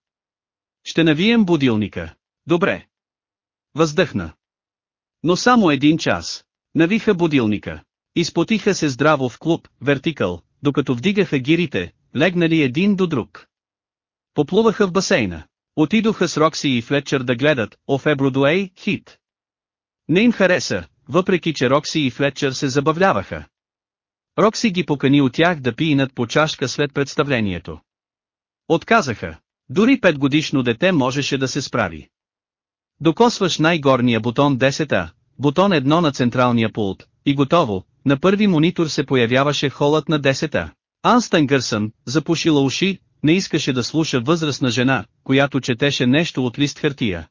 Ще навием будилника. Добре. Въздъхна. Но само един час. Навиха будилника. Изпотиха се здраво в клуб, вертикъл, докато вдигаха гирите, легнали един до друг. Поплуваха в басейна. Отидоха с Рокси и Флетчер да гледат «Оф Ебродуей» хит. Не им хареса, въпреки че Рокси и Флетчер се забавляваха. Рокси ги покани от тях да пиинат по чашка след представлението. Отказаха. Дори петгодишно дете можеше да се справи. Докосваш най-горния бутон 10-та, бутон 1 на централния пулт, и готово, на първи монитор се появяваше холът на 10-та. Анстън Гърсън, запушила уши, не искаше да слуша възрастна жена, която четеше нещо от лист хартия.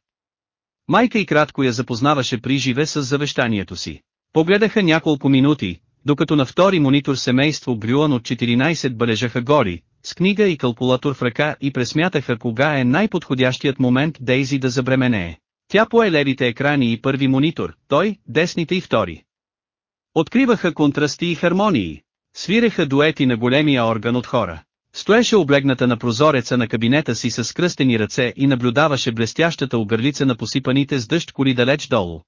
Майка и кратко я запознаваше при живе с завещанието си. Погледаха няколко минути, докато на втори монитор семейство Брюан от 14 бележаха гори, с книга и калкулатор в ръка и пресмятаха кога е най-подходящият момент Дейзи да забременее. Тя пое левите екрани и първи монитор, той, десните и втори. Откриваха контрасти и хармонии. Свиреха дуети на големия орган от хора. Стоеше облегната на прозореца на кабинета си с кръстени ръце и наблюдаваше блестящата оберлица на посипаните с дъжд коли далеч долу.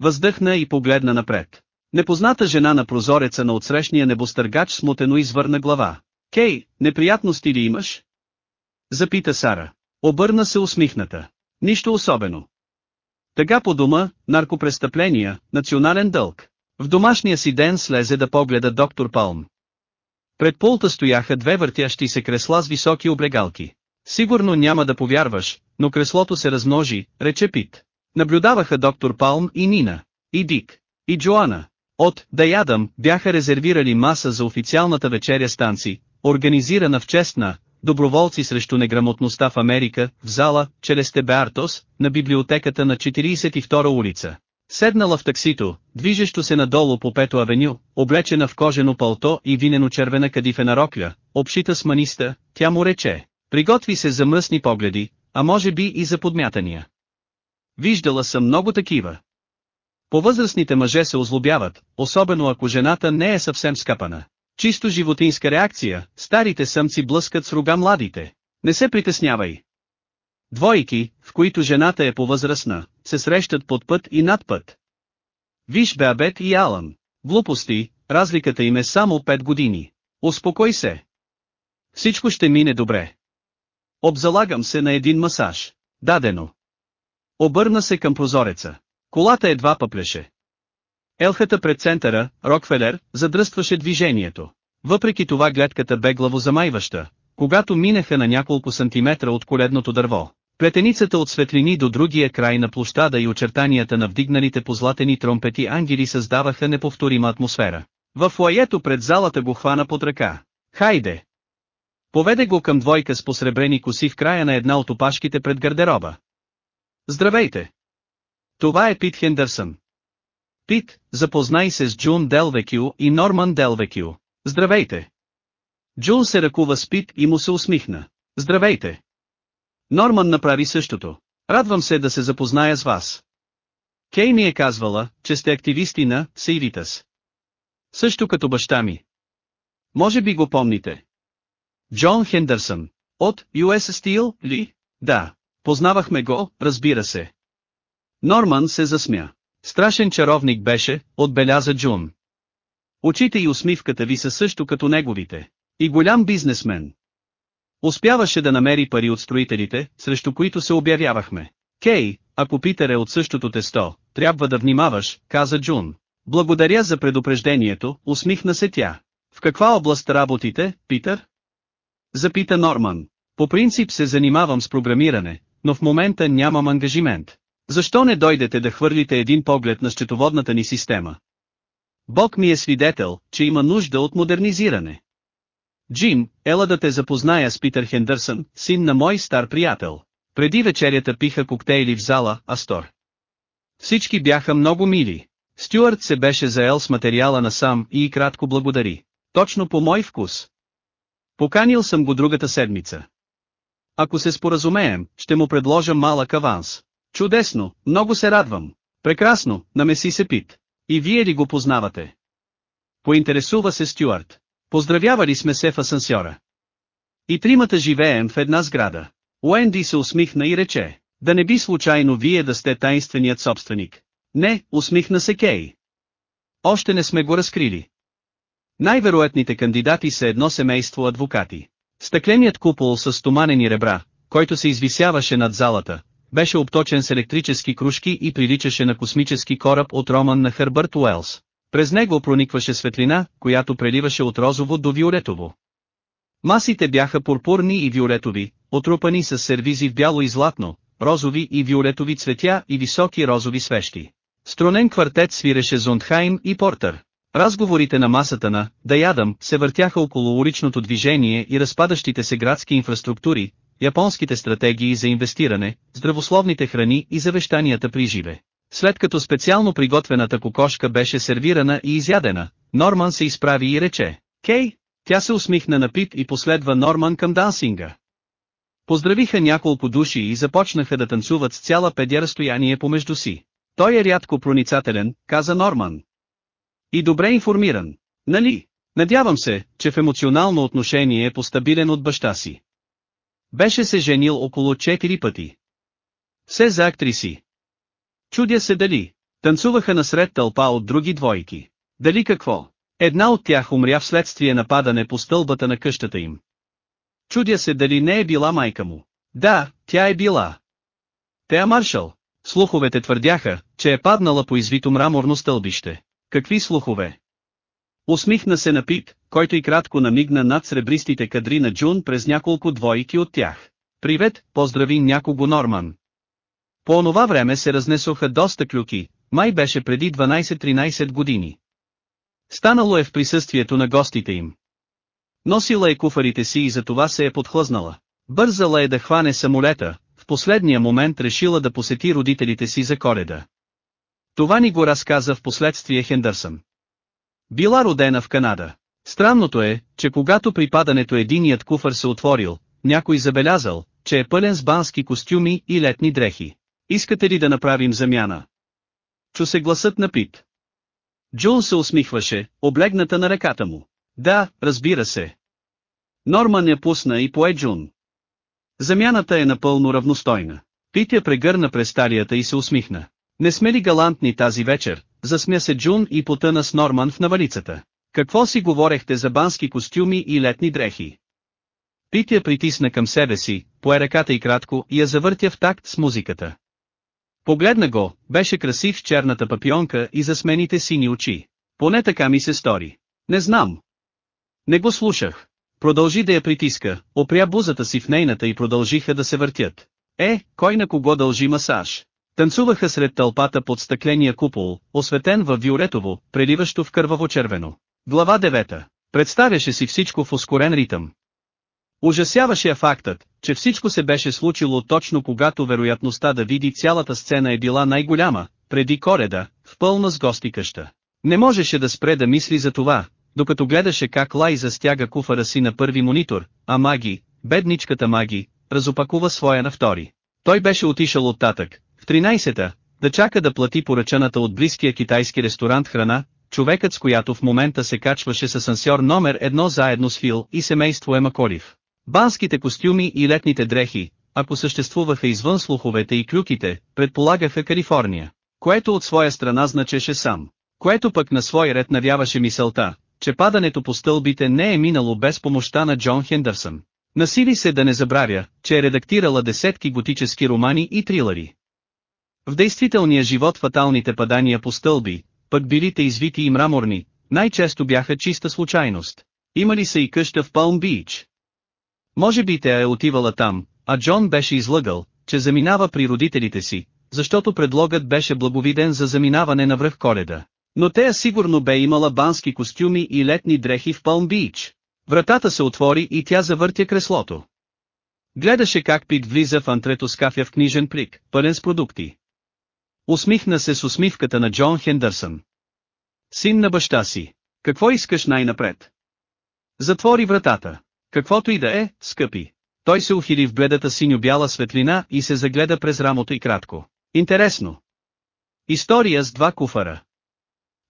Въздъхна и погледна напред. Непозната жена на прозореца на отсрещния небостъргач смутено извърна глава. Кей, неприятности ли имаш? Запита Сара. Обърна се усмихната. Нищо особено. Тега по дома, наркопрестъпления, национален дълг. В домашния си ден слезе да погледа доктор Палм. Пред пулта стояха две въртящи се кресла с високи облегалки. Сигурно няма да повярваш, но креслото се размножи, рече Пит. Наблюдаваха доктор Палм и Нина, и Дик, и Джоана. От «Да ядам» бяха резервирали маса за официалната вечеря станци, организирана в чест на доброволци срещу неграмотността в Америка, в зала, Челесте Беартос, на библиотеката на 42 улица. Седнала в таксито, движещо се надолу по Пето авеню, облечена в кожено палто и винено-червена кадифена рокля, обшита с маниста, тя му рече, приготви се за мръсни погледи, а може би и за подмятания. Виждала съм много такива. Повъзрастните мъже се озлобяват, особено ако жената не е съвсем скъпана. Чисто животинска реакция, старите съмци блъскат с рога младите. Не се притеснявай. Двойки, в които жената е повъзрастна, се срещат под път и над път. Виж Беабет и Алън. Глупости, разликата им е само 5 години. Успокой се. Всичко ще мине добре. Обзалагам се на един масаж. Дадено. Обърна се към прозореца. Колата едва пъплеше. Елхата пред центъра, Рокфелер, задръстваше движението. Въпреки това гледката бе главозамайваща, когато минаха на няколко сантиметра от коледното дърво. Плетеницата от светлини до другия край на площада и очертанията на вдигналите позлатени тромпети ангели създаваха неповторима атмосфера. В лаето пред залата го хвана под ръка. Хайде! Поведе го към двойка с посребрени коси в края на една от опашките пред гардероба. Здравейте! Това е Пит Хендърсън. Пит, запознай се с Джун Делвекю и Норман Делвекю. Здравейте! Джун се ръкува с Пит и му се усмихна. Здравейте! Норман направи същото. Радвам се да се запозная с вас. Кей ми е казвала, че сте активисти на Сейвитас. Също като баща ми. Може би го помните. Джон Хендърсън. От US Steel ли? Да. Познавахме го, разбира се. Норман се засмя. Страшен чаровник беше, отбеляза Джун. Очите и усмивката ви са също като неговите. И голям бизнесмен. Успяваше да намери пари от строителите, срещу които се обявявахме. Кей, ако Питър е от същото тесто, трябва да внимаваш, каза Джун. Благодаря за предупреждението, усмихна се тя. В каква област работите, Питър? Запита Норман. По принцип се занимавам с програмиране, но в момента нямам ангажимент. Защо не дойдете да хвърлите един поглед на счетоводната ни система? Бог ми е свидетел, че има нужда от модернизиране. Джим, ела да те запозная с Питър Хендърсън, син на мой стар приятел. Преди вечерята пиха коктейли в зала Астор. Всички бяха много мили. Стюарт се беше заел с материала на сам и кратко благодари. Точно по мой вкус. Поканил съм го другата седмица. Ако се споразумеем, ще му предложа малък аванс. Чудесно, много се радвам. Прекрасно, намеси се Пит. И вие ли го познавате? Поинтересува се Стюарт. Поздравявали сме се в асансьора. И тримата живеем в една сграда. Уенди се усмихна и рече, да не би случайно вие да сте таинственият собственик. Не, усмихна се Кей. Още не сме го разкрили. Най-вероятните кандидати са едно семейство адвокати. Стъкленият купол с стоманени ребра, който се извисяваше над залата, беше обточен с електрически кружки и приличаше на космически кораб от роман на Хърбърт Уелс. През него проникваше светлина, която преливаше от розово до виолетово. Масите бяха пурпурни и виолетови, отрупани с сервизи в бяло и златно, розови и виолетови цветя и високи розови свещи. Стронен квартет свиреше Зондхайм и Портър. Разговорите на масата на «Да ядам» се въртяха около уличното движение и разпадащите се градски инфраструктури, японските стратегии за инвестиране, здравословните храни и завещанията при живе. След като специално приготвената кокошка беше сервирана и изядена, Норман се изправи и рече, «Кей!» Тя се усмихна на Пит и последва Норман към дансинга. Поздравиха няколко души и започнаха да танцуват с цяла педя разстояние помежду си. Той е рядко проницателен, каза Норман. И добре информиран. Нали? Надявам се, че в емоционално отношение е постабилен от баща си. Беше се женил около 4 пъти. Все за актриси. Чудя се дали. Танцуваха насред тълпа от други двойки. Дали какво? Една от тях умря вследствие нападане по стълбата на къщата им. Чудя се дали не е била майка му. Да, тя е била. Теа Маршал. Слуховете твърдяха, че е паднала по извито мраморно стълбище. Какви слухове? Усмихна се на Пит, който и кратко намигна над сребристите кадри на Джун през няколко двойки от тях. Привет, поздрави някого Норман. По онова време се разнесоха доста клюки, май беше преди 12-13 години. Станало е в присъствието на гостите им. Носила е куфарите си и за това се е подхлъзнала. Бързала е да хване самолета, в последния момент решила да посети родителите си за коледа. Това ни го разказа в последствие Хендърсън. Била родена в Канада. Странното е, че когато при падането единият куфър се отворил, някой забелязал, че е пълен с бански костюми и летни дрехи. Искате ли да направим замяна? Чу се гласът на Пит. Джун се усмихваше, облегната на ръката му. Да, разбира се. Норман я пусна и пое Джун. Замяната е напълно равностойна. Пит я прегърна през старията и се усмихна. Не сме ли галантни тази вечер, засмя се Джун и потъна с Норман в навалицата. Какво си говорехте за бански костюми и летни дрехи? Пит я притисна към себе си, пое ръката и кратко и я завъртя в такт с музиката. Погледна го, беше красив с черната папионка и засмените сини очи. Поне така ми се стори. Не знам. Не го слушах. Продължи да я притиска, опря бузата си в нейната и продължиха да се въртят. Е, кой на кого дължи масаж? Танцуваха сред тълпата под стъкления купол, осветен във виолетово, преливащо в кърваво-червено. Глава 9. Представяше си всичко в ускорен ритъм. Ужасяваше я фактът, че всичко се беше случило точно когато вероятността да види цялата сцена е била най-голяма, преди кореда, в пълна с гости къща. Не можеше да спре да мисли за това, докато гледаше как Лай застяга куфара си на първи монитор, а Маги, бедничката Маги, разопакува своя на втори. Той беше отишъл оттатък, в 13-та, да чака да плати поръчаната от близкия китайски ресторант храна, човекът с която в момента се качваше с асансьор номер едно заедно с Фил и семейство Емаколив. Банските костюми и летните дрехи, ако съществуваха извън слуховете и клюките, предполагаха Калифорния, което от своя страна значеше сам, което пък на свой ред навяваше мисълта, че падането по стълбите не е минало без помощта на Джон Хендърсън. Насили се да не забравя, че е редактирала десетки готически романи и трилъри. В действителния живот фаталните падания по стълби, пък билите извити и мраморни, най-често бяха чиста случайност. Имали са и къща в Палм Бич. Може би те е отивала там, а Джон беше излъгал, че заминава при родителите си, защото предлогът беше благовиден за заминаване на връх коледа. Но тея сигурно бе имала бански костюми и летни дрехи в Палм Бич. Вратата се отвори и тя завъртя креслото. Гледаше как Пит влиза в антрето с кафя в книжен плик, пълен с продукти. Усмихна се с усмивката на Джон Хендърсън. Син на баща си. Какво искаш най-напред? Затвори вратата. Каквото и да е, скъпи. Той се ухили в бледата синьо-бяла светлина и се загледа през рамото и кратко. Интересно. История с два куфара.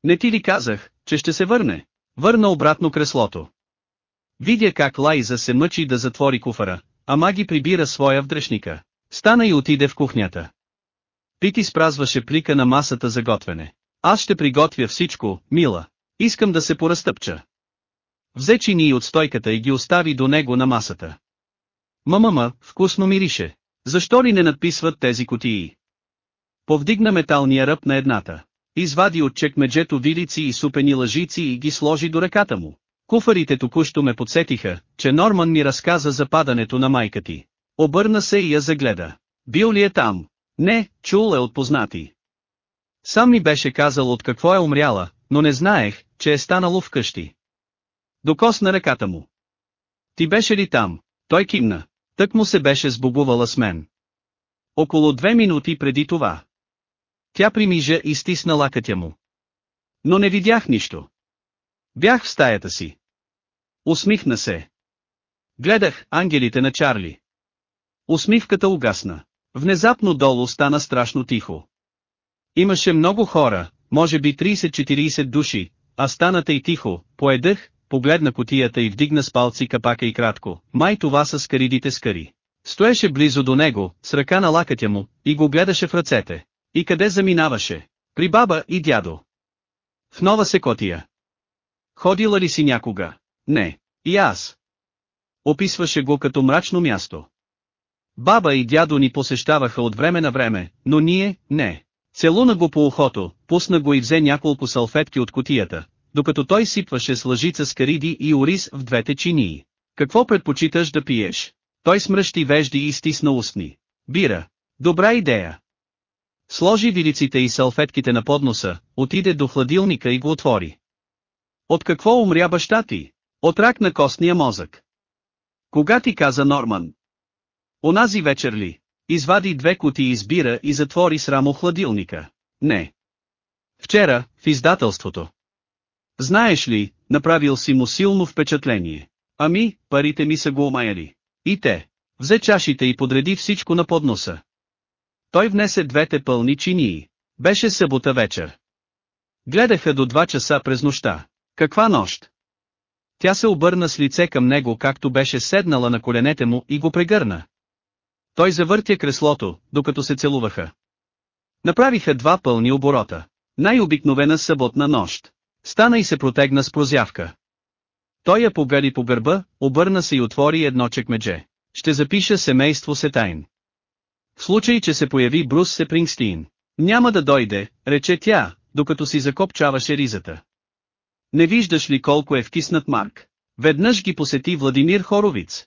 Не ти ли казах, че ще се върне? Върна обратно креслото. Видя как Лайза се мъчи да затвори куфара, а Маги прибира своя вдръжника. Стана и отиде в кухнята. Пити спразваше плика на масата за готвене. Аз ще приготвя всичко, мила. Искам да се поразтъпча. Взе чини от стойката и ги остави до него на масата. Мамама, вкусно мирише. Защо ли не надписват тези котии? Повдигна металния ръб на едната. Извади от чекмеджето вилици и супени лъжици и ги сложи до ръката му. Куфарите току-що ме подсетиха, че Норман ми разказа за падането на майка ти. Обърна се и я загледа. Бил ли е там? Не, чул е от познати. Сам ми беше казал от какво е умряла, но не знаех, че е станало вкъщи. Докосна ръката му. Ти беше ли там? Той кимна. Тък му се беше сбогувала с мен. Около две минути преди това. Тя примижа и стисна лакътя му. Но не видях нищо. Бях в стаята си. Усмихна се. Гледах ангелите на Чарли. Усмивката угасна. Внезапно долу стана страшно тихо. Имаше много хора, може би 30-40 души, а станата и тихо, поедах, погледна котията и вдигна с палци капака и кратко, май това са скаридите скари. Стоеше близо до него, с ръка на лакътя му, и го гледаше в ръцете. И къде заминаваше? При баба и дядо. В нова секотия. Ходила ли си някога? Не. И аз. Описваше го като мрачно място. Баба и дядо ни посещаваха от време на време, но ние, не. Целуна го по ухото, пусна го и взе няколко салфетки от котията, докато той сипваше с лъжица с кариди и ориз в двете чинии. Какво предпочиташ да пиеш? Той смръщи вежди и стисна устни. Бира. Добра идея. Сложи вилиците и салфетките на подноса, отиде до хладилника и го отвори. От какво умря баща ти? От рак на костния мозък. Кога ти каза Норман? Онази вечер ли? Извади две кутии избира и затвори с рамо хладилника. Не. Вчера, в издателството. Знаеш ли, направил си му силно впечатление. Ами, парите ми са го омаяли. И те. Взе чашите и подреди всичко на подноса. Той внесе двете пълни чинии. Беше събота вечер. Гледаха до два часа през нощта. Каква нощ? Тя се обърна с лице към него както беше седнала на коленете му и го прегърна. Той завъртя креслото, докато се целуваха. Направиха два пълни оборота. Най-обикновена съботна нощ. Стана и се протегна с прозявка. Той я погари по гърба, обърна се и отвори едно чекмедже. Ще запиша семейство Сетайн. В случай, че се появи Брус Сепрингстин. Няма да дойде, рече тя, докато си закопчаваше ризата. Не виждаш ли колко е вкиснат Марк? Веднъж ги посети Владимир Хоровиц.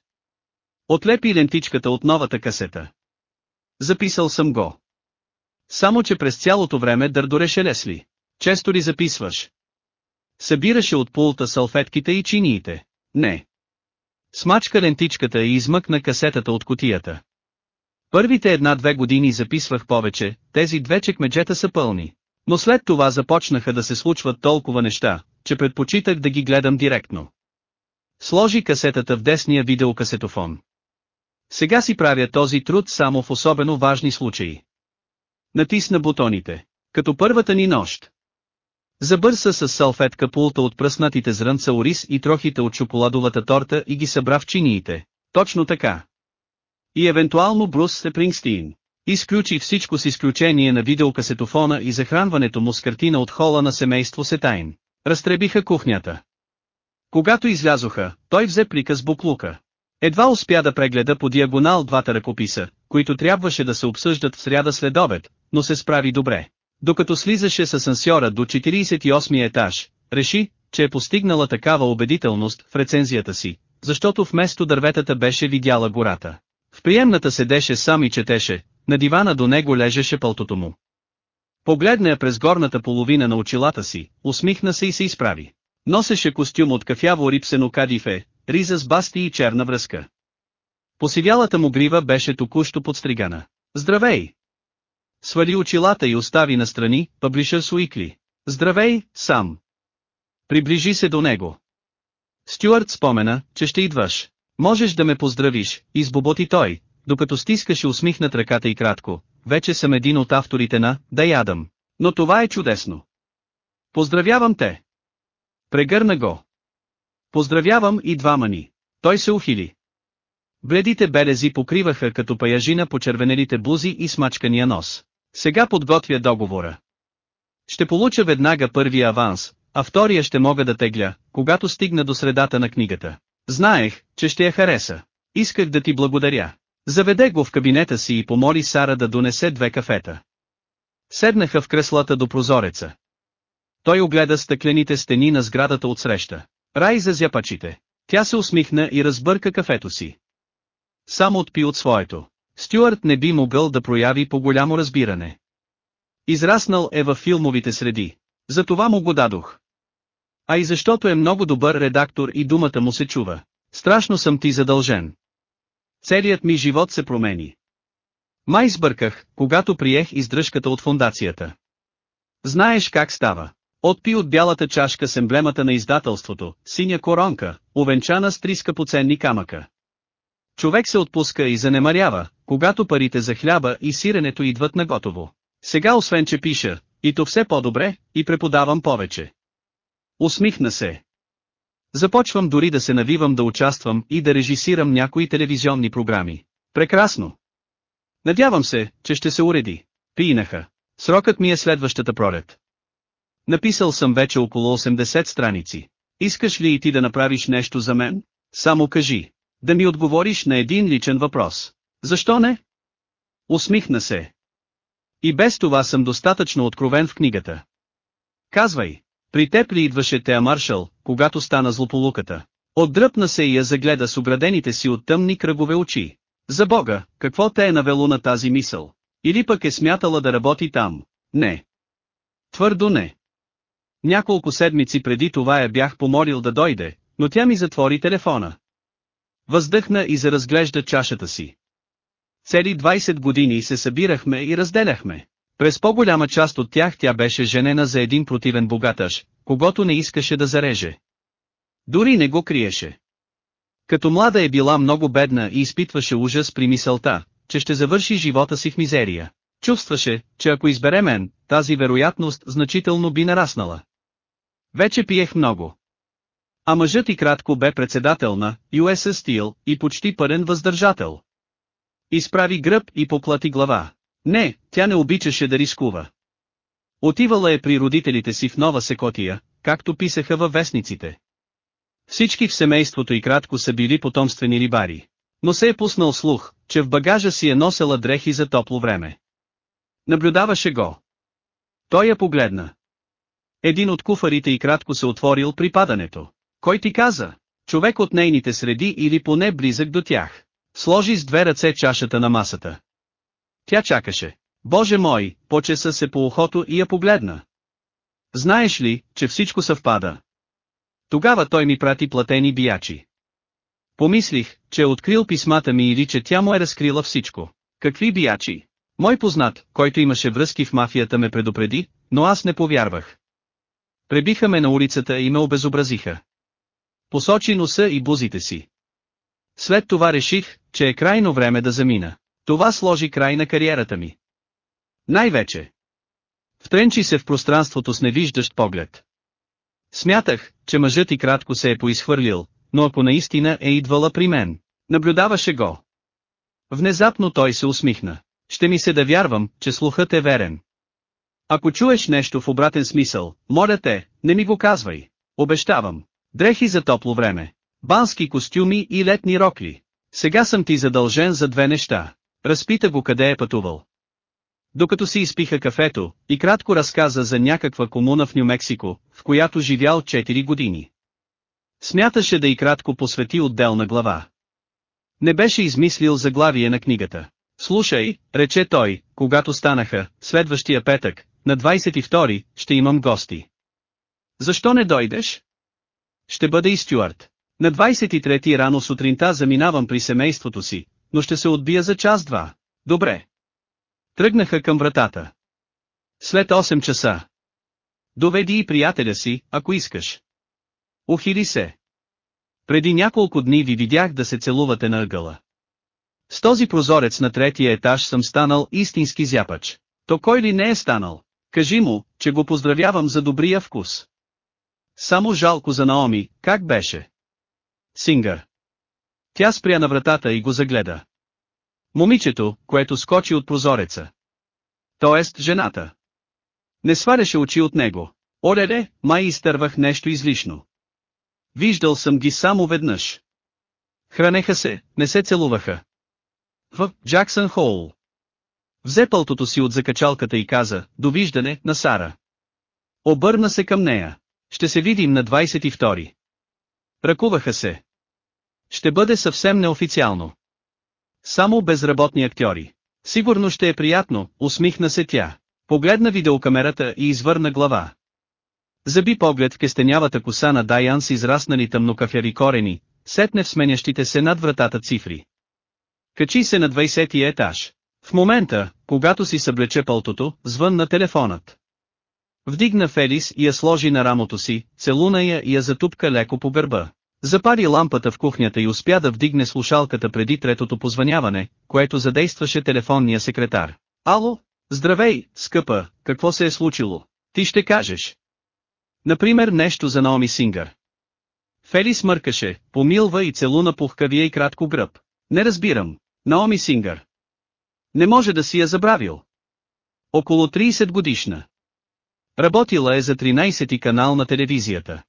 Отлепи лентичката от новата касета. Записал съм го. Само че през цялото време дърдореше Лесли. Често ли записваш? Събираше от пулта салфетките и чиниите. Не. Смачка лентичката и измъкна касетата от котията. Първите една-две години записвах повече, тези две чекмеджета са пълни. Но след това започнаха да се случват толкова неща, че предпочитах да ги гледам директно. Сложи касетата в десния видеокасетофон. Сега си правя този труд само в особено важни случаи. Натисна бутоните. Като първата ни нощ. Забърса с салфетка пулта от пръснатите зрънца ориз и трохите от шоколадовата торта и ги събра в чиниите. Точно така. И евентуално Брус Сепрингстин. Изключи всичко с изключение на видеокасетофона и захранването му с картина от хола на семейство Сетайн. Разтребиха кухнята. Когато излязоха, той взе приказ буклука. Едва успя да прегледа по диагонал двата ръкописа, които трябваше да се обсъждат в сряда след обед, но се справи добре. Докато слизаше с асансьора до 48 етаж, реши, че е постигнала такава убедителност в рецензията си, защото вместо дърветата беше видяла гората. В приемната седеше сам и четеше, на дивана до него лежеше пълтото му. Погледна я през горната половина на очилата си, усмихна се и се изправи. Носеше костюм от кафяво рипсено кадифе, риза с басти и черна връзка. Посивялата му грива беше току-що подстригана. Здравей! Свали очилата и остави настрани, паблишър Суикли. Здравей, сам! Приближи се до него. Стюарт спомена, че ще идваш. Можеш да ме поздравиш, избоботи той, докато стискаше усмихнат ръката и кратко. Вече съм един от авторите на «Да ядам». Но това е чудесно. Поздравявам те! Прегърна го. Поздравявам и двама ни. Той се ухили. Бледите белези покриваха като паяжина по червенелите бузи и смачкания нос. Сега подготвя договора. Ще получа веднага първия аванс, а втория ще мога да тегля, когато стигна до средата на книгата. Знаех, че ще я хареса. Исках да ти благодаря. Заведе го в кабинета си и помоли Сара да донесе две кафета. Седнаха в креслата до прозореца. Той огледа стъклените стени на сградата отсреща. Рай за зяпачите. Тя се усмихна и разбърка кафето си. Само отпи от своето. Стюарт не би могъл да прояви по-голямо разбиране. Израснал е във филмовите среди. Затова му го дадох. А и защото е много добър редактор и думата му се чува. Страшно съм ти задължен. Целият ми живот се промени. Май сбърках, когато приех издръжката от фундацията. Знаеш как става. Отпи от бялата чашка с емблемата на издателството, синя коронка, увенчана с три скъпоценни камъка. Човек се отпуска и занемарява, когато парите за хляба и сиренето идват на готово. Сега освен че пиша, и то все по-добре, и преподавам повече. Усмихна се. Започвам дори да се навивам да участвам и да режисирам някои телевизионни програми. Прекрасно! Надявам се, че ще се уреди. Пинаха. Срокът ми е следващата пролет. Написал съм вече около 80 страници. Искаш ли и ти да направиш нещо за мен? Само кажи. Да ми отговориш на един личен въпрос. Защо не? Усмихна се. И без това съм достатъчно откровен в книгата. Казвай, при теб ли идваше Теа Маршал, когато стана злополуката? Отдръпна се и я загледа с оградените си от тъмни кръгове очи. За Бога, какво те е навело на тази мисъл? Или пък е смятала да работи там? Не. Твърдо не. Няколко седмици преди това я бях помолил да дойде, но тя ми затвори телефона. Въздъхна и заразглежда чашата си. Цели 20 години се събирахме и разделяхме. През по-голяма част от тях тя беше женена за един противен богатъж, когато не искаше да зареже. Дори не го криеше. Като млада е била много бедна и изпитваше ужас при мисълта, че ще завърши живота си в мизерия. Чувстваше, че ако избере мен, тази вероятност значително би нараснала. Вече пиех много. А мъжът и кратко бе председател на US Steel и почти пълен въздържател. Изправи гръб и поплати глава. Не, тя не обичаше да рискува. Отивала е при родителите си в Нова Секотия, както писаха във вестниците. Всички в семейството и кратко са били потомствени рибари. Но се е пуснал слух, че в багажа си е носела дрехи за топло време. Наблюдаваше го. Той я погледна. Един от куфарите и кратко се отворил при падането. Кой ти каза? Човек от нейните среди или поне близък до тях. Сложи с две ръце чашата на масата. Тя чакаше. Боже мой, почеса се по ухото и я погледна. Знаеш ли, че всичко съвпада? Тогава той ми прати платени биячи. Помислих, че е открил писмата ми или че тя му е разкрила всичко. Какви биячи? Мой познат, който имаше връзки в мафията ме предупреди, но аз не повярвах. Пребиха ме на улицата и ме обезобразиха. Посочи носа и бузите си. След това реших, че е крайно време да замина. Това сложи край на кариерата ми. Най-вече. Втренчи се в пространството с невиждащ поглед. Смятах, че мъжът и кратко се е поизхвърлил, но ако наистина е идвала при мен, наблюдаваше го. Внезапно той се усмихна. Ще ми се да вярвам, че слухът е верен. Ако чуеш нещо в обратен смисъл, моля те, не ми го казвай. Обещавам. Дрехи за топло време. Бански костюми и летни рокли. Сега съм ти задължен за две неща. Разпита го къде е пътувал. Докато си изпиха кафето, и кратко разказа за някаква комуна в Нью-Мексико, в която живял 4 години. Смяташе да и кратко посвети отделна глава. Не беше измислил заглавие на книгата. Слушай, рече той, когато станаха, следващия петък, на 22, ще имам гости. Защо не дойдеш? Ще бъде и Стюарт. На 23 рано сутринта заминавам при семейството си, но ще се отбия за час-два. Добре. Тръгнаха към вратата. След 8 часа. Доведи и приятеля си, ако искаш. Ухили се. Преди няколко дни ви видях да се целувате на ъгъла. С този прозорец на третия етаж съм станал истински зяпач. То кой ли не е станал? Кажи му, че го поздравявам за добрия вкус. Само жалко за Наоми, как беше? Сингър. Тя спря на вратата и го загледа. Момичето, което скочи от прозореца. Тоест жената. Не сваряше очи от него. Олеле, май изтървах нещо излишно. Виждал съм ги само веднъж. Хранеха се, не се целуваха. В Джаксън Хоул. Взе пълтото си от закачалката и каза, довиждане, на Сара. Обърна се към нея. Ще се видим на 22. Ръкуваха се. Ще бъде съвсем неофициално. Само безработни актьори. Сигурно ще е приятно, усмихна се тя. Погледна видеокамерата и извърна глава. Заби поглед в кестенявата коса на Дайан с израснали тъмнокафяри корени, сетне в сменящите се над вратата цифри. Качи се на 20 етаж. В момента, когато си съблече пълтото, звънна телефонът. Вдигна Фелис и я сложи на рамото си, целуна я и я затупка леко по гърба. Запари лампата в кухнята и успя да вдигне слушалката преди третото позваняване, което задействаше телефонния секретар. Ало? Здравей, скъпа, какво се е случило? Ти ще кажеш. Например нещо за Наоми Сингър. Фелис мъркаше, помилва и целуна пухкавия и кратко гръб. Не разбирам. Наоми Сингър. Не може да си я забравил. Около 30 годишна. Работила е за 13-ти канал на телевизията.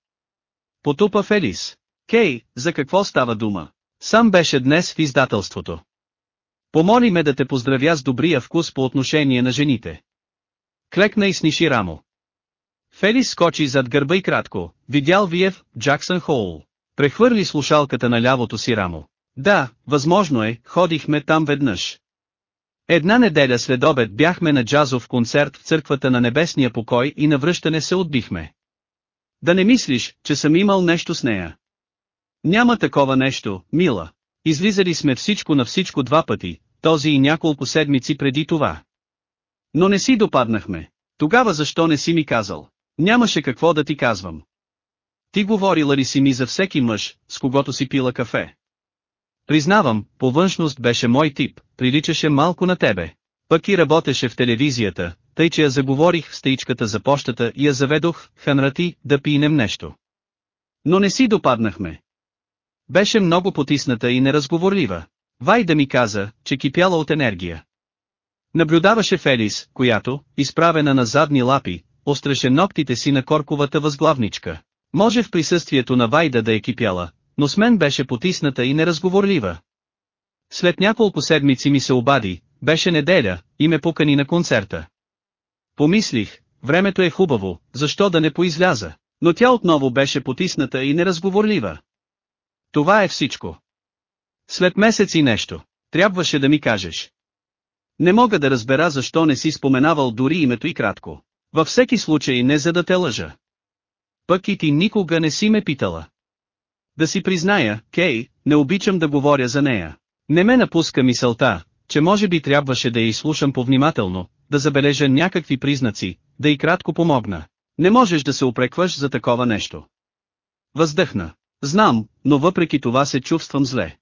Потупа Фелис. Кей, за какво става дума? Сам беше днес в издателството. Помоли ме да те поздравя с добрия вкус по отношение на жените. Клекна и сниши рамо. Фелис скочи зад гърба и кратко, видял Виев, Джаксън Хоул. Прехвърли слушалката на лявото си рамо. Да, възможно е, ходихме там веднъж. Една неделя след обед бяхме на джазов концерт в църквата на Небесния покой и на връщане се отбихме. Да не мислиш, че съм имал нещо с нея. Няма такова нещо, мила. Излизали сме всичко на всичко два пъти, този и няколко седмици преди това. Но не си допаднахме. Тогава защо не си ми казал? Нямаше какво да ти казвам. Ти говорила ли си ми за всеки мъж, с когото си пила кафе? Признавам, по външност беше мой тип, приличаше малко на тебе. Пък и работеше в телевизията, тъй че я заговорих в стаичката за пощата и я заведох, ханрати, да пинем нещо. Но не си допаднахме. Беше много потисната и неразговорлива. Вай да ми каза, че кипяла от енергия. Наблюдаваше Фелис, която, изправена на задни лапи, остреше ногтите си на корковата възглавничка. Може в присъствието на Вайда да е кипяла, но с мен беше потисната и неразговорлива. След няколко седмици ми се обади, беше неделя, и ме покани на концерта. Помислих, времето е хубаво, защо да не поизляза, но тя отново беше потисната и неразговорлива. Това е всичко. След месец и нещо, трябваше да ми кажеш. Не мога да разбера защо не си споменавал дори името и кратко. Във всеки случай не за да те лъжа. Пък и ти никога не си ме питала. Да си призная, Кей, не обичам да говоря за нея. Не ме напуска мисълта, че може би трябваше да я изслушам повнимателно, да забележа някакви признаци, да и кратко помогна. Не можеш да се упрекваш за такова нещо. Въздъхна. Знам, но въпреки това се чувствам зле.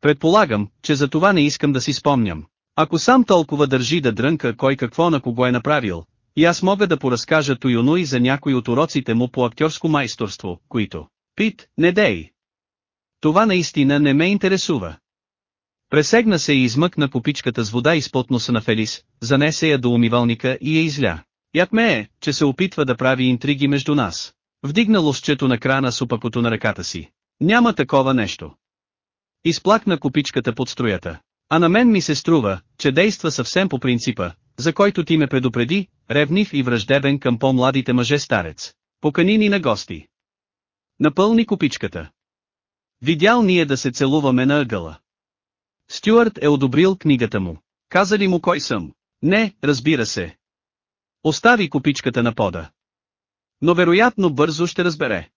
Предполагам, че за това не искам да си спомням. Ако сам толкова държи да дрънка кой какво на кого е направил, и аз мога да поразкажа Тойоно и за някои от уроците му по актьорско майсторство, които, Пит, не дей. Това наистина не ме интересува. Пресегна се и измъкна попичката с вода изпод носа на Фелис, занесе я до умивалника и я изля. Як ме е, че се опитва да прави интриги между нас. Вдигна лъщето на крана с опакото на ръката си. Няма такова нещо. Изплакна купичката под струята. А на мен ми се струва, че действа съвсем по принципа, за който ти ме предупреди, ревнив и враждебен към по-младите мъже старец. Покани ни на гости. Напълни купичката. Видял ние да се целуваме на ъгъла. Стюарт е одобрил книгата му. Каза ли му кой съм? Не, разбира се. Остави купичката на пода. Но вероятно бързо ще разбере.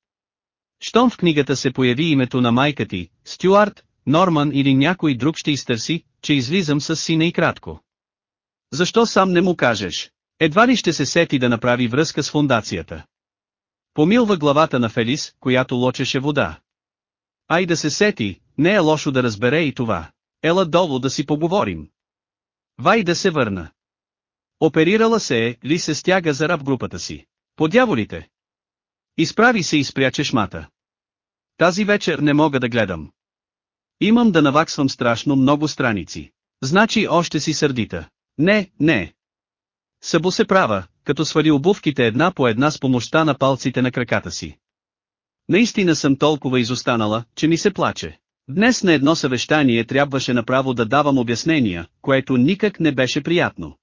Щом в книгата се появи името на майка ти, Стюарт, Норман или някой друг ще изтърси, че излизам с сина и кратко. Защо сам не му кажеш? Едва ли ще се сети да направи връзка с фундацията. Помилва главата на Фелис, която лочеше вода. Ай да се сети, не е лошо да разбере и това. Ела долу да си поговорим. Вай да се върна. Оперирала се е, ли се стяга за раб групата си. По дяволите. Изправи се и спря чешмата. Тази вечер не мога да гледам. Имам да наваксвам страшно много страници. Значи още си сърдита. Не, не. Събо се права, като свали обувките една по една с помощта на палците на краката си. Наистина съм толкова изостанала, че ми се плаче. Днес на едно съвещание трябваше направо да давам обяснения, което никак не беше приятно.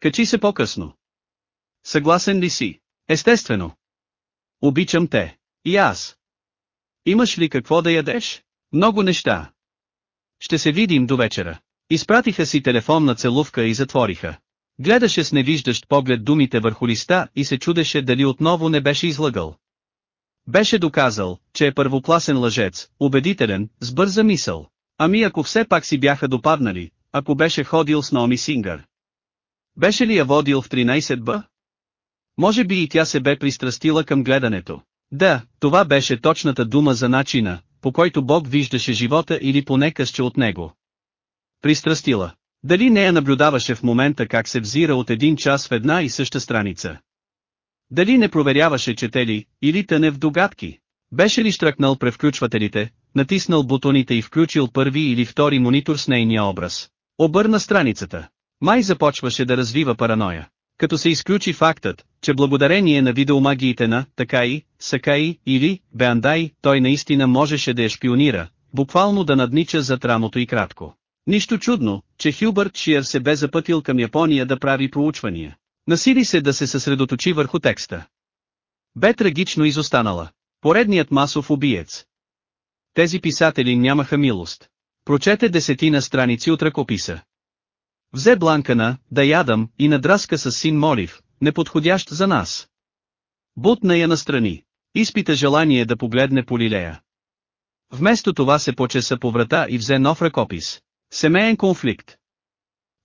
Качи се по-късно. Съгласен ли си? Естествено. Обичам те. И аз. Имаш ли какво да ядеш? Много неща. Ще се видим до вечера. Изпратиха си телефонна целувка и затвориха. Гледаше с невиждащ поглед думите върху листа и се чудеше дали отново не беше излъгал. Беше доказал, че е първокласен лъжец, убедителен, с бърза мисъл. Ами ако все пак си бяха допаднали, ако беше ходил с Номи Сингър. Беше ли я водил в 13 б? Може би и тя се бе пристрастила към гледането. Да, това беше точната дума за начина, по който Бог виждаше живота или поне късче от него. Пристрастила. Дали не я наблюдаваше в момента как се взира от един час в една и съща страница? Дали не проверяваше чете ли, или тъне в догадки? Беше ли штръкнал превключвателите, натиснал бутоните и включил първи или втори монитор с нейния образ? Обърна страницата. Май започваше да развива параноя. Като се изключи фактът, че благодарение на видеомагиите на Такаи, Сакаи или Беандай, той наистина можеше да я шпионира, буквално да наднича за трамото и кратко. Нищо чудно, че Хюбърт Шиер се бе запътил към Япония да прави проучвания. Насили се да се съсредоточи върху текста. Бе трагично изостанала. Поредният масов убиец. Тези писатели нямаха милост. Прочете десетина страници от ръкописа. Взе бланкана, да ядам, и надраска с син Молив, неподходящ за нас. Бутна я настрани. Изпита желание да погледне по лилея. Вместо това се почеса по врата и взе нов ръкопис. Семейен конфликт.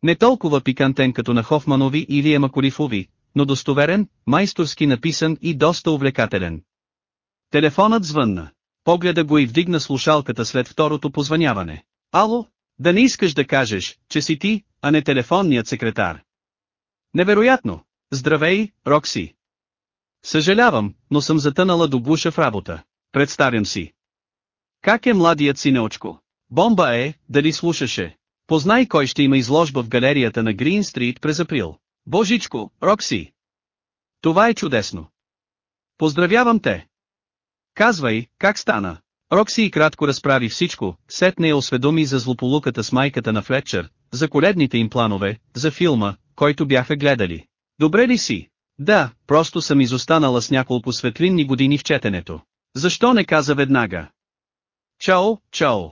Не толкова пикантен като на Хофманови или Емакорифови, но достоверен, майсторски написан и доста увлекателен. Телефонът звънна. Погледа го и вдигна слушалката след второто позваняване. Ало, да не искаш да кажеш, че си ти, а не телефонният секретар. Невероятно! Здравей, Рокси! Съжалявам, но съм затънала до гуша в работа. Представям си. Как е младият синеочко? Бомба е, дали слушаше. Познай кой ще има изложба в галерията на Грин Стрит през април. Божичко, Рокси! Това е чудесно. Поздравявам те! Казвай, как стана? Рокси и кратко разправи всичко, сетне я осведоми за злополуката с майката на Флетчер, за коледните им планове, за филма, който бяха гледали. Добре ли си? Да, просто съм изостанала с няколко светлинни години в четенето. Защо не каза веднага? Чао, чао.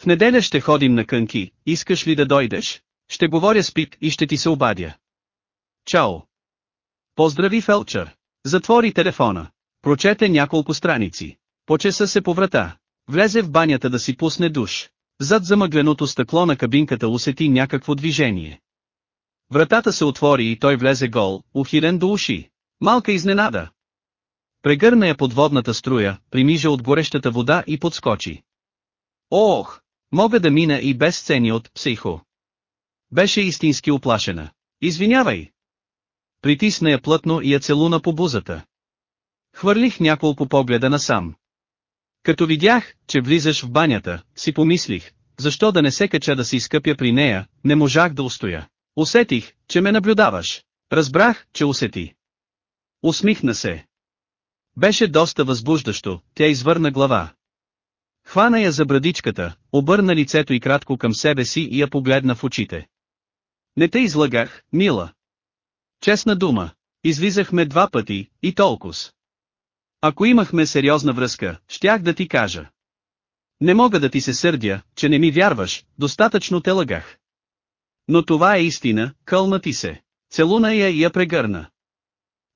В неделя ще ходим на кънки, искаш ли да дойдеш? Ще говоря с Пит и ще ти се обадя. Чао. Поздрави Фелчър. Затвори телефона. Прочете няколко страници. Почеса се по врата. Влезе в банята да си пусне душ. Зад замъгленото стъкло на кабинката усети някакво движение. Вратата се отвори и той влезе гол, ухилен до уши. Малка изненада. Прегърна я под водната струя, примижа от горещата вода и подскочи. Ох! Мога да мина и без сцени от психо. Беше истински оплашена. Извинявай! Притисна я плътно и я целуна по бузата. Хвърлих няколко погледа насам. Като видях, че влизаш в банята, си помислих, защо да не се кача да се изкъпя при нея, не можах да устоя. Усетих, че ме наблюдаваш. Разбрах, че усети. Усмихна се. Беше доста възбуждащо, тя извърна глава. Хвана я за брадичката, обърна лицето и кратко към себе си и я погледна в очите. Не те излагах, мила. Честна дума, излизахме два пъти, и толкова. Ако имахме сериозна връзка, щях да ти кажа. Не мога да ти се сърдя, че не ми вярваш, достатъчно те лъгах. Но това е истина, кълна ти се. Целуна я и я прегърна.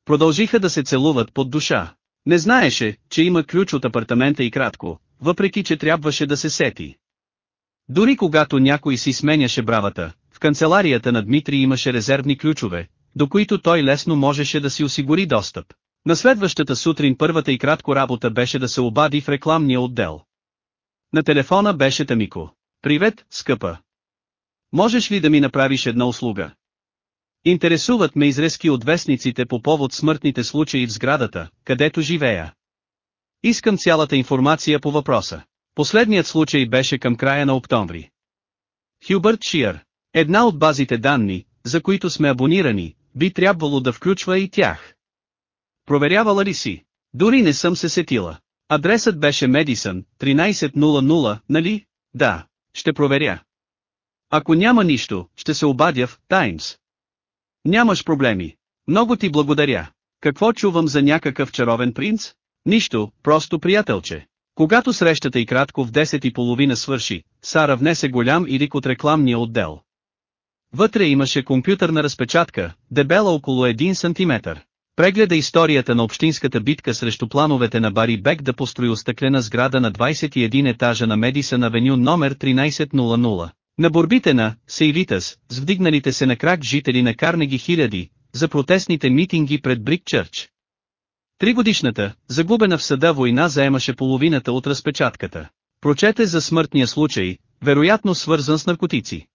Продължиха да се целуват под душа. Не знаеше, че има ключ от апартамента и кратко, въпреки че трябваше да се сети. Дори когато някой си сменяше бравата, в канцеларията на Дмитрий имаше резервни ключове, до които той лесно можеше да си осигури достъп. На следващата сутрин първата и кратко работа беше да се обади в рекламния отдел. На телефона беше Тамико. Привет, скъпа. Можеш ли да ми направиш една услуга? Интересуват ме изрезки от вестниците по повод смъртните случаи в сградата, където живея. Искам цялата информация по въпроса. Последният случай беше към края на октомври. Хюбърт Шиър. Една от базите данни, за които сме абонирани, би трябвало да включва и тях. Проверявала ли си? Дори не съм се сетила. Адресът беше Медисън, 1300, нали? Да, ще проверя. Ако няма нищо, ще се обадя в Таймс. Нямаш проблеми. Много ти благодаря. Какво чувам за някакъв чаровен принц? Нищо, просто приятелче. Когато срещата и кратко в 10 и половина свърши, Сара внесе голям ирик от рекламния отдел. Вътре имаше компютърна разпечатка, дебела около 1 см. Прегледа историята на общинската битка срещу плановете на Бари Бек да построи остъклена сграда на 21 етажа на Медисън авеню номер 1300. На борбите на Сейвитас, с вдигналите се на крак жители на Карнеги хиляди, за протестните митинги пред Брик Чърч. Тригодишната, загубена в съда война заемаше половината от разпечатката. Прочете за смъртния случай, вероятно свързан с наркотици.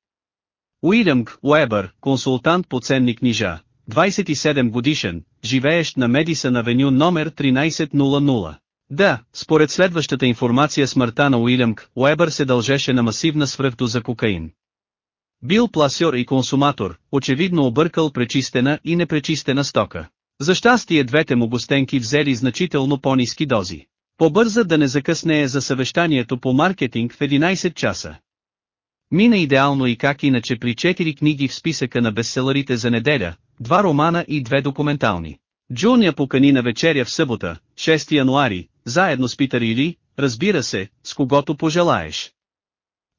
Уилям Уебър, консултант по ценни книжа, 27 годишен, живеещ на Медисън авеню номер 1300. Да, според следващата информация смъртта на Уилям Уебър се дължеше на масивна свръхдоза кокаин. Бил пласьор и консуматор, очевидно объркал пречистена и непречистена стока. За щастие двете му гостенки взели значително по-низки дози. Побърза да не закъснее за съвещанието по маркетинг в 11 часа. Мина идеално и как иначе при 4 книги в списъка на бестселърите за неделя, два романа и две документални. Джун я покани на вечеря в събота, 6 януари, заедно с Питър Или, разбира се, с когото пожелаеш.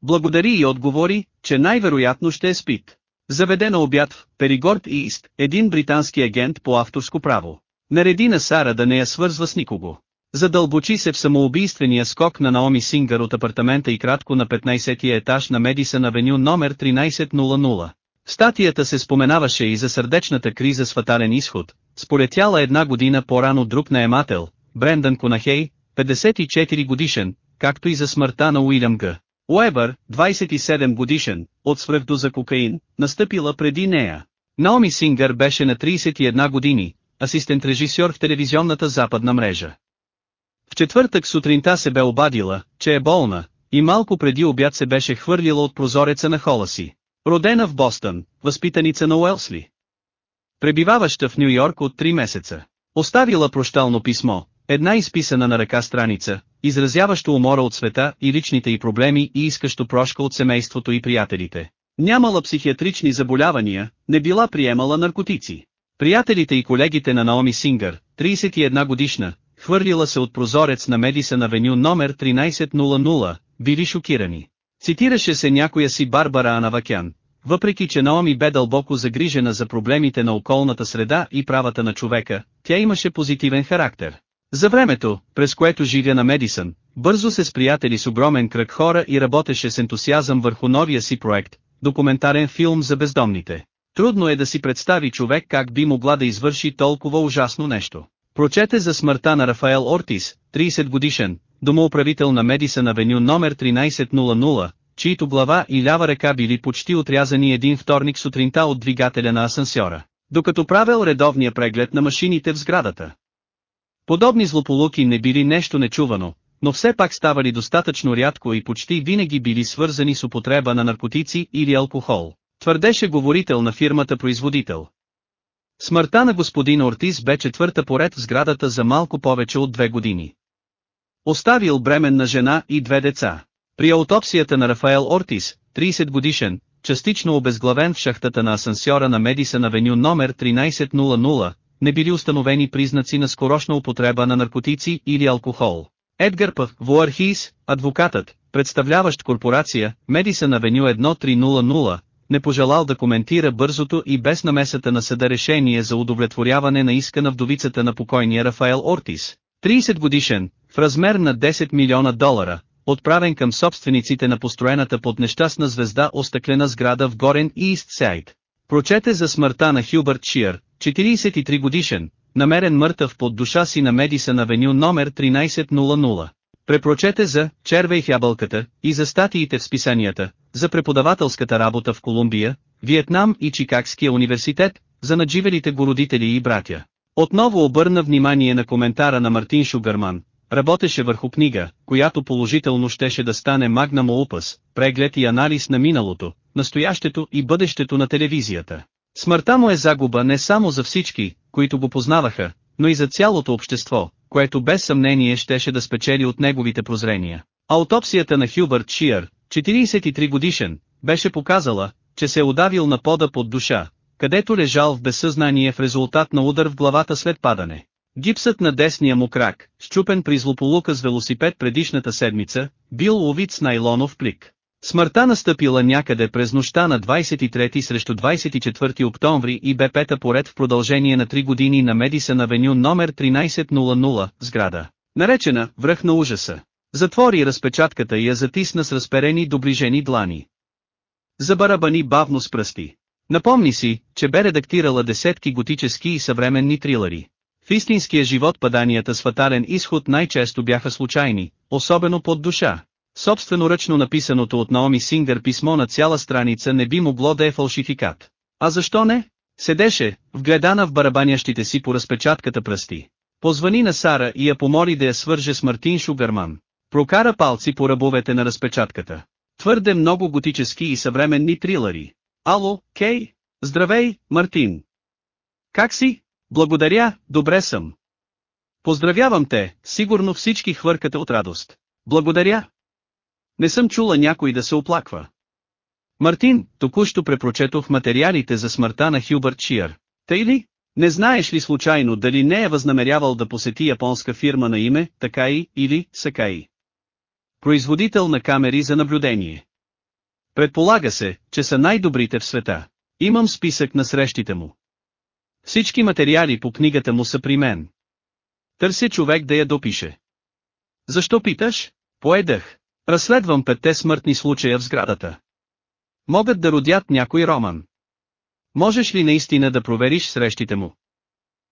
Благодари и отговори, че най-вероятно ще е спит. Заведе на в Перигорд Ист, един британски агент по авторско право. Нареди на Сара да не я свързва с никого. Задълбочи се в самоубийствения скок на Наоми Сингър от апартамента и кратко на 15-тия етаж на Медисън авеню номер 1300. Статията се споменаваше и за сърдечната криза с фатален изход, сполетяла една година по-рано друг наемател, Брендан Конахей, 54 годишен, както и за смъртта на Уилям Г. Уебър, 27 годишен, от свръхдоза кокаин, настъпила преди нея. Наоми Сингър беше на 31 години, асистент-режисьор в телевизионната западна мрежа. В четвъртък сутринта се бе обадила, че е болна, и малко преди обяд се беше хвърлила от прозореца на хола си. Родена в Бостън, възпитаница на Уелсли. Пребиваваща в Нью Йорк от 3 месеца. Оставила прощално писмо, една изписана на ръка страница, изразяващо умора от света и личните й проблеми и искащо прошка от семейството и приятелите. Нямала психиатрични заболявания, не била приемала наркотици. Приятелите и колегите на Наоми Сингър, 31 годишна, хвърлила се от прозорец на Медисън авеню номер 1300, били шокирани. Цитираше се някоя си Барбара Анавакян, въпреки че Наоми бе дълбоко загрижена за проблемите на околната среда и правата на човека, тя имаше позитивен характер. За времето, през което живя на Медисън, бързо се сприятели с огромен кръг хора и работеше с ентусиазъм върху новия си проект, документарен филм за бездомните. Трудно е да си представи човек как би могла да извърши толкова ужасно нещо. Прочете за смъртта на Рафаел Ортис, 30 годишен, домоуправител на Медисън авеню номер 1300, чието глава и лява ръка били почти отрязани един вторник сутринта от двигателя на асансьора, докато правил редовния преглед на машините в сградата. Подобни злополуки не били нещо нечувано, но все пак ставали достатъчно рядко и почти винаги били свързани с употреба на наркотици или алкохол, твърдеше говорител на фирмата производител. Смъртта на господин Ортис бе четвърта поред в сградата за малко повече от две години. Оставил бременна жена и две деца. При аутопсията на Рафаел Ортис, 30 годишен, частично обезглавен в шахтата на асансьора на Медисън Авеню номер 1300, не били установени признаци на скорошна употреба на наркотици или алкохол. Едгар П. Вуархис, адвокатът, представляващ корпорация Медисън Авеню 1300, не пожелал да коментира бързото и без намесата на съда решение за удовлетворяване на иска на вдовицата на покойния Рафаел Ортис, 30 годишен, в размер на 10 милиона долара, отправен към собствениците на построената под нещастна звезда остъклена сграда в Горен и Ист Сайд. Прочете за смъртта на Хюбърт Шиър, 43 годишен, намерен мъртъв под душа си на Медисън Авеню номер 1300. Препрочете за «Червей ябълката» и за статиите в списанията, за преподавателската работа в Колумбия, Виетнам и Чикагския университет, за надживелите го родители и братя. Отново обърна внимание на коментара на Мартин Шугърман, работеше върху книга, която положително щеше да стане магнам опус, преглед и анализ на миналото, настоящето и бъдещето на телевизията. Смъртта му е загуба не само за всички, които го познаваха, но и за цялото общество, което без съмнение щеше да спечели от неговите прозрения. Аутопсията на Хюбърт Шиър, 43 годишен, беше показала, че се е удавил на пода под душа, където лежал в безсъзнание в резултат на удар в главата след падане. Гипсът на десния му крак, щупен при злополука с велосипед предишната седмица, бил увит с найлонов плик. Смъртта настъпила някъде през нощта на 23 срещу 24 октомври и бе пета поред в продължение на 3 години на Медисън Авеню номер 1300, сграда, наречена «Връх на ужаса». Затвори разпечатката и я затисна с разперени доближени длани. Забарабани бавно с пръсти. Напомни си, че бе редактирала десетки готически и съвременни трилъри. В истинския живот паданията с фатален изход най-често бяха случайни, особено под душа. Собственоръчно написаното от Наоми Сингър писмо на цяла страница не би могло да е фалшификат. А защо не? Седеше, вгледана в барабанящите си по разпечатката пръсти. Позвани на Сара и я помоли да я свърже с Мартин Шугърман. Прокара палци по ръбовете на разпечатката. Твърде много готически и съвременни трилъри. Ало, Кей? Здравей, Мартин. Как си? Благодаря, добре съм. Поздравявам те, сигурно всички хвъркате от радост. Благодаря. Не съм чула някой да се оплаква. Мартин, току-що препрочетох материалите за смъртта на Хюбърт Шиър. Тъй ли? Не знаеш ли случайно дали не е възнамерявал да посети японска фирма на име Такаи или Сакаи? Производител на камери за наблюдение. Предполага се, че са най-добрите в света. Имам списък на срещите му. Всички материали по книгата му са при мен. Търся човек да я допише. Защо питаш? Поедах. Разследвам петте смъртни случая в сградата. Могат да родят някой роман. Можеш ли наистина да провериш срещите му?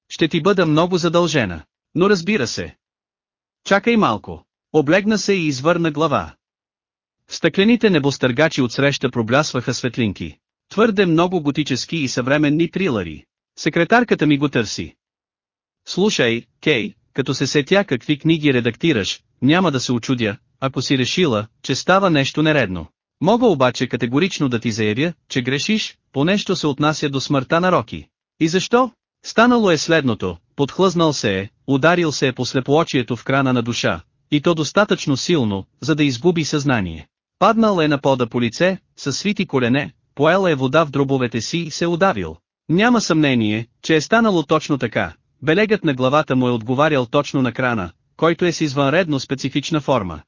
Ще ти бъда много задължена. Но разбира се. Чакай малко. Облегна се и извърна глава. В стъклените небостъргачи отсреща проблясваха светлинки. Твърде много готически и съвременни трилъри. Секретарката ми го търси. Слушай, Кей, като се сетя какви книги редактираш, няма да се очудя, ако си решила, че става нещо нередно. Мога обаче категорично да ти заявя, че грешиш, по нещо се отнася до смъртта на Роки. И защо? Станало е следното, подхлъзнал се е, ударил се е по слепоочието в крана на душа, и то достатъчно силно, за да изгуби съзнание. Паднал е на пода по лице, със свити колене, поела е вода в дробовете си и се удавил. Няма съмнение, че е станало точно така. Белегът на главата му е отговарял точно на крана, който е с извънредно специфична форма.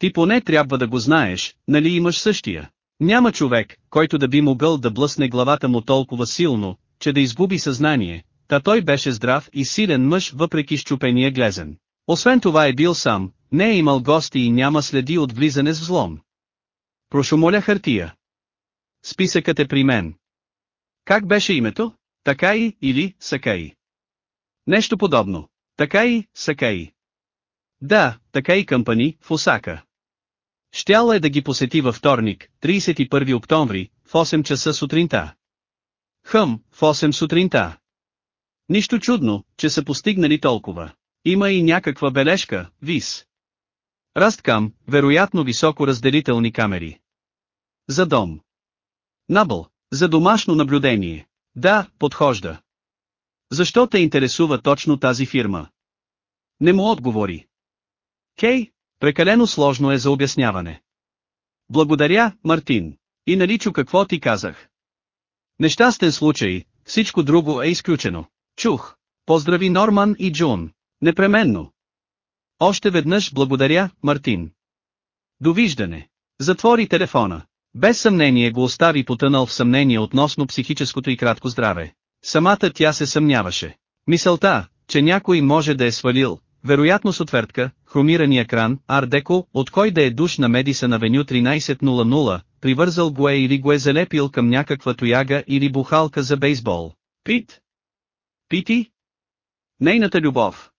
Ти поне трябва да го знаеш, нали имаш същия. Няма човек, който да би могъл да блъсне главата му толкова силно, че да изгуби съзнание, та той беше здрав и силен мъж въпреки щупения глезен. Освен това е бил сам, не е имал гости и няма следи от влизане с взлом. Прошумоля хартия. Списъкът е при мен. Как беше името? Такаи или Сакаи? Нещо подобно. Такаи, Сакаи. Да, Такаи Къмпани, в Осака. Щяла е да ги посети във вторник, 31 октомври, в 8 часа сутринта. Хъм, в 8 сутринта. Нищо чудно, че са постигнали толкова. Има и някаква бележка, вис. Расткам, вероятно високо разделителни камери. За дом. Набъл, за домашно наблюдение. Да, подхожда. Защо те интересува точно тази фирма? Не му отговори. Кей, прекалено сложно е за обясняване. Благодаря, Мартин. И наличо какво ти казах. Нещастен случай, всичко друго е изключено. Чух. Поздрави Норман и Джун. Непременно. Още веднъж благодаря, Мартин. Довиждане. Затвори телефона. Без съмнение го остави потънал в съмнение относно психическото и кратко здраве. Самата тя се съмняваше. Мисълта, че някой може да е свалил, вероятно с отвертка, хромирани екран, ардеко, от кой да е душ на Медисън Авеню 1300, привързал го е или го е залепил към някаква тояга или бухалка за бейсбол. Пит? Пити? Нейната любов.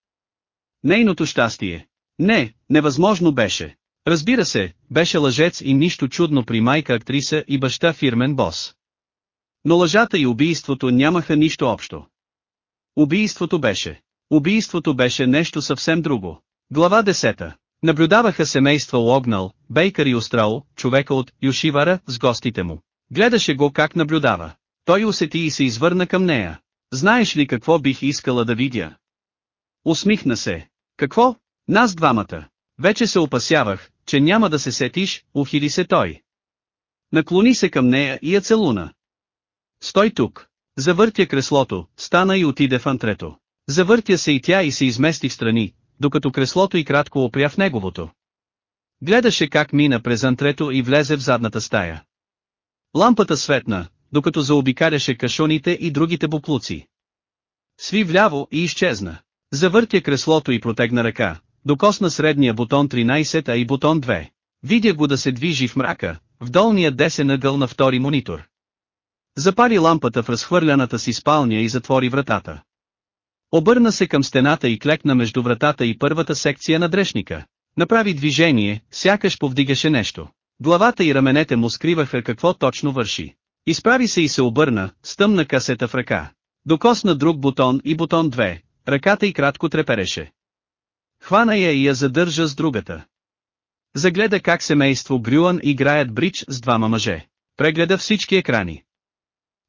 Нейното щастие. Не, невъзможно беше. Разбира се, беше лъжец и нищо чудно при майка актриса и баща фирмен бос. Но лъжата и убийството нямаха нищо общо. Убийството беше. Убийството беше нещо съвсем друго. Глава 10. Наблюдаваха семейства Логнал, Бейкър и Острал, човека от Юшивара, с гостите му. Гледаше го как наблюдава. Той усети и се извърна към нея. Знаеш ли какво бих искала да видя? Усмихна се. Какво? Нас двамата. Вече се опасявах, че няма да се сетиш, ухили се той. Наклони се към нея и я целуна. Стой тук. Завъртя креслото, стана и отиде в антрето. Завъртя се и тя и се измести в страни, докато креслото и кратко опря в неговото. Гледаше как мина през антрето и влезе в задната стая. Лампата светна, докато заобикаляше кашоните и другите буклуци. Сви вляво и изчезна. Завъртя креслото и протегна ръка, докосна средния бутон 13 а и бутон 2. Видя го да се движи в мрака, в долния десен ъгъл на втори монитор. Запали лампата в разхвърляната си спалня и затвори вратата. Обърна се към стената и клекна между вратата и първата секция на дрешника. Направи движение, сякаш повдигаше нещо. Главата и раменете му скриваха какво точно върши. Изправи се и се обърна, с тъмна касета в ръка. Докосна друг бутон и бутон 2, ръката й кратко трепереше. Хвана я и я задържа с другата. Загледа как семейство Брюан играят бридж с двама мъже. Прегледа всички екрани.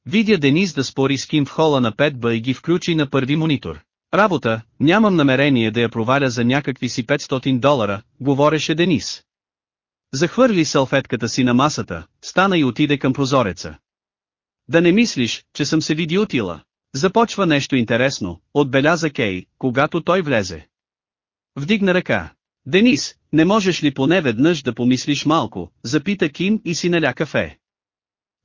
Видя Денис да спори с Ким в хола на 5Б и ги включи на първи монитор. Работа, нямам намерение да я проваля за някакви си 500 долара, говореше Денис. Захвърли салфетката си на масата, стана и отиде към прозореца. Да не мислиш, че съм се видиотила. Започва нещо интересно, отбеляза Кей, когато той влезе. Вдигна ръка. Денис, не можеш ли поне веднъж да помислиш малко, запита Ким и си наля кафе.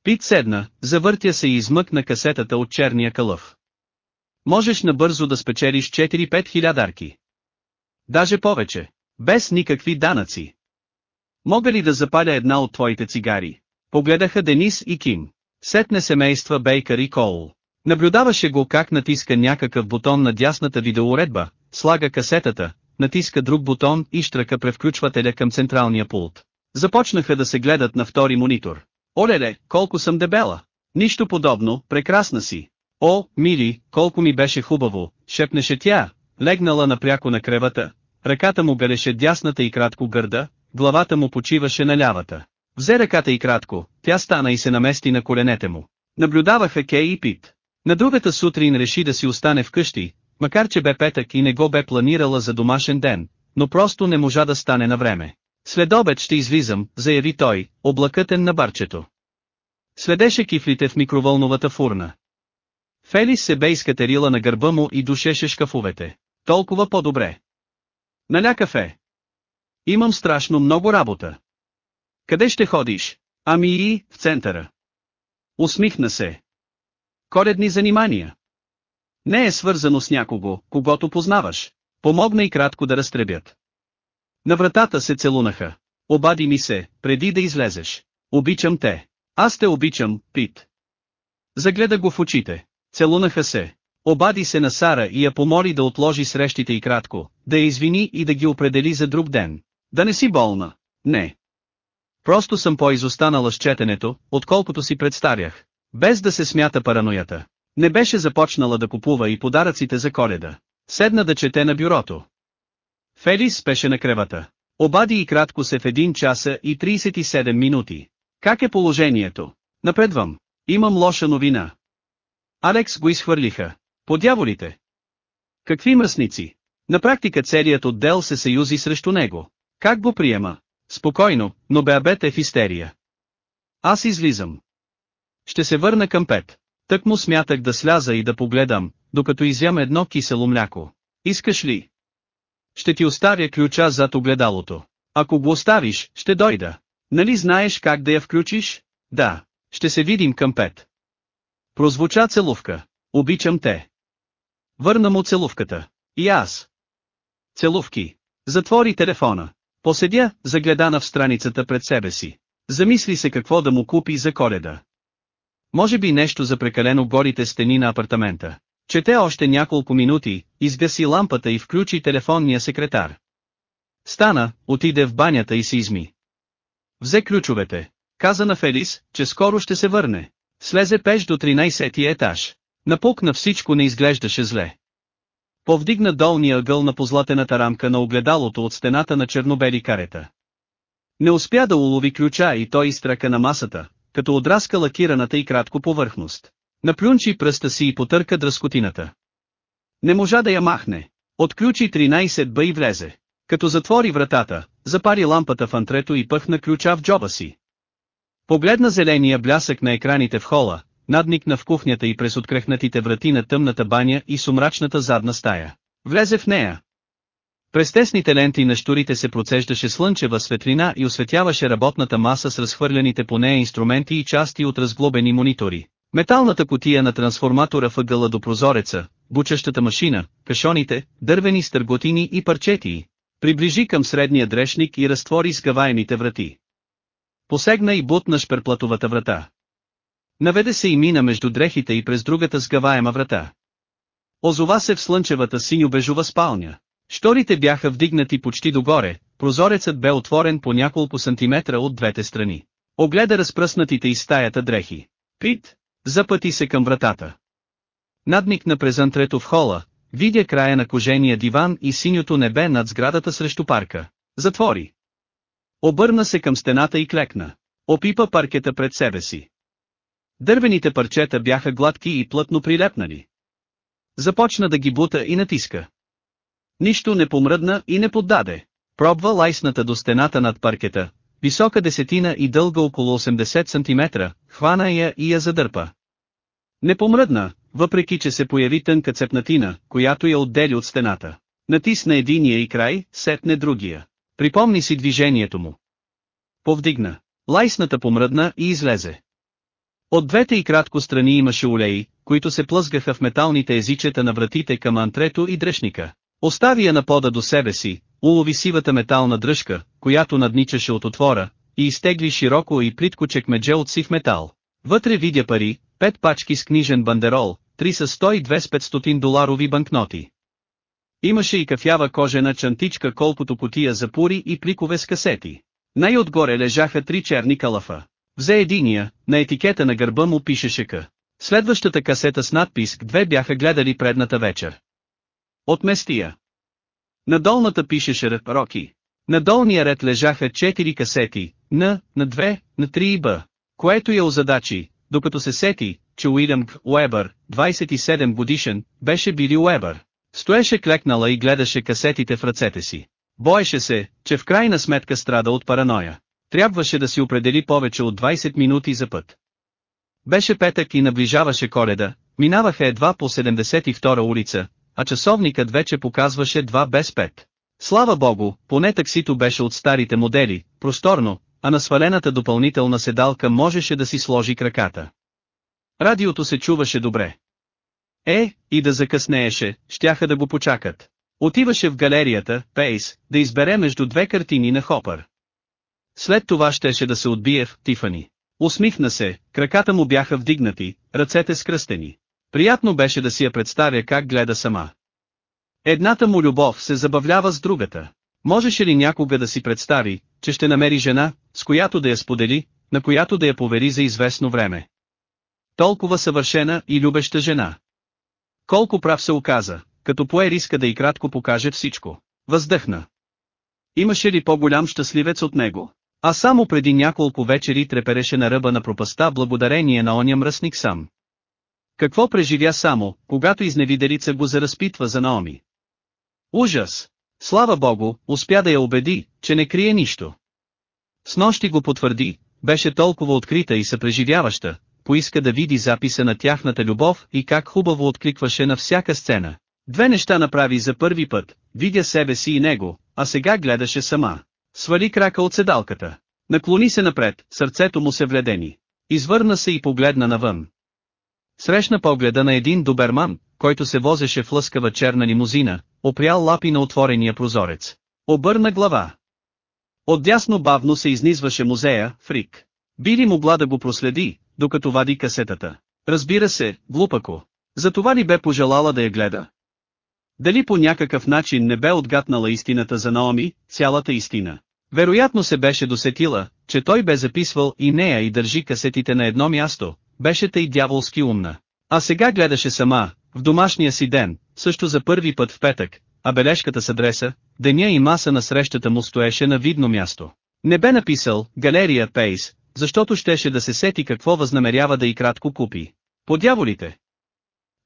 Пит седна, завъртя се и измъкна касетата от черния кълъв. Можеш набързо да спечелиш 4-5 хилядарки. Даже повече. Без никакви данъци. Мога ли да запаля една от твоите цигари? Погледаха Денис и Ким. Сетне семейства Бейкър и Коул. Наблюдаваше го как натиска някакъв бутон на дясната видеоуредба, слага касетата, натиска друг бутон и штрака превключвателя към централния пулт. Започнаха да се гледат на втори монитор. Олеле, колко съм дебела! Нищо подобно, прекрасна си. О, мили, колко ми беше хубаво, шепнеше тя, легнала напряко на кревата. Ръката му белеше дясната и кратко гърда, главата му почиваше на лявата. Взе ръката и кратко, тя стана и се намести на коленете му. Наблюдаваха Кей и Пит. На другата сутрин реши да си остане вкъщи, макар че бе петък и не го бе планирала за домашен ден, но просто не можа да стане на време. След обед ще излизам, заяви той, облакътен на барчето. Следеше кифлите в микровълновата фурна. Фелис се бе изкатерила на гърба му и душеше шкафовете. Толкова по-добре. Наля кафе. Имам страшно много работа. Къде ще ходиш? Ами и, в центъра. Усмихна се. Коледни занимания. Не е свързано с някого, когато познаваш. Помогна и кратко да разтребят. На вратата се целунаха. Обади ми се, преди да излезеш. Обичам те. Аз те обичам, Пит. Загледа го в очите. Целунаха се. Обади се на Сара и я помоли да отложи срещите и кратко, да я извини и да ги определи за друг ден. Да не си болна. Не. Просто съм по-изостанала с четенето, отколкото си представях. Без да се смята параноята. Не беше започнала да купува и подаръците за коледа. Седна да чете на бюрото. Фелис спеше на кревата. Обади и кратко се в 1 часа и 37 минути. Как е положението? Напредвам. Имам лоша новина. Алекс го изхвърлиха. Подяволите! Какви мръсници! На практика целият отдел се съюзи срещу него. Как го приема? Спокойно, но Беабет е в истерия. Аз излизам. Ще се върна към Пет. Тък му смятах да сляза и да погледам, докато изям едно кисело мляко. Искаш ли? Ще ти оставя ключа зад огледалото. Ако го оставиш, ще дойда. Нали знаеш как да я включиш? Да. Ще се видим към пет. Прозвуча целувка. Обичам те. Върна му целувката. И аз. Целувки. Затвори телефона. Поседя, загледана в страницата пред себе си. Замисли се какво да му купи за коледа. Може би нещо за прекалено горите стени на апартамента. Чете още няколко минути, изгаси лампата и включи телефонния секретар. Стана, отиде в банята и се изми. Взе ключовете. Каза на Фелис, че скоро ще се върне. Слезе пеш до 13-ти етаж. Напукна всичко не изглеждаше зле. Повдигна долния ъгъл на позлатената рамка на огледалото от стената на чернобели карета. Не успя да улови ключа и той изтрака на масата, като отраска лакираната и кратко повърхност. Наплюнчи пръста си и потърка дръскотината. Не можа да я махне. Отключи 13 б и влезе. Като затвори вратата, запари лампата в антрето и пъхна ключа в джоба си. Погледна зеления блясък на екраните в хола, надникна в кухнята и през открехнатите врати на тъмната баня и сумрачната задна стая. Влезе в нея. През тесните ленти на штурите се процеждаше слънчева светлина и осветяваше работната маса с разхвърляните по нея инструменти и части от разглобени монитори. Металната котия на трансформатора въгъла до прозореца, бучащата машина, кашоните, дървени стърготини и парчетии. Приближи към средния дрешник и разтвори скаваемите врати. Посегна и бутна шперплатовата врата. Наведе се и мина между дрехите и през другата сгаваема врата. Озова се в слънчевата синьо-бежова спалня. Шторите бяха вдигнати почти догоре, прозорецът бе отворен по няколко сантиметра от двете страни. Огледа разпръснатите из стаята дрехи. Пит, запъти се към вратата. Надникна през антрето в хола, видя края на кожения диван и синьото небе над сградата срещу парка. Затвори. Обърна се към стената и клекна. Опипа паркета пред себе си. Дървените парчета бяха гладки и плътно прилепнали. Започна да ги бута и натиска. Нищо не помръдна и не поддаде. Пробва лайсната до стената над паркета, висока десетина и дълга около 80 см, хвана я и я задърпа. Не помръдна, въпреки че се появи тънка цепнатина, която я отдели от стената. Натисна единия и край, сетне другия. Припомни си движението му. Повдигна. Лайсната помръдна и излезе. От двете и кратко страни имаше улеи, които се плъзгаха в металните езичета на вратите към антрето и дръжника. Остави я на пода до себе си, улови сивата метална дръжка, която надничаше от отвора, и изтегли широко и плитко чекмедже от сив метал. Вътре видя пари, пет пачки с книжен бандерол, три с 100 и 2 с 500 доларови банкноти. Имаше и кафява кожена чантичка колкото потия за пури и пликове с касети. Най-отгоре лежаха три черни калафа. Взе единия, на етикета на гърба му пишеше К. Следващата касета с надпис две бяха гледали предната вечер. От местия. На долната пишеше Р. Роки. На долния ред лежаха четири касети, Н, на две, на три и Б. Което я озадачи, докато се сети, че Уилям Уебър, 27 годишен, беше Били Уебър. Стоеше клекнала и гледаше касетите в ръцете си. Боеше се, че в крайна сметка страда от параноя. Трябваше да си определи повече от 20 минути за път. Беше петък и наближаваше коледа, минаваха едва по 72 улица, а часовникът вече показваше 2 без 5. Слава богу, поне таксито беше от старите модели, просторно, а на свалената допълнителна седалка можеше да си сложи краката. Радиото се чуваше добре. Е, и да закъснееше, щяха да го почакат. Отиваше в галерията, Пейс, да избере между две картини на Хопър. След това щеше да се отбие в Тифани. Усмихна се, краката му бяха вдигнати, ръцете скръстени. Приятно беше да си я представя как гледа сама. Едната му любов се забавлява с другата. Можеше ли някога да си представи, че ще намери жена, с която да я сподели, на която да я повери за известно време? Толкова съвършена и любеща жена. Колко прав се оказа, като пое риска да и кратко покаже всичко. Въздъхна. Имаше ли по-голям щастливец от него? А само преди няколко вечери трепереше на ръба на пропаста благодарение на оня мръсник сам. Какво преживя само, когато изневиделица го заразпитва за Наоми? Ужас! Слава богу, успя да я убеди, че не крие нищо. С нощи го потвърди, беше толкова открита и съпреживяваща, поиска да види записа на тяхната любов и как хубаво откликваше на всяка сцена. Две неща направи за първи път, видя себе си и него, а сега гледаше сама. Свали крака от седалката. Наклони се напред, сърцето му се вледени. Извърна се и погледна навън. Срещна погледа на един доберман, който се возеше в лъскава черна лимузина, опрял лапи на отворения прозорец. Обърна глава. Отдясно бавно се изнизваше музея, Фрик. Би ли могла да го проследи, докато вади касетата? Разбира се, глупако. Затова ли бе пожелала да я гледа? Дали по някакъв начин не бе отгатнала истината за Наоми, цялата истина? Вероятно се беше досетила, че той бе записвал и нея и държи касетите на едно място, беше тъй дяволски умна. А сега гледаше сама, в домашния си ден, също за първи път в петък, а бележката с адреса, деня и маса на срещата му стоеше на видно място. Не бе написал «Галерия Пейс», защото щеше да се сети какво възнамерява да и кратко купи. По дяволите!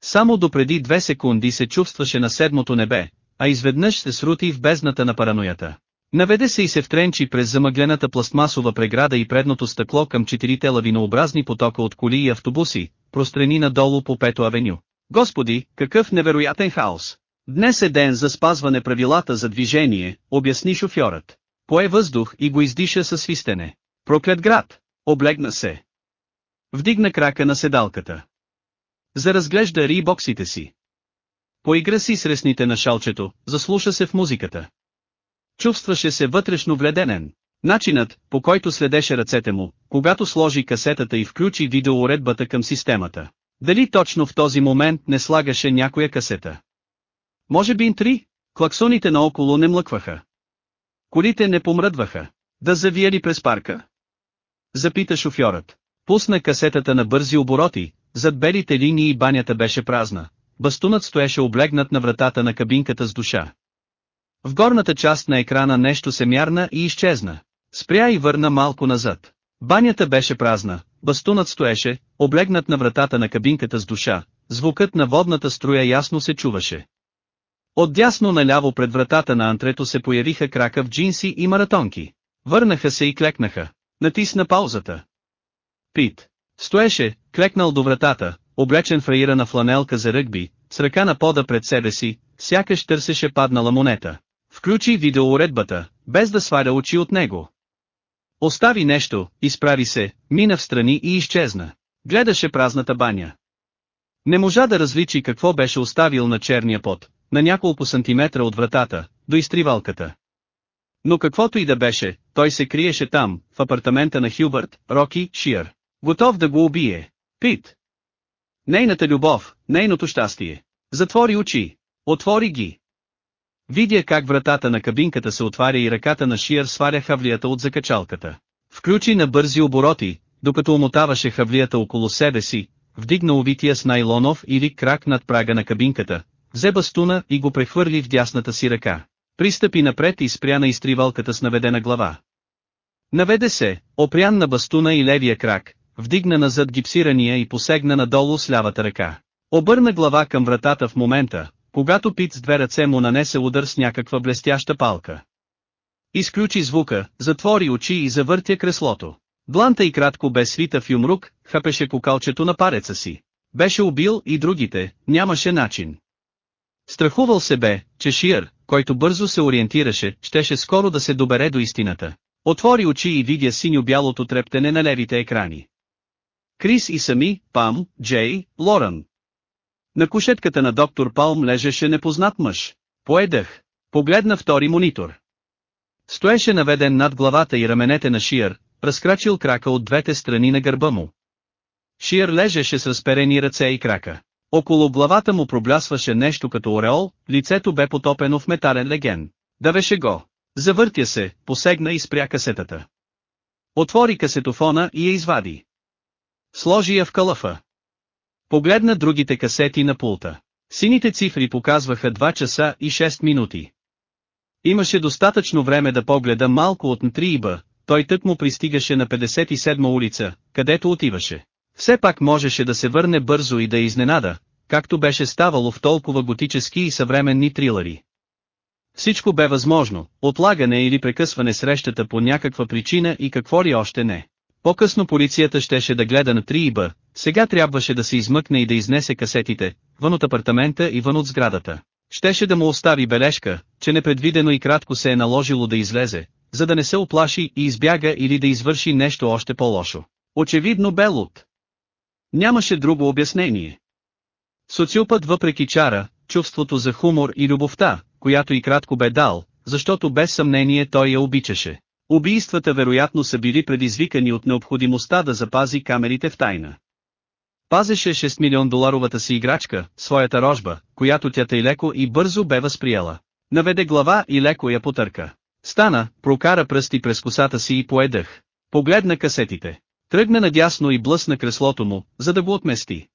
Само допреди две секунди се чувстваше на седмото небе, а изведнъж се срути в бездната на параноята. Наведе се и се втренчи през замъглената пластмасова преграда и предното стъкло към четирите лавинообразни потока от коли и автобуси, прострени надолу по Пето авеню. Господи, какъв невероятен хаос! Днес е ден за спазване правилата за движение, обясни шофьорът. Пое въздух и го издиша със свистене. Проклет град! Облегна се. Вдигна крака на седалката. Заразглежда рибоксите си. Поигра си с ресните на шалчето, заслуша се в музиката. Чувстваше се вътрешно вледенен. Начинът, по който следеше ръцете му, когато сложи касетата и включи видеоуредбата към системата. Дали точно в този момент не слагаше някоя касета? Може би интри? Клаксоните наоколо не млъкваха. Колите не помръдваха. Да завиели през парка? Запита шофьорът. Пусна касетата на бързи обороти, зад белите линии банята беше празна. Бастунът стоеше облегнат на вратата на кабинката с душа. В горната част на екрана нещо се мярна и изчезна. Спря и върна малко назад. Банята беше празна, бастунът стоеше, облегнат на вратата на кабинката с душа, звукът на водната струя ясно се чуваше. Отдясно наляво пред вратата на антрето се появиха крака в джинси и маратонки. Върнаха се и клекнаха. Натисна паузата. Пит. Стоеше, клекнал до вратата, облечен в раира на фланелка за ръгби, с ръка на пода пред себе си, сякаш търсеше паднала монета. Включи видеоуредбата, без да сваля очи от него. Остави нещо, изправи се, мина в страни и изчезна. Гледаше празната баня. Не можа да различи какво беше оставил на черния пот, на няколко сантиметра от вратата, до изтривалката. Но каквото и да беше, той се криеше там, в апартамента на Хюбърт, Роки, Шиър. Готов да го убие. Пит. Нейната любов, нейното щастие. Затвори очи. Отвори ги. Видя как вратата на кабинката се отваря и ръката на Шиър сваря хавлията от закачалката. Включи на бързи обороти, докато омотаваше хавлията около себе си, вдигна увития с найлонов или крак над прага на кабинката, взе бастуна и го прехвърли в дясната си ръка. Пристъпи напред и спря на изтривалката с наведена глава. Наведе се, опрян на бастуна и левия крак, вдигна назад гипсирания и посегна надолу с лявата ръка. Обърна глава към вратата в момента, когато Пит с две ръце му нанесе удар с някаква блестяща палка. Изключи звука, затвори очи и завъртя креслото. Бланта и кратко без свита в юмрук, хапеше кокалчето на пареца си. Беше убил и другите, нямаше начин. Страхувал се бе, че Шиър, който бързо се ориентираше, щеше скоро да се добере до истината. Отвори очи и видя синьо-бялото трептене на левите екрани. Крис и сами, Пам, Джей, Лоран. На кушетката на доктор Палм лежеше непознат мъж. Поедах. Погледна втори монитор. Стоеше наведен над главата и раменете на Шиър, разкрачил крака от двете страни на гърба му. Шиър лежеше с разперени ръце и крака. Около главата му проблясваше нещо като ореол, лицето бе потопено в метален леген. Давеше го. Завъртя се, посегна и спря касетата. Отвори касетофона и я извади. Сложи я в калъфа. Погледна другите касети на пулта. Сините цифри показваха 2 часа и 6 минути. Имаше достатъчно време да погледа малко от Нтрииба, той тък му пристигаше на 57 улица, където отиваше. Все пак можеше да се върне бързо и да изненада, както беше ставало в толкова готически и съвременни трилъри. Всичко бе възможно, отлагане или прекъсване срещата по някаква причина и какво ли още не. По-късно полицията щеше да гледа на 3 и Б, сега трябваше да се измъкне и да изнесе касетите, вън от апартамента и вън от сградата. Щеше да му остави бележка, че непредвидено и кратко се е наложило да излезе, за да не се оплаши и избяга или да извърши нещо още по-лошо. Очевидно бе луд. Нямаше друго обяснение. Социопът въпреки чара, чувството за хумор и любовта, която и кратко бе дал, защото без съмнение той я обичаше. Убийствата вероятно са били предизвикани от необходимостта да запази камерите в тайна. Пазеше 6 милион доларовата си играчка, своята рожба, която тя тъй леко и бързо бе възприела. Наведе глава и леко я потърка. Стана, прокара пръсти през косата си и поедах. Погледна касетите. Тръгна надясно и блъсна креслото му, за да го отмести.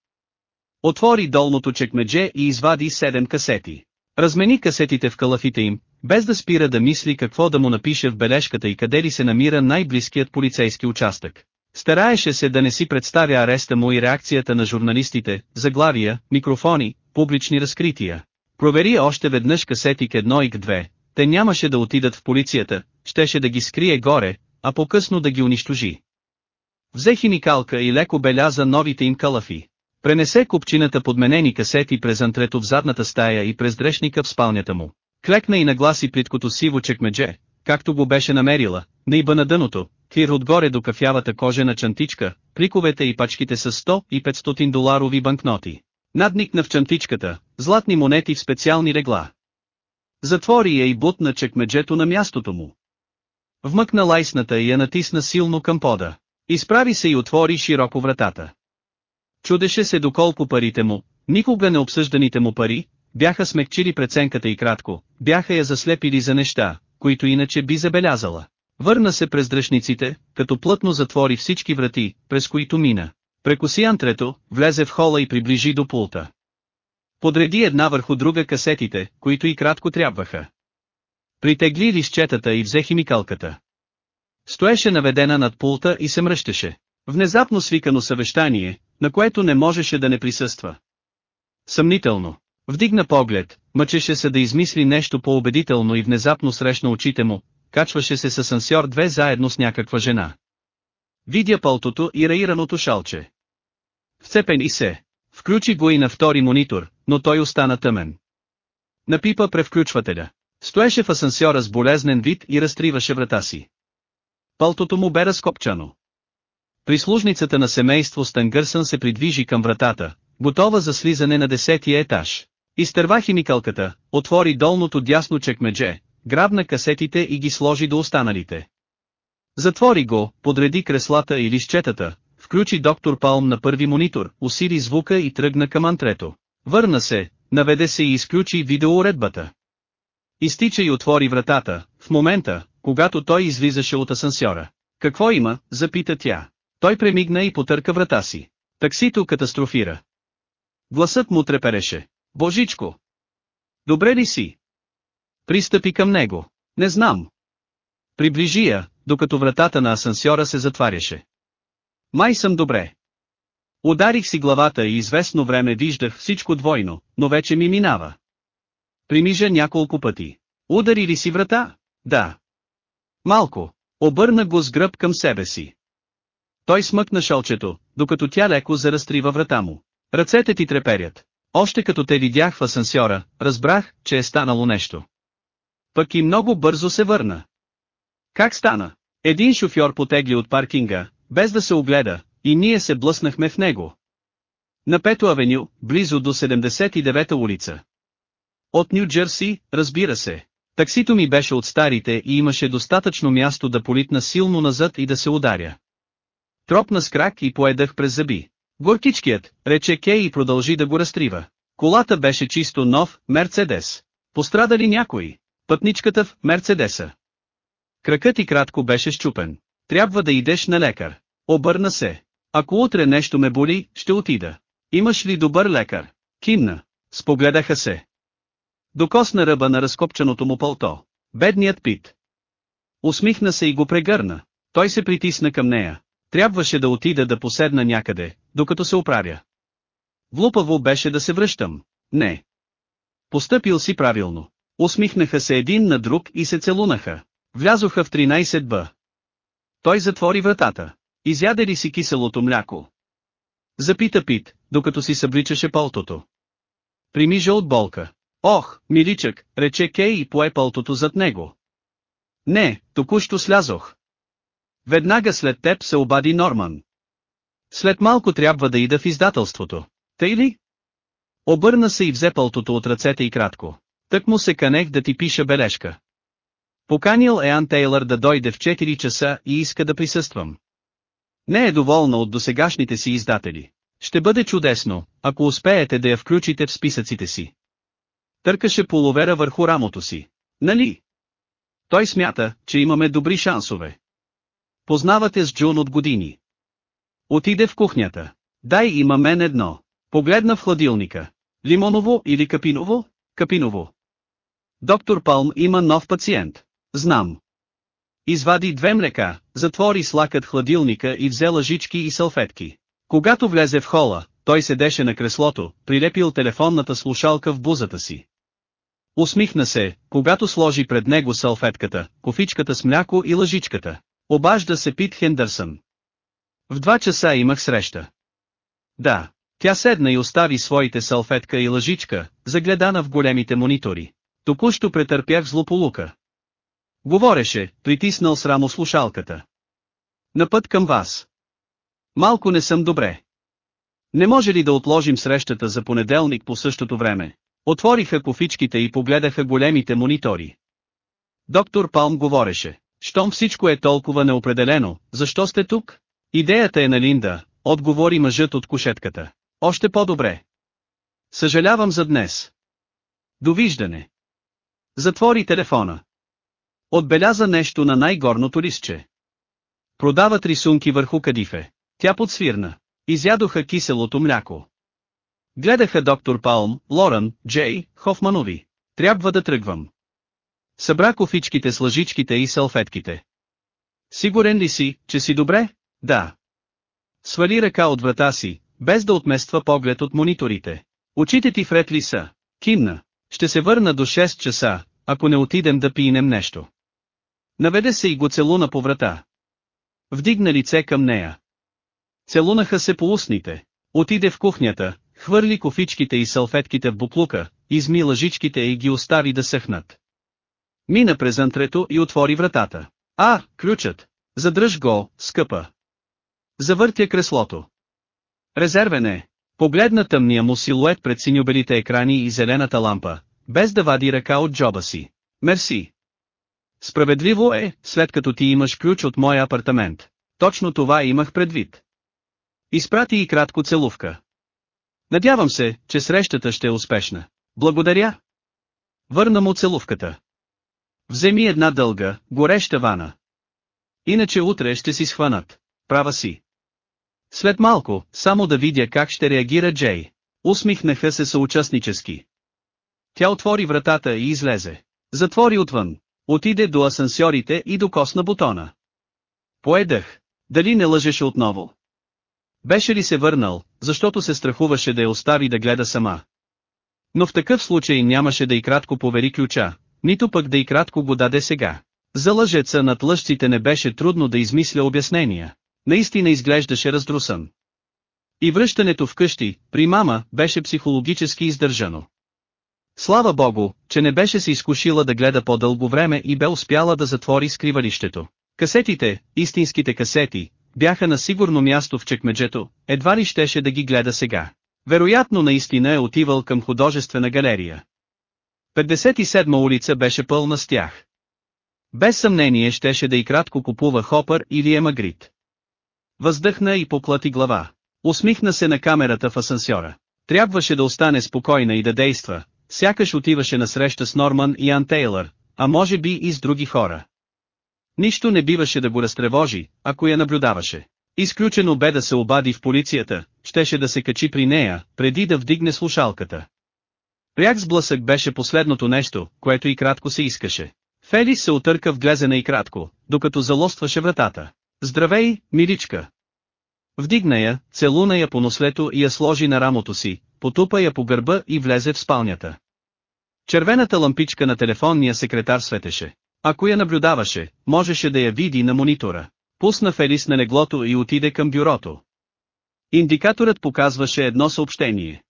Отвори долното чекмедже и извади седем касети. Размени касетите в калафите им, без да спира да мисли какво да му напише в бележката и къде ли се намира най-близкият полицейски участък. Стараеше се да не си представя ареста му и реакцията на журналистите, заглавия, микрофони, публични разкрития. Провери още веднъж касетик 1 и 2, те нямаше да отидат в полицията, щеше да ги скрие горе, а по-късно да ги унищожи. Взе химикалка и леко беляза новите им калафи. Пренесе купчината подменени касети през антрето в задната стая и през дрешника в спалнята му. Клекна и нагласи плиткото сиво чекмедже, както го беше намерила, иба на дъното, тир отгоре до кафявата кожена чантичка, пликовете и пачките с 100 и 500 доларови банкноти. Надникна в чантичката, златни монети в специални регла. Затвори я и бутна чекмеджето на мястото му. Вмъкна лайсната и я натисна силно към пода. Изправи се и отвори широко вратата. Чудеше се доколко парите му, никога не обсъжданите му пари, бяха смекчили преценката и кратко, бяха я заслепили за неща, които иначе би забелязала. Върна се през дръжниците, като плътно затвори всички врати, през които мина. Прекоси антрето, влезе в хола и приближи до пулта. Подреди една върху друга касетите, които и кратко трябваха. Притегли лищетата и взе химикалката. Стоеше наведена над пулта и се мръщеше. Внезапно свикано съвещание, на което не можеше да не присъства. Съмнително. Вдигна поглед, мъчеше се да измисли нещо по-убедително и внезапно срещна очите му, качваше се с асансьор две заедно с някаква жена. Видя пълтото и раираното шалче. Вцепени се. Включи го и на втори монитор, но той остана тъмен. Напипа превключвателя. Стоеше в асансьора с болезнен вид и разтриваше врата си. Пълтото му бе разкопчано. Прислужницата на семейство Стангърсън се придвижи към вратата, готова за слизане на десетия етаж. Изтърва химикалката, отвори долното дясно чекмедже, грабна касетите и ги сложи до останалите. Затвори го, подреди креслата и лищетата, включи доктор Палм на първи монитор, усили звука и тръгна към антрето. Върна се, наведе се и изключи видеоуредбата. Изтича и отвори вратата, в момента, когато той излизаше от асансьора. Какво има, запита тя. Той премигна и потърка врата си. Таксито катастрофира. Гласът му трепереше. Божичко! Добре ли си? Пристъпи към него. Не знам. Приближи я, докато вратата на асансьора се затваряше. Май съм добре. Ударих си главата и известно време виждах всичко двойно, но вече ми минава. Примижа няколко пъти. Удари ли си врата? Да. Малко. Обърна го с гръб към себе си. Той смъкна шалчето, докато тя леко заразтрива врата му. Ръцете ти треперят. Още като те видях в асансьора, разбрах, че е станало нещо. Пък и много бързо се върна. Как стана? Един шофьор потегли от паркинга, без да се огледа, и ние се блъснахме в него. На Пето авеню, близо до 79-та улица. От Нью Джерси, разбира се. Таксито ми беше от старите и имаше достатъчно място да политна силно назад и да се ударя. Тропна с крак и поедах през зъби. Горкичкият, рече Кей и продължи да го разтрива. Колата беше чисто нов, Мерцедес. Пострада ли някой? Пътничката в Мерцедеса. Кракът и кратко беше щупен. Трябва да идеш на лекар. Обърна се. Ако утре нещо ме боли, ще отида. Имаш ли добър лекар? Кимна. Спогледаха се. Докосна ръба на разкопчаното му пълто. Бедният пит. Усмихна се и го прегърна. Той се притисна към нея. Трябваше да отида да поседна някъде, докато се оправя. Глупаво беше да се връщам. Не. Постъпил си правилно. Усмихнаха се един на друг и се целунаха. Влязоха в 13 б. Той затвори вратата. Изяде ли си киселото мляко? Запита Пит, докато си събличаше пълтото. Примижа от болка. Ох, миличък, рече Кей и пое пълтото зад него. Не, току-що слязох. Веднага след теб се обади Норман. След малко трябва да ида в издателството. Тъй ли? Обърна се и взе пълтото от ръцете и кратко. Тък му се канех да ти пиша бележка. Поканил Еан Тейлър да дойде в 4 часа и иска да присъствам. Не е доволна от досегашните си издатели. Ще бъде чудесно, ако успеете да я включите в списъците си. Търкаше половера върху рамото си. Нали? Той смята, че имаме добри шансове. Познавате с Джун от години. Отиде в кухнята. Дай има мен едно. Погледна в хладилника. Лимоново или капиново? Капиново. Доктор Палм има нов пациент. Знам. Извади две млека, затвори слакът хладилника и взе лъжички и салфетки. Когато влезе в хола, той седеше на креслото, прилепил телефонната слушалка в бузата си. Усмихна се, когато сложи пред него салфетката, кофичката с мляко и лъжичката. Обажда се Пит Хендърсън. В два часа имах среща. Да, тя седна и остави своите салфетка и лъжичка, загледана в големите монитори. Току-що претърпях злополука. Говореше, притиснал срамо слушалката. На път към вас. Малко не съм добре. Не може ли да отложим срещата за понеделник по същото време? Отвориха кофичките и погледаха големите монитори. Доктор Палм говореше. Щом всичко е толкова неопределено, защо сте тук? Идеята е на Линда, отговори мъжът от кушетката. Още по-добре. Съжалявам за днес. Довиждане. Затвори телефона. Отбеляза нещо на най-горното листче. Продават рисунки върху кадифе. Тя подсвирна. Изядоха киселото мляко. Гледаха доктор Палм, Лоран, Джей, Хофманови. Трябва да тръгвам. Събра кофичките с лъжичките и салфетките. Сигурен ли си, че си добре? Да. Свали ръка от врата си, без да отмества поглед от мониторите. Очите ти вред ли са? Кимна. Ще се върна до 6 часа, ако не отидем да пинем нещо. Наведе се и го целуна по врата. Вдигна лице към нея. Целунаха се по устните. Отиде в кухнята, хвърли кофичките и салфетките в буклука, изми лъжичките и ги остави да съхнат. Мина през антрето и отвори вратата. А, ключът! Задръж го, скъпа. Завъртя креслото. Резервен е. Погледна тъмния му силует пред синьобелите екрани и зелената лампа, без да вади ръка от джоба си. Мерси. Справедливо е, след като ти имаш ключ от моя апартамент. Точно това имах предвид. Изпрати и кратко целувка. Надявам се, че срещата ще е успешна. Благодаря. Върна му целувката. Вземи една дълга, гореща вана. Иначе утре ще си схванат. Права си. След малко, само да видя как ще реагира Джей. Усмихнаха се съучастнически. Тя отвори вратата и излезе. Затвори отвън. Отиде до асансьорите и докосна бутона. Поедах. Дали не лъжеше отново? Беше ли се върнал, защото се страхуваше да я остави да гледа сама? Но в такъв случай нямаше да и кратко повери ключа, нито пък да и кратко го даде сега. За лъжеца над лъжците не беше трудно да измисля обяснения. Наистина изглеждаше раздрусан. И връщането вкъщи, при мама, беше психологически издържано. Слава богу, че не беше се изкушила да гледа по-дълго време и бе успяла да затвори скривалището. Касетите, истинските касети, бяха на сигурно място в чекмеджето, едва ли щеше да ги гледа сега. Вероятно наистина е отивал към художествена галерия. 57 улица беше пълна с тях. Без съмнение щеше да и кратко купува Хопър или Емагрит. Въздъхна и поплати глава. Усмихна се на камерата в асансьора. Трябваше да остане спокойна и да действа, сякаш отиваше на среща с Норман и Ан Тейлър, а може би и с други хора. Нищо не биваше да го разтревожи, ако я наблюдаваше. Изключено бе да се обади в полицията, щеше да се качи при нея, преди да вдигне слушалката. Пряк сблъсък беше последното нещо, което и кратко се искаше. Фелис се отърка в глезена и кратко, докато залостваше вратата. Здравей, миличка! Вдигна я, целуна я по нослето и я сложи на рамото си, потупа я по гърба и влезе в спалнята. Червената лампичка на телефонния секретар светеше. Ако я наблюдаваше, можеше да я види на монитора. Пусна Фелис на леглото и отиде към бюрото. Индикаторът показваше едно съобщение.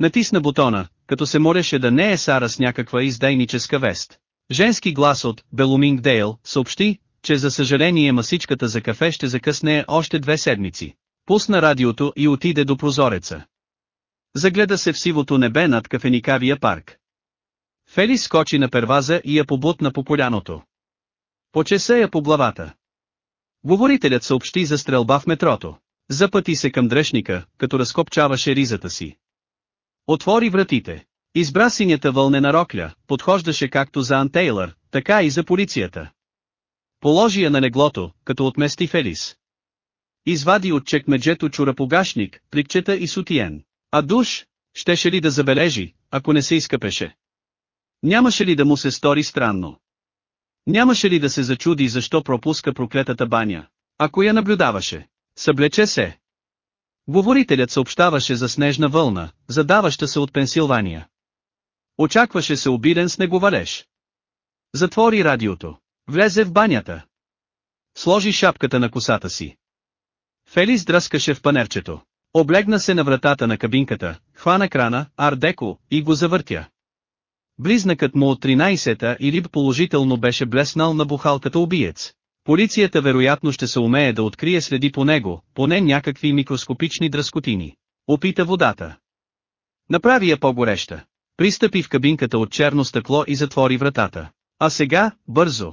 Натисна бутона, като се молеше да не е Сара с някаква издайническа вест. Женски глас от Белуминг Дейл съобщи, че за съжаление масичката за кафе ще закъсне още две седмици. Пусна радиото и отиде до прозореца. Загледа се в сивото небе над кафеникавия парк. Фелис скочи на перваза и я побутна по коляното. Почеса я по главата. Говорителят съобщи за стрелба в метрото. Запъти се към дръжника, като разкопчаваше ризата си. Отвори вратите. Избра синята вълнена рокля, подхождаше както за Антейлър, така и за полицията. Положи я на леглото, като отмести Фелис. Извади от чекмеджето чурапогашник, пликчета и сутиен. А душ, щеше ли да забележи, ако не се изкъпеше? Нямаше ли да му се стори странно? Нямаше ли да се зачуди защо пропуска проклетата баня? Ако я наблюдаваше, съблече се. Говорителят съобщаваше за снежна вълна, задаваща се от Пенсилвания. Очакваше се обиден снеговалеж. Затвори радиото. Влезе в банята. Сложи шапката на косата си. Фелис дръскаше в панерчето. Облегна се на вратата на кабинката, хвана крана, ардеко, и го завъртя. Близнакът му от 13-та или положително беше блеснал на бухалката убиец. Полицията вероятно ще се умее да открие следи по него, поне някакви микроскопични дръскотини. Опита водата. Направи я по-гореща. Пристъпи в кабинката от черно стъкло и затвори вратата. А сега, бързо.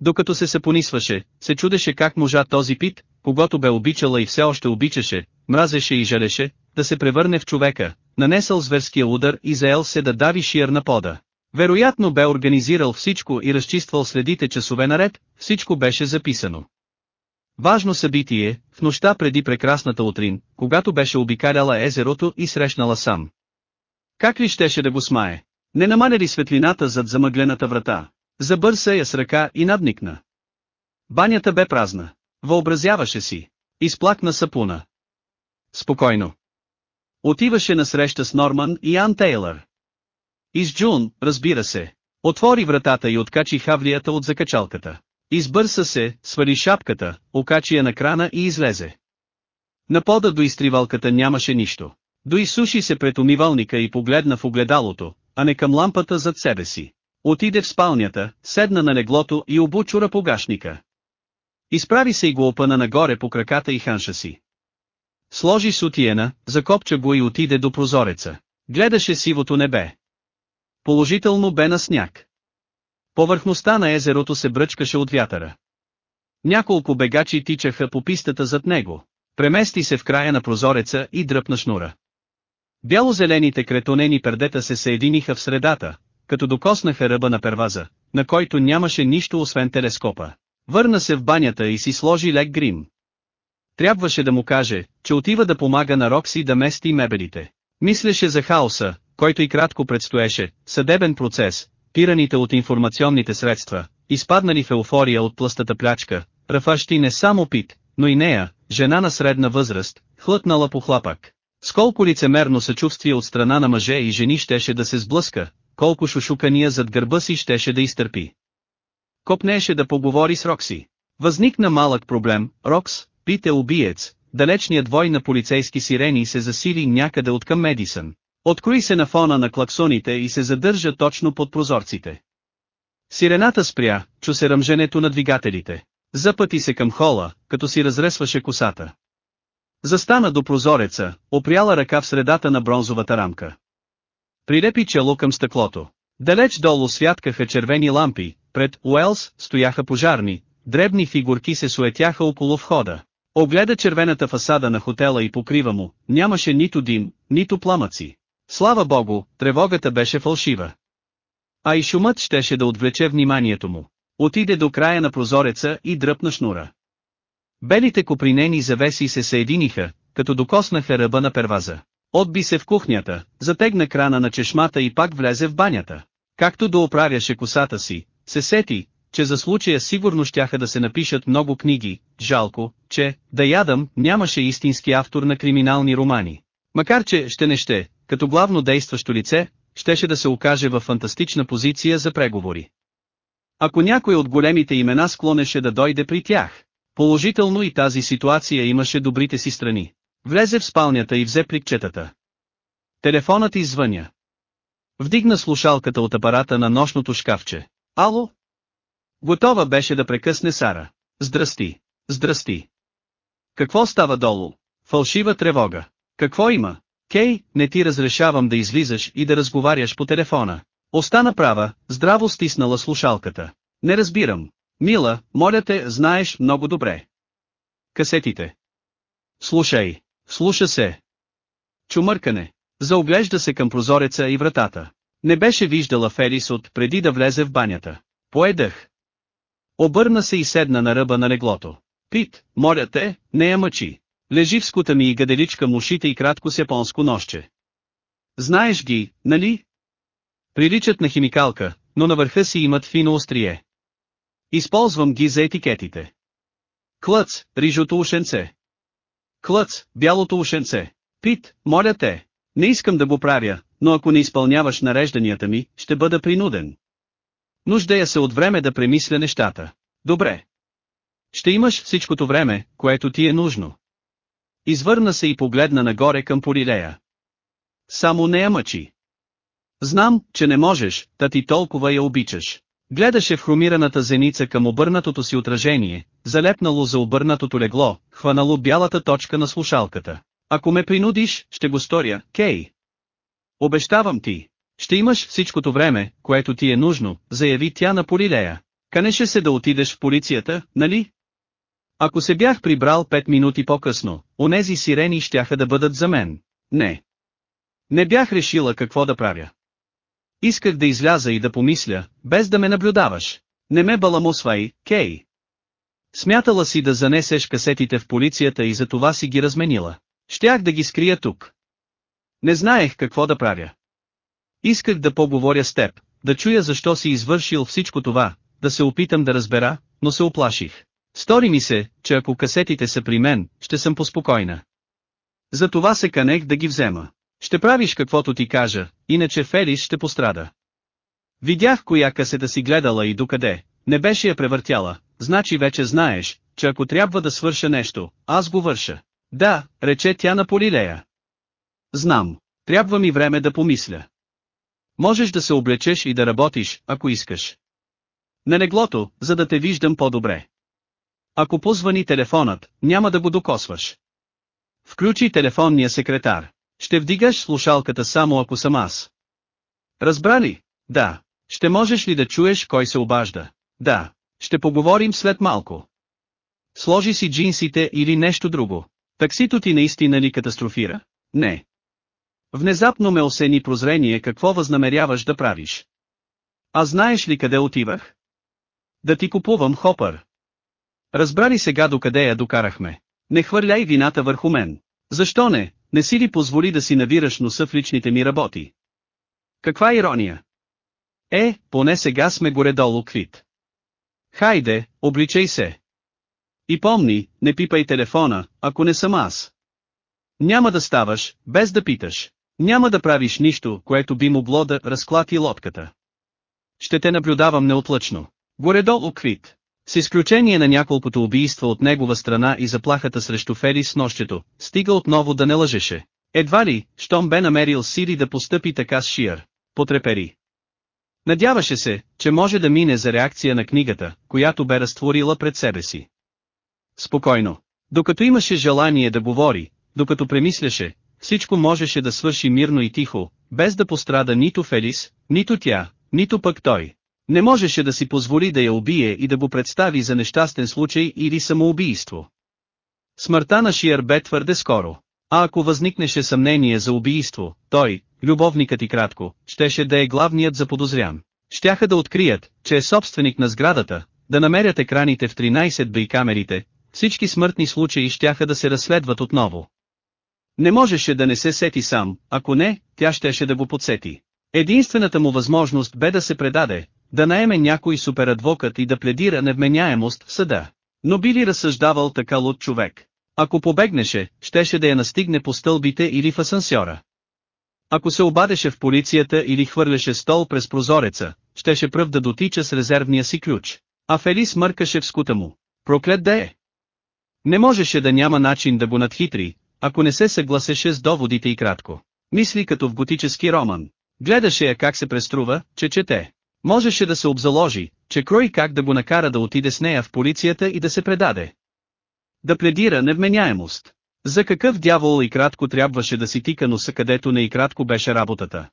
Докато се съпонисваше, се чудеше как можа този пит, когато бе обичала и все още обичаше, мразеше и жалеше, да се превърне в човека, нанесъл зверския удар и заел се да дави шир на пода. Вероятно бе организирал всичко и разчиствал следите часове наред, всичко беше записано. Важно събитие, в нощта преди прекрасната утрин, когато беше обикаляла езерото и срещнала сам. Как ли щеше да го смае? Не намаля ли светлината зад замъглената врата? Забърса я с ръка и надникна. Банята бе празна. Въобразяваше си. Изплакна сапуна. Спокойно. Отиваше на среща с Норман и Ан Тейлър. И с Джун, разбира се. Отвори вратата и откачи хавлията от закачалката. Избърса се, свали шапката, окачи я на крана и излезе. На пода до изтривалката нямаше нищо. Доизсуши се пред умивалника и погледна в огледалото, а не към лампата зад себе си. Отиде в спалнята, седна на леглото и обучура погашника. Изправи се и го опъна нагоре по краката и ханша си. Сложи сутиена, закопча го и отиде до прозореца. Гледаше сивото небе. Положително бе на сняг. Повърхността на езерото се бръчкаше от вятъра. Няколко бегачи тичаха по пистата зад него. Премести се в края на прозореца и дръпна шнура. Бяло-зелените кретонени пердета се съединиха в средата, като докоснаха ръба на перваза, на който нямаше нищо освен телескопа. Върна се в банята и си сложи лек грим. Трябваше да му каже, че отива да помага на Рокси да мести мебелите. Мислеше за хаоса, който и кратко предстоеше, съдебен процес, пираните от информационните средства, изпаднали в еуфория от плъстата плячка, ръфащи не само Пит, но и нея, жена на средна възраст, хлътнала по хлапък. С колко лицемерно съчувствие от страна на мъже и жени щеше да се сблъска, колко шушукания зад гърба си щеше да изтърпи. Копнеше да поговори с Рокси. Възникна малък проблем, Рокс, Пит е убиец, далечният вой на полицейски сирени се засили някъде от към Медисън. Открои се на фона на клаксоните и се задържа точно под прозорците. Сирената спря, чу се ръмженето на двигателите. Запъти се към хола, като си разресваше косата. Застана до прозореца, опряла ръка в средата на бронзовата рамка. Прилепи чело към стъклото. Далеч долу святкаха червени лампи, пред Уелс стояха пожарни, дребни фигурки се суетяха около входа. Огледа червената фасада на хотела и покрива му, нямаше нито дим, нито пламъци. Слава богу, тревогата беше фалшива. А и шумът щеше да отвлече вниманието му. Отиде до края на прозореца и дръпна шнура. Белите копринени завеси се съединиха, като докоснаха ръба на перваза. Отби се в кухнята, затегна крана на чешмата и пак влезе в банята. Както да оправяше косата си, се сети, че за случая сигурно щяха да се напишат много книги, жалко, че, да ядам, нямаше истински автор на криминални романи. Макар че, ще не ще, като главно действащо лице, щеше да се окаже в фантастична позиция за преговори. Ако някой от големите имена склонеше да дойде при тях, положително и тази ситуация имаше добрите си страни. Влезе в спалнята и взе пликчетата. Телефонът извъня. Вдигна слушалката от апарата на нощното шкафче. Ало? Готова беше да прекъсне Сара. Здрасти. Здрасти. Какво става долу? Фалшива тревога. Какво има? Кей, не ти разрешавам да излизаш и да разговаряш по телефона. Остана права, здраво стиснала слушалката. Не разбирам. Мила, моля те, знаеш много добре. Касетите. Слушай. Слуша се. Чумъркане. Заоглежда се към прозореца и вратата. Не беше виждала Ферис от преди да влезе в банята. Поедах. Обърна се и седна на ръба на леглото. Пит, моля те, не я мъчи. Лежи в скута ми и гаделичка мушите и кратко с японско нощче. Знаеш ги, нали? Приличат на химикалка, но на върха си имат фино острие. Използвам ги за етикетите. Клъц, рижото ушенце. Клъц, бялото ушенце. Пит, моля те. Не искам да го правя, но ако не изпълняваш нарежданията ми, ще бъда принуден. Нуждая се от време да премисля нещата. Добре. Ще имаш всичкото време, което ти е нужно. Извърна се и погледна нагоре към Полилея. Само не я мъчи. Знам, че не можеш, та ти толкова я обичаш. Гледаше в хромираната зеница към обърнатото си отражение, залепнало за обърнатото легло, хванало бялата точка на слушалката. Ако ме принудиш, ще го сторя, Кей. Обещавам ти. Ще имаш всичкото време, което ти е нужно, заяви тя на Полилея. Канеше се да отидеш в полицията, нали? Ако се бях прибрал пет минути по-късно, онези сирени щяха да бъдат за мен. Не. Не бях решила какво да правя. Исках да изляза и да помисля, без да ме наблюдаваш. Не ме баламосвай, Кей. Смятала си да занесеш касетите в полицията и за това си ги разменила. Щях да ги скрия тук. Не знаех какво да правя. Исках да поговоря с теб, да чуя защо си извършил всичко това, да се опитам да разбера, но се оплаших. Стори ми се, че ако касетите са при мен, ще съм поспокойна. Затова се канех да ги взема. Ще правиш каквото ти кажа, иначе Фелис ще пострада. Видях коя касета си гледала и докъде, не беше я превъртяла, значи вече знаеш, че ако трябва да свърша нещо, аз го върша. Да, рече тя на Полилея. Знам, трябва ми време да помисля. Можеш да се облечеш и да работиш, ако искаш. На неглото, за да те виждам по-добре. Ако позвани телефонът, няма да го докосваш. Включи телефонния секретар. Ще вдигаш слушалката само ако съм аз. Разбра ли? Да. Ще можеш ли да чуеш кой се обажда? Да. Ще поговорим след малко. Сложи си джинсите или нещо друго. Таксито ти наистина ли катастрофира? Не. Внезапно ме осени прозрение какво възнамеряваш да правиш. А знаеш ли къде отивах? Да ти купувам хопър. Разбрали сега докъде я докарахме. Не хвърляй вината върху мен. Защо не, не си ли позволи да си навираш носа в личните ми работи? Каква ирония? Е, поне сега сме горе-долу квит. Хайде, обличай се. И помни, не пипай телефона, ако не съм аз. Няма да ставаш, без да питаш. Няма да правиш нищо, което би могло да разклати лодката. Ще те наблюдавам неотлъчно. Горедолу квит. С изключение на няколкото убийства от негова страна и заплахата срещу Ферис с нощето, стига отново да не лъжеше. Едва ли, щом бе намерил Сири да постъпи така с Шиър, потрепери. Надяваше се, че може да мине за реакция на книгата, която бе разтворила пред себе си. Спокойно. Докато имаше желание да говори, докато премисляше, всичко можеше да свърши мирно и тихо, без да пострада нито Фелис, нито тя, нито пък той. Не можеше да си позволи да я убие и да го представи за нещастен случай или самоубийство. Смъртта на Шиер бе твърде скоро. А ако възникнеше съмнение за убийство, той, любовникът и кратко, щеше да е главният заподозрян. Щяха да открият, че е собственик на сградата, да намерят екраните в 13 б камерите, всички смъртни случаи щяха да се разследват отново. Не можеше да не се сети сам, ако не, тя щеше да го подсети. Единствената му възможност бе да се предаде, да наеме някой суперадвокат и да пледира невменяемост в съда. Но би ли разсъждавал така луд човек? Ако побегнеше, щеше да я настигне по стълбите или в асансьора. Ако се обадеше в полицията или хвърляше стол през прозореца, щеше пръв да дотича с резервния си ключ. А Фелис мъркаше в скута му. Проклет да е! Не можеше да няма начин да го надхитри, ако не се съгласеше с доводите и кратко. Мисли като в готически роман. Гледаше я как се преструва, че чете. Можеше да се обзаложи, че крой как да го накара да отиде с нея в полицията и да се предаде. Да пледира невменяемост. За какъв дявол и кратко трябваше да си тика носа където не и кратко беше работата.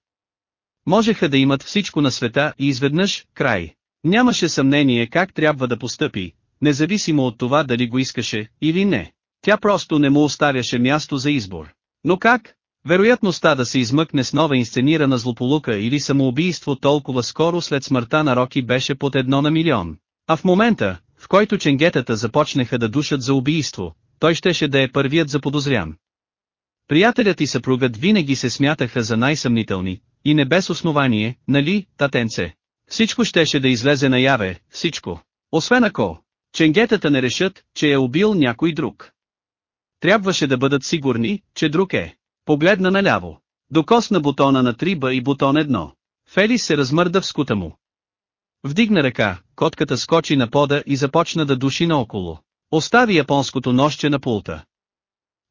Можеха да имат всичко на света и изведнъж, край. Нямаше съмнение как трябва да постъпи, независимо от това дали го искаше или не. Тя просто не му оставяше място за избор. Но как? Вероятността да се измъкне с нова инсценирана злополука или самоубийство толкова скоро след смъртта на Роки беше под едно на милион. А в момента, в който ченгетата започнаха да душат за убийство, той щеше да е първият заподозрян. Приятелят и съпругът винаги се смятаха за най-съмнителни, и не без основание, нали, татенце. Всичко щеше да излезе наяве, всичко. Освен ако, ченгетата не решат, че е убил някой друг. Трябваше да бъдат сигурни, че друг е. Погледна наляво. Докосна бутона на триба и бутон едно. Фелис се размърда в скута му. Вдигна ръка, котката скочи на пода и започна да души наоколо. Остави японското нощче на пулта.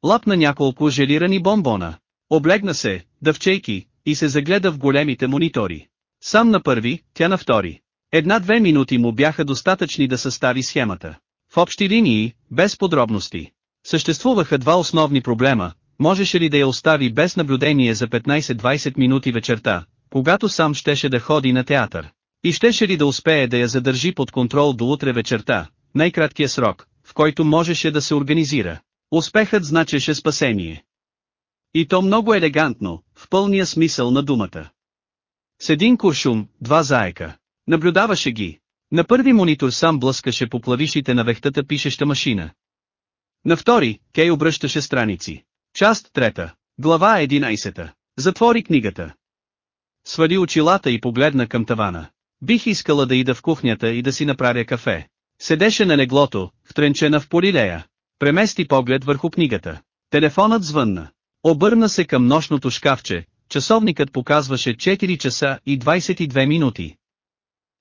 Лапна няколко желирани бомбона. Облегна се, дъвчейки, и се загледа в големите монитори. Сам на първи, тя на втори. Една-две минути му бяха достатъчни да състави схемата. В общи линии, без подробности. Съществуваха два основни проблема, можеше ли да я остави без наблюдение за 15-20 минути вечерта, когато сам щеше да ходи на театър. И щеше ли да успее да я задържи под контрол до утре вечерта, най-краткия срок, в който можеше да се организира. Успехът значеше спасение. И то много елегантно, в пълния смисъл на думата. С един куршум, два заека. Наблюдаваше ги. На първи монитор сам блъскаше по плавишите на вехтата пишеща машина. На втори, Кей обръщаше страници. Част трета. Глава 11. Затвори книгата. Свали очилата и погледна към тавана. Бих искала да ида в кухнята и да си направя кафе. Седеше на леглото, втренчена в полилея. Премести поглед върху книгата. Телефонът звънна. Обърна се към нощното шкафче, часовникът показваше 4 часа и 22 минути.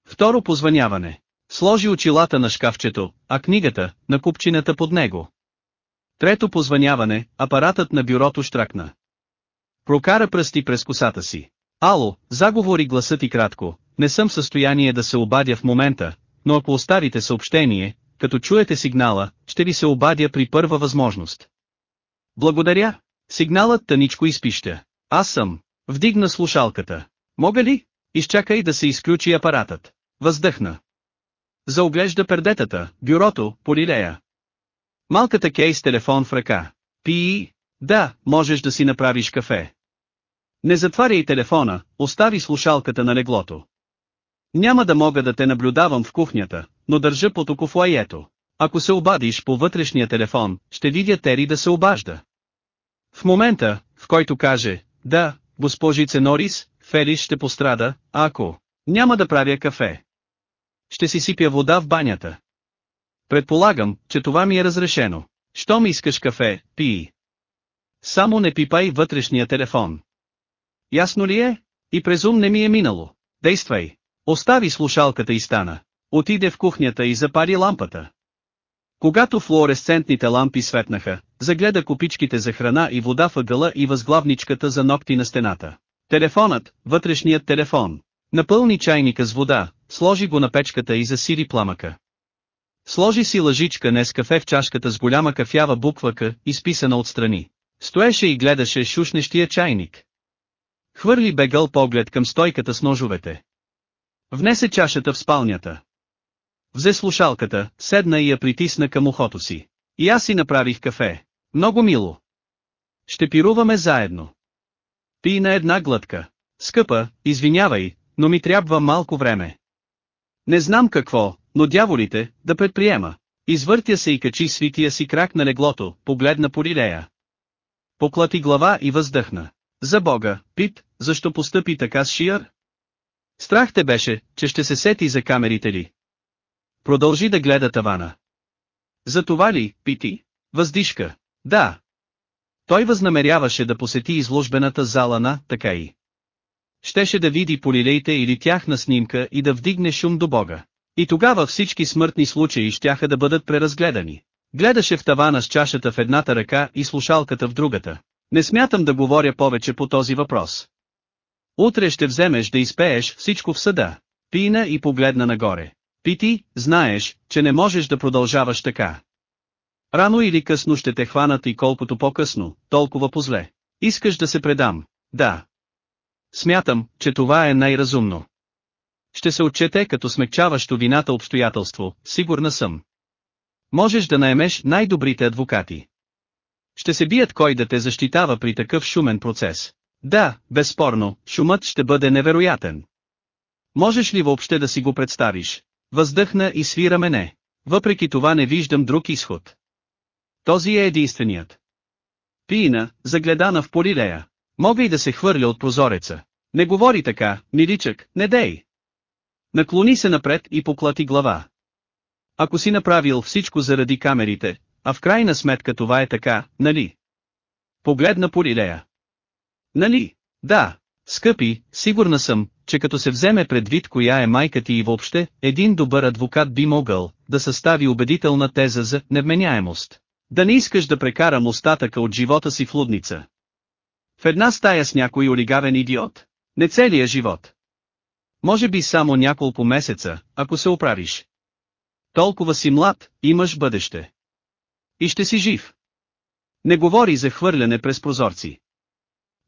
Второ позваняване. Сложи очилата на шкафчето, а книгата, на купчината под него. Трето позваняване, апаратът на бюрото штракна. Прокара пръсти през косата си. Ало, заговори гласът и кратко, не съм в състояние да се обадя в момента, но ако оставите съобщение, като чуете сигнала, ще ви се обадя при първа възможност. Благодаря. Сигналът тъничко изпища. Аз съм. Вдигна слушалката. Мога ли? Изчакай да се изключи апаратът. Въздъхна. Заоглежда пердетата, бюрото, полилея. Малката кейс телефон в ръка. Пи, да, можеш да си направиш кафе. Не затваряй телефона, остави слушалката на леглото. Няма да мога да те наблюдавам в кухнята, но държа под око в лаето. Ако се обадиш по вътрешния телефон, ще видя Тери да се обажда. В момента, в който каже, да, госпожице Норис, Фелис ще пострада, ако няма да правя кафе. Ще си сипя вода в банята. Предполагам, че това ми е разрешено. Щом искаш кафе, пий. Само не пипай вътрешния телефон. Ясно ли е? И презум не ми е минало. Действай. Остави слушалката и стана. Отиде в кухнята и запари лампата. Когато флуоресцентните лампи светнаха, загледа купичките за храна и вода в ъгъла и възглавничката за ногти на стената. Телефонът, вътрешният телефон. Напълни чайника с вода, сложи го на печката и засири пламъка. Сложи си лъжичка не с кафе в чашката с голяма кафява буква К, изписана отстрани. Стоеше и гледаше шушнещия чайник. Хвърли бегъл поглед към стойката с ножовете. Внесе чашата в спалнята. Взе слушалката, седна и я притисна към ухото си. И аз си направих кафе. Много мило. Ще пируваме заедно. Пи на една глътка. Скъпа, извинявай, но ми трябва малко време. Не знам какво, но дяволите, да предприема. Извъртя се и качи свития си крак на леглото, погледна по Лилея. Поклати глава и въздъхна. За Бога, Пип, защо постъпи така с Шиър? Страх те беше, че ще се сети за камерите ли. Продължи да гледа тавана. За това ли, Пити? Въздишка. Да. Той възнамеряваше да посети изложбената зала на така и. Щеше да види полилеите или тяхна снимка и да вдигне шум до Бога. И тогава всички смъртни случаи щяха да бъдат преразгледани. Гледаше в тавана с чашата в едната ръка и слушалката в другата. Не смятам да говоря повече по този въпрос. Утре ще вземеш да изпееш всичко в съда. Пина и погледна нагоре. Пити, знаеш, че не можеш да продължаваш така. Рано или късно ще те хванат и колкото по-късно, толкова позле. Искаш да се предам. Да. Смятам, че това е най-разумно. Ще се отчете като смекчаващо вината обстоятелство, сигурна съм. Можеш да наемеш най-добрите адвокати. Ще се бият кой да те защитава при такъв шумен процес. Да, безспорно, шумът ще бъде невероятен. Можеш ли въобще да си го представиш? Въздъхна и свира мене. Въпреки това не виждам друг изход. Този е единственият. Пиина, загледана в полилея. Мога и да се хвърля от прозореца. Не говори така, миличък, не дей. Наклони се напред и поклати глава. Ако си направил всичко заради камерите, а в крайна сметка това е така, нали? Погледна Полилея. Нали? Да, скъпи, сигурна съм, че като се вземе предвид коя е майка ти и въобще, един добър адвокат би могъл да състави убедителна теза за невменяемост. Да не искаш да прекарам остатъка от живота си в лудница. В една стая с някой олигавен идиот. Не целия живот. Може би само няколко месеца, ако се оправиш. Толкова си млад, имаш бъдеще. И ще си жив. Не говори за хвърляне през прозорци.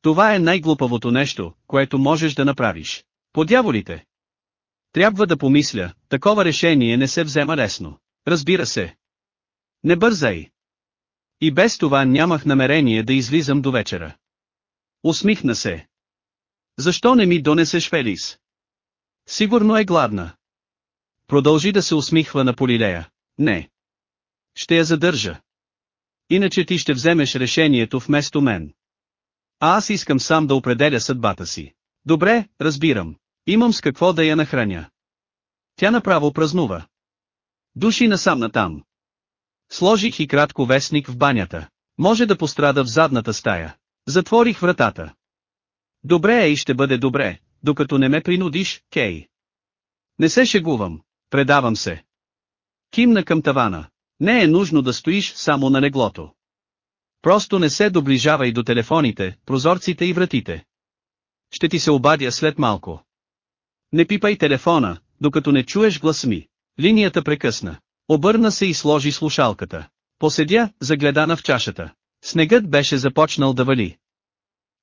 Това е най-глупавото нещо, което можеш да направиш. По дяволите. Трябва да помисля, такова решение не се взема лесно. Разбира се. Не бързай. И без това нямах намерение да излизам до вечера. Усмихна се. Защо не ми донесеш Фелис? Сигурно е гладна. Продължи да се усмихва на Полилея. Не. Ще я задържа. Иначе ти ще вземеш решението вместо мен. А аз искам сам да определя съдбата си. Добре, разбирам. Имам с какво да я нахраня. Тя направо празнува. Души насам натам. Сложих и кратко вестник в банята. Може да пострада в задната стая. Затворих вратата. Добре е и ще бъде добре, докато не ме принудиш, Кей. Не се шегувам. Предавам се. Кимна към тавана. Не е нужно да стоиш само на леглото. Просто не се доближавай до телефоните, прозорците и вратите. Ще ти се обадя след малко. Не пипай телефона, докато не чуеш глас ми. Линията прекъсна. Обърна се и сложи слушалката. Поседя, загледана в чашата. Снегът беше започнал да вали.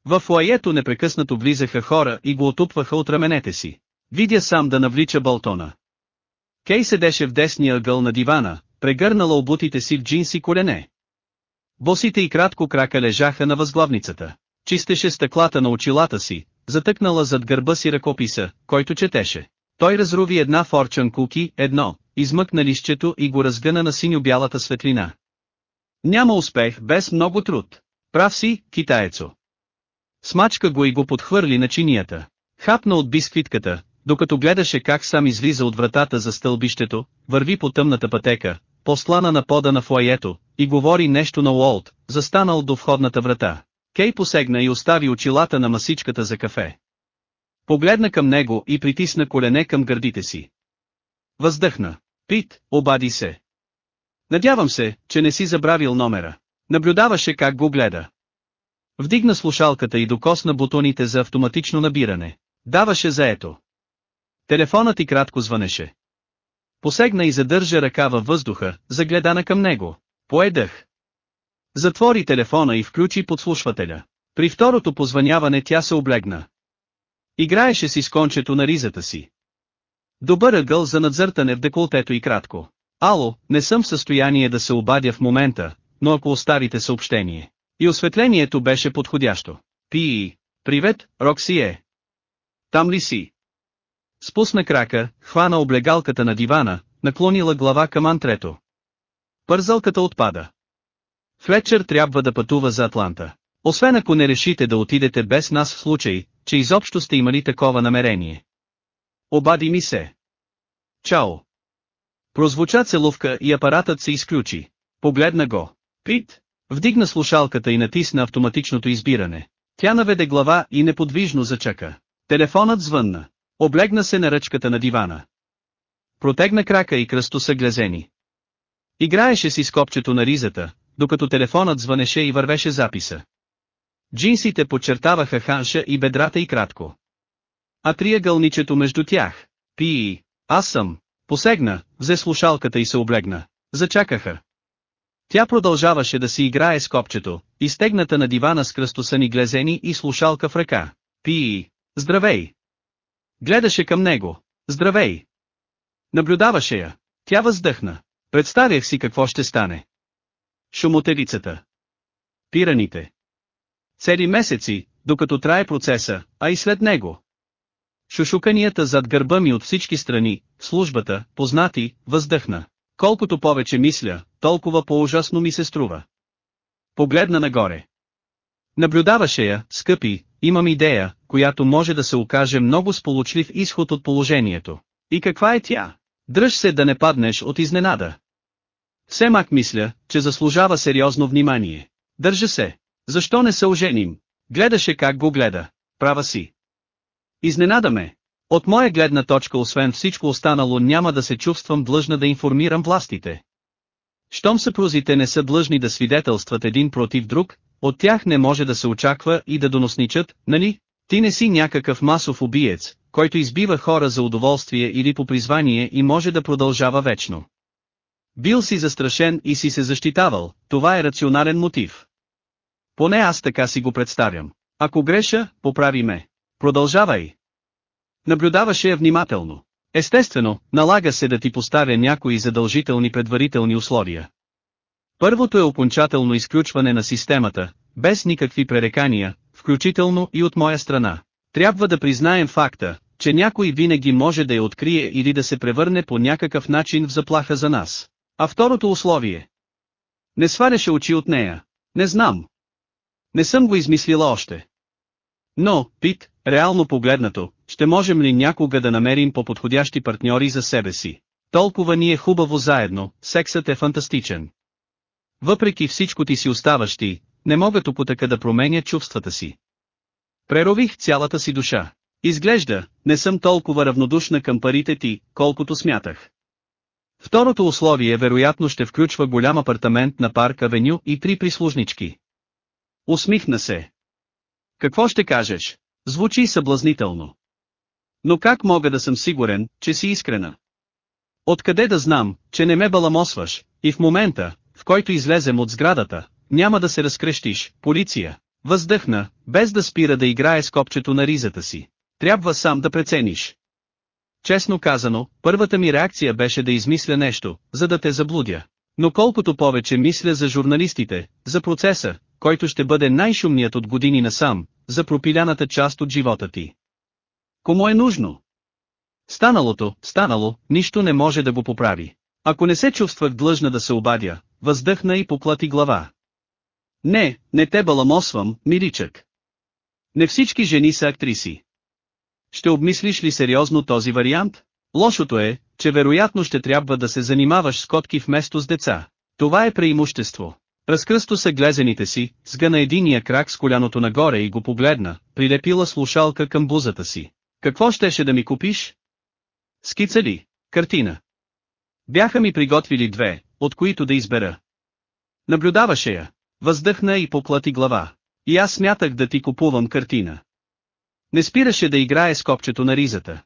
В лаето непрекъснато влизаха хора и го отупваха от раменете си. Видя сам да навлича Болтона. Кей седеше в десния ъгъл на дивана, прегърнала обутите си в джинси колене. Босите и кратко крака лежаха на възглавницата. Чистеше стъклата на очилата си, затъкнала зад гърба си ръкописа, който четеше. Той разруви една форчан куки, едно, измъкна лището и го разгъна на синьо-бялата светлина. Няма успех без много труд. Прав си, китаецо. Смачка го и го подхвърли на чинията. Хапна от бисквитката, докато гледаше как сам излиза от вратата за стълбището, върви по тъмната пътека, послана на пода на фуаето, и говори нещо на Уолт, застанал до входната врата. Кей посегна и остави очилата на масичката за кафе. Погледна към него и притисна колене към гърдите си. Въздъхна. Пит, обади се. Надявам се, че не си забравил номера. Наблюдаваше как го гледа. Вдигна слушалката и докосна бутоните за автоматично набиране. Даваше заето. Телефонът и кратко звънеше. Посегна и задържа ръка във въздуха, загледана към него. Поедах. Затвори телефона и включи подслушвателя. При второто позваняване тя се облегна. Играеше си с кончето на ризата си. Добър ъгъл за надзъртане в деколтето и кратко. Ало, не съм в състояние да се обадя в момента, но ако оставите съобщение. И осветлението беше подходящо. Пи, привет, Рокси е. Там ли си? Спусна крака, хвана облегалката на дивана, наклонила глава към антрето. Пързалката отпада. Флетчер трябва да пътува за Атланта. Освен ако не решите да отидете без нас в случай, че изобщо сте имали такова намерение. Обади ми се. Чао. Прозвуча целувка и апаратът се изключи. Погледна го. Пит. Вдигна слушалката и натисна автоматичното избиране. Тя наведе глава и неподвижно зачака. Телефонът звънна. Облегна се на ръчката на дивана. Протегна крака и кръсто са глезени. Играеше си с копчето на ризата, докато телефонът звънеше и вървеше записа. Джинсите подчертаваха ханша и бедрата и кратко. А триъгълничето между тях. Пи, аз съм. Посегна, взе слушалката и се облегна. Зачакаха. Тя продължаваше да си играе с копчето, изтегната на дивана с кръстосани глезени и слушалка в ръка. Пи, здравей! Гледаше към него. Здравей! Наблюдаваше я. Тя въздъхна. Представях си какво ще стане. Шумотевицата. Пираните. Цели месеци, докато трае процеса, а и след него. Шушуканията зад гърба ми от всички страни, службата, познати, въздъхна. Колкото повече мисля, толкова по-ужасно ми се струва. Погледна нагоре. Наблюдаваше я, скъпи, имам идея, която може да се окаже много сполучлив изход от положението. И каква е тя? Дръж се да не паднеш от изненада. Все мак мисля, че заслужава сериозно внимание. Държа се. Защо не се оженим? Гледаше как го гледа. Права си. Изненадаме. От моя гледна точка освен всичко останало няма да се чувствам длъжна да информирам властите. Щом съпрузите не са длъжни да свидетелстват един против друг, от тях не може да се очаква и да доносничат, нали? Ти не си някакъв масов убиец, който избива хора за удоволствие или по призвание и може да продължава вечно. Бил си застрашен и си се защитавал, това е рационален мотив. Поне аз така си го представям. Ако греша, поправи ме. Продължавай. Наблюдаваше я внимателно. Естествено, налага се да ти поставя някои задължителни предварителни условия. Първото е окончателно изключване на системата, без никакви пререкания, включително и от моя страна. Трябва да признаем факта, че някой винаги може да я открие или да се превърне по някакъв начин в заплаха за нас. А второто условие? Не сваляше очи от нея. Не знам. Не съм го измислила още. Но, Пит, реално погледнато, ще можем ли някога да намерим по-подходящи партньори за себе си? Толкова ни е хубаво заедно, сексът е фантастичен. Въпреки всичко ти си оставащи, не мога така да променя чувствата си. Прерових цялата си душа. Изглежда, не съм толкова равнодушна към парите ти, колкото смятах. Второто условие вероятно ще включва голям апартамент на парк Авеню и три прислужнички. Усмихна се. Какво ще кажеш? Звучи съблазнително. Но как мога да съм сигурен, че си искрена? Откъде да знам, че не ме баламосваш, и в момента, в който излезем от сградата, няма да се разкрещиш, полиция. Въздъхна, без да спира да играе с копчето на ризата си. Трябва сам да прецениш. Честно казано, първата ми реакция беше да измисля нещо, за да те заблудя. Но колкото повече мисля за журналистите, за процеса, който ще бъде най-шумният от години насам, за пропиляната част от живота ти. Кому е нужно? Станалото, станало, нищо не може да го поправи. Ако не се чувствах длъжна да се обадя, въздъхна и поплати глава. Не, не те баламосвам, миричък. Не всички жени са актриси. Ще обмислиш ли сериозно този вариант? Лошото е, че вероятно ще трябва да се занимаваш с котки вместо с деца. Това е преимущество. Разкръсто се глезените си, сгъна единия крак с коляното нагоре и го погледна, прилепила слушалка към бузата си. Какво щеше да ми купиш? Скица ли? Картина. Бяха ми приготвили две, от които да избера. Наблюдаваше я. Въздъхна и поплати глава. И аз смятах да ти купувам картина. Не спираше да играе с копчето на ризата.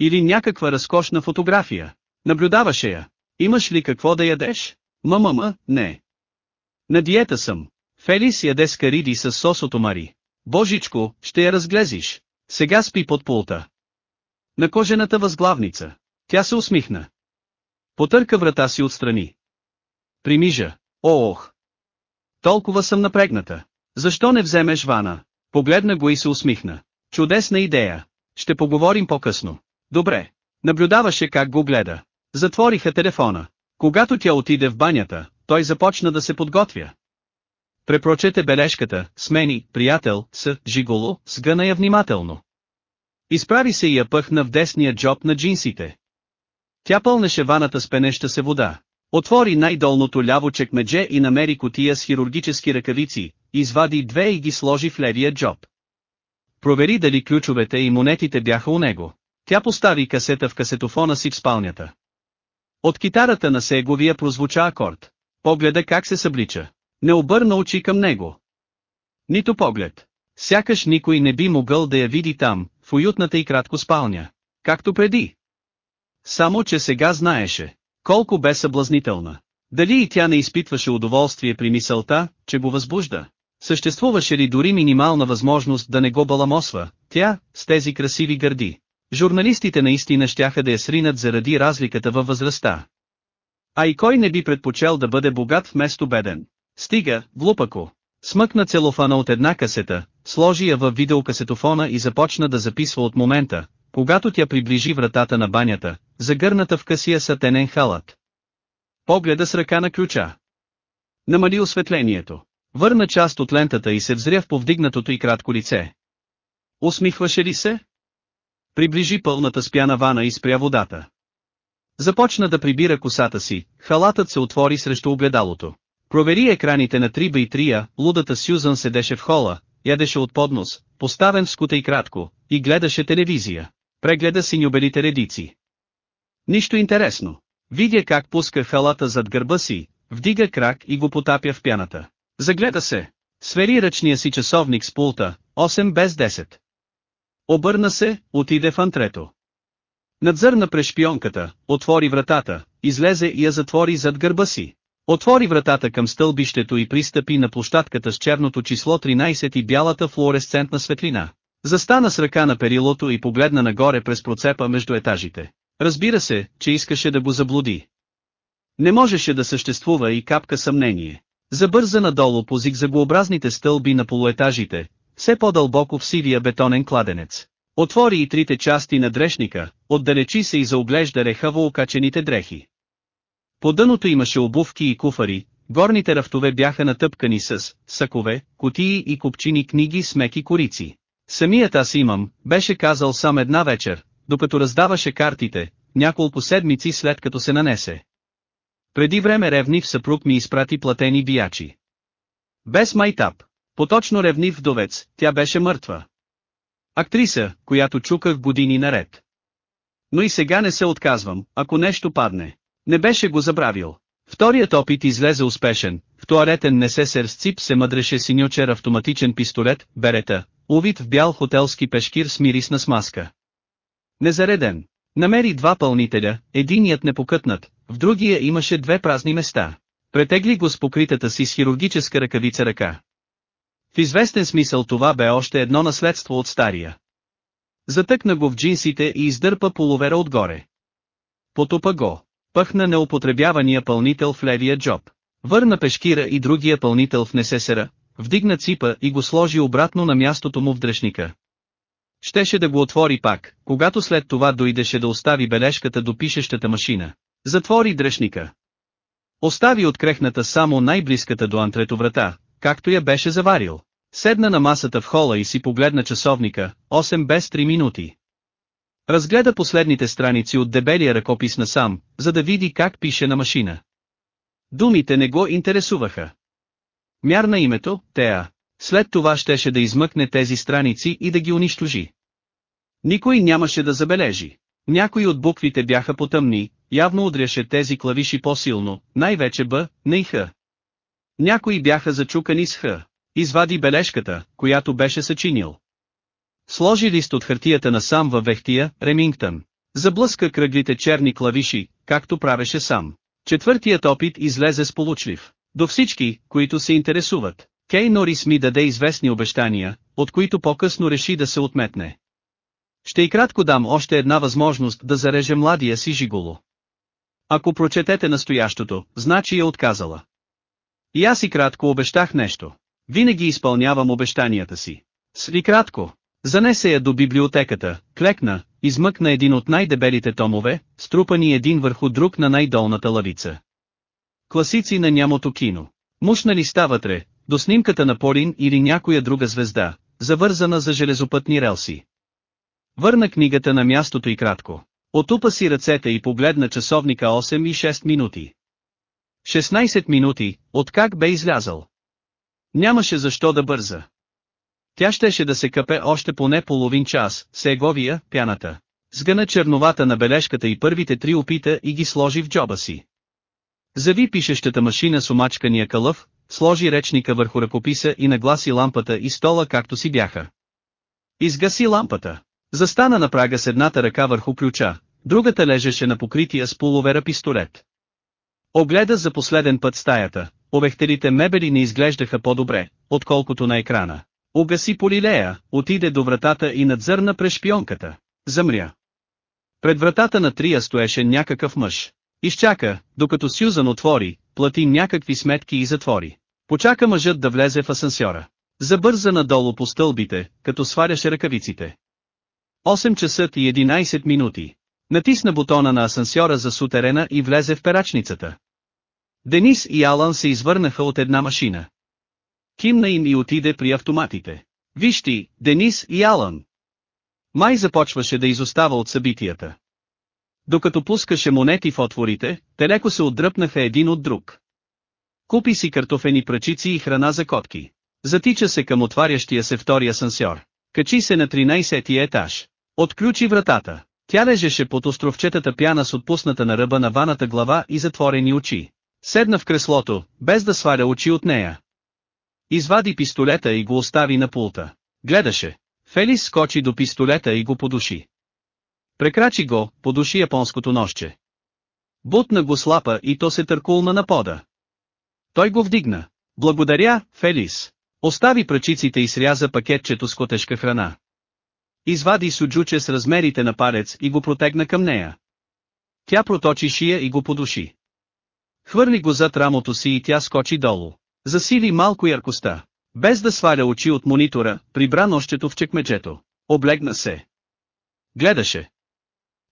Или някаква разкошна фотография. Наблюдаваше я. Имаш ли какво да ядеш? Мамама, не. На диета съм. Фелис яде скариди с сосото Мари. Божичко, ще я разглезиш. Сега спи под пулта. На кожената възглавница. Тя се усмихна. Потърка врата си отстрани. Примижа. Ох! Толкова съм напрегната. Защо не вземеш вана? Погледна го и се усмихна. Чудесна идея. Ще поговорим по-късно. Добре. Наблюдаваше как го гледа. Затвориха телефона. Когато тя отиде в банята, той започна да се подготвя. Препрочете бележката, смени, приятел, с, жиголо, сгъна я внимателно. Изправи се и я пъхна в десния джоб на джинсите. Тя пълнеше ваната с пенеща се вода. Отвори най-долното ляво чекмедже и намери котия с хирургически ръкавици, извади две и ги сложи в левия джоб. Провери дали ключовете и монетите бяха у него. Тя постави касета в касетофона си в спалнята. От китарата на Сеговия прозвуча акорд. Погледа как се съблича. Не обърна очи към него. Нито поглед. Сякаш никой не би могъл да я види там, в уютната и кратко спалня. Както преди. Само че сега знаеше, колко бе съблазнителна. Дали и тя не изпитваше удоволствие при мисълта, че го възбужда? Съществуваше ли дори минимална възможност да не го баламосва, тя, с тези красиви гърди? Журналистите наистина щяха да я сринат заради разликата във възрастта. А и кой не би предпочел да бъде богат вместо беден? Стига, глупако. Смъкна целофана от една касета, сложи я във видеокасетофона и започна да записва от момента, когато тя приближи вратата на банята, загърната в късия сатенен халат. Погледа с ръка на ключа. Намали осветлението. Върна част от лентата и се взря в повдигнатото и кратко лице. Усмихваше ли се? Приближи пълната спяна вана и спря водата. Започна да прибира косата си, халатът се отвори срещу огледалото. Провери екраните на 3 б 3 лудата Сюзан седеше в хола, ядеше от поднос, поставен в скута и кратко, и гледаше телевизия. Прегледа синьобелите редици. Нищо интересно. Видя как пуска халата зад гърба си, вдига крак и го потапя в пяната. Загледа се. Свери ръчния си часовник с пулта, 8 без 10. Обърна се, отиде в антрето. Надзърна през шпионката, отвори вратата, излезе и я затвори зад гърба си. Отвори вратата към стълбището и пристъпи на площадката с черното число 13 и бялата флуоресцентна светлина. Застана с ръка на перилото и погледна нагоре през процепа между етажите. Разбира се, че искаше да го заблуди. Не можеше да съществува и капка съмнение. Забърза надолу по зигзагообразните стълби на полуетажите, все по-дълбоко в сивия бетонен кладенец. Отвори и трите части на дрешника, отдалечи се и заоглежда рехаво окачените дрехи. По дъното имаше обувки и куфари, горните рафтове бяха натъпкани с сакове, кутии и купчини книги с меки корици. Самият аз имам, беше казал сам една вечер, докато раздаваше картите, няколко седмици след като се нанесе. Преди време ревнив съпруг ми изпрати платени биячи. Без майтап. Поточно ревнив вдовец, тя беше мъртва. Актриса, която чуках години наред. Но и сега не се отказвам, ако нещо падне. Не беше го забравил. Вторият опит излезе успешен, в туалетен несесер с цип се мъдреше синьочер автоматичен пистолет, берета, увит в бял хотелски пешкир с мирисна смазка. Незареден. Намери два пълнителя, единият непокътнат, в другия имаше две празни места. Претегли го с покритата си с хирургическа ръкавица ръка. В известен смисъл това бе още едно наследство от стария. Затъкна го в джинсите и издърпа половера отгоре. Потопа го. Пъхна неупотребявания пълнител в левия джоб. Върна пешкира и другия пълнител в несесера, вдигна ципа и го сложи обратно на мястото му в дръжника. Щеше да го отвори пак, когато след това дойдеше да остави бележката до пишещата машина. Затвори дръжника. Остави открехната само най-близката до антрето врата, както я беше заварил. Седна на масата в хола и си погледна часовника, 8 без 3 минути. Разгледа последните страници от дебелия ръкопис насам, за да види как пише на машина. Думите не го интересуваха. Мярна името, Теа. След това щеше да измъкне тези страници и да ги унищожи. Никой нямаше да забележи. Някои от буквите бяха потъмни, явно удряше тези клавиши по-силно, най-вече Б, не и Х. Някои бяха зачукани с Х. Извади бележката, която беше съчинил. Сложи лист от хартията насам във вехтия, Ремингтън. Заблъска кръглите черни клавиши, както правеше сам. Четвъртият опит излезе сполучлив. До всички, които се интересуват. Кей Норис ми даде известни обещания, от които по-късно реши да се отметне. Ще и кратко дам още една възможност да зареже младия си жиголо. Ако прочетете настоящото, значи е отказала. И аз и кратко обещах нещо. Винаги изпълнявам обещанията си. Сли кратко. Занесе я до библиотеката, клекна, измъкна един от най-дебелите томове, струпани един върху друг на най-долната лавица. Класици на нямото кино. Мушна листа вътре, до снимката на Полин или някоя друга звезда, завързана за железопътни релси. Върна книгата на мястото и кратко. Отупа си ръцете и погледна часовника 8 и 6 минути. 16 минути, откак бе излязъл. Нямаше защо да бърза. Тя щеше да се къпе още поне половин час, Сеговия, пяната. Сгъна черновата на бележката и първите три опита и ги сложи в джоба си. Зави пишещата машина с омачкания кълъв, сложи речника върху ръкописа и нагласи лампата и стола както си бяха. Изгаси лампата. Застана на прага с едната ръка върху ключа, другата лежеше на покрития с половера пистолет. Огледа за последен път стаята, овехтерите мебели не изглеждаха по-добре, отколкото на екрана. Угаси полилея, отиде до вратата и надзърна през шпионката. Замря. Пред вратата на трия стоеше някакъв мъж. Изчака, докато Сюзан отвори, плати някакви сметки и затвори. Почака мъжът да влезе в асансьора. Забърза надолу по стълбите, като сваляше ръкавиците. 8 часа и 11 минути. Натисна бутона на асансьора за сутерена и влезе в перачницата. Денис и Алан се извърнаха от една машина. Кимна им и отиде при автоматите. Виж ти, Денис и Алан. Май започваше да изостава от събитията. Докато пускаше монети в отворите, те леко се отдръпнаха един от друг. Купи си картофени пръчици и храна за котки. Затича се към отварящия се втори асансьор. Качи се на 13-ти етаж. Отключи вратата. Тя лежеше под островчетата пяна с отпусната на ръба на ваната глава и затворени очи. Седна в креслото, без да сваля очи от нея. Извади пистолета и го остави на пулта. Гледаше. Фелис скочи до пистолета и го подуши. Прекрачи го, подуши японското нощче. Бутна го слапа и то се търкулна на пода. Той го вдигна. Благодаря, Фелис. Остави пръчиците и сряза пакетчето с котешка храна. Извади суджуче с размерите на палец и го протегна към нея. Тя проточи шия и го подуши. Хвърли го зад рамото си и тя скочи долу. Засили малко яркостта. Без да сваля очи от монитора, прибра нощето в чекмеджето. Облегна се. Гледаше.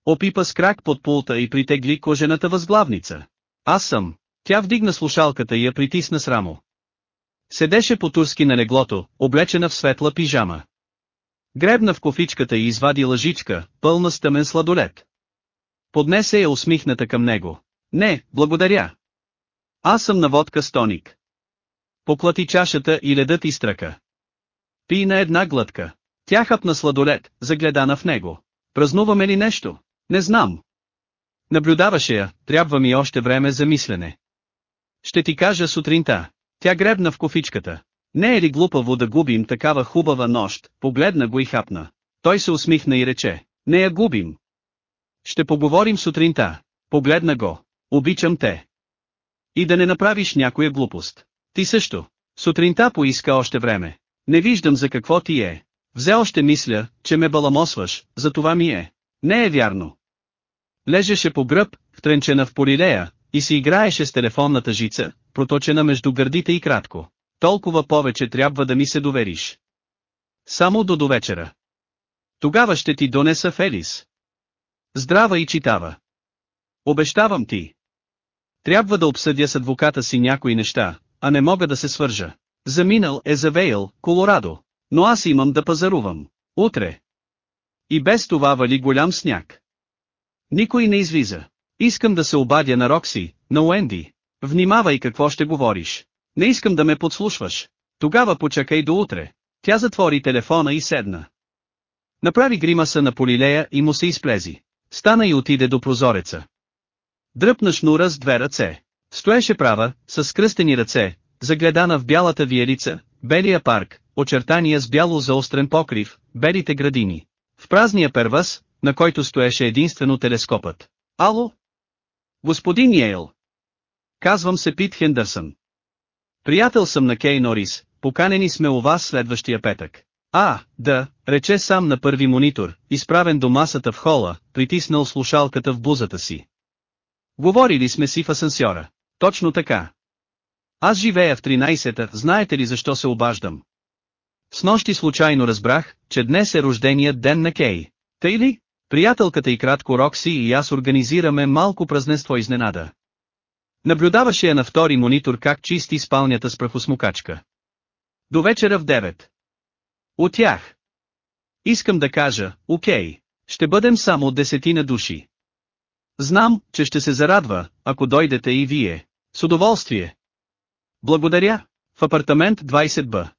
Опипа с крак под пулта и притегли кожената възглавница. Аз съм. Тя вдигна слушалката и я притисна с рамо. Седеше по турски на леглото, облечена в светла пижама. Гребна в кофичката и извади лъжичка, пълна с тъмен сладолет. Поднесе я усмихната към него. Не, благодаря. Аз съм на водка с тоник. Поклати чашата и ледът изтръка. Пи на една глътка. Тя хапна сладолет, загледана в него. Празнуваме ли нещо? Не знам. Наблюдаваше я, трябва ми още време за мислене. Ще ти кажа сутринта. Тя гребна в кофичката. Не е ли глупаво да губим такава хубава нощ, погледна го и хапна. Той се усмихна и рече, не я губим. Ще поговорим сутринта. Погледна го. Обичам те. И да не направиш някоя глупост. Ти също. Сутринта поиска още време. Не виждам за какво ти е. Взе още мисля, че ме баламосваш, за това ми е. Не е вярно. Лежеше по гръб, втренчена в полилея, и си играеше с телефонната жица, проточена между гърдите и кратко. Толкова повече трябва да ми се довериш. Само до довечера. Тогава ще ти донеса Фелис. Здрава и читава. Обещавам ти. Трябва да обсъдя с адвоката си някои неща, а не мога да се свържа. Заминал е за Вейл, Колорадо. Но аз имам да пазарувам. Утре. И без това вали голям сняг. Никой не излиза. Искам да се обадя на Рокси, на Уенди. Внимавай какво ще говориш. Не искам да ме подслушваш. Тогава почакай до утре. Тя затвори телефона и седна. Направи гримаса на полилея и му се изплези. Стана и отиде до прозореца. Дръпна шнура с две ръце. Стоеше права, с скръстени ръце, загледана в бялата виелица, белия парк, очертания с бяло заострен покрив, белите градини. В празния первас, на който стоеше единствено телескопът. Ало? Господин Йейл. Казвам се Пит Хендърсън. Приятел съм на Кей Норис, поканени сме у вас следващия петък. А, да, рече сам на първи монитор, изправен до масата в хола, притиснал слушалката в бузата си. Говорили сме си в асансьора. Точно така. Аз живея в 13-та, знаете ли защо се обаждам? С нощи случайно разбрах, че днес е рожденият ден на Кей. Тъй ли? Приятелката и кратко Рокси и аз организираме малко празненство изненада. Наблюдаваше я на втори монитор как чисти спалнята с прахосмокачка. До вечера в 9. От тях. Искам да кажа, окей. Ще бъдем само десетина души. Знам, че ще се зарадва, ако дойдете и вие. С удоволствие. Благодаря. В апартамент 20Б.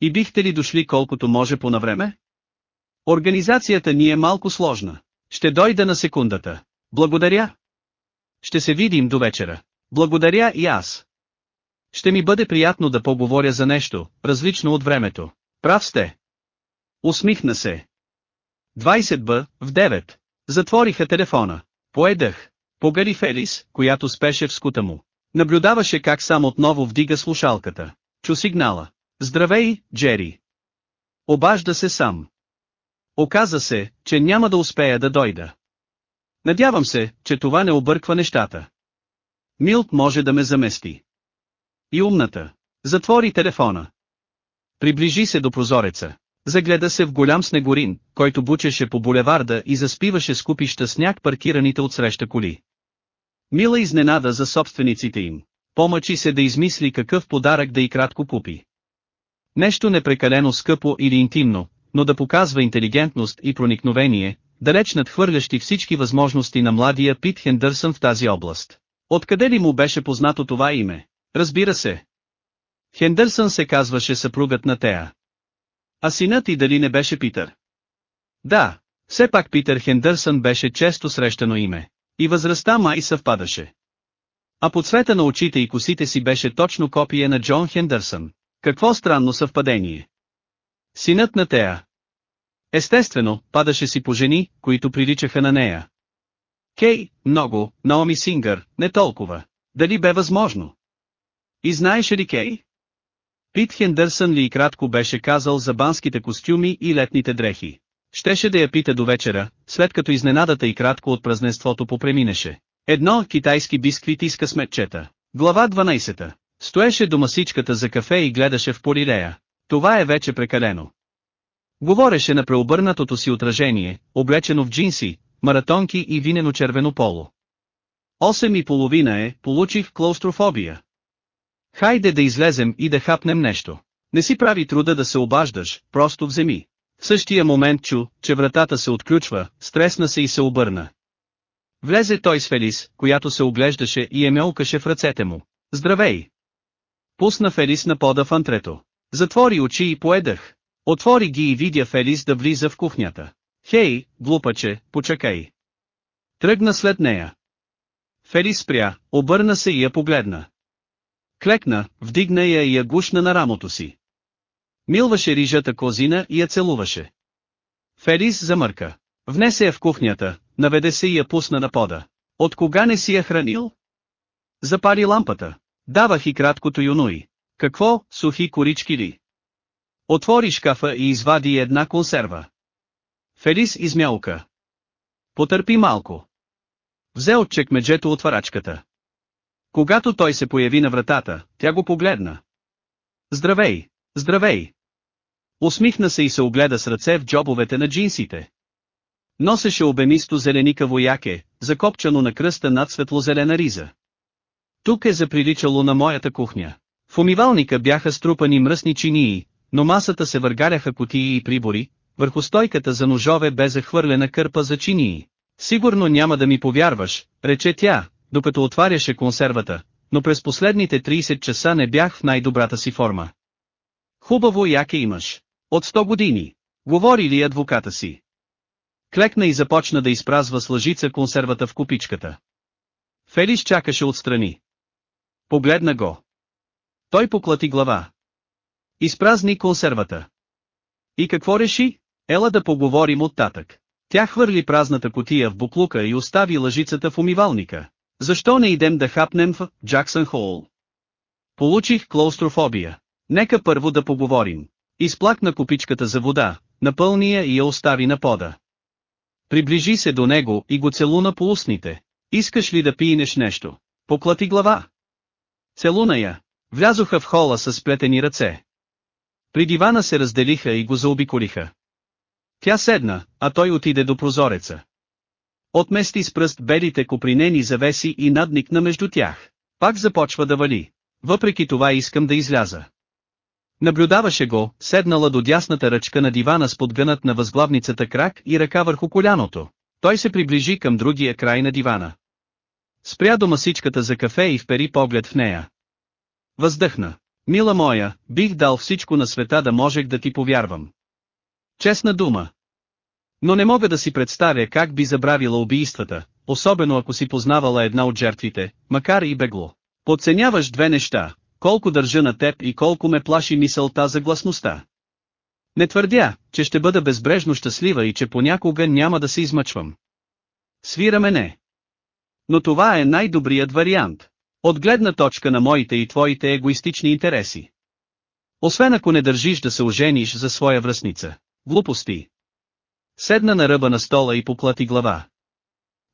И бихте ли дошли колкото може по навреме? Организацията ни е малко сложна. Ще дойда на секундата. Благодаря. Ще се видим до вечера. Благодаря и аз. Ще ми бъде приятно да поговоря за нещо, различно от времето. Прав сте. Усмихна се. 20 б, в 9. Затвориха телефона. Поедах. Погари Фелис, която спеше в скута му. Наблюдаваше как сам отново вдига слушалката. Чу сигнала. Здравей, Джери. Обажда се сам. Оказа се, че няма да успея да дойда. Надявам се, че това не обърква нещата. Милт може да ме замести. И умната. Затвори телефона. Приближи се до прозореца. Загледа се в голям снегорин, който бучеше по булеварда и заспиваше с купища сняг паркираните от среща коли. Мила изненада за собствениците им. Помъчи се да измисли какъв подарък да и кратко купи. Нещо непрекалено скъпо или интимно, но да показва интелигентност и проникновение, далеч надхвърлящи всички възможности на младия Пит Хендърсън в тази област. Откъде ли му беше познато това име? Разбира се. Хендърсън се казваше съпругът на Теа. А синът и дали не беше Питър? Да, все пак Питър Хендърсън беше често срещано име. И възрастта май съвпадаше. А по цвета на очите и косите си беше точно копие на Джон Хендърсън. Какво странно съвпадение. Синът на Теа. Естествено, падаше си по жени, които приличаха на нея. Кей, много, Наоми Сингър, не толкова. Дали бе възможно? И знаеше ли Кей? Пит Хендърсън ли и кратко беше казал за банските костюми и летните дрехи. Щеше да я пита до вечера, след като изненадата и кратко от празненството попреминеше. Едно китайски бисквити с късметчета. Глава 12. Стоеше до масичката за кафе и гледаше в полилея. Това е вече прекалено. Говореше на преобърнатото си отражение, облечено в джинси, маратонки и винено червено поло. Осем и половина е, получих клаустрофобия. Хайде да излезем и да хапнем нещо. Не си прави труда да се обаждаш, просто вземи. В същия момент чу, че вратата се отключва, стресна се и се обърна. Влезе той с Фелис, която се оглеждаше и е мелкаше в ръцете му. Здравей! Пусна Фелис на пода в антрето. Затвори очи и поедах. Отвори ги и видя Фелис да влиза в кухнята. Хей, глупаче, почакай. Тръгна след нея. Фелис спря, обърна се и я погледна. Клекна, вдигна я и я гушна на рамото си. Милваше рижата козина и я целуваше. Фелис замърка. Внесе я в кухнята, наведе се и я пусна на пода. От кога не си я хранил? Запари лампата. Давах и краткото юнуи. Какво, сухи корички ли? Отвори шкафа и извади една консерва. Фелис измялка. Потърпи малко. Взе от чекмеджето отварачката. Когато той се появи на вратата, тя го погледна. Здравей, здравей! Усмихна се и се огледа с ръце в джобовете на джинсите. Носеше обемисто зеленикаво яке, закопчано на кръста над светлозелена риза. Тук е заприличало на моята кухня. В умивалника бяха струпани мръсни чинии, но масата се въргаляха кутии и прибори, върху стойката за ножове бе захвърлена кърпа за чинии. Сигурно няма да ми повярваш, рече тя, докато отваряше консервата, но през последните 30 часа не бях в най-добрата си форма. Хубаво яке имаш. От 100 години. Говори ли адвоката си? Клекна и започна да изпразва с лъжица консервата в купичката. Фелиш чакаше отстрани. Погледна го. Той поклати глава. Изпразни консервата. И какво реши? Ела да поговорим оттатък. Тя хвърли празната котия в буклука и остави лъжицата в умивалника. Защо не идем да хапнем в Джаксън Хоул? Получих клаустрофобия. Нека първо да поговорим. Изплакна купичката за вода, напълни я и я остави на пода. Приближи се до него и го целуна по устните. Искаш ли да пиенеш нещо? Поклати глава. Целуна я. Влязоха в хола с сплетени ръце. При дивана се разделиха и го заобиколиха. Тя седна, а той отиде до прозореца. Отмести с пръст белите копринени завеси и надникна между тях. Пак започва да вали. Въпреки това искам да изляза. Наблюдаваше го, седнала до дясната ръчка на дивана с подгънат на възглавницата крак и ръка върху коляното. Той се приближи към другия край на дивана. Спря до масичката за кафе и впери поглед в нея. Въздъхна. Мила моя, бих дал всичко на света да можех да ти повярвам. Честна дума. Но не мога да си представя как би забравила убийствата, особено ако си познавала една от жертвите, макар и бегло. Подценяваш две неща, колко държа на теб и колко ме плаши мисълта за гласността. Не твърдя, че ще бъда безбрежно щастлива и че понякога няма да се измъчвам. Свираме не. Но това е най-добрият вариант. От гледна точка на моите и твоите егоистични интереси. Освен ако не държиш да се ожениш за своя връзница. Глупости. Седна на ръба на стола и поплати глава.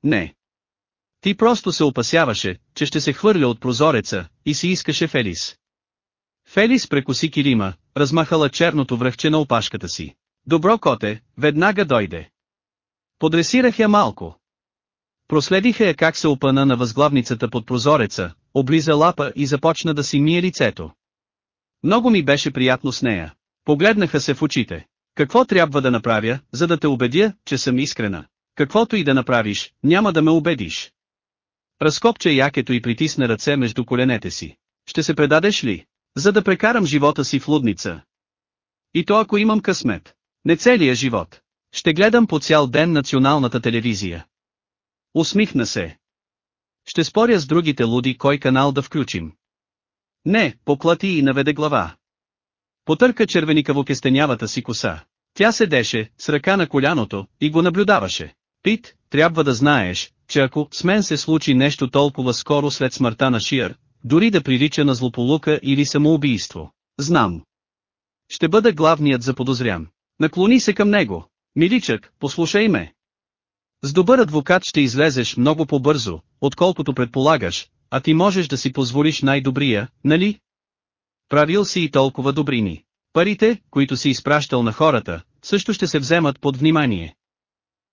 Не. Ти просто се опасяваше, че ще се хвърля от прозореца, и си искаше Фелис. Фелис прекоси килима, размахала черното връхче на опашката си. Добро коте, веднага дойде. Подресирах я малко. Проследиха я как се опъна на възглавницата под прозореца, облиза лапа и започна да си мие лицето. Много ми беше приятно с нея. Погледнаха се в очите. Какво трябва да направя, за да те убедя, че съм искрена? Каквото и да направиш, няма да ме убедиш. Разкопча якето и притисна ръце между коленете си. Ще се предадеш ли? За да прекарам живота си в лудница. И то ако имам късмет. Не целия живот. Ще гледам по цял ден националната телевизия. Усмихна се. Ще споря с другите луди кой канал да включим. Не, поклати и наведе глава. Потърка червеникаво кестенявата си коса. Тя седеше, с ръка на коляното, и го наблюдаваше. Пит, трябва да знаеш, че ако с мен се случи нещо толкова скоро след смъртта на Шиър, дори да прилича на злополука или самоубийство, знам. Ще бъда главният заподозрян. Наклони се към него. Миличък, послушай ме. С добър адвокат ще излезеш много по-бързо, отколкото предполагаш, а ти можеш да си позволиш най-добрия, нали? Правил си и толкова добрини. Парите, които си изпращал на хората, също ще се вземат под внимание.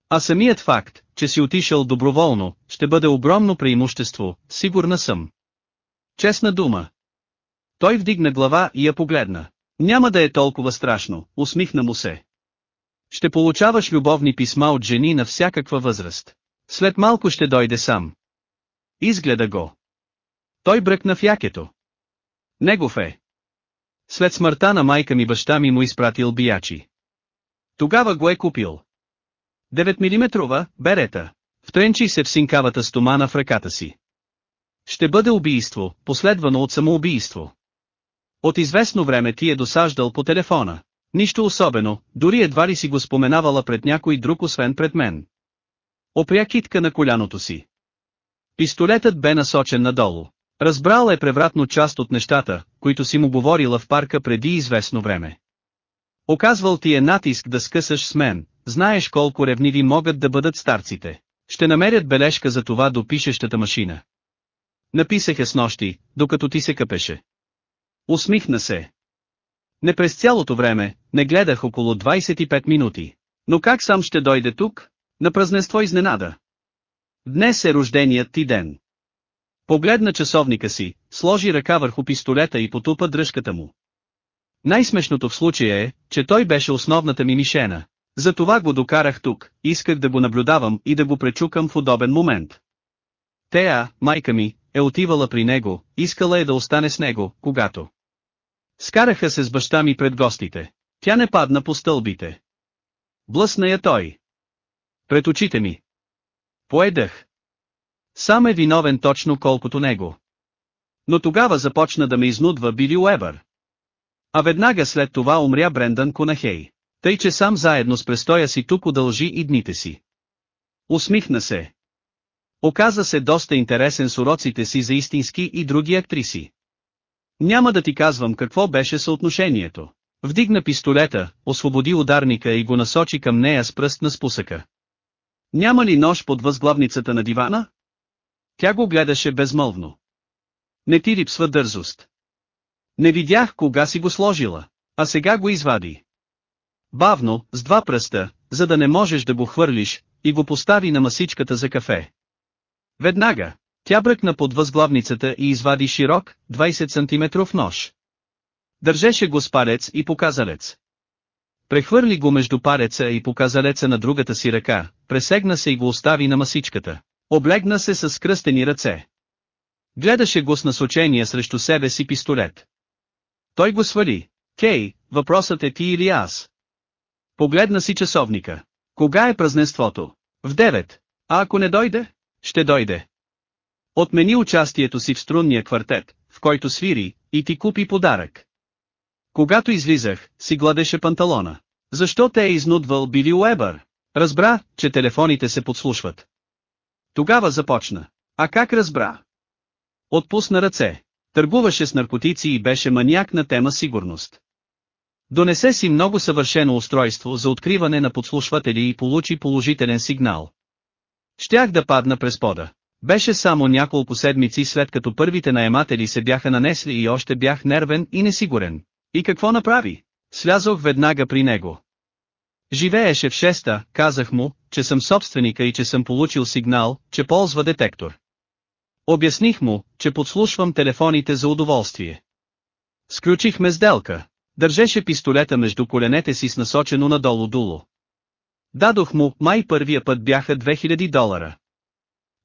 А самият факт, че си отишъл доброволно, ще бъде огромно преимущество, сигурна съм. Честна дума. Той вдигна глава и я погледна. Няма да е толкова страшно, усмихна му се. Ще получаваш любовни писма от жени на всякаква възраст. След малко ще дойде сам. Изгледа го. Той бръкна в якето. Негов е. След смъртта на майка ми баща ми му изпратил биячи. Тогава го е купил. 9 мм, берета. Втренчи се в синкавата стомана в ръката си. Ще бъде убийство, последвано от самоубийство. От известно време ти е досаждал по телефона. Нищо особено, дори едва ли си го споменавала пред някой друг освен пред мен. Опря китка на коляното си. Пистолетът бе насочен надолу. Разбрал е превратно част от нещата, които си му говорила в парка преди известно време. Оказвал ти е натиск да скъсаш с мен, знаеш колко ревниви могат да бъдат старците. Ще намерят бележка за това до пишещата машина. Написаха с нощи, докато ти се къпеше. Усмихна се. Не през цялото време, не гледах около 25 минути. Но как сам ще дойде тук? На празненство изненада. Днес е рожденият ти ден. Погледна часовника си, сложи ръка върху пистолета и потупа дръжката му. Най-смешното в случая е, че той беше основната ми мишена. Затова го докарах тук, исках да го наблюдавам и да го пречукам в удобен момент. Теа, майка ми, е отивала при него, искала е да остане с него, когато. Скараха се с баща ми пред гостите. Тя не падна по стълбите. Блъсна я той. Пред очите ми. Поедах. Сам е виновен точно колкото него. Но тогава започна да ме изнудва Били Уебър. А веднага след това умря Брендан Конахей. Тъй че сам заедно с престоя си тук удължи и дните си. Усмихна се. Оказа се доста интересен с уроците си за истински и други актриси. Няма да ти казвам какво беше съотношението. Вдигна пистолета, освободи ударника и го насочи към нея с пръст на спусъка. Няма ли нож под възглавницата на дивана? Тя го гледаше безмълвно. Не ти липсва дързост. Не видях кога си го сложила, а сега го извади. Бавно, с два пръста, за да не можеш да го хвърлиш, и го постави на масичката за кафе. Веднага, тя бръкна под възглавницата и извади широк, 20 см нож. Държеше го с парец и показалец. Прехвърли го между пареца и показалеца на другата си ръка, пресегна се и го остави на масичката. Облегна се с кръстени ръце. Гледаше го с насочение срещу себе си пистолет. Той го свали. Кей, въпросът е ти или аз? Погледна си часовника. Кога е празненството? В 9. А ако не дойде? Ще дойде. Отмени участието си в струнния квартет, в който свири, и ти купи подарък. Когато излизах, си гладеше панталона. Защо те е изнудвал Били Уебър? Разбра, че телефоните се подслушват. Тогава започна. А как разбра? Отпусна ръце. Търгуваше с наркотици и беше маняк на тема сигурност. Донесе си много съвършено устройство за откриване на подслушватели и получи положителен сигнал. Щях да падна през пода. Беше само няколко седмици след като първите наематели се бяха нанесли и още бях нервен и несигурен. И какво направи? Слязох веднага при него. Живееше в шеста, казах му, че съм собственика и че съм получил сигнал, че ползва детектор. Обясних му, че подслушвам телефоните за удоволствие. Сключихме сделка. Държеше пистолета между коленете си с насочено надолу дуло. Дадох му, май първия път бяха 2000 долара.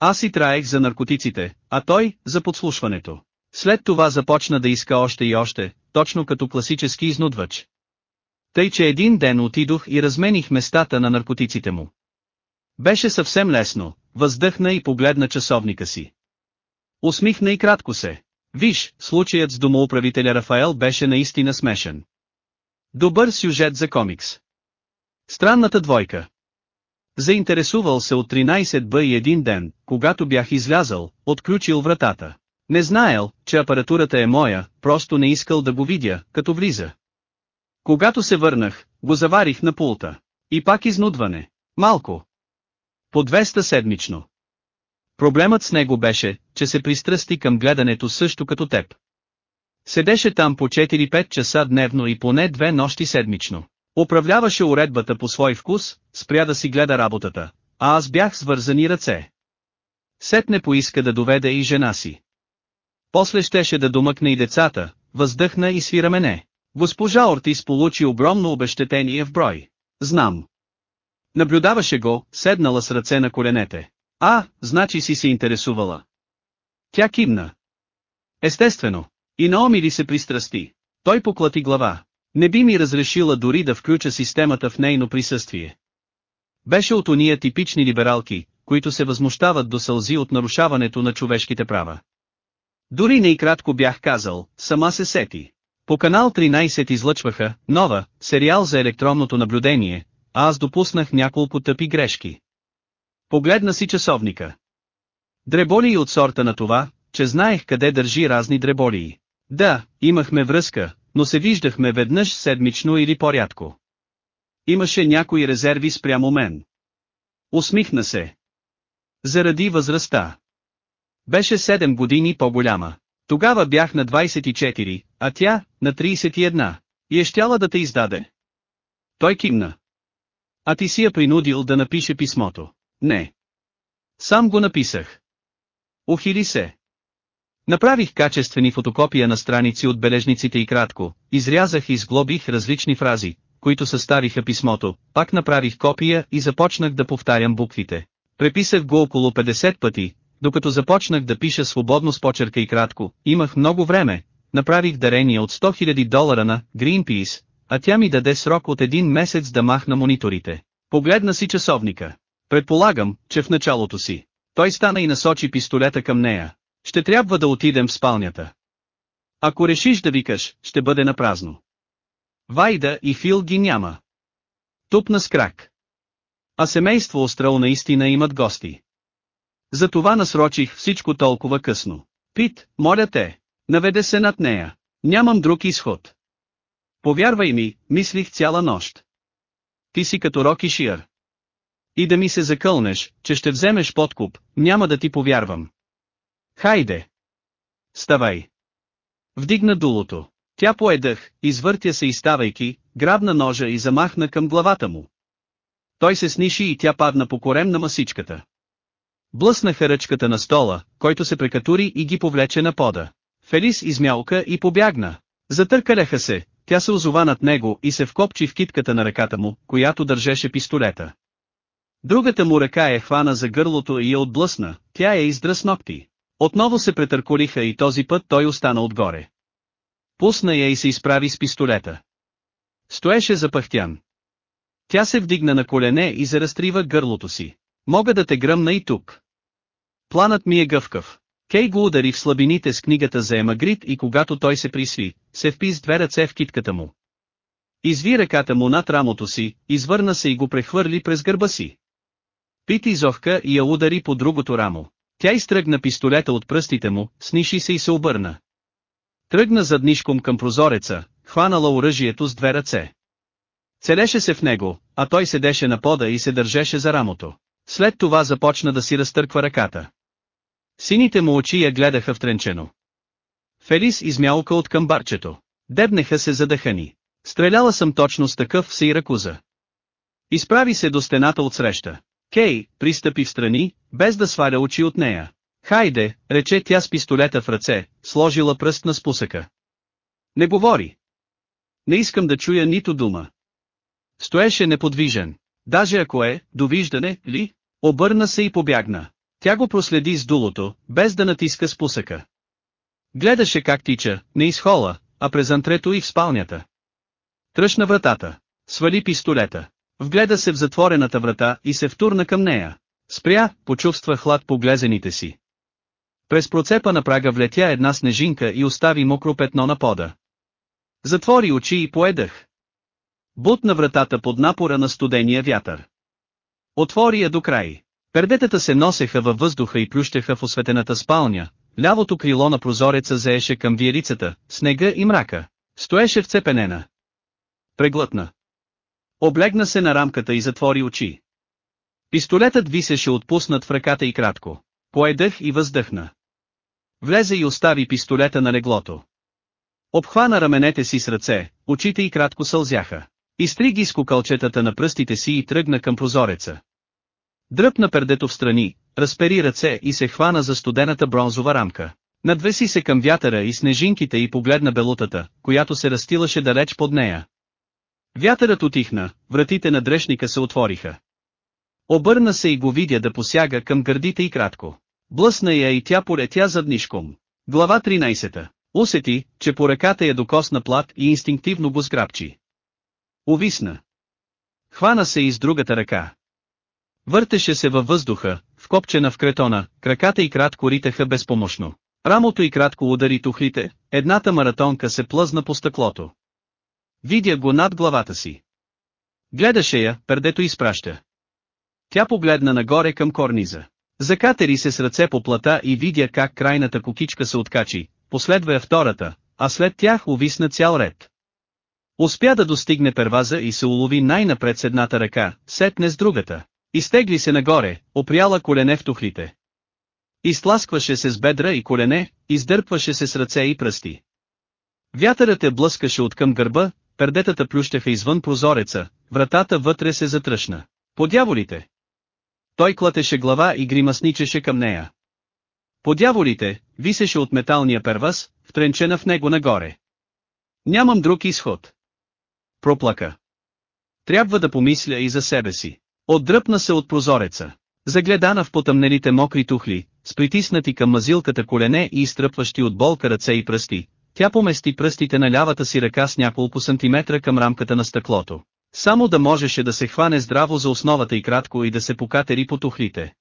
Аз и траех за наркотиците, а той, за подслушването. След това започна да иска още и още, точно като класически изнудвач. Тъй че един ден отидох и размених местата на наркотиците му. Беше съвсем лесно, въздъхна и погледна часовника си. Усмихна и кратко се. Виж, случаят с домоуправителя Рафаел беше наистина смешен. Добър сюжет за комикс. Странната двойка. Заинтересувал се от 13 б и един ден, когато бях излязъл, отключил вратата. Не знаел, че апаратурата е моя, просто не искал да го видя, като влиза. Когато се върнах, го заварих на пулта. И пак изнудване. Малко. По 200 седмично. Проблемът с него беше, че се пристрасти към гледането също като теб. Седеше там по 4-5 часа дневно и поне две нощи седмично. Управляваше уредбата по свой вкус, спря да си гледа работата, а аз бях с вързани ръце. Сетне поиска да доведе и жена си. После щеше да домъкне и децата, въздъхна и свира мене. Госпожа Ортис получи огромно обещетение в брой. Знам. Наблюдаваше го, седнала с ръце на коленете. А, значи си се интересувала. Тя кимна. Естествено. И Наоми ли се пристрасти? Той поклати глава. Не би ми разрешила дори да включа системата в нейно присъствие. Беше от уния типични либералки, които се възмущават до сълзи от нарушаването на човешките права. Дори не и кратко бях казал, сама се сети. По канал 13 излъчваха, нова, сериал за електронното наблюдение, а аз допуснах няколко тъпи грешки. Погледна си часовника. Дреболии от сорта на това, че знаех къде държи разни дреболии. Да, имахме връзка, но се виждахме веднъж седмично или по-рядко. Имаше някои резерви спрямо мен. Усмихна се. Заради възрастта. Беше 7 години по-голяма. Тогава бях на 24, а тя, на 31, и е щяла да те издаде. Той кимна. А ти си я принудил да напише писмото. Не. Сам го написах. Охили се. Направих качествени фотокопия на страници от бележниците и кратко, изрязах и сглобих различни фрази, които съставиха писмото, пак направих копия и започнах да повтарям буквите. Преписах го около 50 пъти, докато започнах да пиша свободно с почерка и кратко, имах много време, направих дарение от 100 000 долара на Greenpeace, а тя ми даде срок от един месец да махна мониторите. Погледна си часовника. Предполагам, че в началото си. Той стана и насочи пистолета към нея. Ще трябва да отидем в спалнята. Ако решиш да викаш, ще бъде на празно. Вайда и Фил ги няма. Тупна с крак. А семейство Острал наистина имат гости. Затова насрочих всичко толкова късно. Пит, моля те, наведе се над нея. Нямам друг изход. Повярвай ми, мислих цяла нощ. Ти си като Роки Шиър. И да ми се закълнеш, че ще вземеш подкуп, няма да ти повярвам. Хайде! Ставай! Вдигна дулото. Тя поедах, извъртя се изставайки, грабна ножа и замахна към главата му. Той се сниши и тя падна по корем на масичката. Блъснаха ръчката на стола, който се прекатури и ги повлече на пода. Фелис измялка и побягна. Затъркаляха се, тя се озова над него и се вкопчи в китката на ръката му, която държеше пистолета. Другата му ръка е хвана за гърлото и я отблъсна, тя е издра с ногти. Отново се претърколиха и този път той остана отгоре. Пусна я и се изправи с пистолета. Стоеше запахтян. Тя се вдигна на колене и заразтрива гърлото си. Мога да те гръмна и тук. Планът ми е гъвкав. Кей го удари в слабините с книгата за Емагрит и когато той се присви, се впи с две ръце в китката му. Изви ръката му над рамото си, извърна се и го прехвърли през гърба си. Пит изовка и я удари по другото рамо. Тя изтръгна пистолета от пръстите му, сниши се и се обърна. Тръгна заднишком към прозореца, хванала оръжието с две ръце. Целеше се в него, а той седеше на пода и се държеше за рамото. След това започна да си разтърква ръката. Сините му очи я гледаха втренчено. Фелис измялка от към барчето. Дебнеха се задъхани. Стреляла съм точно с такъв ракуза. Изправи се до стената от среща. Кей, пристъпи в страни, без да сваля очи от нея. Хайде, рече тя с пистолета в ръце, сложила пръст на спусъка. Не говори. Не искам да чуя нито дума. Стоеше неподвижен. Даже ако е, довиждане, ли? Обърна се и побягна. Тя го проследи с дулото, без да натиска спусъка. Гледаше как тича, не из хола, а през антрето и в спалнята. Тръщна вратата. Свали пистолета. Вгледа се в затворената врата и се втурна към нея. Спря, почувства хлад по глезените си. През процепа на прага влетя една снежинка и остави мокро петно на пода. Затвори очи и поедах. Бутна вратата под напора на студения вятър. Отвори я до край. Пердетата се носеха във въздуха и плющеха в осветената спалня, лявото крило на прозореца заеше към виерицата, снега и мрака. Стоеше вцепенена. Преглътна. Облегна се на рамката и затвори очи. Пистолетът висеше отпуснат в ръката и кратко. Поедах и въздъхна. Влезе и остави пистолета на леглото. Обхвана раменете си с ръце, очите и кратко сълзяха. Изтри ги с на пръстите си и тръгна към прозореца. Дръпна пердето в страни, разпери ръце и се хвана за студената бронзова рамка. Надвеси се към вятъра и снежинките и погледна белутата, която се растилаше далеч под нея. Вятърът отихна, вратите на дрешника се отвориха. Обърна се и го видя да посяга към гърдите и кратко. Блъсна я и тя полетя заднишком. Глава 13. Усети, че по ръката я докосна плат и инстинктивно го сграбчи. Увисна. Хвана се и с другата ръка. Въртеше се във въздуха, вкопчена в кретона, краката и кратко ритаха безпомощно. Рамото и кратко удари тухлите, едната маратонка се плъзна по стъклото. Видя го над главата си. Гледаше я, пердето изпраща. Тя погледна нагоре към корниза. Закатери се с ръце по плата и видя как крайната кокичка се откачи, последва я втората, а след тях увисна цял ред. Успя да достигне перваза и се улови най-напред с едната ръка, сетне с другата. Изтегли се нагоре, опряла колене в тухлите. Изтласкваше се с бедра и колене, издърпваше се с ръце и пръсти. Вятърът е блъскаше от към гърба, пердетата плющеха извън прозореца, вратата вътре се затръшна. Подяволите! Той клатеше глава и гримасничеше към нея. Подяволите, висеше от металния первас, втренчена в него нагоре. Нямам друг изход. Проплака. Трябва да помисля и за себе си. Отдръпна се от прозореца. Загледана в потъмнелите мокри тухли, с притиснати към мазилката колене и изтръпващи от болка ръце и пръсти, тя помести пръстите на лявата си ръка с няколко сантиметра към рамката на стъклото. Само да можеше да се хване здраво за основата и кратко и да се покатери по тухлите.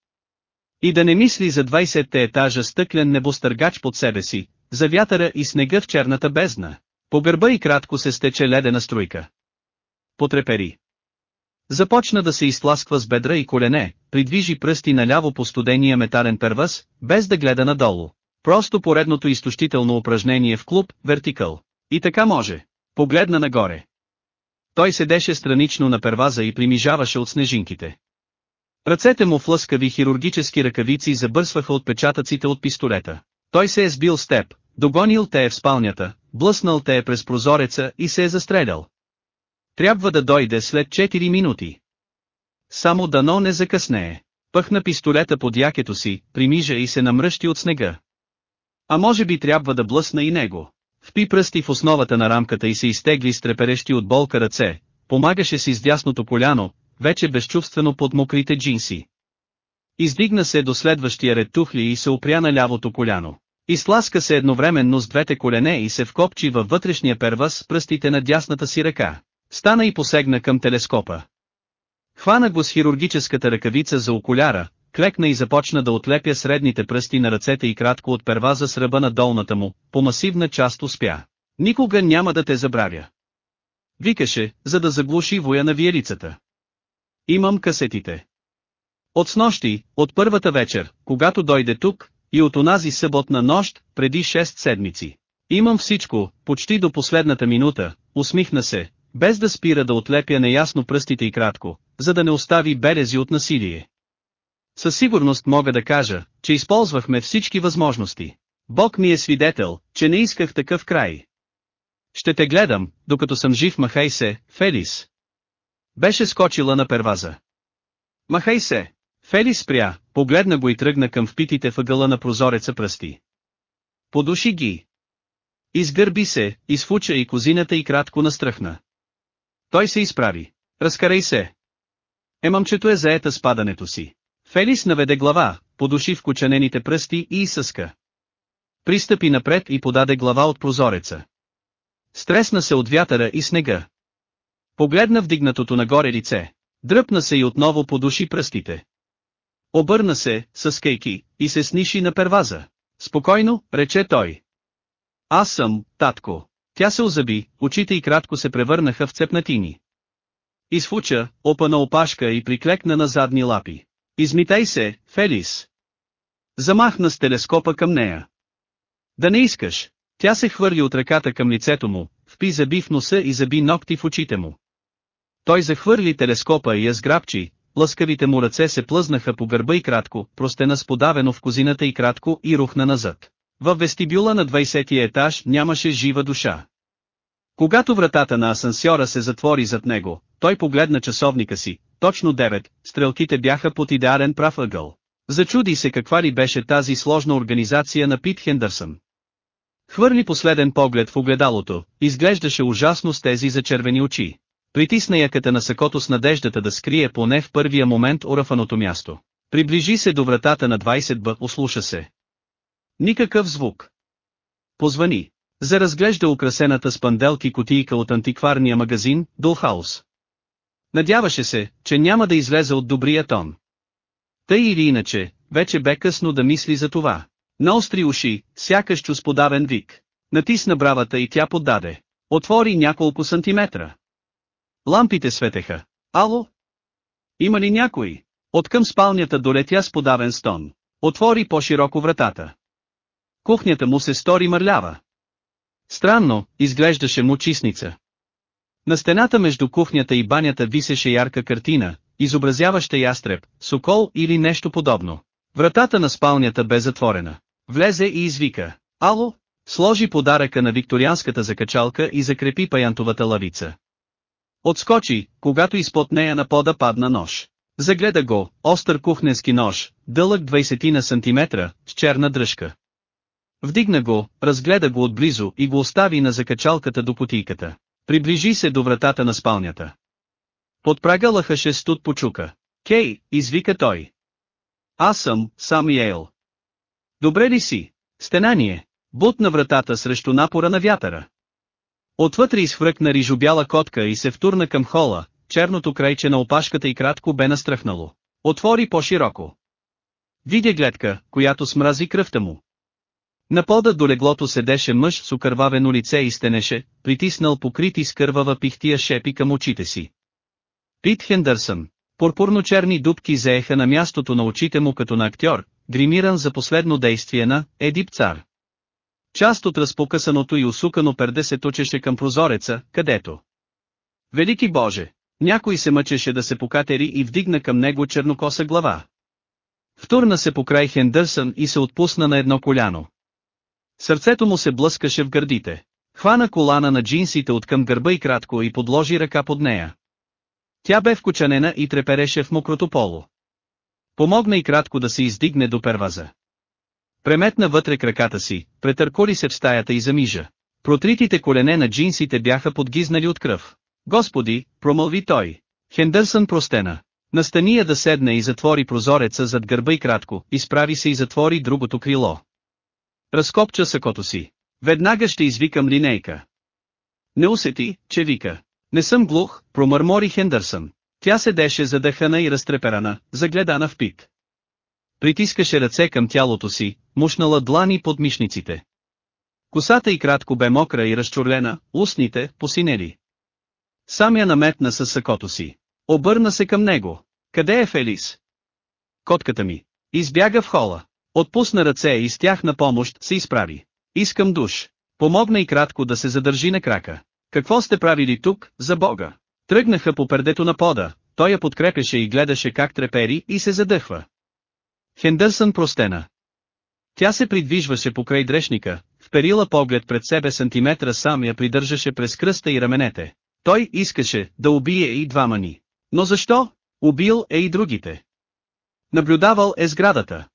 И да не мисли за 20-те етажа стъклен небостъргач под себе си, за вятъра и снега в черната бездна. По гърба и кратко се стече ледена струйка. Потрепери. Започна да се изтласква с бедра и колене, придвижи пръсти наляво по студения метален первъз, без да гледа надолу. Просто поредното изтощително упражнение в клуб, вертикъл. И така може. Погледна нагоре. Той седеше странично на перваза и примижаваше от снежинките. Ръцете му в лъскави хирургически ръкавици забърсваха отпечатъците от пистолета. Той се е сбил с теб, догонил те е в спалнята, блъснал те е през прозореца и се е застрелял. Трябва да дойде след 4 минути. Само дано не закъснее. Пъхна пистолета под якето си, примижа и се намръщи от снега. А може би трябва да блъсна и него. впи пръсти в основата на рамката и се изтегли с треперещи от болка ръце, помагаше си с дясното коляно, вече безчувствено под мокрите джинси. Издигна се до следващия ред тухли и се опря на лявото коляно. Изтласка се едновременно с двете колене и се вкопчи във вътрешния первас с пръстите на дясната си ръка. Стана и посегна към телескопа. Хвана го с хирургическата ръкавица за окуляра, клекна и започна да отлепя средните пръсти на ръцете и кратко от перваза с ръба на долната му, по масивна част успя. Никога няма да те забравя. Викаше, за да заглуши воя на виелицата. Имам касетите. От снощи, от първата вечер, когато дойде тук, и от онази съботна нощ, преди 6 седмици. Имам всичко, почти до последната минута, усмихна се, без да спира да отлепя неясно пръстите и кратко, за да не остави берези от насилие. Със сигурност мога да кажа, че използвахме всички възможности. Бог ми е свидетел, че не исках такъв край. Ще те гледам, докато съм жив махай се, Фелис. Беше скочила на перваза. Махай се. Фелис спря, погледна го и тръгна към впитите въгъла на прозореца пръсти. Подуши ги. Изгърби се, изфуча и козината и кратко настръхна. Той се изправи. Разкарай се. Емамчето е заета с падането си. Фелис наведе глава, подуши в кучанените пръсти и изсъска. Пристъпи напред и подаде глава от прозореца. Стресна се от вятъра и снега. Погледна вдигнатото нагоре лице. Дръпна се и отново подуши пръстите. Обърна се, с кейки, и се сниши на перваза. Спокойно, рече той. Аз съм, татко. Тя се озаби, очите и кратко се превърнаха в цепнатини. Изфуча, опана опашка и приклекна на задни лапи. Измитай се, Фелис. Замахна с телескопа към нея. Да не искаш. Тя се хвърли от ръката към лицето му, впи зъби в носа и заби ногти в очите му. Той захвърли телескопа и я сграбчи, лъскавите му ръце се плъзнаха по гърба и кратко, простена сподавено в козината и кратко и рухна назад. В вестибюла на 20 етаж нямаше жива душа. Когато вратата на асансьора се затвори зад него, той погледна часовника си, точно 9, стрелките бяха под идеален прав ъгъл. Зачуди се каква ли беше тази сложна организация на Пит Хендърсън. Хвърли последен поглед в огледалото, изглеждаше ужасно с тези зачервени очи. Притисна яката на сакото с надеждата да скрие поне в първия момент орафаното място. Приближи се до вратата на 20 б, ослуша се. Никакъв звук. Позвани. Заразглежда украсената с панделки кутийка от антикварния магазин, Дулхаус. Надяваше се, че няма да излезе от добрия тон. Тъй или иначе, вече бе късно да мисли за това. Наостри уши, сякаш чу подавен вик. Натисна бравата и тя поддаде. Отвори няколко сантиметра. Лампите светеха. Ало? Има ли някой? Откъм спалнята долетя с подавен стон. Отвори по-широко вратата. Кухнята му се стори мърлява. Странно, изглеждаше му чистница. На стената между кухнята и банята висеше ярка картина, изобразяваща ястреб, сокол или нещо подобно. Вратата на спалнята бе затворена. Влезе и извика. Ало? Сложи подаръка на викторианската закачалка и закрепи паянтовата лавица. Отскочи, когато изпод нея на пода падна нож. Загледа го, остър кухненски нож, дълъг 20 на сантиметра, с черна дръжка. Вдигна го, разгледа го отблизо и го остави на закачалката до потийката. Приближи се до вратата на спалнята. Под прага лъхаше студ почука. Кей, извика той. Аз съм, сам Йейл. Добре ли си? Стенание. Бут на вратата срещу напора на вятъра. Отвътре изхвръкна рижобяла котка и се втурна към хола, черното крайче на опашката и кратко бе настръхнало. Отвори по-широко. Видя гледка, която смрази кръвта му. На пода до леглото седеше мъж с окървавено лице и стенеше, притиснал покрити с кървава пихтия шепи към очите си. Пит Хендърсън. Пурпурно-черни дубки заеха на мястото на очите му като на актьор, гримиран за последно действие на Едип цар. Част от разпокъсаното и усукано перде се точеше към прозореца, където. Велики Боже! Някой се мъчеше да се покатери и вдигна към него чернокоса глава. Втурна се покрай Хендърсън и се отпусна на едно коляно. Сърцето му се блъскаше в гърдите. Хвана колана на джинсите от към гърба и кратко и подложи ръка под нея. Тя бе вкочанена и трепереше в мокрото поло. Помогна и кратко да се издигне до перваза. Преметна вътре краката си, претърколи се в стаята и замижа. Протритите колене на джинсите бяха подгизнали от кръв. Господи, промълви той. Хендърсън простена. Настани я да седне и затвори прозореца зад гърба и кратко, изправи се и затвори другото крило. Разкопча сакото си. Веднага ще извикам линейка. Не усети, че вика. Не съм глух, промърмори Хендърсън. Тя седеше задъхана и разтреперана, загледана в пит. Притискаше ръце към тялото си, мушнала длани под мишниците. Косата и кратко бе мокра и разчурлена, устните, посинели. Сам я наметна със сакото си. Обърна се към него. Къде е Фелис? Котката ми. Избяга в хола. Отпусна ръце и с тях на помощ се изправи. Искам душ. Помогна и кратко да се задържи на крака. Какво сте правили тук, за Бога? Тръгнаха по пердето на пода, той я подкрепеше и гледаше как трепери и се задъхва. Хендърсън простена. Тя се придвижваше покрай дрешника, вперила поглед пред себе сантиметра сам я придържаше през кръста и раменете. Той искаше да убие и двама ни. Но защо? Убил е и другите. Наблюдавал е сградата.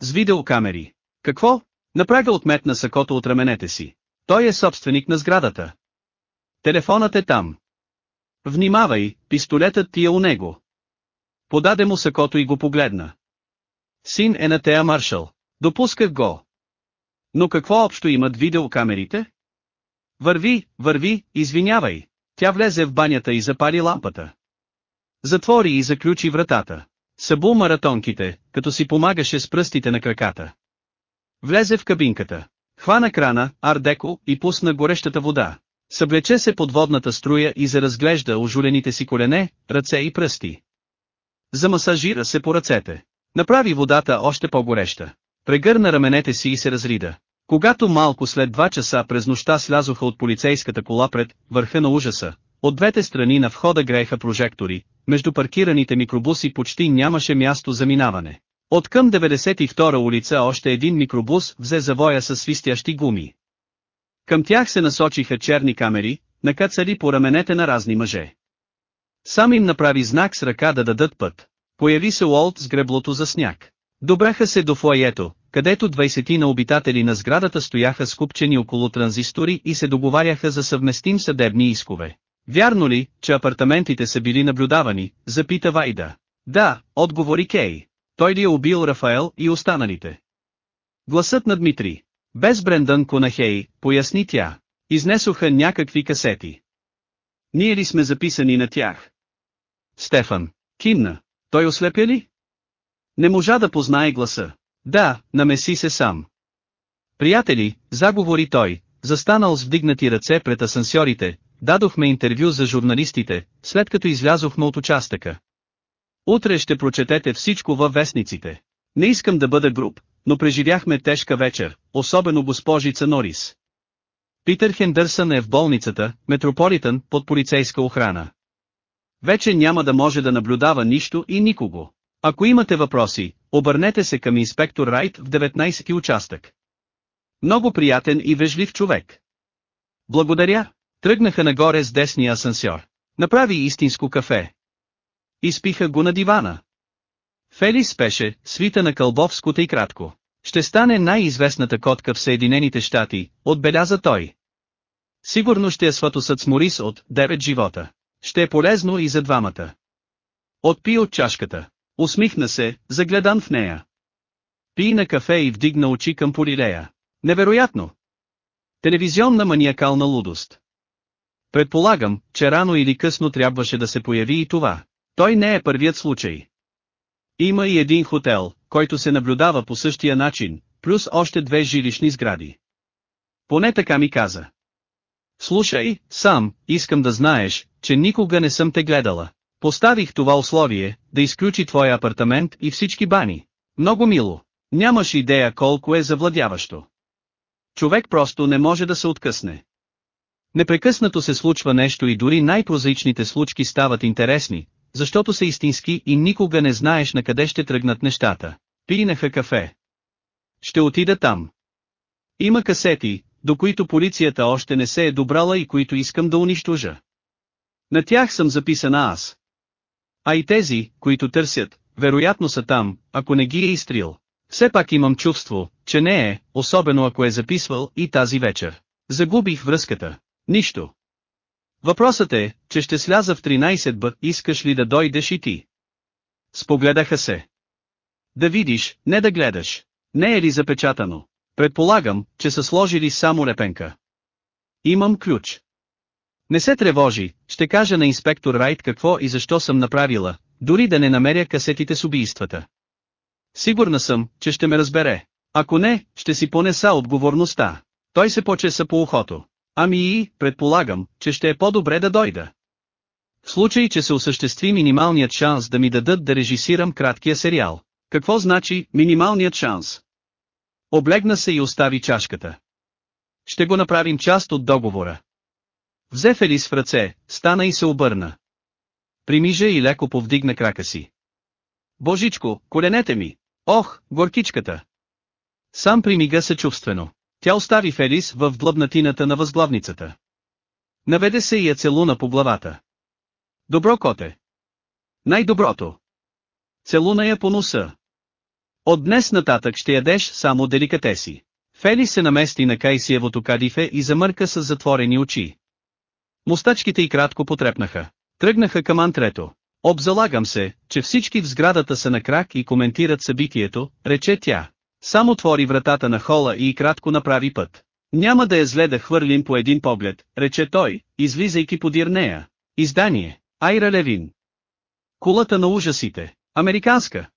С видеокамери. Какво? Напрага отметна сакото от раменете си. Той е собственик на сградата. Телефонът е там. Внимавай, пистолетът ти е у него. Подаде му сакото и го погледна. Син е на Теа Маршал. Допусках го. Но какво общо имат видеокамерите? Върви, върви, извинявай. Тя влезе в банята и запали лампата. Затвори и заключи вратата. Събу маратонките, като си помагаше с пръстите на краката. Влезе в кабинката. Хвана крана, ардеко, и пусна горещата вода. Съблече се под водната струя и заразглежда ожулените си колене, ръце и пръсти. Замасажира се по ръцете. Направи водата още по-гореща. Прегърна раменете си и се разрида. Когато малко след два часа през нощта слязоха от полицейската кола пред върха на ужаса, от двете страни на входа грееха прожектори, между паркираните микробуси почти нямаше място за минаване. От към 92 улица още един микробус взе завоя с свистящи гуми. Към тях се насочиха черни камери, накацали по раменете на разни мъже. Сам им направи знак с ръка да дадат път. Появи се Уолт с греблото за сняг. Добраха се до фуаето, където 20 на обитатели на сградата стояха скупчени около транзистори и се договаряха за съвместим съдебни искове. Вярно ли, че апартаментите са били наблюдавани, запита Вайда. Да, отговори Кей. Той ли е убил Рафаел и останалите? Гласът на Дмитрий. Без Брендан Конахей, поясни тя. Изнесоха някакви касети. Ние ли сме записани на тях? Стефан. Кимна. Той ослепя ли? Не можа да познае гласа. Да, намеси се сам. Приятели, заговори той, застанал с вдигнати ръце пред асансьорите, дадохме интервю за журналистите, след като излязохме от участъка. Утре ще прочетете всичко във вестниците. Не искам да бъда груб, но преживяхме тежка вечер, особено госпожица Норис. Питър Хендърсън е в болницата, Метрополитън, под полицейска охрана. Вече няма да може да наблюдава нищо и никого. Ако имате въпроси, обърнете се към инспектор Райт в 19 ти участък. Много приятен и вежлив човек. Благодаря. Тръгнаха нагоре с десния асансьор. Направи истинско кафе. Изпиха го на дивана. Фелис спеше, свита на кълбовското и кратко. Ще стане най-известната котка в Съединените щати, отбеляза той. Сигурно ще е сватосът с Морис от «Девет живота». Ще е полезно и за двамата. Отпи от чашката. Усмихна се, загледан в нея. Пи на кафе и вдигна очи към Полилея. Невероятно! Телевизионна маниакална лудост. Предполагам, че рано или късно трябваше да се появи и това. Той не е първият случай. Има и един хотел, който се наблюдава по същия начин, плюс още две жилищни сгради. Поне така ми каза. Слушай, сам, искам да знаеш, че никога не съм те гледала. Поставих това условие, да изключи твоя апартамент и всички бани. Много мило. Нямаш идея колко е завладяващо. Човек просто не може да се откъсне. Непрекъснато се случва нещо и дори най-прозаичните случки стават интересни, защото са истински и никога не знаеш на къде ще тръгнат нещата. Пинаха кафе. Ще отида там. Има касети, до които полицията още не се е добрала и които искам да унищожа. На тях съм записана аз. А и тези, които търсят, вероятно са там, ако не ги е изтрил. Все пак имам чувство, че не е, особено ако е записвал и тази вечер. Загубих връзката. Нищо. Въпросът е, че ще сляза в 13 б, искаш ли да дойдеш и ти? Спогледаха се. Да видиш, не да гледаш. Не е ли запечатано? Предполагам, че са сложили само репенка. Имам ключ. Не се тревожи, ще кажа на инспектор Райт какво и защо съм направила, дори да не намеря касетите с убийствата. Сигурна съм, че ще ме разбере. Ако не, ще си понеса отговорността. Той се почеса по ухото. Ами и, предполагам, че ще е по-добре да дойда. В случай, че се осъществи минималният шанс да ми дадат да режисирам краткия сериал. Какво значи минималният шанс? Облегна се и остави чашката. Ще го направим част от договора. Взе Фелис в ръце, стана и се обърна. Примижа и леко повдигна крака си. Божичко, коленете ми! Ох, горкичката! Сам примига съчувствено. Тя остави Фелис в длъбнатината на възглавницата. Наведе се и я целуна по главата. Добро коте! Най-доброто! Целуна я по носа. От днес нататък ще ядеш само деликатеси. Фелис се намести на Кайсиевото кадифе и замърка с затворени очи. Мустачките й кратко потрепнаха. Тръгнаха към антрето. Обзалагам се, че всички в сградата са на крак и коментират събитието, рече тя. Само отвори вратата на хола и кратко направи път. Няма да е зле да хвърлим по един поглед, рече той, излизайки подир нея. Издание. Айра Левин. Кулата на ужасите. Американска.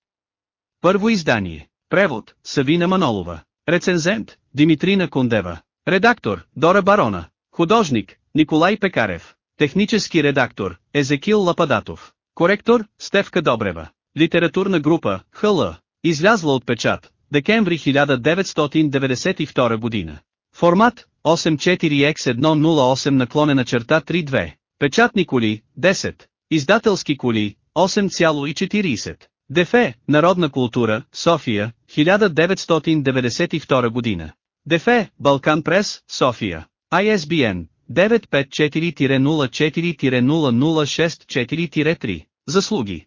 Първо издание. Превод. Савина Манолова. Рецензент. Димитрина Кондева. Редактор. Дора Барона. Художник. Николай Пекарев. Технически редактор. Езекил Лападатов. Коректор. Стевка Добрева. Литературна група. ХЛ. Излязла от печат. Декември 1992 година. Формат 84x108 наклонена черта 32. Печатни коли 10. Издателски коли 8,40. Дефе, Народна култура, София, 1992 година. Дефе, Балкан Прес, София. ISBN 954-04-006-4-3. Заслуги.